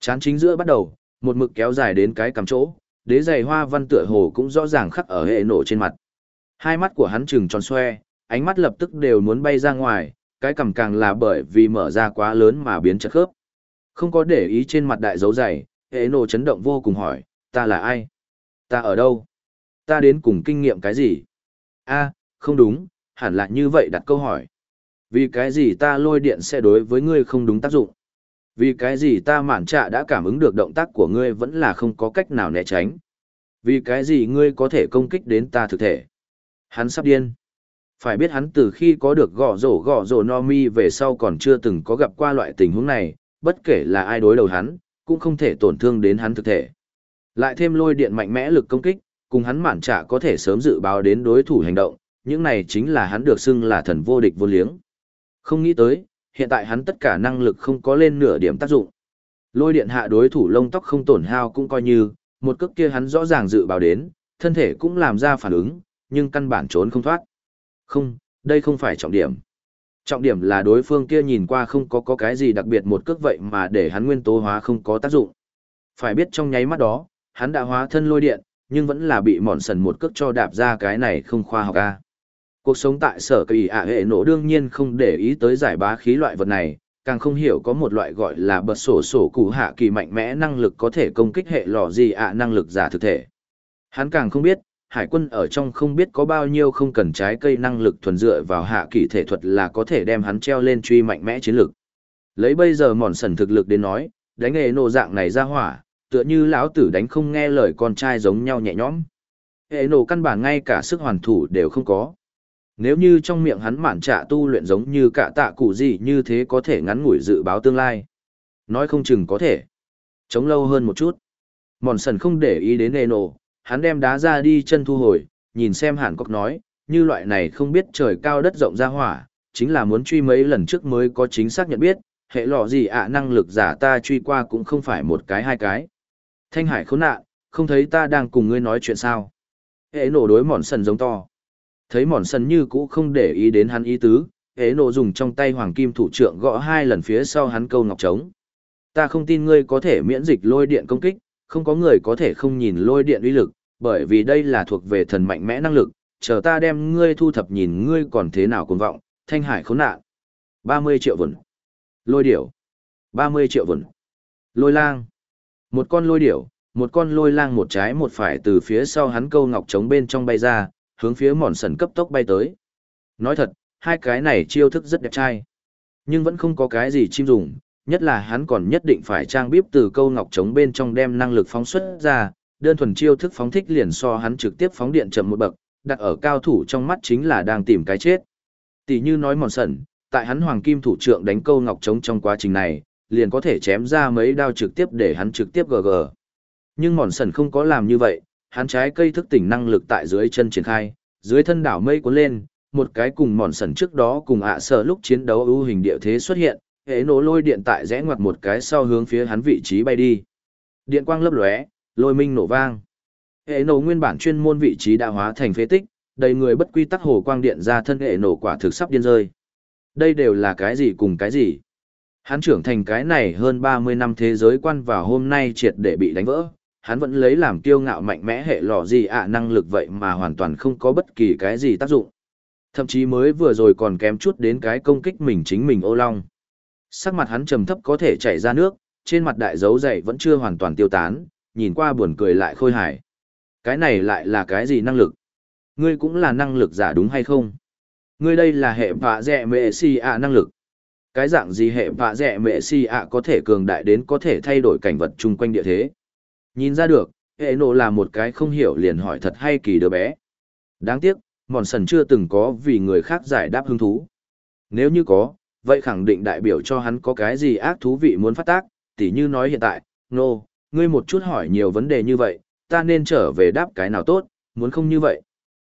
Chán chính giữa bắt đầu, một mực kéo dài đến cái cằm chỗ, đế giày hoa văn tựa hồ cũng rõ ràng khắc ở hệ nổ trên mặt. Hai mắt của hắn trừng tròn xoe, ánh mắt lập tức đều muốn bay ra ngoài, cái cằm càng là bởi vì mở ra quá lớn mà biến chất khớp. Không có để ý trên mặt đại dấu dày, hệ nổ chấn động vô cùng hỏi, ta là ai? Ta ở đâu? Ta đến cùng kinh nghiệm cái gì? a không đúng, hẳn là như vậy đặt câu hỏi. Vì cái gì ta lôi điện sẽ đối với ngươi không đúng tác dụng? Vì cái gì ta mản trạ đã cảm ứng được động tác của ngươi vẫn là không có cách nào né tránh? Vì cái gì ngươi có thể công kích đến ta thực thể? Hắn sắp điên. Phải biết hắn từ khi có được gõ rổ gõ rổ no mi về sau còn chưa từng có gặp qua loại tình huống này, bất kể là ai đối đầu hắn, cũng không thể tổn thương đến hắn thực thể. Lại thêm lôi điện mạnh mẽ lực công kích, cùng hắn mản trả có thể sớm dự báo đến đối thủ hành động, những này chính là hắn được xưng là thần vô địch vô liếng. Không nghĩ tới, hiện tại hắn tất cả năng lực không có lên nửa điểm tác dụng. Lôi điện hạ đối thủ lông tóc không tổn hao cũng coi như, một cước kia hắn rõ ràng dự báo đến, thân thể cũng làm ra phản ứng, nhưng căn bản trốn không thoát. Không, đây không phải trọng điểm. Trọng điểm là đối phương kia nhìn qua không có có cái gì đặc biệt một cước vậy mà để hắn nguyên tố hóa không có tác dụng. Phải biết trong nháy mắt đó, hắn đã hóa thân lôi điện, nhưng vẫn là bị mòn sần một cước cho đạp ra cái này không khoa học a. Cuộc sống tại sở kỳ ạ hệ nổ đương nhiên không để ý tới giải bá khí loại vật này, càng không hiểu có một loại gọi là bật sổ sổ cụ hạ kỳ mạnh mẽ năng lực có thể công kích hệ lò gì ạ năng lực giả thực thể. Hắn càng không biết, hải quân ở trong không biết có bao nhiêu không cần trái cây năng lực thuần dựa vào hạ kỳ thể thuật là có thể đem hắn treo lên truy mạnh mẽ chiến lực. Lấy bây giờ mòn sần thực lực đến nói, đánh nghề nộ dạng này ra hỏa, tựa như lão tử đánh không nghe lời con trai giống nhau nhẹ nhõm. Hệ nổ căn bản ngay cả sức hoàn thủ đều không có. Nếu như trong miệng hắn mạn trả tu luyện giống như cả tạ cụ gì như thế có thể ngắn ngủi dự báo tương lai. Nói không chừng có thể. Chống lâu hơn một chút. Mòn sần không để ý đến hệ hắn đem đá ra đi chân thu hồi, nhìn xem hàn cốc nói, như loại này không biết trời cao đất rộng ra hỏa, chính là muốn truy mấy lần trước mới có chính xác nhận biết, hệ lọ gì ạ năng lực giả ta truy qua cũng không phải một cái hai cái. Thanh hải khốn nạn, không thấy ta đang cùng ngươi nói chuyện sao. Hệ nổ đối mòn sần giống to. Thấy mòn sần như cũ không để ý đến hắn ý tứ, hệ nổ dùng trong tay hoàng kim thủ trưởng gõ hai lần phía sau hắn câu ngọc trống. Ta không tin ngươi có thể miễn dịch lôi điện công kích, không có người có thể không nhìn lôi điện uy lực, bởi vì đây là thuộc về thần mạnh mẽ năng lực, chờ ta đem ngươi thu thập nhìn ngươi còn thế nào cuồng vọng, thanh hải khốn nạn. 30 triệu vẩn. Lôi điểu. 30 triệu vẩn. Lôi lang. Một con lôi điểu, một con lôi lang một trái một phải từ phía sau hắn câu ngọc trống bên trong bay ra, hướng phía mòn sần cấp tốc bay tới. Nói thật, hai cái này chiêu thức rất đẹp trai. Nhưng vẫn không có cái gì chim dùng, nhất là hắn còn nhất định phải trang bíp từ câu ngọc trống bên trong đem năng lực phóng xuất ra, đơn thuần chiêu thức phóng thích liền so hắn trực tiếp phóng điện chậm một bậc, đặt ở cao thủ trong mắt chính là đang tìm cái chết. Tỷ như nói mòn Sẩn, tại hắn hoàng kim thủ trưởng đánh câu ngọc trống trong quá trình này, liền có thể chém ra mấy đao trực tiếp để hắn trực tiếp GG. Nhưng mòn Sẩn không có làm như vậy, hắn trái cây thức tỉnh năng lực tại dưới chân triển khai, dưới thân đảo mây cuốn lên, một cái cùng mòn Sẩn trước đó cùng ạ sợ lúc chiến đấu ưu hình địa thế xuất hiện, hệ nổ lôi điện tại rẽ ngoặt một cái sau hướng phía hắn vị trí bay đi. Điện quang lấp lóe, lôi minh nổ vang. Hệ nổ nguyên bản chuyên môn vị trí đã hóa thành phế tích, đầy người bất quy tắc hồ quang điện ra thân hệ nổ quả thực sắp điên rơi. Đây đều là cái gì cùng cái gì? Hắn trưởng thành cái này hơn 30 năm thế giới quan vào hôm nay triệt để bị đánh vỡ, hắn vẫn lấy làm kiêu ngạo mạnh mẽ hệ lò gì ạ năng lực vậy mà hoàn toàn không có bất kỳ cái gì tác dụng. Thậm chí mới vừa rồi còn kém chút đến cái công kích mình chính mình ô long. Sắc mặt hắn trầm thấp có thể chảy ra nước, trên mặt đại dấu dày vẫn chưa hoàn toàn tiêu tán, nhìn qua buồn cười lại khôi hài. Cái này lại là cái gì năng lực? Ngươi cũng là năng lực giả đúng hay không? Ngươi đây là hệ vạ dẹ mệ si ạ năng lực. Cái dạng gì hệ vạ dẹ mệ si ạ có thể cường đại đến có thể thay đổi cảnh vật chung quanh địa thế? Nhìn ra được, hệ nộ là một cái không hiểu liền hỏi thật hay kỳ đứa bé. Đáng tiếc, mòn sần chưa từng có vì người khác giải đáp hứng thú. Nếu như có, vậy khẳng định đại biểu cho hắn có cái gì ác thú vị muốn phát tác, tỉ như nói hiện tại, nô, no, ngươi một chút hỏi nhiều vấn đề như vậy, ta nên trở về đáp cái nào tốt, muốn không như vậy.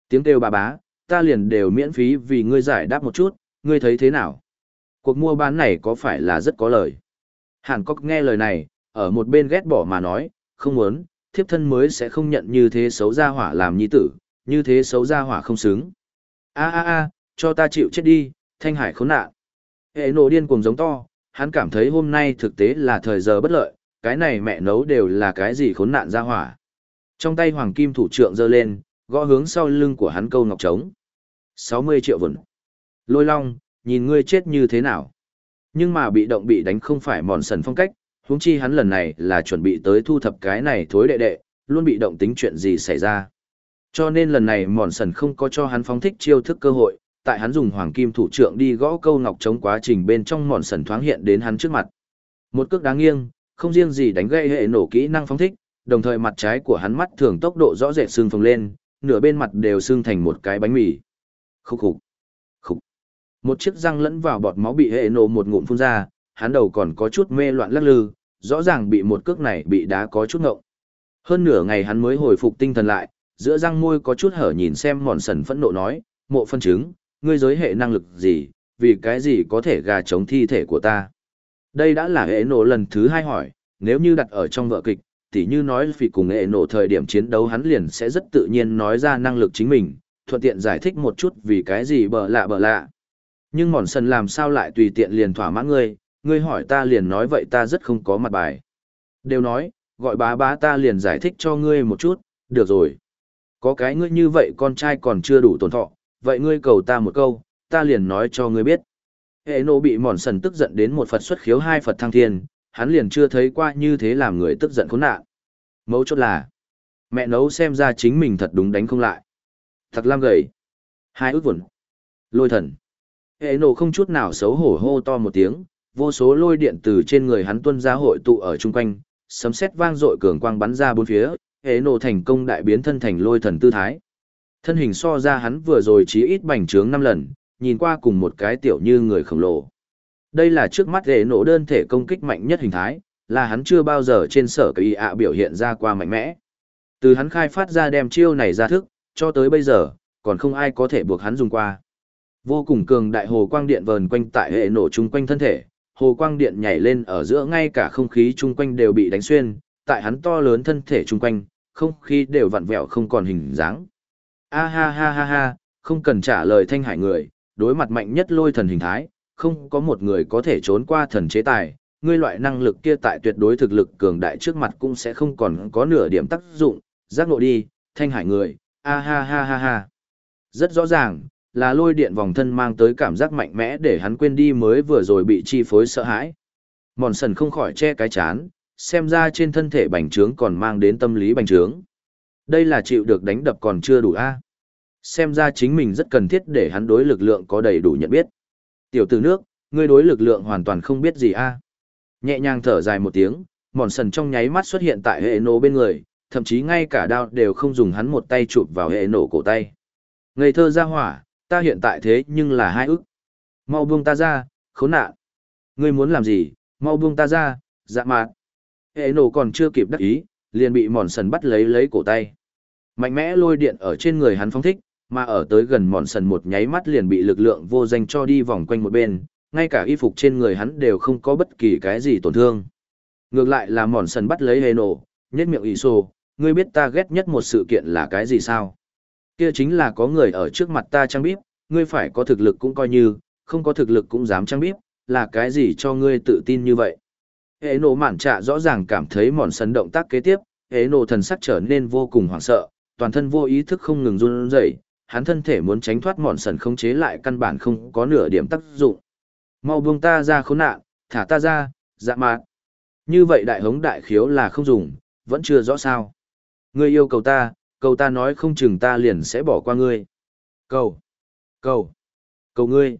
Tiếng kêu bà bá, ta liền đều miễn phí vì ngươi giải đáp một chút, ngươi thấy thế nào? Cuộc mua bán này có phải là rất có lời? Hàn Cốc nghe lời này, ở một bên ghét bỏ mà nói, không muốn, thiếp thân mới sẽ không nhận như thế xấu ra hỏa làm nhi tử, như thế xấu ra hỏa không xứng. a a a cho ta chịu chết đi, thanh hải khốn nạn. Hệ nổ điên cuồng giống to, hắn cảm thấy hôm nay thực tế là thời giờ bất lợi, cái này mẹ nấu đều là cái gì khốn nạn ra hỏa. Trong tay hoàng kim thủ trượng giơ lên, gõ hướng sau lưng của hắn câu ngọc trống. 60 triệu vẩn. Lôi long, nhìn ngươi chết như thế nào. Nhưng mà bị động bị đánh không phải mòn sần phong cách, huống chi hắn lần này là chuẩn bị tới thu thập cái này thối đệ đệ, luôn bị động tính chuyện gì xảy ra. Cho nên lần này mòn sần không có cho hắn phóng thích chiêu thức cơ hội, tại hắn dùng hoàng kim thủ trượng đi gõ câu ngọc chống quá trình bên trong mòn sần thoáng hiện đến hắn trước mặt. Một cước đáng nghiêng, không riêng gì đánh gây hệ nổ kỹ năng phóng thích, đồng thời mặt trái của hắn mắt thường tốc độ rõ rệt sưng phồng lên, nửa bên mặt đều sưng thành một cái bánh mì. Khúc khục. Khục. Một chiếc răng lẫn vào bọt máu bị hệ nổ một ngụm phun ra, hắn đầu còn có chút mê loạn lắc lư, rõ ràng bị một cước này bị đá có chút ngộng. Hơn nửa ngày hắn mới hồi phục tinh thần lại, giữa răng môi có chút hở nhìn xem mòn sần phẫn nộ nói, mộ phân chứng, ngươi giới hệ năng lực gì, vì cái gì có thể gà chống thi thể của ta. Đây đã là hệ nổ lần thứ hai hỏi, nếu như đặt ở trong vợ kịch, tỉ như nói vì cùng hệ nổ thời điểm chiến đấu hắn liền sẽ rất tự nhiên nói ra năng lực chính mình, thuận tiện giải thích một chút vì cái gì bở lạ bở lạ. Nhưng mòn sần làm sao lại tùy tiện liền thỏa mãn ngươi, ngươi hỏi ta liền nói vậy ta rất không có mặt bài. Đều nói, gọi bá bá ta liền giải thích cho ngươi một chút, được rồi. Có cái ngươi như vậy con trai còn chưa đủ tổn thọ, vậy ngươi cầu ta một câu, ta liền nói cho ngươi biết. Hệ nộ bị mòn sần tức giận đến một Phật xuất khiếu hai Phật thăng thiên, hắn liền chưa thấy qua như thế làm người tức giận khốn nạn. Mấu chốt là, mẹ nấu xem ra chính mình thật đúng đánh không lại. Thật lam gầy. Hai ước vụn. Lôi thần. Hệ nộ không chút nào xấu hổ hô to một tiếng, vô số lôi điện từ trên người hắn tuân ra hội tụ ở chung quanh, sấm sét vang dội cường quang bắn ra bốn phía, hệ nộ thành công đại biến thân thành lôi thần tư thái. Thân hình so ra hắn vừa rồi chỉ ít bành trướng năm lần, nhìn qua cùng một cái tiểu như người khổng lồ. Đây là trước mắt hệ nổ đơn thể công kích mạnh nhất hình thái, là hắn chưa bao giờ trên sở kỳ ạ biểu hiện ra qua mạnh mẽ. Từ hắn khai phát ra đem chiêu này ra thức, cho tới bây giờ, còn không ai có thể buộc hắn dùng qua. Vô cùng cường đại hồ quang điện vờn quanh tại hệ nổ chung quanh thân thể, hồ quang điện nhảy lên ở giữa ngay cả không khí chung quanh đều bị đánh xuyên, tại hắn to lớn thân thể chung quanh, không khí đều vặn vẹo không còn hình dáng. A ha ha ha ha, không cần trả lời thanh hải người, đối mặt mạnh nhất lôi thần hình thái, không có một người có thể trốn qua thần chế tài, ngươi loại năng lực kia tại tuyệt đối thực lực cường đại trước mặt cũng sẽ không còn có nửa điểm tác dụng, giác ngộ đi, thanh hải người, a ha ha ha ha. Rất rõ ràng, là lôi điện vòng thân mang tới cảm giác mạnh mẽ để hắn quên đi mới vừa rồi bị chi phối sợ hãi. Mòn sần không khỏi che cái chán, xem ra trên thân thể bành trướng còn mang đến tâm lý bành trướng. Đây là chịu được đánh đập còn chưa đủ a. Xem ra chính mình rất cần thiết để hắn đối lực lượng có đầy đủ nhận biết. Tiểu tử nước, ngươi đối lực lượng hoàn toàn không biết gì a. Nhẹ nhàng thở dài một tiếng, mòn sần trong nháy mắt xuất hiện tại hệ nổ bên người, thậm chí ngay cả đao đều không dùng hắn một tay chụp vào hệ nổ cổ tay. Ngây thơ ra hỏa, ta hiện tại thế nhưng là hai ức. Mau buông ta ra, khốn nạn. Ngươi muốn làm gì, mau buông ta ra, dạ mạt. Hệ nổ còn chưa kịp đắc ý, liền bị mòn sần bắt lấy lấy cổ tay. Mạnh mẽ lôi điện ở trên người hắn phóng thích, mà ở tới gần mòn sần một nháy mắt liền bị lực lượng vô danh cho đi vòng quanh một bên, ngay cả y phục trên người hắn đều không có bất kỳ cái gì tổn thương. Ngược lại là mòn sần bắt lấy hề nổ, nhét miệng ý sô, ngươi biết ta ghét nhất một sự kiện là cái gì sao? Kia chính là có người ở trước mặt ta trang bíp, ngươi phải có thực lực cũng coi như, không có thực lực cũng dám trang bíp, là cái gì cho ngươi tự tin như vậy? Hệ nổ mạn trạ rõ ràng cảm thấy mòn sần động tác kế tiếp, hệ nổ thần sắc trở nên vô cùng hoảng sợ, toàn thân vô ý thức không ngừng run rẩy, hắn thân thể muốn tránh thoát mòn sần không chế lại căn bản không có nửa điểm tác dụng. Mau buông ta ra khốn nạn, thả ta ra, dạ mạt. Như vậy đại hống đại khiếu là không dùng, vẫn chưa rõ sao. Ngươi yêu cầu ta, cầu ta nói không chừng ta liền sẽ bỏ qua ngươi. Cầu, cầu, cầu ngươi.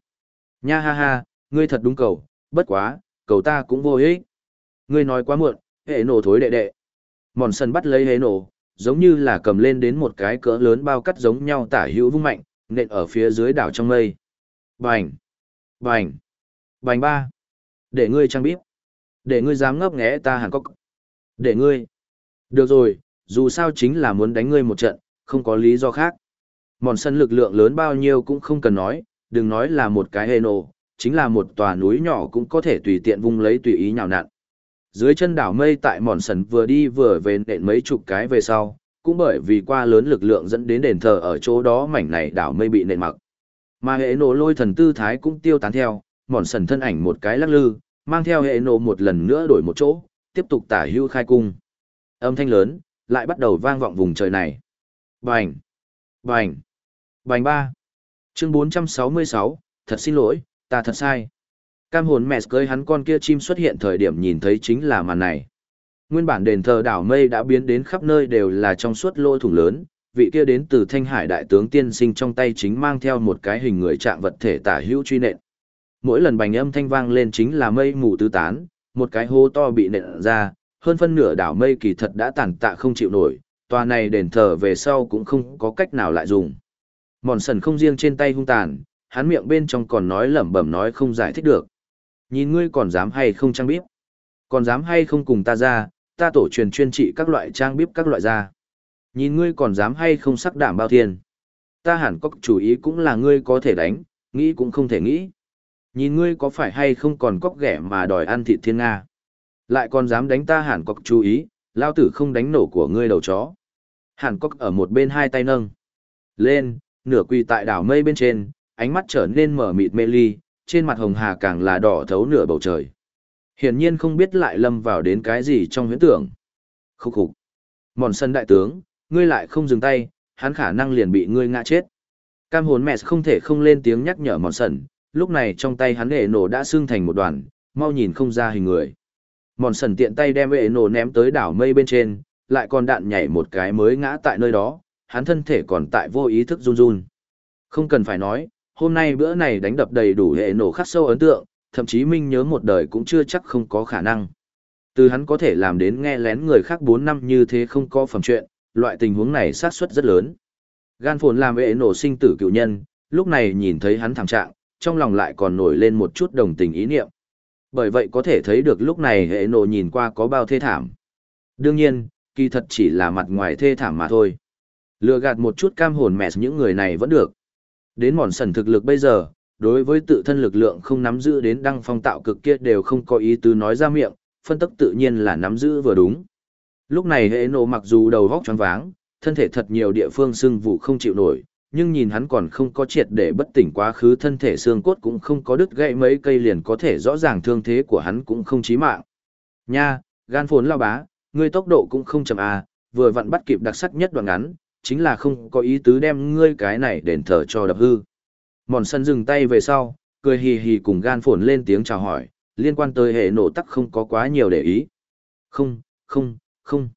Nha ha ha, ngươi thật đúng cầu, bất quá, cầu ta cũng vô ích. Ngươi nói quá muộn, hệ nổ thối đệ đệ. Mòn sân bắt lấy hệ nổ, giống như là cầm lên đến một cái cỡ lớn bao cắt giống nhau tả hữu vung mạnh, nện ở phía dưới đảo trong mây. Bành, bành, bành ba. Để ngươi trang bíp. Để ngươi dám ngấp nghé ta hàn cốc. Để ngươi. Được rồi, dù sao chính là muốn đánh ngươi một trận, không có lý do khác. Mòn sân lực lượng lớn bao nhiêu cũng không cần nói, đừng nói là một cái hê nổ, chính là một tòa núi nhỏ cũng có thể tùy tiện vung lấy tùy ý nhào nặn. Dưới chân đảo mây tại mòn sần vừa đi vừa về nện mấy chục cái về sau, cũng bởi vì qua lớn lực lượng dẫn đến đền thờ ở chỗ đó mảnh này đảo mây bị nện mặc. Mà hệ nổ lôi thần tư thái cũng tiêu tán theo, mòn sần thân ảnh một cái lắc lư, mang theo hệ nổ một lần nữa đổi một chỗ, tiếp tục tả hưu khai cung. Âm thanh lớn, lại bắt đầu vang vọng vùng trời này. Bành! Bành! Bành ba! Chương 466, thật xin lỗi, ta thật sai. Cam hồn mẹ cưới hắn con kia chim xuất hiện thời điểm nhìn thấy chính là màn này. Nguyên bản đền thờ đảo mây đã biến đến khắp nơi đều là trong suốt lỗ thủng lớn, vị kia đến từ thanh hải đại tướng tiên sinh trong tay chính mang theo một cái hình người trạng vật thể tả hữu truy nện. Mỗi lần bành âm thanh vang lên chính là mây mù tứ tán, một cái hố to bị nện ra, hơn phân nửa đảo mây kỳ thật đã tàn tạ không chịu nổi, tòa này đền thờ về sau cũng không có cách nào lại dùng. Mòn sần không riêng trên tay hung tàn, hắn miệng bên trong còn nói lẩm bẩm nói không giải thích được. Nhìn ngươi còn dám hay không trang bíp? Còn dám hay không cùng ta ra, ta tổ truyền chuyên trị các loại trang bíp các loại ra. Nhìn ngươi còn dám hay không sắc đảm bao thiên. Ta hẳn có chủ ý cũng là ngươi có thể đánh, nghĩ cũng không thể nghĩ. Nhìn ngươi có phải hay không còn cóc ghẻ mà đòi ăn thịt thiên Nga. Lại còn dám đánh ta hẳn có chú ý, lao tử không đánh nổ của ngươi đầu chó. Hàn Cốc ở một bên hai tay nâng. Lên, nửa quỳ tại đảo mây bên trên, ánh mắt trở nên mở mịt mê ly, trên mặt hồng hà càng là đỏ thấu nửa bầu trời. Hiển nhiên không biết lại lâm vào đến cái gì trong huyễn tưởng. Khúc khục. Mòn sân đại tướng, ngươi lại không dừng tay, hắn khả năng liền bị ngươi ngã chết. Cam hồn mẹ không thể không lên tiếng nhắc nhở mòn sần, lúc này trong tay hắn hệ nổ đã xương thành một đoàn, mau nhìn không ra hình người. Mòn sần tiện tay đem hệ nổ ném tới đảo mây bên trên, lại còn đạn nhảy một cái mới ngã tại nơi đó, hắn thân thể còn tại vô ý thức run run. Không cần phải nói, hôm nay bữa này đánh đập đầy đủ hệ nổ khắc sâu ấn tượng, thậm chí Minh nhớ một đời cũng chưa chắc không có khả năng. Từ hắn có thể làm đến nghe lén người khác 4 năm như thế không có phẩm chuyện, loại tình huống này xác suất rất lớn. Gan phồn làm hệ nổ sinh tử cựu nhân, lúc này nhìn thấy hắn thảm trạng, trong lòng lại còn nổi lên một chút đồng tình ý niệm. Bởi vậy có thể thấy được lúc này hệ nổ nhìn qua có bao thê thảm. Đương nhiên, kỳ thật chỉ là mặt ngoài thê thảm mà thôi. Lừa gạt một chút cam hồn mẹ những người này vẫn được. Đến mòn sần thực lực bây giờ, đối với tự thân lực lượng không nắm giữ đến đăng phong tạo cực kia đều không có ý tứ nói ra miệng, phân tức tự nhiên là nắm giữ vừa đúng. Lúc này hệ nổ mặc dù đầu vóc choáng váng, thân thể thật nhiều địa phương sưng vụ không chịu nổi, nhưng nhìn hắn còn không có triệt để bất tỉnh quá khứ thân thể xương cốt cũng không có đứt gãy mấy cây liền có thể rõ ràng thương thế của hắn cũng không chí mạng. Nha, gan phồn lao bá, ngươi tốc độ cũng không chậm à, vừa vặn bắt kịp đặc sắc nhất đoạn ngắn, chính là không có ý tứ đem ngươi cái này đền thờ cho đập hư. Mòn sân dừng tay về sau, cười hì hì cùng gan phồn lên tiếng chào hỏi, liên quan tới hệ nổ tắc không có quá nhiều để ý. Không, không, không.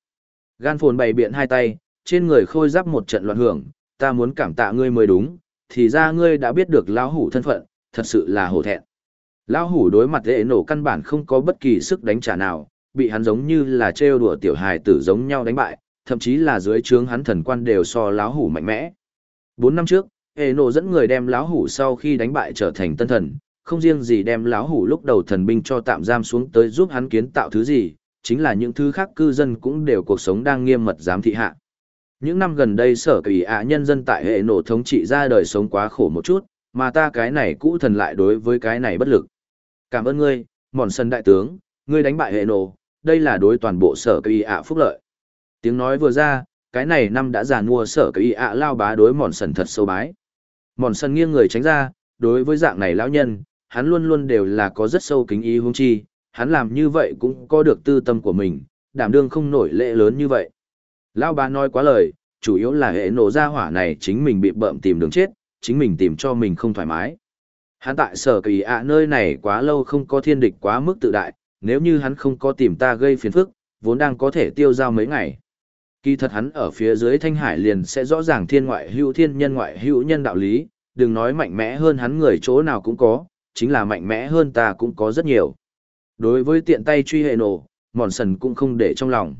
Gan phồn bày biện hai tay, trên người khôi giáp một trận loạn hưởng, ta muốn cảm tạ ngươi mới đúng, thì ra ngươi đã biết được lão hủ thân phận, thật sự là hổ thẹn. Lão hủ đối mặt hệ nổ căn bản không có bất kỳ sức đánh trả nào, bị hắn giống như là trêu đùa tiểu hài tử giống nhau đánh bại, thậm chí là dưới trướng hắn thần quan đều so lão hủ mạnh mẽ. Bốn năm trước, hệ nổ dẫn người đem lão hủ sau khi đánh bại trở thành tân thần, không riêng gì đem lão hủ lúc đầu thần binh cho tạm giam xuống tới giúp hắn kiến tạo thứ gì, chính là những thứ khác cư dân cũng đều cuộc sống đang nghiêm mật giám thị hạ. Những năm gần đây sở kỳ ạ nhân dân tại hệ nổ thống trị ra đời sống quá khổ một chút, mà ta cái này cũ thần lại đối với cái này bất lực. Cảm ơn ngươi, mòn sân đại tướng, ngươi đánh bại hệ nổ, đây là đối toàn bộ sở kỳ ạ phúc lợi. Tiếng nói vừa ra, cái này năm đã già mua sở kỳ ạ lao bá đối mòn sần thật sâu bái. Mòn sần nghiêng người tránh ra, đối với dạng này lão nhân, hắn luôn luôn đều là có rất sâu kính ý hung chi, hắn làm như vậy cũng có được tư tâm của mình, đảm đương không nổi lệ lớn như vậy. lao bá nói quá lời, chủ yếu là hệ nổ ra hỏa này chính mình bị bợm tìm đường chết, chính mình tìm cho mình không thoải mái. Hắn tại sở kỳ ạ nơi này quá lâu không có thiên địch quá mức tự đại, nếu như hắn không có tìm ta gây phiền phức, vốn đang có thể tiêu dao mấy ngày. Kỳ thật hắn ở phía dưới thanh hải liền sẽ rõ ràng thiên ngoại hữu thiên nhân ngoại hữu nhân đạo lý, đừng nói mạnh mẽ hơn hắn người chỗ nào cũng có, chính là mạnh mẽ hơn ta cũng có rất nhiều. Đối với tiện tay truy hệ nổ, mòn sần cũng không để trong lòng.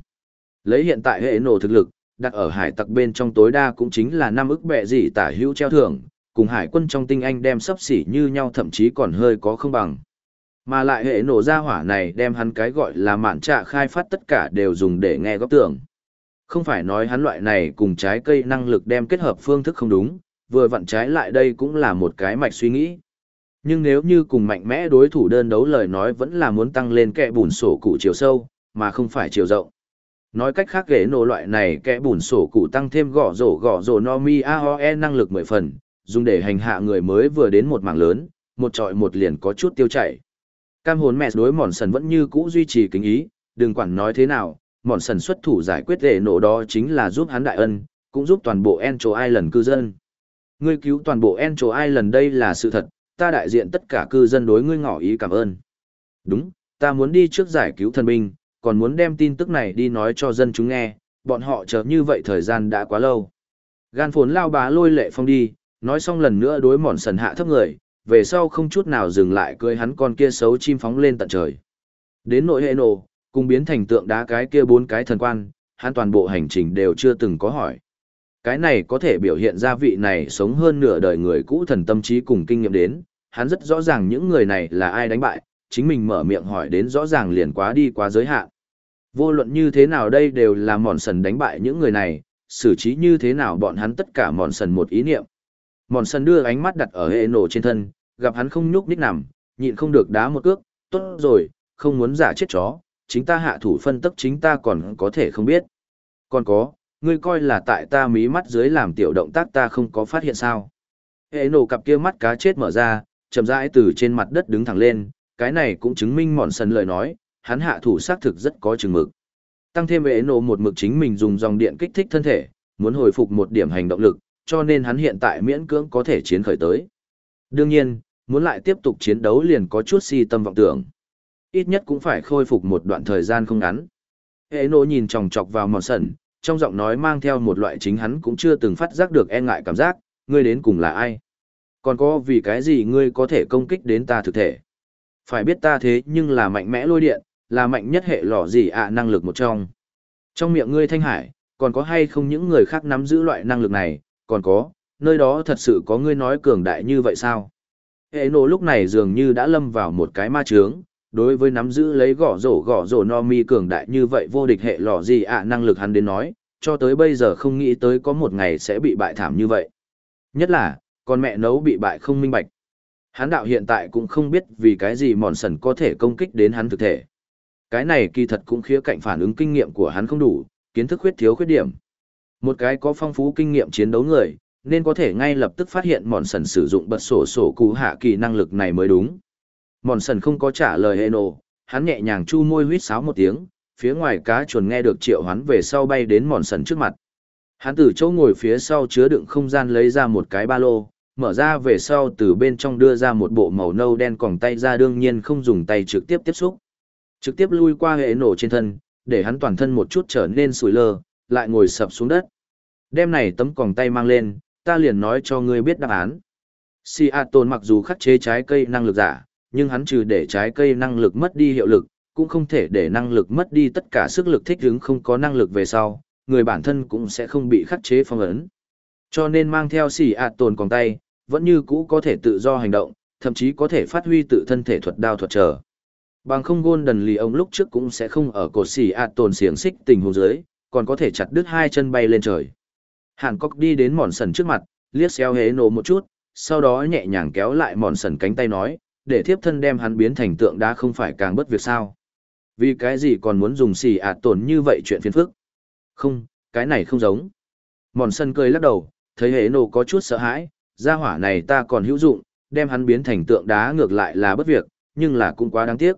Lấy hiện tại hệ nổ thực lực, đặt ở hải tặc bên trong tối đa cũng chính là năm ức bệ gì tả hữu treo thưởng, cùng hải quân trong tinh anh đem sấp xỉ như nhau thậm chí còn hơi có không bằng. Mà lại hệ nổ ra hỏa này đem hắn cái gọi là mạn trạ khai phát tất cả đều dùng để nghe góp tưởng. Không phải nói hắn loại này cùng trái cây năng lực đem kết hợp phương thức không đúng, vừa vặn trái lại đây cũng là một cái mạch suy nghĩ. Nhưng nếu như cùng mạnh mẽ đối thủ đơn đấu lời nói vẫn là muốn tăng lên kẻ bùn sổ cụ chiều sâu, mà không phải chiều rộng. Nói cách khác ghế nổ loại này kẻ bùn sổ cụ tăng thêm gõ rổ gõ rổ no mi AOE năng lực mười phần, dùng để hành hạ người mới vừa đến một mảng lớn, một trọi một liền có chút tiêu chảy. Cam hồn mẹ đối mòn sần vẫn như cũ duy trì kính ý, đừng quản nói thế nào, mọn sần xuất thủ giải quyết tệ nổ đó chính là giúp hắn đại ân, cũng giúp toàn bộ Encho Island cư dân. Ngươi cứu toàn bộ Encho Island đây là sự thật, ta đại diện tất cả cư dân đối ngươi ngỏ ý cảm ơn. Đúng, ta muốn đi trước giải cứu thần binh, còn muốn đem tin tức này đi nói cho dân chúng nghe, bọn họ chờ như vậy thời gian đã quá lâu. Gan phồn lao bá lôi lệ phong đi, nói xong lần nữa đối mòn sần hạ thấp người, về sau không chút nào dừng lại cưới hắn con kia xấu chim phóng lên tận trời. Đến nội hệ nổ, cùng biến thành tượng đá cái kia bốn cái thần quan, hắn toàn bộ hành trình đều chưa từng có hỏi. Cái này có thể biểu hiện ra vị này sống hơn nửa đời người cũ thần tâm trí cùng kinh nghiệm đến, hắn rất rõ ràng những người này là ai đánh bại, chính mình mở miệng hỏi đến rõ ràng liền quá đi quá giới hạn. Vô luận như thế nào đây đều là mòn sần đánh bại những người này, xử trí như thế nào bọn hắn tất cả mòn sần một ý niệm. Mòn sần đưa ánh mắt đặt ở hệ nổ trên thân, gặp hắn không nhúc nhích nằm, nhịn không được đá một cước, tốt rồi, không muốn giả chết chó, chính ta hạ thủ phân tức chính ta còn có thể không biết. Còn có, ngươi coi là tại ta mí mắt dưới làm tiểu động tác ta không có phát hiện sao. Hệ nổ cặp kia mắt cá chết mở ra, chậm rãi từ trên mặt đất đứng thẳng lên, cái này cũng chứng minh mòn sần lời nói, hắn hạ thủ xác thực rất có chừng mực. Tăng thêm hệ nổ một mực chính mình dùng dòng điện kích thích thân thể, muốn hồi phục một điểm hành động lực, cho nên hắn hiện tại miễn cưỡng có thể chiến khởi tới. Đương nhiên, muốn lại tiếp tục chiến đấu liền có chút si tâm vọng tưởng. Ít nhất cũng phải khôi phục một đoạn thời gian không ngắn. Hệ nộ nhìn chòng chọc vào mòn sần, trong giọng nói mang theo một loại chính hắn cũng chưa từng phát giác được e ngại cảm giác, ngươi đến cùng là ai? Còn có vì cái gì ngươi có thể công kích đến ta thực thể? Phải biết ta thế nhưng là mạnh mẽ lôi điện, là mạnh nhất hệ lò gì ạ năng lực một trong. Trong miệng ngươi thanh hải, còn có hay không những người khác nắm giữ loại năng lực này, còn có, nơi đó thật sự có ngươi nói cường đại như vậy sao? Hệ nộ lúc này dường như đã lâm vào một cái ma trướng, đối với nắm giữ lấy gõ rổ gõ rổ no mi cường đại như vậy vô địch hệ lò gì ạ năng lực hắn đến nói, cho tới bây giờ không nghĩ tới có một ngày sẽ bị bại thảm như vậy. Nhất là, con mẹ nấu bị bại không minh bạch. Hắn đạo hiện tại cũng không biết vì cái gì mòn sần có thể công kích đến hắn thực thể. Cái này kỳ thật cũng khía cạnh phản ứng kinh nghiệm của hắn không đủ, kiến thức khuyết thiếu khuyết điểm. Một cái có phong phú kinh nghiệm chiến đấu người, nên có thể ngay lập tức phát hiện mòn sần sử dụng bật sổ sổ cú hạ kỳ năng lực này mới đúng. Mòn sần không có trả lời hệ nổ, hắn nhẹ nhàng chu môi huýt sáo một tiếng, phía ngoài cá chuồn nghe được triệu hắn về sau bay đến mòn sần trước mặt. Hắn từ chỗ ngồi phía sau chứa đựng không gian lấy ra một cái ba lô, mở ra về sau từ bên trong đưa ra một bộ màu nâu đen còng tay ra đương nhiên không dùng tay trực tiếp tiếp xúc. Trực tiếp lui qua hệ nổ trên thân, để hắn toàn thân một chút trở nên sủi lơ, lại ngồi sập xuống đất. Đem này tấm còng tay mang lên, ta liền nói cho ngươi biết đáp án. Seattle mặc dù khắc chế trái cây năng lực giả, nhưng hắn trừ để trái cây năng lực mất đi hiệu lực, cũng không thể để năng lực mất đi tất cả sức lực thích ứng không có năng lực về sau, người bản thân cũng sẽ không bị khắc chế phong ấn. Cho nên mang theo xỉ ạt tồn còn tay, vẫn như cũ có thể tự do hành động, thậm chí có thể phát huy tự thân thể thuật đao thuật trở. Bằng không gôn đần lì ông lúc trước cũng sẽ không ở cột xỉ ạt tồn xiềng xích tình huống dưới, còn có thể chặt đứt hai chân bay lên trời. Hàn Cốc đi đến mòn sần trước mặt, liếc xéo hế nổ một chút, sau đó nhẹ nhàng kéo lại mòn sần cánh tay nói, để thiếp thân đem hắn biến thành tượng đá không phải càng bất việc sao. Vì cái gì còn muốn dùng xì ạt tổn như vậy chuyện phiền phức? Không, cái này không giống. Mòn sân cười lắc đầu, thấy hệ nổ có chút sợ hãi, gia hỏa này ta còn hữu dụng, đem hắn biến thành tượng đá ngược lại là bất việc, nhưng là cũng quá đáng tiếc.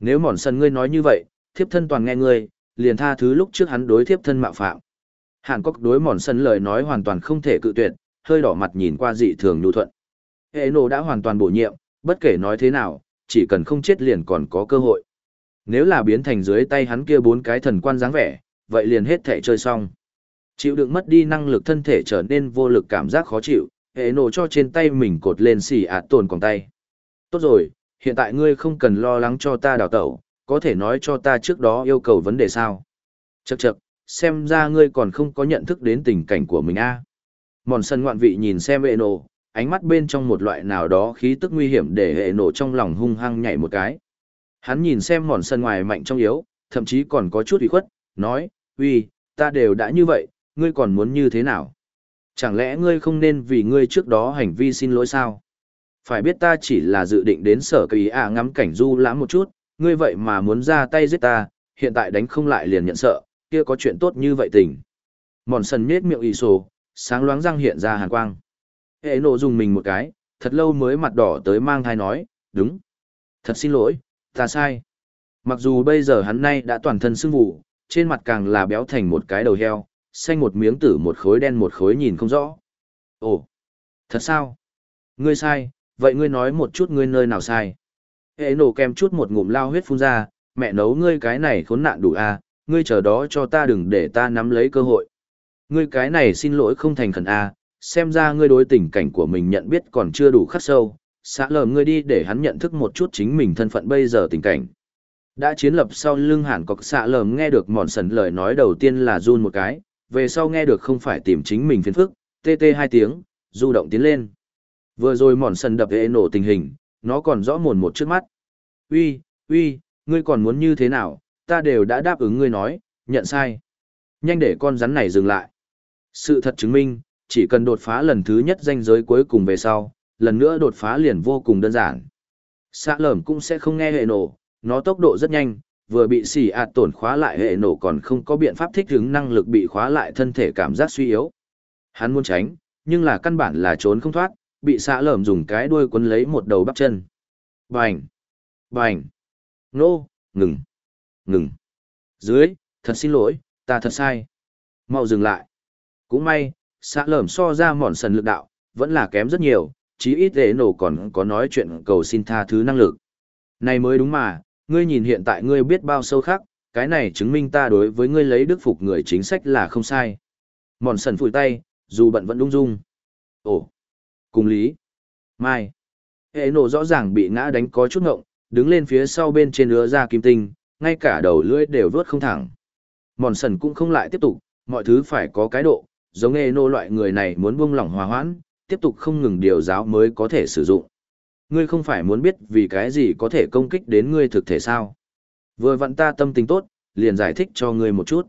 Nếu mòn sân ngươi nói như vậy, thiếp thân toàn nghe ngươi, liền tha thứ lúc trước hắn đối thiếp thân mạo phạm. Hàn quốc đối mòn sân lời nói hoàn toàn không thể cự tuyệt, hơi đỏ mặt nhìn qua dị thường nhu thuận. Hệ nổ đã hoàn toàn bổ nhiệm, bất kể nói thế nào, chỉ cần không chết liền còn có cơ hội. Nếu là biến thành dưới tay hắn kia bốn cái thần quan dáng vẻ, vậy liền hết thể chơi xong. Chịu đựng mất đi năng lực thân thể trở nên vô lực cảm giác khó chịu, hệ nổ cho trên tay mình cột lên xì ạt tồn còn tay. Tốt rồi, hiện tại ngươi không cần lo lắng cho ta đào tẩu, có thể nói cho ta trước đó yêu cầu vấn đề sao. Chậc chậc, xem ra ngươi còn không có nhận thức đến tình cảnh của mình a. Mòn sân ngoạn vị nhìn xem hệ nổ, ánh mắt bên trong một loại nào đó khí tức nguy hiểm để hệ nổ trong lòng hung hăng nhảy một cái. Hắn nhìn xem mòn sân ngoài mạnh trong yếu, thậm chí còn có chút ủy khuất, nói, uy, ta đều đã như vậy, ngươi còn muốn như thế nào? Chẳng lẽ ngươi không nên vì ngươi trước đó hành vi xin lỗi sao? Phải biết ta chỉ là dự định đến sở kỳ à ngắm cảnh du lãm một chút, ngươi vậy mà muốn ra tay giết ta, hiện tại đánh không lại liền nhận sợ, kia có chuyện tốt như vậy tình. Mòn sân nhết miệng y sổ, sáng loáng răng hiện ra hàn quang. Hệ nộ dùng mình một cái, thật lâu mới mặt đỏ tới mang thai nói, đúng. Thật xin lỗi, ta sai. Mặc dù bây giờ hắn nay đã toàn thân sưng vụ, trên mặt càng là béo thành một cái đầu heo, xanh một miếng tử một khối đen một khối nhìn không rõ. Ồ, thật sao? Ngươi sai, vậy ngươi nói một chút ngươi nơi nào sai? Hệ nổ kem chút một ngụm lao huyết phun ra, mẹ nấu ngươi cái này khốn nạn đủ à, ngươi chờ đó cho ta đừng để ta nắm lấy cơ hội. Ngươi cái này xin lỗi không thành khẩn à, xem ra ngươi đối tình cảnh của mình nhận biết còn chưa đủ khắc sâu, xã lờ ngươi đi để hắn nhận thức một chút chính mình thân phận bây giờ tình cảnh. Đã chiến lập sau lưng hẳn cọc xạ lờ nghe được mòn sần lời nói đầu tiên là run một cái, về sau nghe được không phải tìm chính mình phiền phức, tê tê hai tiếng, du động tiến lên. Vừa rồi mòn sần đập hệ nổ tình hình, nó còn rõ mồn một trước mắt. Uy, uy, ngươi còn muốn như thế nào, ta đều đã đáp ứng ngươi nói, nhận sai. Nhanh để con rắn này dừng lại. Sự thật chứng minh, chỉ cần đột phá lần thứ nhất danh giới cuối cùng về sau, lần nữa đột phá liền vô cùng đơn giản. Xã lởm cũng sẽ không nghe hệ nổ, nó tốc độ rất nhanh, vừa bị xỉ ạt tổn khóa lại hệ nổ còn không có biện pháp thích ứng năng lực bị khóa lại thân thể cảm giác suy yếu. Hắn muốn tránh, nhưng là căn bản là trốn không thoát, bị xã lởm dùng cái đuôi quấn lấy một đầu bắp chân. Bành! Bành! Nô! Ngừng! Ngừng! Dưới, thật xin lỗi, ta thật sai. Mau dừng lại. Cũng may, xã lởm so ra mòn sần lực đạo, vẫn là kém rất nhiều, chí ít hệ nổ còn có nói chuyện cầu xin tha thứ năng lực. Này mới đúng mà, ngươi nhìn hiện tại ngươi biết bao sâu khác, cái này chứng minh ta đối với ngươi lấy đức phục người chính sách là không sai. Mòn sần phủi tay, dù bận vẫn đung dung. Ồ, cùng lý. Mai. Hệ nổ rõ ràng bị ngã đánh có chút ngộng, đứng lên phía sau bên trên lứa ra kim tinh, ngay cả đầu lưỡi đều vớt không thẳng. Mòn sần cũng không lại tiếp tục, mọi thứ phải có cái độ, giống nghề nô loại người này muốn buông lỏng hòa hoãn, tiếp tục không ngừng điều giáo mới có thể sử dụng. Ngươi không phải muốn biết vì cái gì có thể công kích đến ngươi thực thể sao? Vừa vặn ta tâm tình tốt, liền giải thích cho ngươi một chút.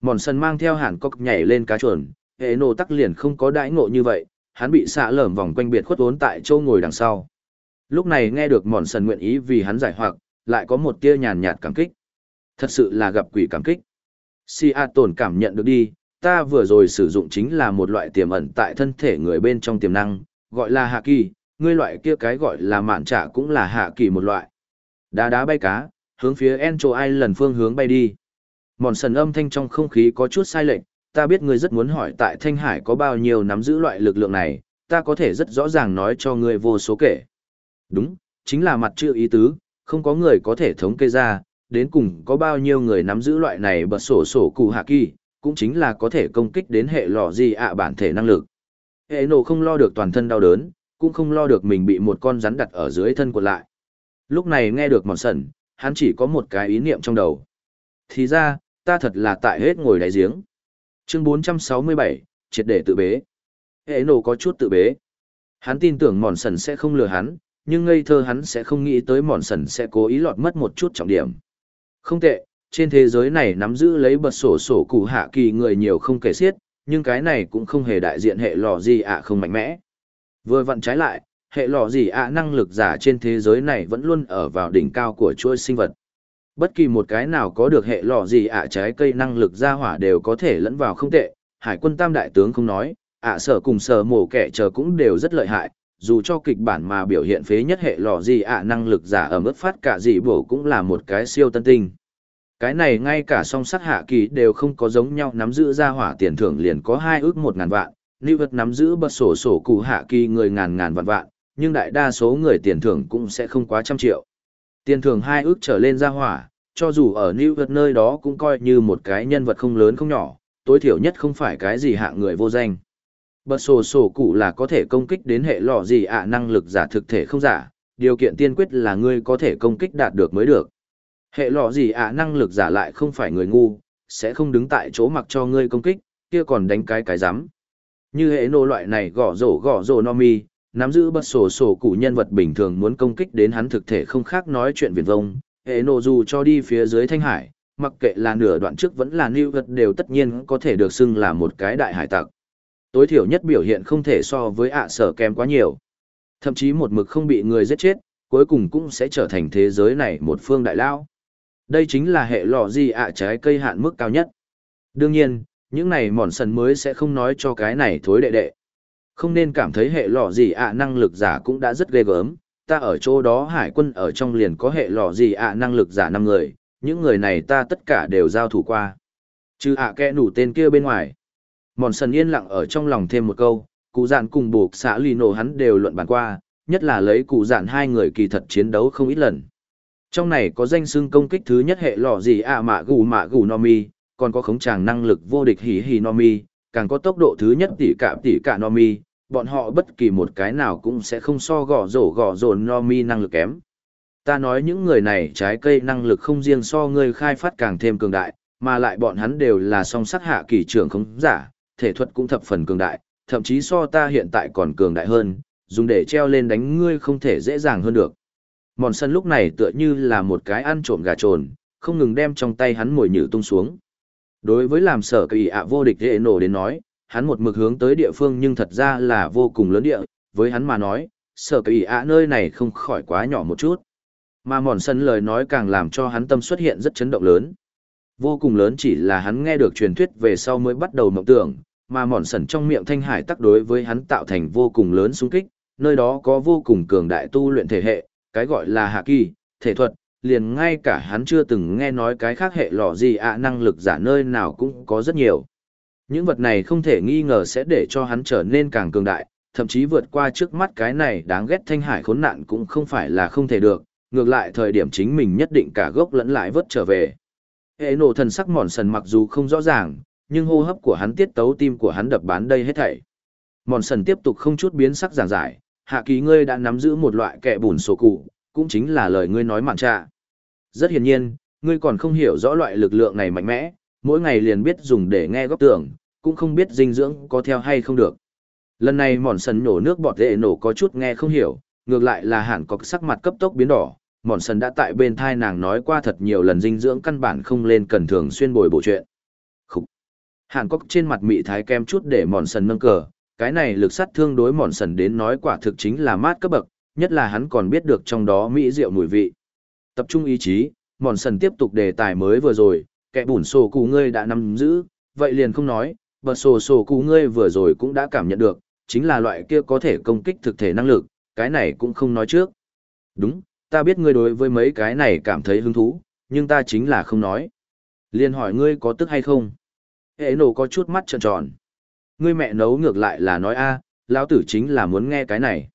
Mòn sân mang theo hàn cốc nhảy lên cá chuồn, hệ nổ tắc liền không có đãi ngộ như vậy, hắn bị xạ lởm vòng quanh biệt khuất vốn tại châu ngồi đằng sau. Lúc này nghe được mòn sân nguyện ý vì hắn giải hoặc, lại có một tia nhàn nhạt cảm kích. Thật sự là gặp quỷ cảm kích. Si A tổn cảm nhận được đi, ta vừa rồi sử dụng chính là một loại tiềm ẩn tại thân thể người bên trong tiềm năng, gọi là hạ kỳ, ngươi loại kia cái gọi là mạn trả cũng là hạ kỳ một loại. Đá đá bay cá, hướng phía Encho lần phương hướng bay đi. Mòn sần âm thanh trong không khí có chút sai lệch, ta biết ngươi rất muốn hỏi tại Thanh Hải có bao nhiêu nắm giữ loại lực lượng này, ta có thể rất rõ ràng nói cho ngươi vô số kể. Đúng, chính là mặt chữ ý tứ, không có người có thể thống kê ra, đến cùng có bao nhiêu người nắm giữ loại này bật sổ sổ cụ hạ kỳ, cũng chính là có thể công kích đến hệ lò gì ạ bản thể năng lực. Hệ nổ không lo được toàn thân đau đớn, cũng không lo được mình bị một con rắn đặt ở dưới thân quật lại. Lúc này nghe được mòn sẩn, hắn chỉ có một cái ý niệm trong đầu. Thì ra, ta thật là tại hết ngồi đáy giếng. Chương 467, triệt để tự bế. Hệ nổ có chút tự bế. Hắn tin tưởng mòn sẩn sẽ không lừa hắn, nhưng ngây thơ hắn sẽ không nghĩ tới mòn sẩn sẽ cố ý lọt mất một chút trọng điểm. Không tệ, trên thế giới này nắm giữ lấy bật sổ sổ cụ hạ kỳ người nhiều không kể xiết, nhưng cái này cũng không hề đại diện hệ lò gì ạ không mạnh mẽ. Vừa vặn trái lại, hệ lò gì ạ năng lực giả trên thế giới này vẫn luôn ở vào đỉnh cao của chuỗi sinh vật. Bất kỳ một cái nào có được hệ lò gì ạ trái cây năng lực ra hỏa đều có thể lẫn vào không tệ, hải quân tam đại tướng không nói, ạ sở cùng sở mổ kẻ chờ cũng đều rất lợi hại, dù cho kịch bản mà biểu hiện phế nhất hệ lò gì ạ năng lực giả ở mức phát cả dị bổ cũng là một cái siêu tân tinh. Cái này ngay cả song sắc hạ kỳ đều không có giống nhau nắm giữ ra hỏa tiền thưởng liền có hai ước một ngàn vạn, lưu vật nắm giữ bật sổ sổ cụ hạ kỳ người ngàn ngàn vạn vạn, nhưng đại đa số người tiền thưởng cũng sẽ không quá trăm triệu. Tiền thưởng hai ước trở lên ra hỏa, cho dù ở lưu vật nơi đó cũng coi như một cái nhân vật không lớn không nhỏ, tối thiểu nhất không phải cái gì hạng người vô danh. Bật sổ sổ cụ là có thể công kích đến hệ lọ gì ạ năng lực giả thực thể không giả, điều kiện tiên quyết là ngươi có thể công kích đạt được mới được. Hệ lọ gì ạ năng lực giả lại không phải người ngu, sẽ không đứng tại chỗ mặc cho ngươi công kích, kia còn đánh cái cái rắm Như hệ nô loại này gõ rổ gõ rổ no mi, nắm giữ bật sổ sổ cụ nhân vật bình thường muốn công kích đến hắn thực thể không khác nói chuyện viền vông. Hệ nô dù cho đi phía dưới thanh hải, mặc kệ là nửa đoạn trước vẫn là lưu vật đều tất nhiên có thể được xưng là một cái đại hải tặc. Tối thiểu nhất biểu hiện không thể so với ạ sở kém quá nhiều. Thậm chí một mực không bị người giết chết, cuối cùng cũng sẽ trở thành thế giới này một phương đại lao. Đây chính là hệ lọ gì ạ trái cây hạn mức cao nhất. Đương nhiên, những này mòn sần mới sẽ không nói cho cái này thối đệ đệ. Không nên cảm thấy hệ lọ gì ạ năng lực giả cũng đã rất ghê gớm, ta ở chỗ đó hải quân ở trong liền có hệ lọ gì ạ năng lực giả năm người, những người này ta tất cả đều giao thủ qua. Chứ ạ kẽ nủ tên kia bên ngoài. Mòn sần yên lặng ở trong lòng thêm một câu, cụ dạn cùng buộc xã lì nổ hắn đều luận bàn qua, nhất là lấy cụ dạn hai người kỳ thật chiến đấu không ít lần. Trong này có danh xưng công kích thứ nhất hệ lọ gì ạ mạ gù mạ gù no mi, còn có khống tràng năng lực vô địch hỉ hỉ no mi, càng có tốc độ thứ nhất tỷ cả tỷ cả no mi, bọn họ bất kỳ một cái nào cũng sẽ không so gõ rổ gõ rổ no mi năng lực kém. Ta nói những người này trái cây năng lực không riêng so người khai phát càng thêm cường đại, mà lại bọn hắn đều là song sắc hạ kỳ trưởng không giả, thể thuật cũng thập phần cường đại, thậm chí so ta hiện tại còn cường đại hơn, dùng để treo lên đánh ngươi không thể dễ dàng hơn được. Mòn sân lúc này tựa như là một cái ăn trộm gà trồn, không ngừng đem trong tay hắn mồi nhử tung xuống. Đối với làm sở kỳ ạ vô địch hệ nổ đến nói, hắn một mực hướng tới địa phương nhưng thật ra là vô cùng lớn địa, với hắn mà nói, sở kỳ ạ nơi này không khỏi quá nhỏ một chút. Mà mòn sân lời nói càng làm cho hắn tâm xuất hiện rất chấn động lớn. Vô cùng lớn chỉ là hắn nghe được truyền thuyết về sau mới bắt đầu mộng tưởng, mà mòn sần trong miệng thanh hải tắc đối với hắn tạo thành vô cùng lớn xung kích, nơi đó có vô cùng cường đại tu luyện thể hệ, cái gọi là hạ kỳ, thể thuật, liền ngay cả hắn chưa từng nghe nói cái khác hệ lò gì ạ năng lực giả nơi nào cũng có rất nhiều. Những vật này không thể nghi ngờ sẽ để cho hắn trở nên càng cường đại, thậm chí vượt qua trước mắt cái này đáng ghét thanh hải khốn nạn cũng không phải là không thể được, ngược lại thời điểm chính mình nhất định cả gốc lẫn lại vớt trở về. Hệ nổ thần sắc mòn sần mặc dù không rõ ràng, nhưng hô hấp của hắn tiết tấu tim của hắn đập bán đây hết thảy. Mòn sần tiếp tục không chút biến sắc giảng giải, hạ ký ngươi đã nắm giữ một loại kẻ bùn sổ cụ, cũng chính là lời ngươi nói mạn trạ. Rất hiển nhiên, ngươi còn không hiểu rõ loại lực lượng này mạnh mẽ, mỗi ngày liền biết dùng để nghe góc tưởng, cũng không biết dinh dưỡng có theo hay không được. Lần này mòn sần nổ nước bọt lệ nổ có chút nghe không hiểu, ngược lại là hẳn có sắc mặt cấp tốc biến đỏ, mòn sần đã tại bên thai nàng nói qua thật nhiều lần dinh dưỡng căn bản không lên cần thường xuyên bồi bổ chuyện. Khúc. Hàn Cốc trên mặt mị thái kem chút để mòn sần nâng cờ, cái này lực sát thương đối mòn sần đến nói quả thực chính là mát cấp bậc, nhất là hắn còn biết được trong đó mỹ rượu mùi vị. Tập trung ý chí, mòn sần tiếp tục đề tài mới vừa rồi, kẻ bùn sổ cụ ngươi đã nắm giữ, vậy liền không nói, bật sổ sổ cụ ngươi vừa rồi cũng đã cảm nhận được, chính là loại kia có thể công kích thực thể năng lực, cái này cũng không nói trước. Đúng, ta biết ngươi đối với mấy cái này cảm thấy hứng thú, nhưng ta chính là không nói. Liên hỏi ngươi có tức hay không? Hệ nổ có chút mắt trợn tròn. Ngươi mẹ nấu ngược lại là nói a, lão tử chính là muốn nghe cái này.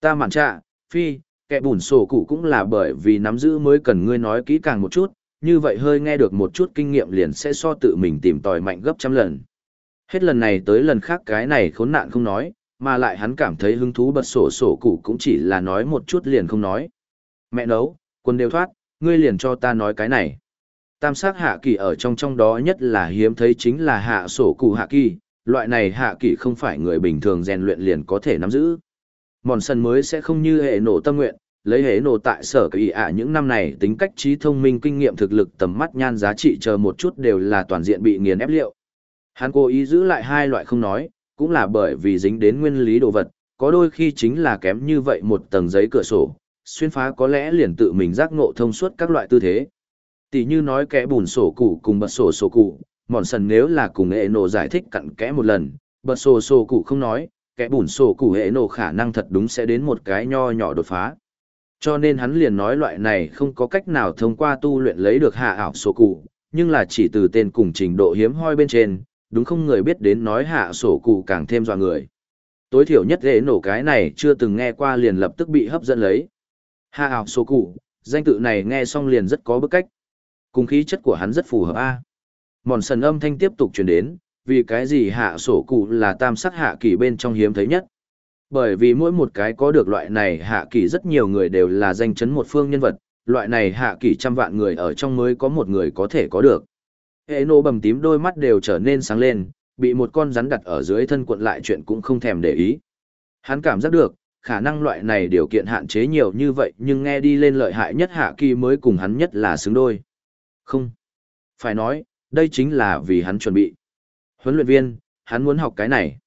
Ta mạn trạ, phi, kẻ bùn sổ cụ cũng là bởi vì nắm giữ mới cần ngươi nói kỹ càng một chút, như vậy hơi nghe được một chút kinh nghiệm liền sẽ so tự mình tìm tòi mạnh gấp trăm lần. Hết lần này tới lần khác cái này khốn nạn không nói, mà lại hắn cảm thấy hứng thú bật sổ sổ cụ cũng chỉ là nói một chút liền không nói. Mẹ nấu, quân đều thoát, ngươi liền cho ta nói cái này. Tam sắc hạ kỳ ở trong trong đó nhất là hiếm thấy chính là hạ sổ cụ hạ kỳ, loại này hạ kỳ không phải người bình thường rèn luyện liền có thể nắm giữ. Mòn sân mới sẽ không như hệ nổ tâm nguyện, lấy hệ nổ tại sở kỳ ạ những năm này tính cách trí thông minh kinh nghiệm thực lực tầm mắt nhan giá trị chờ một chút đều là toàn diện bị nghiền ép liệu. Hắn cố ý giữ lại hai loại không nói, cũng là bởi vì dính đến nguyên lý đồ vật, có đôi khi chính là kém như vậy một tầng giấy cửa sổ, xuyên phá có lẽ liền tự mình giác ngộ thông suốt các loại tư thế. Tỷ như nói kẽ bùn sổ cụ cùng bật sổ sổ cụ, mòn sần nếu là cùng hệ nổ giải thích cặn kẽ một lần, bật sổ sổ cụ không nói, kẻ bùn sổ cụ hệ nổ khả năng thật đúng sẽ đến một cái nho nhỏ đột phá. Cho nên hắn liền nói loại này không có cách nào thông qua tu luyện lấy được hạ ảo sổ cụ, nhưng là chỉ từ tên cùng trình độ hiếm hoi bên trên, đúng không người biết đến nói hạ sổ cụ càng thêm dọa người. Tối thiểu nhất hệ nổ cái này chưa từng nghe qua liền lập tức bị hấp dẫn lấy. Hạ ảo sổ cụ, danh tự này nghe xong liền rất có bức cách. Cùng khí chất của hắn rất phù hợp a. Mòn sần âm thanh tiếp tục truyền đến, vì cái gì hạ sổ cụ là tam sắc hạ kỳ bên trong hiếm thấy nhất. Bởi vì mỗi một cái có được loại này hạ kỳ rất nhiều người đều là danh chấn một phương nhân vật, loại này hạ kỳ trăm vạn người ở trong mới có một người có thể có được. Hệ nô bầm tím đôi mắt đều trở nên sáng lên, bị một con rắn đặt ở dưới thân cuộn lại chuyện cũng không thèm để ý. Hắn cảm giác được, khả năng loại này điều kiện hạn chế nhiều như vậy nhưng nghe đi lên lợi hại nhất hạ kỳ mới cùng hắn nhất là xứng đôi. Không. Phải nói, đây chính là vì hắn chuẩn bị. Huấn luyện viên, hắn muốn học cái này.